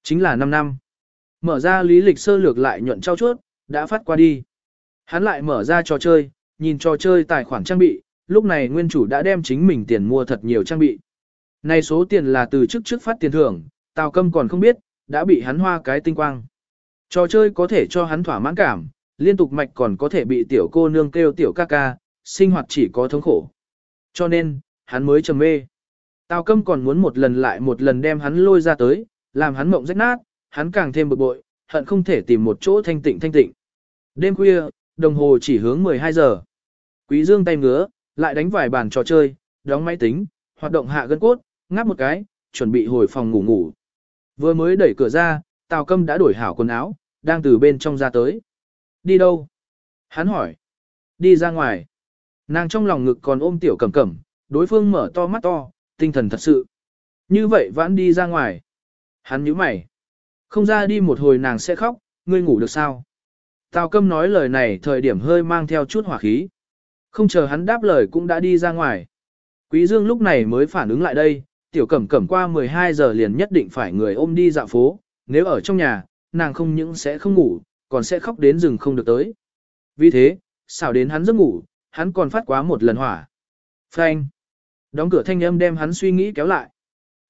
chính là 5 năm. Mở ra lý lịch sơ lược lại nhuận trao chuốt, đã phát qua đi. Hắn lại mở ra trò chơi, nhìn trò chơi tài khoản trang bị, lúc này nguyên chủ đã đem chính mình tiền mua thật nhiều trang bị. Này số tiền là từ trước trước phát tiền thưởng, Tào Câm còn không biết, đã bị hắn hoa cái tinh quang. Trò chơi có thể cho hắn thỏa mãn cảm, liên tục mạch còn có thể bị tiểu cô nương kêu tiểu ca ca, sinh hoạt chỉ có thống khổ. Cho nên, hắn mới trầm mê. Tào Câm còn muốn một lần lại một lần đem hắn lôi ra tới, làm hắn mộng rách nát, hắn càng thêm bực bội, hận không thể tìm một chỗ thanh tịnh thanh tịnh. Đêm khuya, đồng hồ chỉ hướng 12 giờ. Quý Dương tay ngứa, lại đánh vài bàn trò chơi, đóng máy tính, hoạt động hạ gân cốt, ngáp một cái, chuẩn bị hồi phòng ngủ ngủ. Vừa mới đẩy cửa ra, Tào Câm đã đổi hảo quần áo, đang từ bên trong ra tới. Đi đâu? Hắn hỏi. Đi ra ngoài. Nàng trong lòng ngực còn ôm tiểu cẩm cẩm, đối phương mở to mắt to, tinh thần thật sự. Như vậy vẫn đi ra ngoài. Hắn nhíu mày. Không ra đi một hồi nàng sẽ khóc, ngươi ngủ được sao? Tào Câm nói lời này thời điểm hơi mang theo chút hỏa khí. Không chờ hắn đáp lời cũng đã đi ra ngoài. Quý Dương lúc này mới phản ứng lại đây, tiểu cẩm cẩm qua 12 giờ liền nhất định phải người ôm đi dạo phố, nếu ở trong nhà, nàng không những sẽ không ngủ, còn sẽ khóc đến rừng không được tới. Vì thế, xảo đến hắn giấc ngủ, hắn còn phát quá một lần hỏa. Phanh. Đóng cửa thanh âm đem hắn suy nghĩ kéo lại.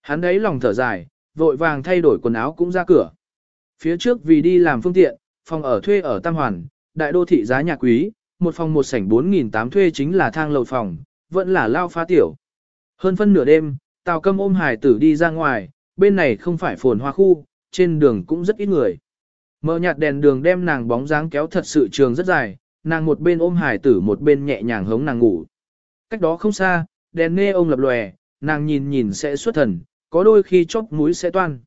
Hắn đấy lòng thở dài, vội vàng thay đổi quần áo cũng ra cửa. Phía trước vì đi làm phương tiện, phòng ở thuê ở Tam Hoàn, đại đô thị giá nhà quý, một phòng một sảnh 4.800 thuê chính là thang lầu phòng, vẫn là lao phá tiểu. Hơn phân nửa đêm, Tào Câm ôm hải tử đi ra ngoài, bên này không phải phồn hoa khu, trên đường cũng rất ít người. Mở nhạt đèn đường đem nàng bóng dáng kéo thật sự trường rất dài, nàng một bên ôm hải tử một bên nhẹ nhàng hống nàng ngủ. Cách đó không xa, đèn Nê ông lập lòe, nàng nhìn nhìn sẽ xuất thần, có đôi khi chóp mũi sẽ toan.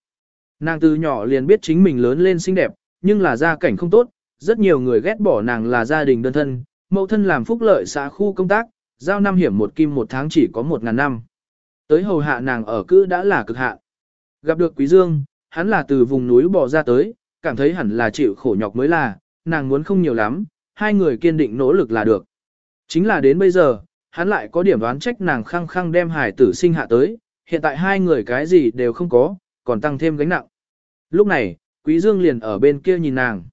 Nàng từ nhỏ liền biết chính mình lớn lên xinh đẹp, nhưng là gia cảnh không tốt, rất nhiều người ghét bỏ nàng là gia đình đơn thân, mẫu thân làm phúc lợi xã khu công tác, giao năm hiểm một kim một tháng chỉ có một ngàn năm. Tới hầu hạ nàng ở cữ đã là cực hạ. Gặp được Quý Dương, hắn là từ vùng núi bỏ ra tới, cảm thấy hẳn là chịu khổ nhọc mới là, nàng muốn không nhiều lắm, hai người kiên định nỗ lực là được. Chính là đến bây giờ, hắn lại có điểm đoán trách nàng khăng khăng đem hải tử sinh hạ tới, hiện tại hai người cái gì đều không có, còn tăng thêm gánh nặng. Lúc này, Quý Dương liền ở bên kia nhìn nàng.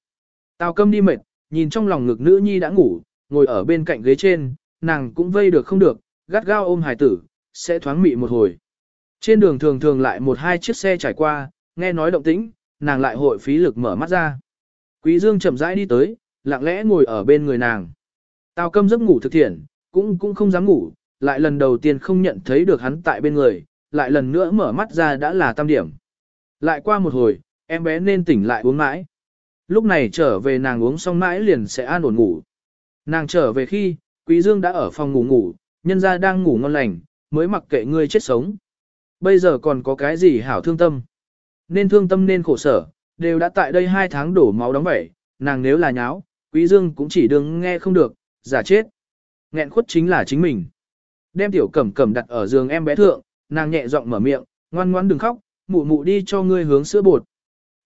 Tào câm đi mệt, nhìn trong lòng ngực nữ nhi đã ngủ, ngồi ở bên cạnh ghế trên, nàng cũng vây được không được, gắt gao ôm hải tử, sẽ thoáng mị một hồi. Trên đường thường thường lại một hai chiếc xe trải qua, nghe nói động tĩnh, nàng lại hội phí lực mở mắt ra. Quý Dương chậm rãi đi tới, lặng lẽ ngồi ở bên người nàng. Tào câm giấc ngủ thực thiện, cũng cũng không dám ngủ, lại lần đầu tiên không nhận thấy được hắn tại bên người, lại lần nữa mở mắt ra đã là tam điểm. Lại qua một hồi, em bé nên tỉnh lại uống mãi. Lúc này trở về nàng uống xong mãi liền sẽ an ổn ngủ. Nàng trở về khi, Quý Dương đã ở phòng ngủ ngủ, nhân gia đang ngủ ngon lành, mới mặc kệ ngươi chết sống. Bây giờ còn có cái gì hảo thương tâm. Nên thương tâm nên khổ sở, đều đã tại đây hai tháng đổ máu đóng bẩy, nàng nếu là nháo, Quý Dương cũng chỉ đừng nghe không được, giả chết. Nghẹn khuất chính là chính mình. Đem tiểu cẩm cẩm đặt ở giường em bé thượng, nàng nhẹ giọng mở miệng, ngoan ngoãn đừng khóc, mụ mụ đi cho ngươi hướng sữa bột.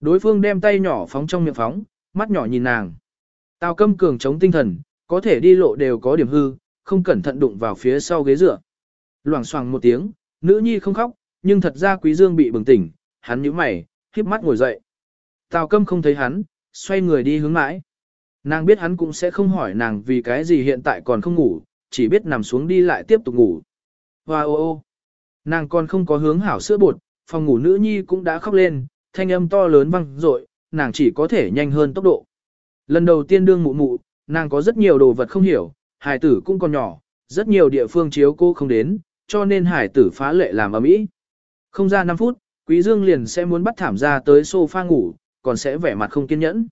Đối phương đem tay nhỏ phóng trong miệng phóng, mắt nhỏ nhìn nàng. Tào câm cường chống tinh thần, có thể đi lộ đều có điểm hư, không cẩn thận đụng vào phía sau ghế dựa. Loảng xoảng một tiếng, nữ nhi không khóc, nhưng thật ra quý dương bị bừng tỉnh, hắn nhíu mày, khiếp mắt ngồi dậy. Tào câm không thấy hắn, xoay người đi hướng mãi. Nàng biết hắn cũng sẽ không hỏi nàng vì cái gì hiện tại còn không ngủ, chỉ biết nằm xuống đi lại tiếp tục ngủ. Hoa ô ô, nàng còn không có hướng hảo sữa bột, phòng ngủ nữ nhi cũng đã khóc lên, thanh âm to lớn vang dội, nàng chỉ có thể nhanh hơn tốc độ. Lần đầu tiên đương mụ mụ, nàng có rất nhiều đồ vật không hiểu, hải tử cũng còn nhỏ, rất nhiều địa phương chiếu cô không đến, cho nên hải tử phá lệ làm ở mỹ. Không ra 5 phút, Quý Dương liền sẽ muốn bắt thảm ra tới sofa ngủ, còn sẽ vẻ mặt không kiên nhẫn.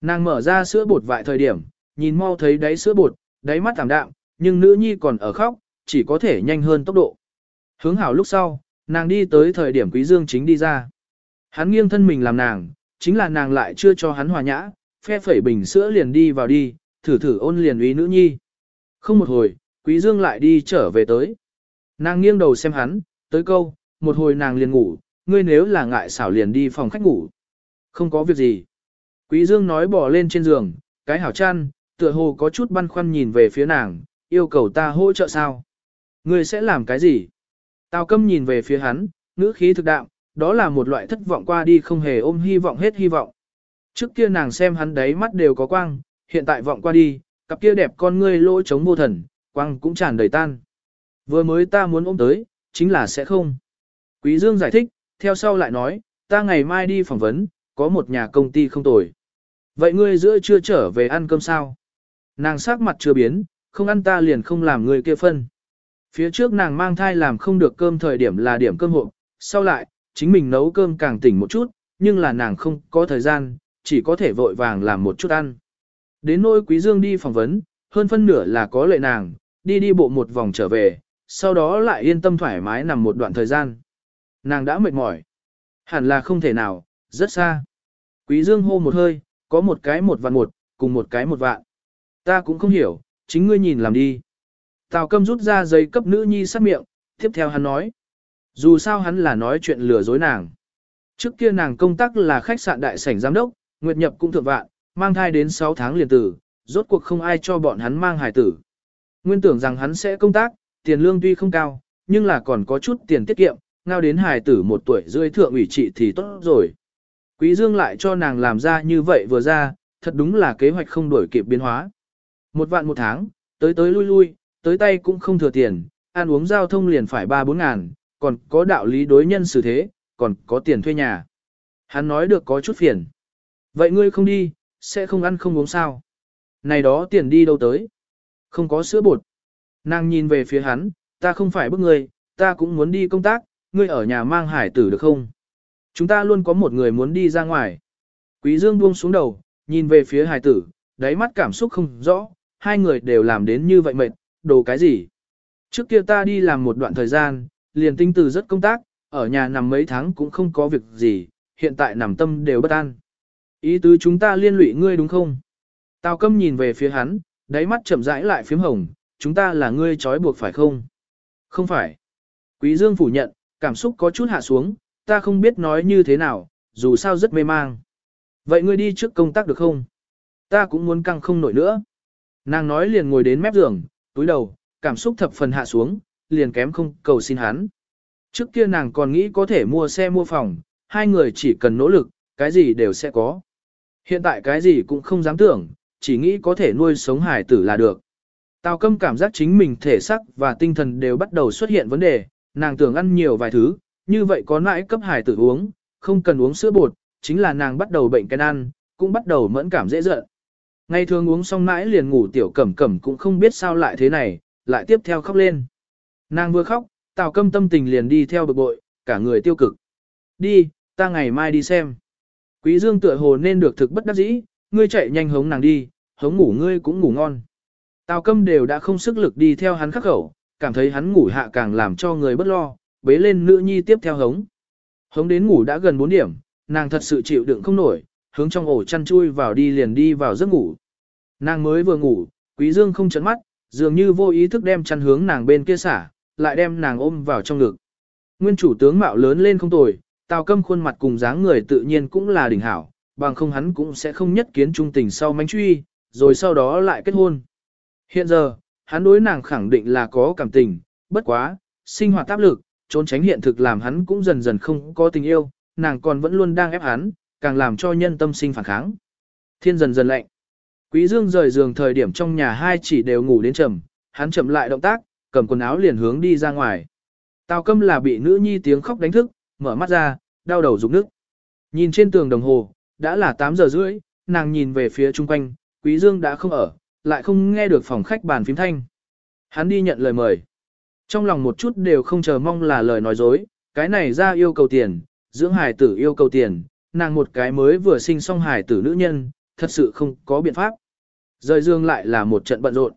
Nàng mở ra sữa bột vại thời điểm, nhìn mau thấy đáy sữa bột, đáy mắt thảm đạm, nhưng nữ nhi còn ở khóc, chỉ có thể nhanh hơn tốc độ. Hướng hảo lúc sau, nàng đi tới thời điểm Quý Dương chính đi ra. Hắn nghiêng thân mình làm nàng, chính là nàng lại chưa cho hắn hòa nhã, phe phẩy bình sữa liền đi vào đi, thử thử ôn liền uy nữ nhi. Không một hồi, Quý Dương lại đi trở về tới. Nàng nghiêng đầu xem hắn, tới câu, một hồi nàng liền ngủ, ngươi nếu là ngại xảo liền đi phòng khách ngủ. Không có việc gì. Quý Dương nói bỏ lên trên giường, cái hảo chăn, tựa hồ có chút băn khoăn nhìn về phía nàng, yêu cầu ta hỗ trợ sao? Ngươi sẽ làm cái gì? Tào câm nhìn về phía hắn, ngữ khí thực đạo, đó là một loại thất vọng qua đi không hề ôm hy vọng hết hy vọng. Trước kia nàng xem hắn đấy mắt đều có quang, hiện tại vọng qua đi, cặp kia đẹp con ngươi lỗ chống vô thần, quang cũng tràn đầy tan. Vừa mới ta muốn ôm tới, chính là sẽ không. Quý Dương giải thích, theo sau lại nói, ta ngày mai đi phỏng vấn, có một nhà công ty không tồi. Vậy ngươi giữa chưa trở về ăn cơm sao? Nàng sắc mặt chưa biến, không ăn ta liền không làm ngươi kia phân. Phía trước nàng mang thai làm không được cơm thời điểm là điểm cơm hộp, sau lại, chính mình nấu cơm càng tỉnh một chút, nhưng là nàng không có thời gian, chỉ có thể vội vàng làm một chút ăn. Đến nỗi Quý Dương đi phỏng vấn, hơn phân nửa là có lệ nàng, đi đi bộ một vòng trở về, sau đó lại yên tâm thoải mái nằm một đoạn thời gian. Nàng đã mệt mỏi. Hẳn là không thể nào, rất xa. Quý Dương hô một hơi, có một cái một vạn một, cùng một cái một vạn. Ta cũng không hiểu, chính ngươi nhìn làm đi. Tào Câm rút ra giấy cấp nữ nhi sát miệng, tiếp theo hắn nói. Dù sao hắn là nói chuyện lừa dối nàng. Trước kia nàng công tác là khách sạn đại sảnh giám đốc, nguyệt nhập cũng thượng vạn, mang thai đến 6 tháng liền tử, rốt cuộc không ai cho bọn hắn mang hài tử. Nguyên tưởng rằng hắn sẽ công tác, tiền lương tuy không cao, nhưng là còn có chút tiền tiết kiệm, ngao đến hài tử một tuổi rưỡi thượng ủy trị thì tốt rồi. Quý Dương lại cho nàng làm ra như vậy vừa ra, thật đúng là kế hoạch không đổi kịp biến hóa. Một vạn một tháng, tới tới lui lui, tới tay cũng không thừa tiền, ăn uống giao thông liền phải ba bốn ngàn, còn có đạo lý đối nhân xử thế, còn có tiền thuê nhà. Hắn nói được có chút phiền. Vậy ngươi không đi, sẽ không ăn không uống sao? Này đó tiền đi đâu tới? Không có sữa bột. Nàng nhìn về phía hắn, ta không phải bức ngươi, ta cũng muốn đi công tác, ngươi ở nhà mang hải tử được không? Chúng ta luôn có một người muốn đi ra ngoài. Quý Dương buông xuống đầu, nhìn về phía hải tử, đáy mắt cảm xúc không rõ, hai người đều làm đến như vậy mệt, đồ cái gì? Trước kia ta đi làm một đoạn thời gian, liền tinh từ rất công tác, ở nhà nằm mấy tháng cũng không có việc gì, hiện tại nằm tâm đều bất an. Ý tứ chúng ta liên lụy ngươi đúng không? Tào câm nhìn về phía hắn, đáy mắt chậm rãi lại phím hồng, chúng ta là ngươi trói buộc phải không? Không phải. Quý Dương phủ nhận, cảm xúc có chút hạ xuống, ta không biết nói như thế nào, dù sao rất mê mang. Vậy ngươi đi trước công tác được không? Ta cũng muốn căng không nổi nữa. Nàng nói liền ngồi đến mép giường, túi đầu, cảm xúc thập phần hạ xuống, liền kém không cầu xin hắn. Trước kia nàng còn nghĩ có thể mua xe mua phòng, hai người chỉ cần nỗ lực, cái gì đều sẽ có. Hiện tại cái gì cũng không dám tưởng, chỉ nghĩ có thể nuôi sống hải tử là được. Tào câm cảm giác chính mình thể sắc và tinh thần đều bắt đầu xuất hiện vấn đề, nàng tưởng ăn nhiều vài thứ, như vậy có nãi cấp hải tử uống, không cần uống sữa bột, chính là nàng bắt đầu bệnh can ăn, cũng bắt đầu mẫn cảm dễ giận. Ngày thường uống xong mãi liền ngủ tiểu cẩm cẩm cũng không biết sao lại thế này, lại tiếp theo khóc lên. Nàng vừa khóc, tào câm tâm tình liền đi theo bực bội, cả người tiêu cực. Đi, ta ngày mai đi xem. Quý dương tựa hồ nên được thực bất đắc dĩ, ngươi chạy nhanh hống nàng đi, hống ngủ ngươi cũng ngủ ngon. Tào câm đều đã không sức lực đi theo hắn khắc khẩu, cảm thấy hắn ngủ hạ càng làm cho người bất lo, bế lên nữ nhi tiếp theo hống. Hống đến ngủ đã gần 4 điểm, nàng thật sự chịu đựng không nổi, hướng trong ổ chăn chui vào đi liền đi vào giấc ngủ. Nàng mới vừa ngủ, quý dương không chấn mắt, dường như vô ý thức đem chăn hướng nàng bên kia xả, lại đem nàng ôm vào trong ngực. Nguyên chủ tướng mạo lớn lên không tồi, tào câm khuôn mặt cùng dáng người tự nhiên cũng là đỉnh hảo, bằng không hắn cũng sẽ không nhất kiến trung tình sau mánh truy, rồi sau đó lại kết hôn. Hiện giờ, hắn đối nàng khẳng định là có cảm tình, bất quá, sinh hoạt áp lực, trốn tránh hiện thực làm hắn cũng dần dần không có tình yêu, nàng còn vẫn luôn đang ép hắn, càng làm cho nhân tâm sinh phản kháng. Thiên dần dần lạnh. Quý Dương rời giường thời điểm trong nhà hai chỉ đều ngủ đến trầm, hắn chậm lại động tác, cầm quần áo liền hướng đi ra ngoài. Tào Câm là bị nữ nhi tiếng khóc đánh thức, mở mắt ra, đau đầu rụng nước. Nhìn trên tường đồng hồ, đã là 8 giờ rưỡi, nàng nhìn về phía chung quanh, Quý Dương đã không ở, lại không nghe được phòng khách bàn phím thanh. Hắn đi nhận lời mời. Trong lòng một chút đều không chờ mong là lời nói dối, cái này ra yêu cầu tiền, dưỡng hài tử yêu cầu tiền, nàng một cái mới vừa sinh xong hài tử nữ nhân, thật sự không có biện pháp. Rời dương lại là một trận bận rộn.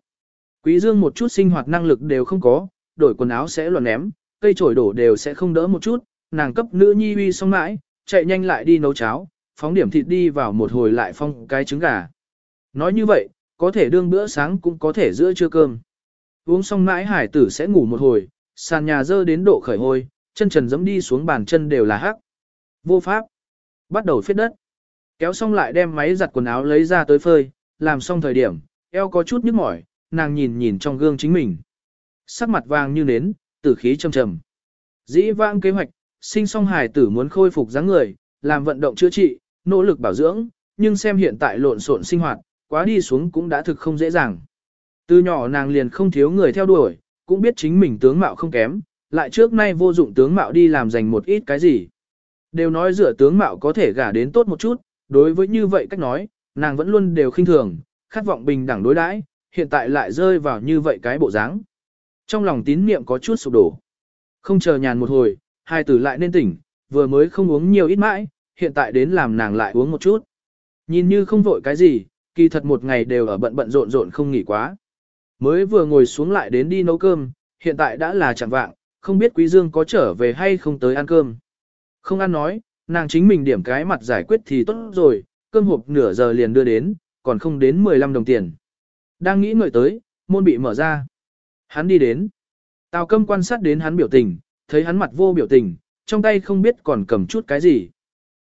Quý dương một chút sinh hoạt năng lực đều không có, đổi quần áo sẽ luận ném, cây trổi đổ đều sẽ không đỡ một chút, nàng cấp nữ nhi uy xong mãi, chạy nhanh lại đi nấu cháo, phóng điểm thịt đi vào một hồi lại phong cái trứng gà. Nói như vậy, có thể đương bữa sáng cũng có thể giữa trưa cơm. Uống xong mãi hải tử sẽ ngủ một hồi, sàn nhà dơ đến độ khởi hôi, chân trần dẫm đi xuống bàn chân đều là hắc. Vô pháp. Bắt đầu phết đất. Kéo xong lại đem máy giặt quần áo lấy ra tới phơi, làm xong thời điểm, eo có chút nhức mỏi, nàng nhìn nhìn trong gương chính mình. Sắc mặt vàng như nến, tử khí trầm trầm. Dĩ vãng kế hoạch, sinh xong hài tử muốn khôi phục dáng người, làm vận động chữa trị, nỗ lực bảo dưỡng, nhưng xem hiện tại lộn xộn sinh hoạt, quá đi xuống cũng đã thực không dễ dàng. Từ nhỏ nàng liền không thiếu người theo đuổi, cũng biết chính mình tướng mạo không kém, lại trước nay vô dụng tướng mạo đi làm dành một ít cái gì. Đều nói dựa tướng mạo có thể gả đến tốt một chút, đối với như vậy cách nói, nàng vẫn luôn đều khinh thường, khát vọng bình đẳng đối đãi, hiện tại lại rơi vào như vậy cái bộ dáng. Trong lòng tín niệm có chút sụp đổ. Không chờ nhàn một hồi, hai tử lại nên tỉnh, vừa mới không uống nhiều ít mãi, hiện tại đến làm nàng lại uống một chút. Nhìn như không vội cái gì, kỳ thật một ngày đều ở bận bận rộn rộn không nghỉ quá. Mới vừa ngồi xuống lại đến đi nấu cơm, hiện tại đã là chẳng vạng, không biết Quý Dương có trở về hay không tới ăn cơm. Không ăn nói, nàng chính mình điểm cái mặt giải quyết thì tốt rồi, cơm hộp nửa giờ liền đưa đến, còn không đến 15 đồng tiền. Đang nghĩ ngợi tới, môn bị mở ra. Hắn đi đến. Tào câm quan sát đến hắn biểu tình, thấy hắn mặt vô biểu tình, trong tay không biết còn cầm chút cái gì.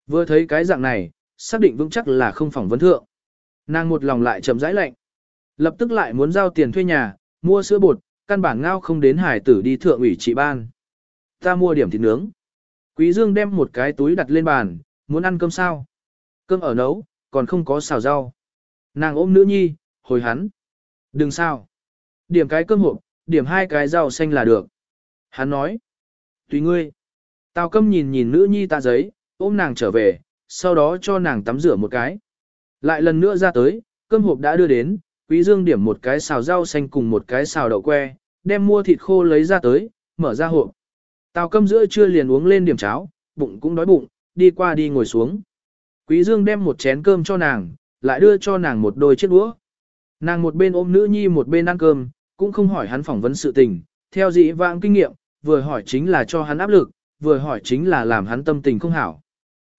Vừa thấy cái dạng này, xác định vững chắc là không phỏng vấn thượng. Nàng một lòng lại chậm rãi lạnh. Lập tức lại muốn giao tiền thuê nhà, mua sữa bột, căn bản ngao không đến hải tử đi thượng ủy trị ban. Ta mua điểm thịt nướng. Quý Dương đem một cái túi đặt lên bàn, muốn ăn cơm sao? Cơm ở nấu, còn không có xào rau. Nàng ôm nữ nhi, hồi hắn. Đừng sao. Điểm cái cơm hộp, điểm hai cái rau xanh là được. Hắn nói. Tùy ngươi. Tào câm nhìn nhìn nữ nhi ta giấy, ôm nàng trở về, sau đó cho nàng tắm rửa một cái. Lại lần nữa ra tới, cơm hộp đã đưa đến, quý dương điểm một cái xào rau xanh cùng một cái xào đậu que, đem mua thịt khô lấy ra tới, mở ra hộp. Tào câm giữa trưa liền uống lên điểm cháo, bụng cũng đói bụng, đi qua đi ngồi xuống. Quý dương đem một chén cơm cho nàng, lại đưa cho nàng một đôi chiếc đũa. Nàng một bên ôm nữ nhi một bên ăn cơm, cũng không hỏi hắn phỏng vấn sự tình, theo dĩ vãng kinh nghiệm, vừa hỏi chính là cho hắn áp lực, vừa hỏi chính là làm hắn tâm tình không hảo.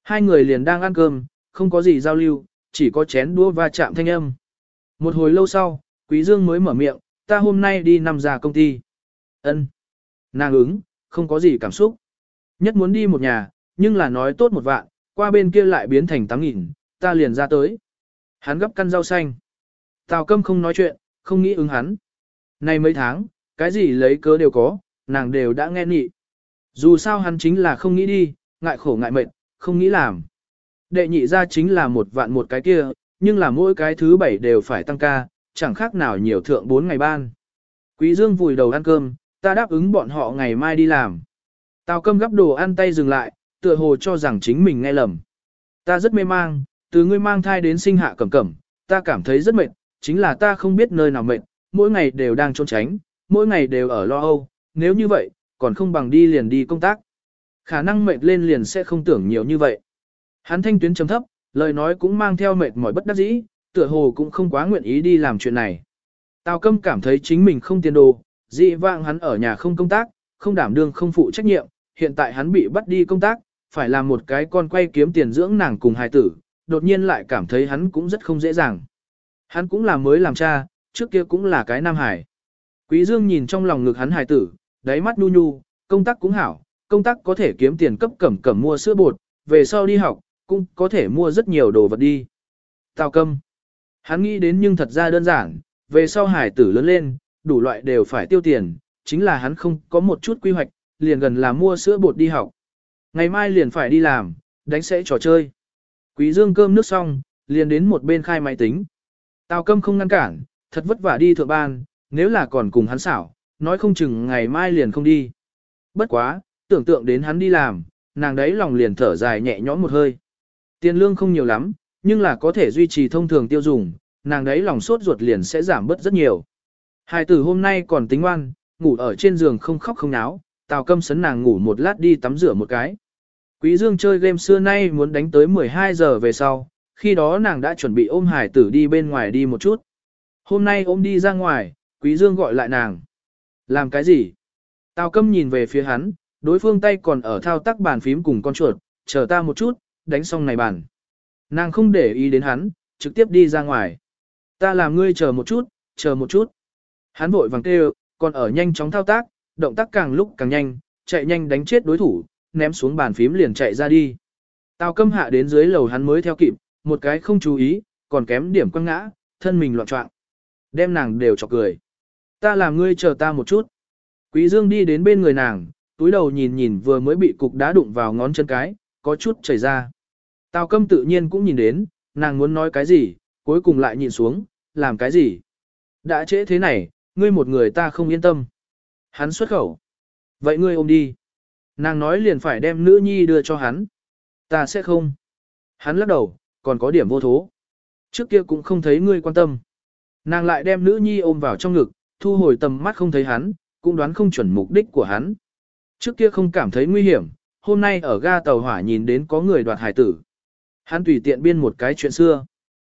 Hai người liền đang ăn cơm, không có gì giao lưu, chỉ có chén đũa va chạm thanh âm. Một hồi lâu sau, Quý Dương mới mở miệng, ta hôm nay đi nằm ra công ty. Ân. Nàng ứng, không có gì cảm xúc. Nhất muốn đi một nhà, nhưng là nói tốt một vạn, qua bên kia lại biến thành tám nghìn, ta liền ra tới. Hắn gấp căn rau xanh. Tào câm không nói chuyện, không nghĩ ứng hắn. Này mấy tháng, cái gì lấy cớ đều có, nàng đều đã nghe nhị. Dù sao hắn chính là không nghĩ đi, ngại khổ ngại mệt, không nghĩ làm. Đệ nhị ra chính là một vạn một cái kia, nhưng là mỗi cái thứ bảy đều phải tăng ca, chẳng khác nào nhiều thượng bốn ngày ban. Quý Dương vùi đầu ăn cơm, ta đáp ứng bọn họ ngày mai đi làm. Tào cơm gấp đồ ăn tay dừng lại, tựa hồ cho rằng chính mình nghe lầm. Ta rất mê mang, từ ngươi mang thai đến sinh hạ cẩm cẩm, ta cảm thấy rất mệt, chính là ta không biết nơi nào mệt, mỗi ngày đều đang trốn tránh, mỗi ngày đều ở lo âu, nếu như vậy, còn không bằng đi liền đi công tác. Khả năng mệt lên liền sẽ không tưởng nhiều như vậy. Hắn thanh tuyến trầm thấp, lời nói cũng mang theo mệt mỏi bất đắc dĩ, tựa hồ cũng không quá nguyện ý đi làm chuyện này. Tào câm cảm thấy chính mình không tiền đồ, dị vãng hắn ở nhà không công tác, không đảm đương không phụ trách nhiệm, hiện tại hắn bị bắt đi công tác, phải làm một cái con quay kiếm tiền dưỡng nàng cùng hài tử, đột nhiên lại cảm thấy hắn cũng rất không dễ dàng. Hắn cũng là mới làm cha, trước kia cũng là cái nam hải. Quý Dương nhìn trong lòng ngực hắn hài tử, đáy mắt nu nhu, công tác cũng hảo, công tác có thể kiếm tiền cấp cẩm cẩm mua sữa bột, về sau đi học, cũng có thể mua rất nhiều đồ vật đi. Tào câm. Hắn nghĩ đến nhưng thật ra đơn giản, về sau hải tử lớn lên, đủ loại đều phải tiêu tiền, chính là hắn không có một chút quy hoạch, liền gần là mua sữa bột đi học. Ngày mai liền phải đi làm, đánh sẽ trò chơi. Quý dương cơm nước xong, liền đến một bên khai máy tính. Tào câm không ngăn cản, thật vất vả đi thượng ban, nếu là còn cùng hắn xảo, nói không chừng ngày mai liền không đi. Bất quá, tưởng tượng đến hắn đi làm, nàng đấy lòng liền thở dài nhẹ nhõm một hơi. Tiền lương không nhiều lắm, nhưng là có thể duy trì thông thường tiêu dùng, nàng đấy lòng sốt ruột liền sẽ giảm bớt rất nhiều. Hai tử hôm nay còn tính ngoan, ngủ ở trên giường không khóc không náo, tào câm sấn nàng ngủ một lát đi tắm rửa một cái. Quý Dương chơi game xưa nay muốn đánh tới 12 giờ về sau, khi đó nàng đã chuẩn bị ôm hải tử đi bên ngoài đi một chút. Hôm nay ôm đi ra ngoài, Quý Dương gọi lại nàng. Làm cái gì? Tào câm nhìn về phía hắn, đối phương tay còn ở thao tác bàn phím cùng con chuột, chờ ta một chút, đánh xong này bàn. Nàng không để ý đến hắn, trực tiếp đi ra ngoài. Ta làm ngươi chờ một chút, chờ một chút. Hắn vội vàng kêu, còn ở nhanh chóng thao tác, động tác càng lúc càng nhanh, chạy nhanh đánh chết đối thủ, ném xuống bàn phím liền chạy ra đi. Tào câm hạ đến dưới lầu hắn mới theo kịp, một cái không chú ý, còn kém điểm quăng ngã, thân mình loạn trọng. Đem nàng đều chọc cười. Ta làm ngươi chờ ta một chút. Quý Dương đi đến bên người nàng, túi đầu nhìn nhìn vừa mới bị cục đá đụng vào ngón chân cái, có chút chảy ra. Tào câm tự nhiên cũng nhìn đến, nàng muốn nói cái gì, cuối cùng lại nhìn xuống, làm cái gì. Đã trễ thế này, ngươi một người ta không yên tâm. Hắn xuất khẩu. Vậy ngươi ôm đi. Nàng nói liền phải đem nữ nhi đưa cho hắn. Ta sẽ không. Hắn lắc đầu, còn có điểm vô thố. Trước kia cũng không thấy ngươi quan tâm. Nàng lại đem nữ nhi ôm vào trong ngực, thu hồi tầm mắt không thấy hắn, cũng đoán không chuẩn mục đích của hắn. Trước kia không cảm thấy nguy hiểm, hôm nay ở ga tàu hỏa nhìn đến có người đoạt hải tử. Hắn tùy tiện biên một cái chuyện xưa.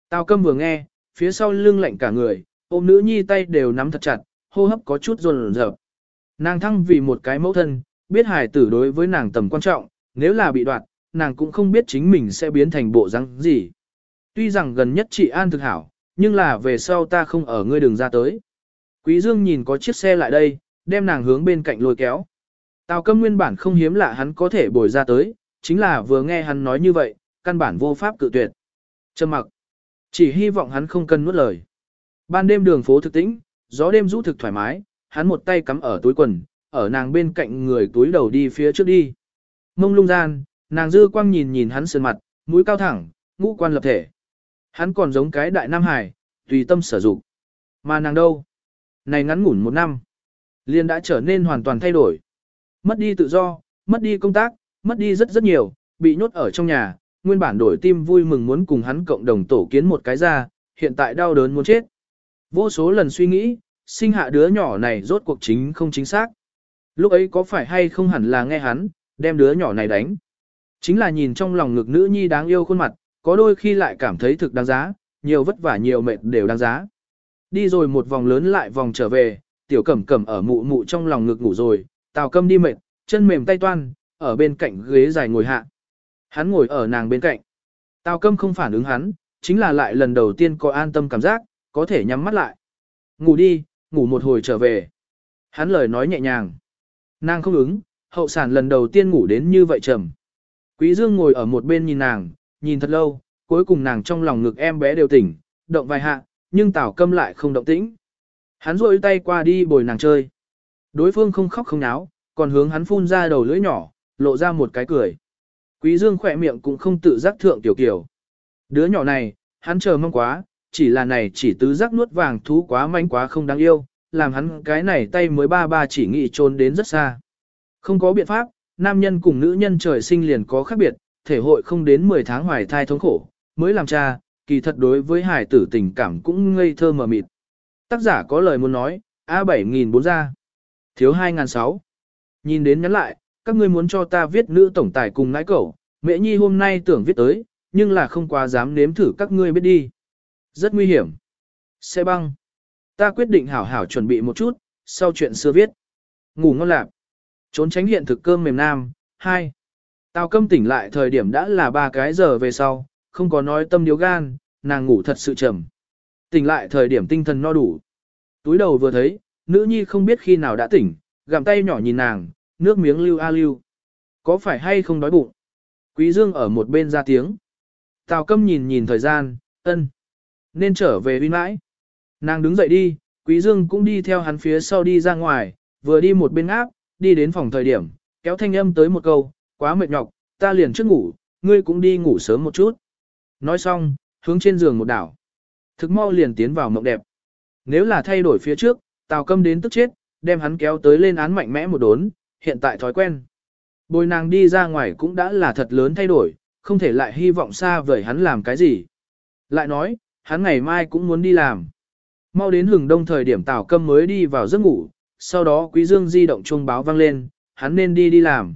Tào câm vừa nghe, phía sau lưng lạnh cả người, ôm nữ nhi tay đều nắm thật chặt, hô hấp có chút run rợp. Nàng thăng vì một cái mẫu thân, biết hài tử đối với nàng tầm quan trọng, nếu là bị đoạt, nàng cũng không biết chính mình sẽ biến thành bộ răng gì. Tuy rằng gần nhất chị An thực hảo, nhưng là về sau ta không ở ngươi đường ra tới. Quý Dương nhìn có chiếc xe lại đây, đem nàng hướng bên cạnh lôi kéo. Tào câm nguyên bản không hiếm lạ hắn có thể bồi ra tới, chính là vừa nghe hắn nói như vậy, căn bản vô pháp cự tuyệt. Trầm mặc. Chỉ hy vọng hắn không cần nuốt lời. Ban đêm đường phố thực tĩnh, gió đêm rũ thực thoải mái, hắn một tay cắm ở túi quần, ở nàng bên cạnh người túi đầu đi phía trước đi. Mông lung gian, nàng dư quang nhìn nhìn hắn sơn mặt, mũi cao thẳng, ngũ quan lập thể. Hắn còn giống cái đại nam hải, tùy tâm sở dụng. Mà nàng đâu? Này ngắn ngủn một năm. liền đã trở nên hoàn toàn thay đổi. Mất đi tự do, mất đi công tác, mất đi rất rất nhiều, bị nhốt ở trong nhà, nguyên bản đổi tim vui mừng muốn cùng hắn cộng đồng tổ kiến một cái ra, hiện tại đau đớn muốn chết. Vô số lần suy nghĩ, sinh hạ đứa nhỏ này rốt cuộc chính không chính xác. Lúc ấy có phải hay không hẳn là nghe hắn, đem đứa nhỏ này đánh. Chính là nhìn trong lòng ngực nữ nhi đáng yêu khuôn mặt, có đôi khi lại cảm thấy thực đáng giá, nhiều vất vả nhiều mệt đều đáng giá. Đi rồi một vòng lớn lại vòng trở về, tiểu cẩm cẩm ở mụ mụ trong lòng ngực ngủ rồi, tào câm đi mệt, chân mềm tay toan, ở bên cạnh ghế dài ngồi hạ. Hắn ngồi ở nàng bên cạnh. Tào câm không phản ứng hắn, chính là lại lần đầu tiên có an tâm cảm giác, có thể nhắm mắt lại. Ngủ đi, ngủ một hồi trở về. Hắn lời nói nhẹ nhàng. Nàng không ứng, hậu sản lần đầu tiên ngủ đến như vậy trầm. Quý Dương ngồi ở một bên nhìn nàng, nhìn thật lâu, cuối cùng nàng trong lòng ngực em bé đều tỉnh, động vài hạ, nhưng Tào Câm lại không động tĩnh. Hắn rôi tay qua đi bồi nàng chơi. Đối phương không khóc không náo, còn hướng hắn phun ra đầu lưỡi nhỏ, lộ ra một cái cười. Quý Dương khỏe miệng cũng không tự giác thượng tiểu kiểu. Đứa nhỏ này, hắn chờ mong quá, chỉ là này chỉ tứ giác nuốt vàng thú quá manh quá không đáng yêu, làm hắn cái này tay mới ba ba chỉ nghĩ trốn đến rất xa. Không có biện pháp, nam nhân cùng nữ nhân trời sinh liền có khác biệt, thể hội không đến 10 tháng hoài thai thống khổ, mới làm cha, kỳ thật đối với hải tử tình cảm cũng ngây thơ mờ mịt. Tác giả có lời muốn nói, A7000 bốn ra. Thiếu 2006. Nhìn đến nhắn lại, các ngươi muốn cho ta viết nữ tổng tài cùng nãi cẩu, mẹ nhi hôm nay tưởng viết tới, nhưng là không quá dám nếm thử các ngươi biết đi. Rất nguy hiểm. Xe băng. Ta quyết định hảo hảo chuẩn bị một chút, sau chuyện xưa viết. Ngủ ngon lạc. Trốn tránh hiện thực cơm mềm nam. 2. Tào câm tỉnh lại thời điểm đã là ba cái giờ về sau, không có nói tâm điếu gan, nàng ngủ thật sự trầm. Tỉnh lại thời điểm tinh thần no đủ. Túi đầu vừa thấy, nữ nhi không biết khi nào đã tỉnh, gặm tay nhỏ nhìn nàng, nước miếng lưu a lưu. Có phải hay không đói bụng? Quý Dương ở một bên ra tiếng. Tào câm nhìn nhìn thời gian, ân. Nên trở về uy mãi. Nàng đứng dậy đi, Quý Dương cũng đi theo hắn phía sau đi ra ngoài, vừa đi một bên áp, đi đến phòng thời điểm, kéo thanh âm tới một câu, quá mệt nhọc, ta liền trước ngủ, ngươi cũng đi ngủ sớm một chút. Nói xong, hướng trên giường một đảo. Thực mau liền tiến vào mộng đẹp. Nếu là thay đổi phía trước, Tào Câm đến tức chết, đem hắn kéo tới lên án mạnh mẽ một đốn, hiện tại thói quen. Bồi nàng đi ra ngoài cũng đã là thật lớn thay đổi, không thể lại hy vọng xa vời hắn làm cái gì. Lại nói, hắn ngày mai cũng muốn đi làm. Mau đến hừng đông thời điểm Tào Câm mới đi vào giấc ngủ, sau đó Quý Dương di động chuông báo vang lên, hắn nên đi đi làm.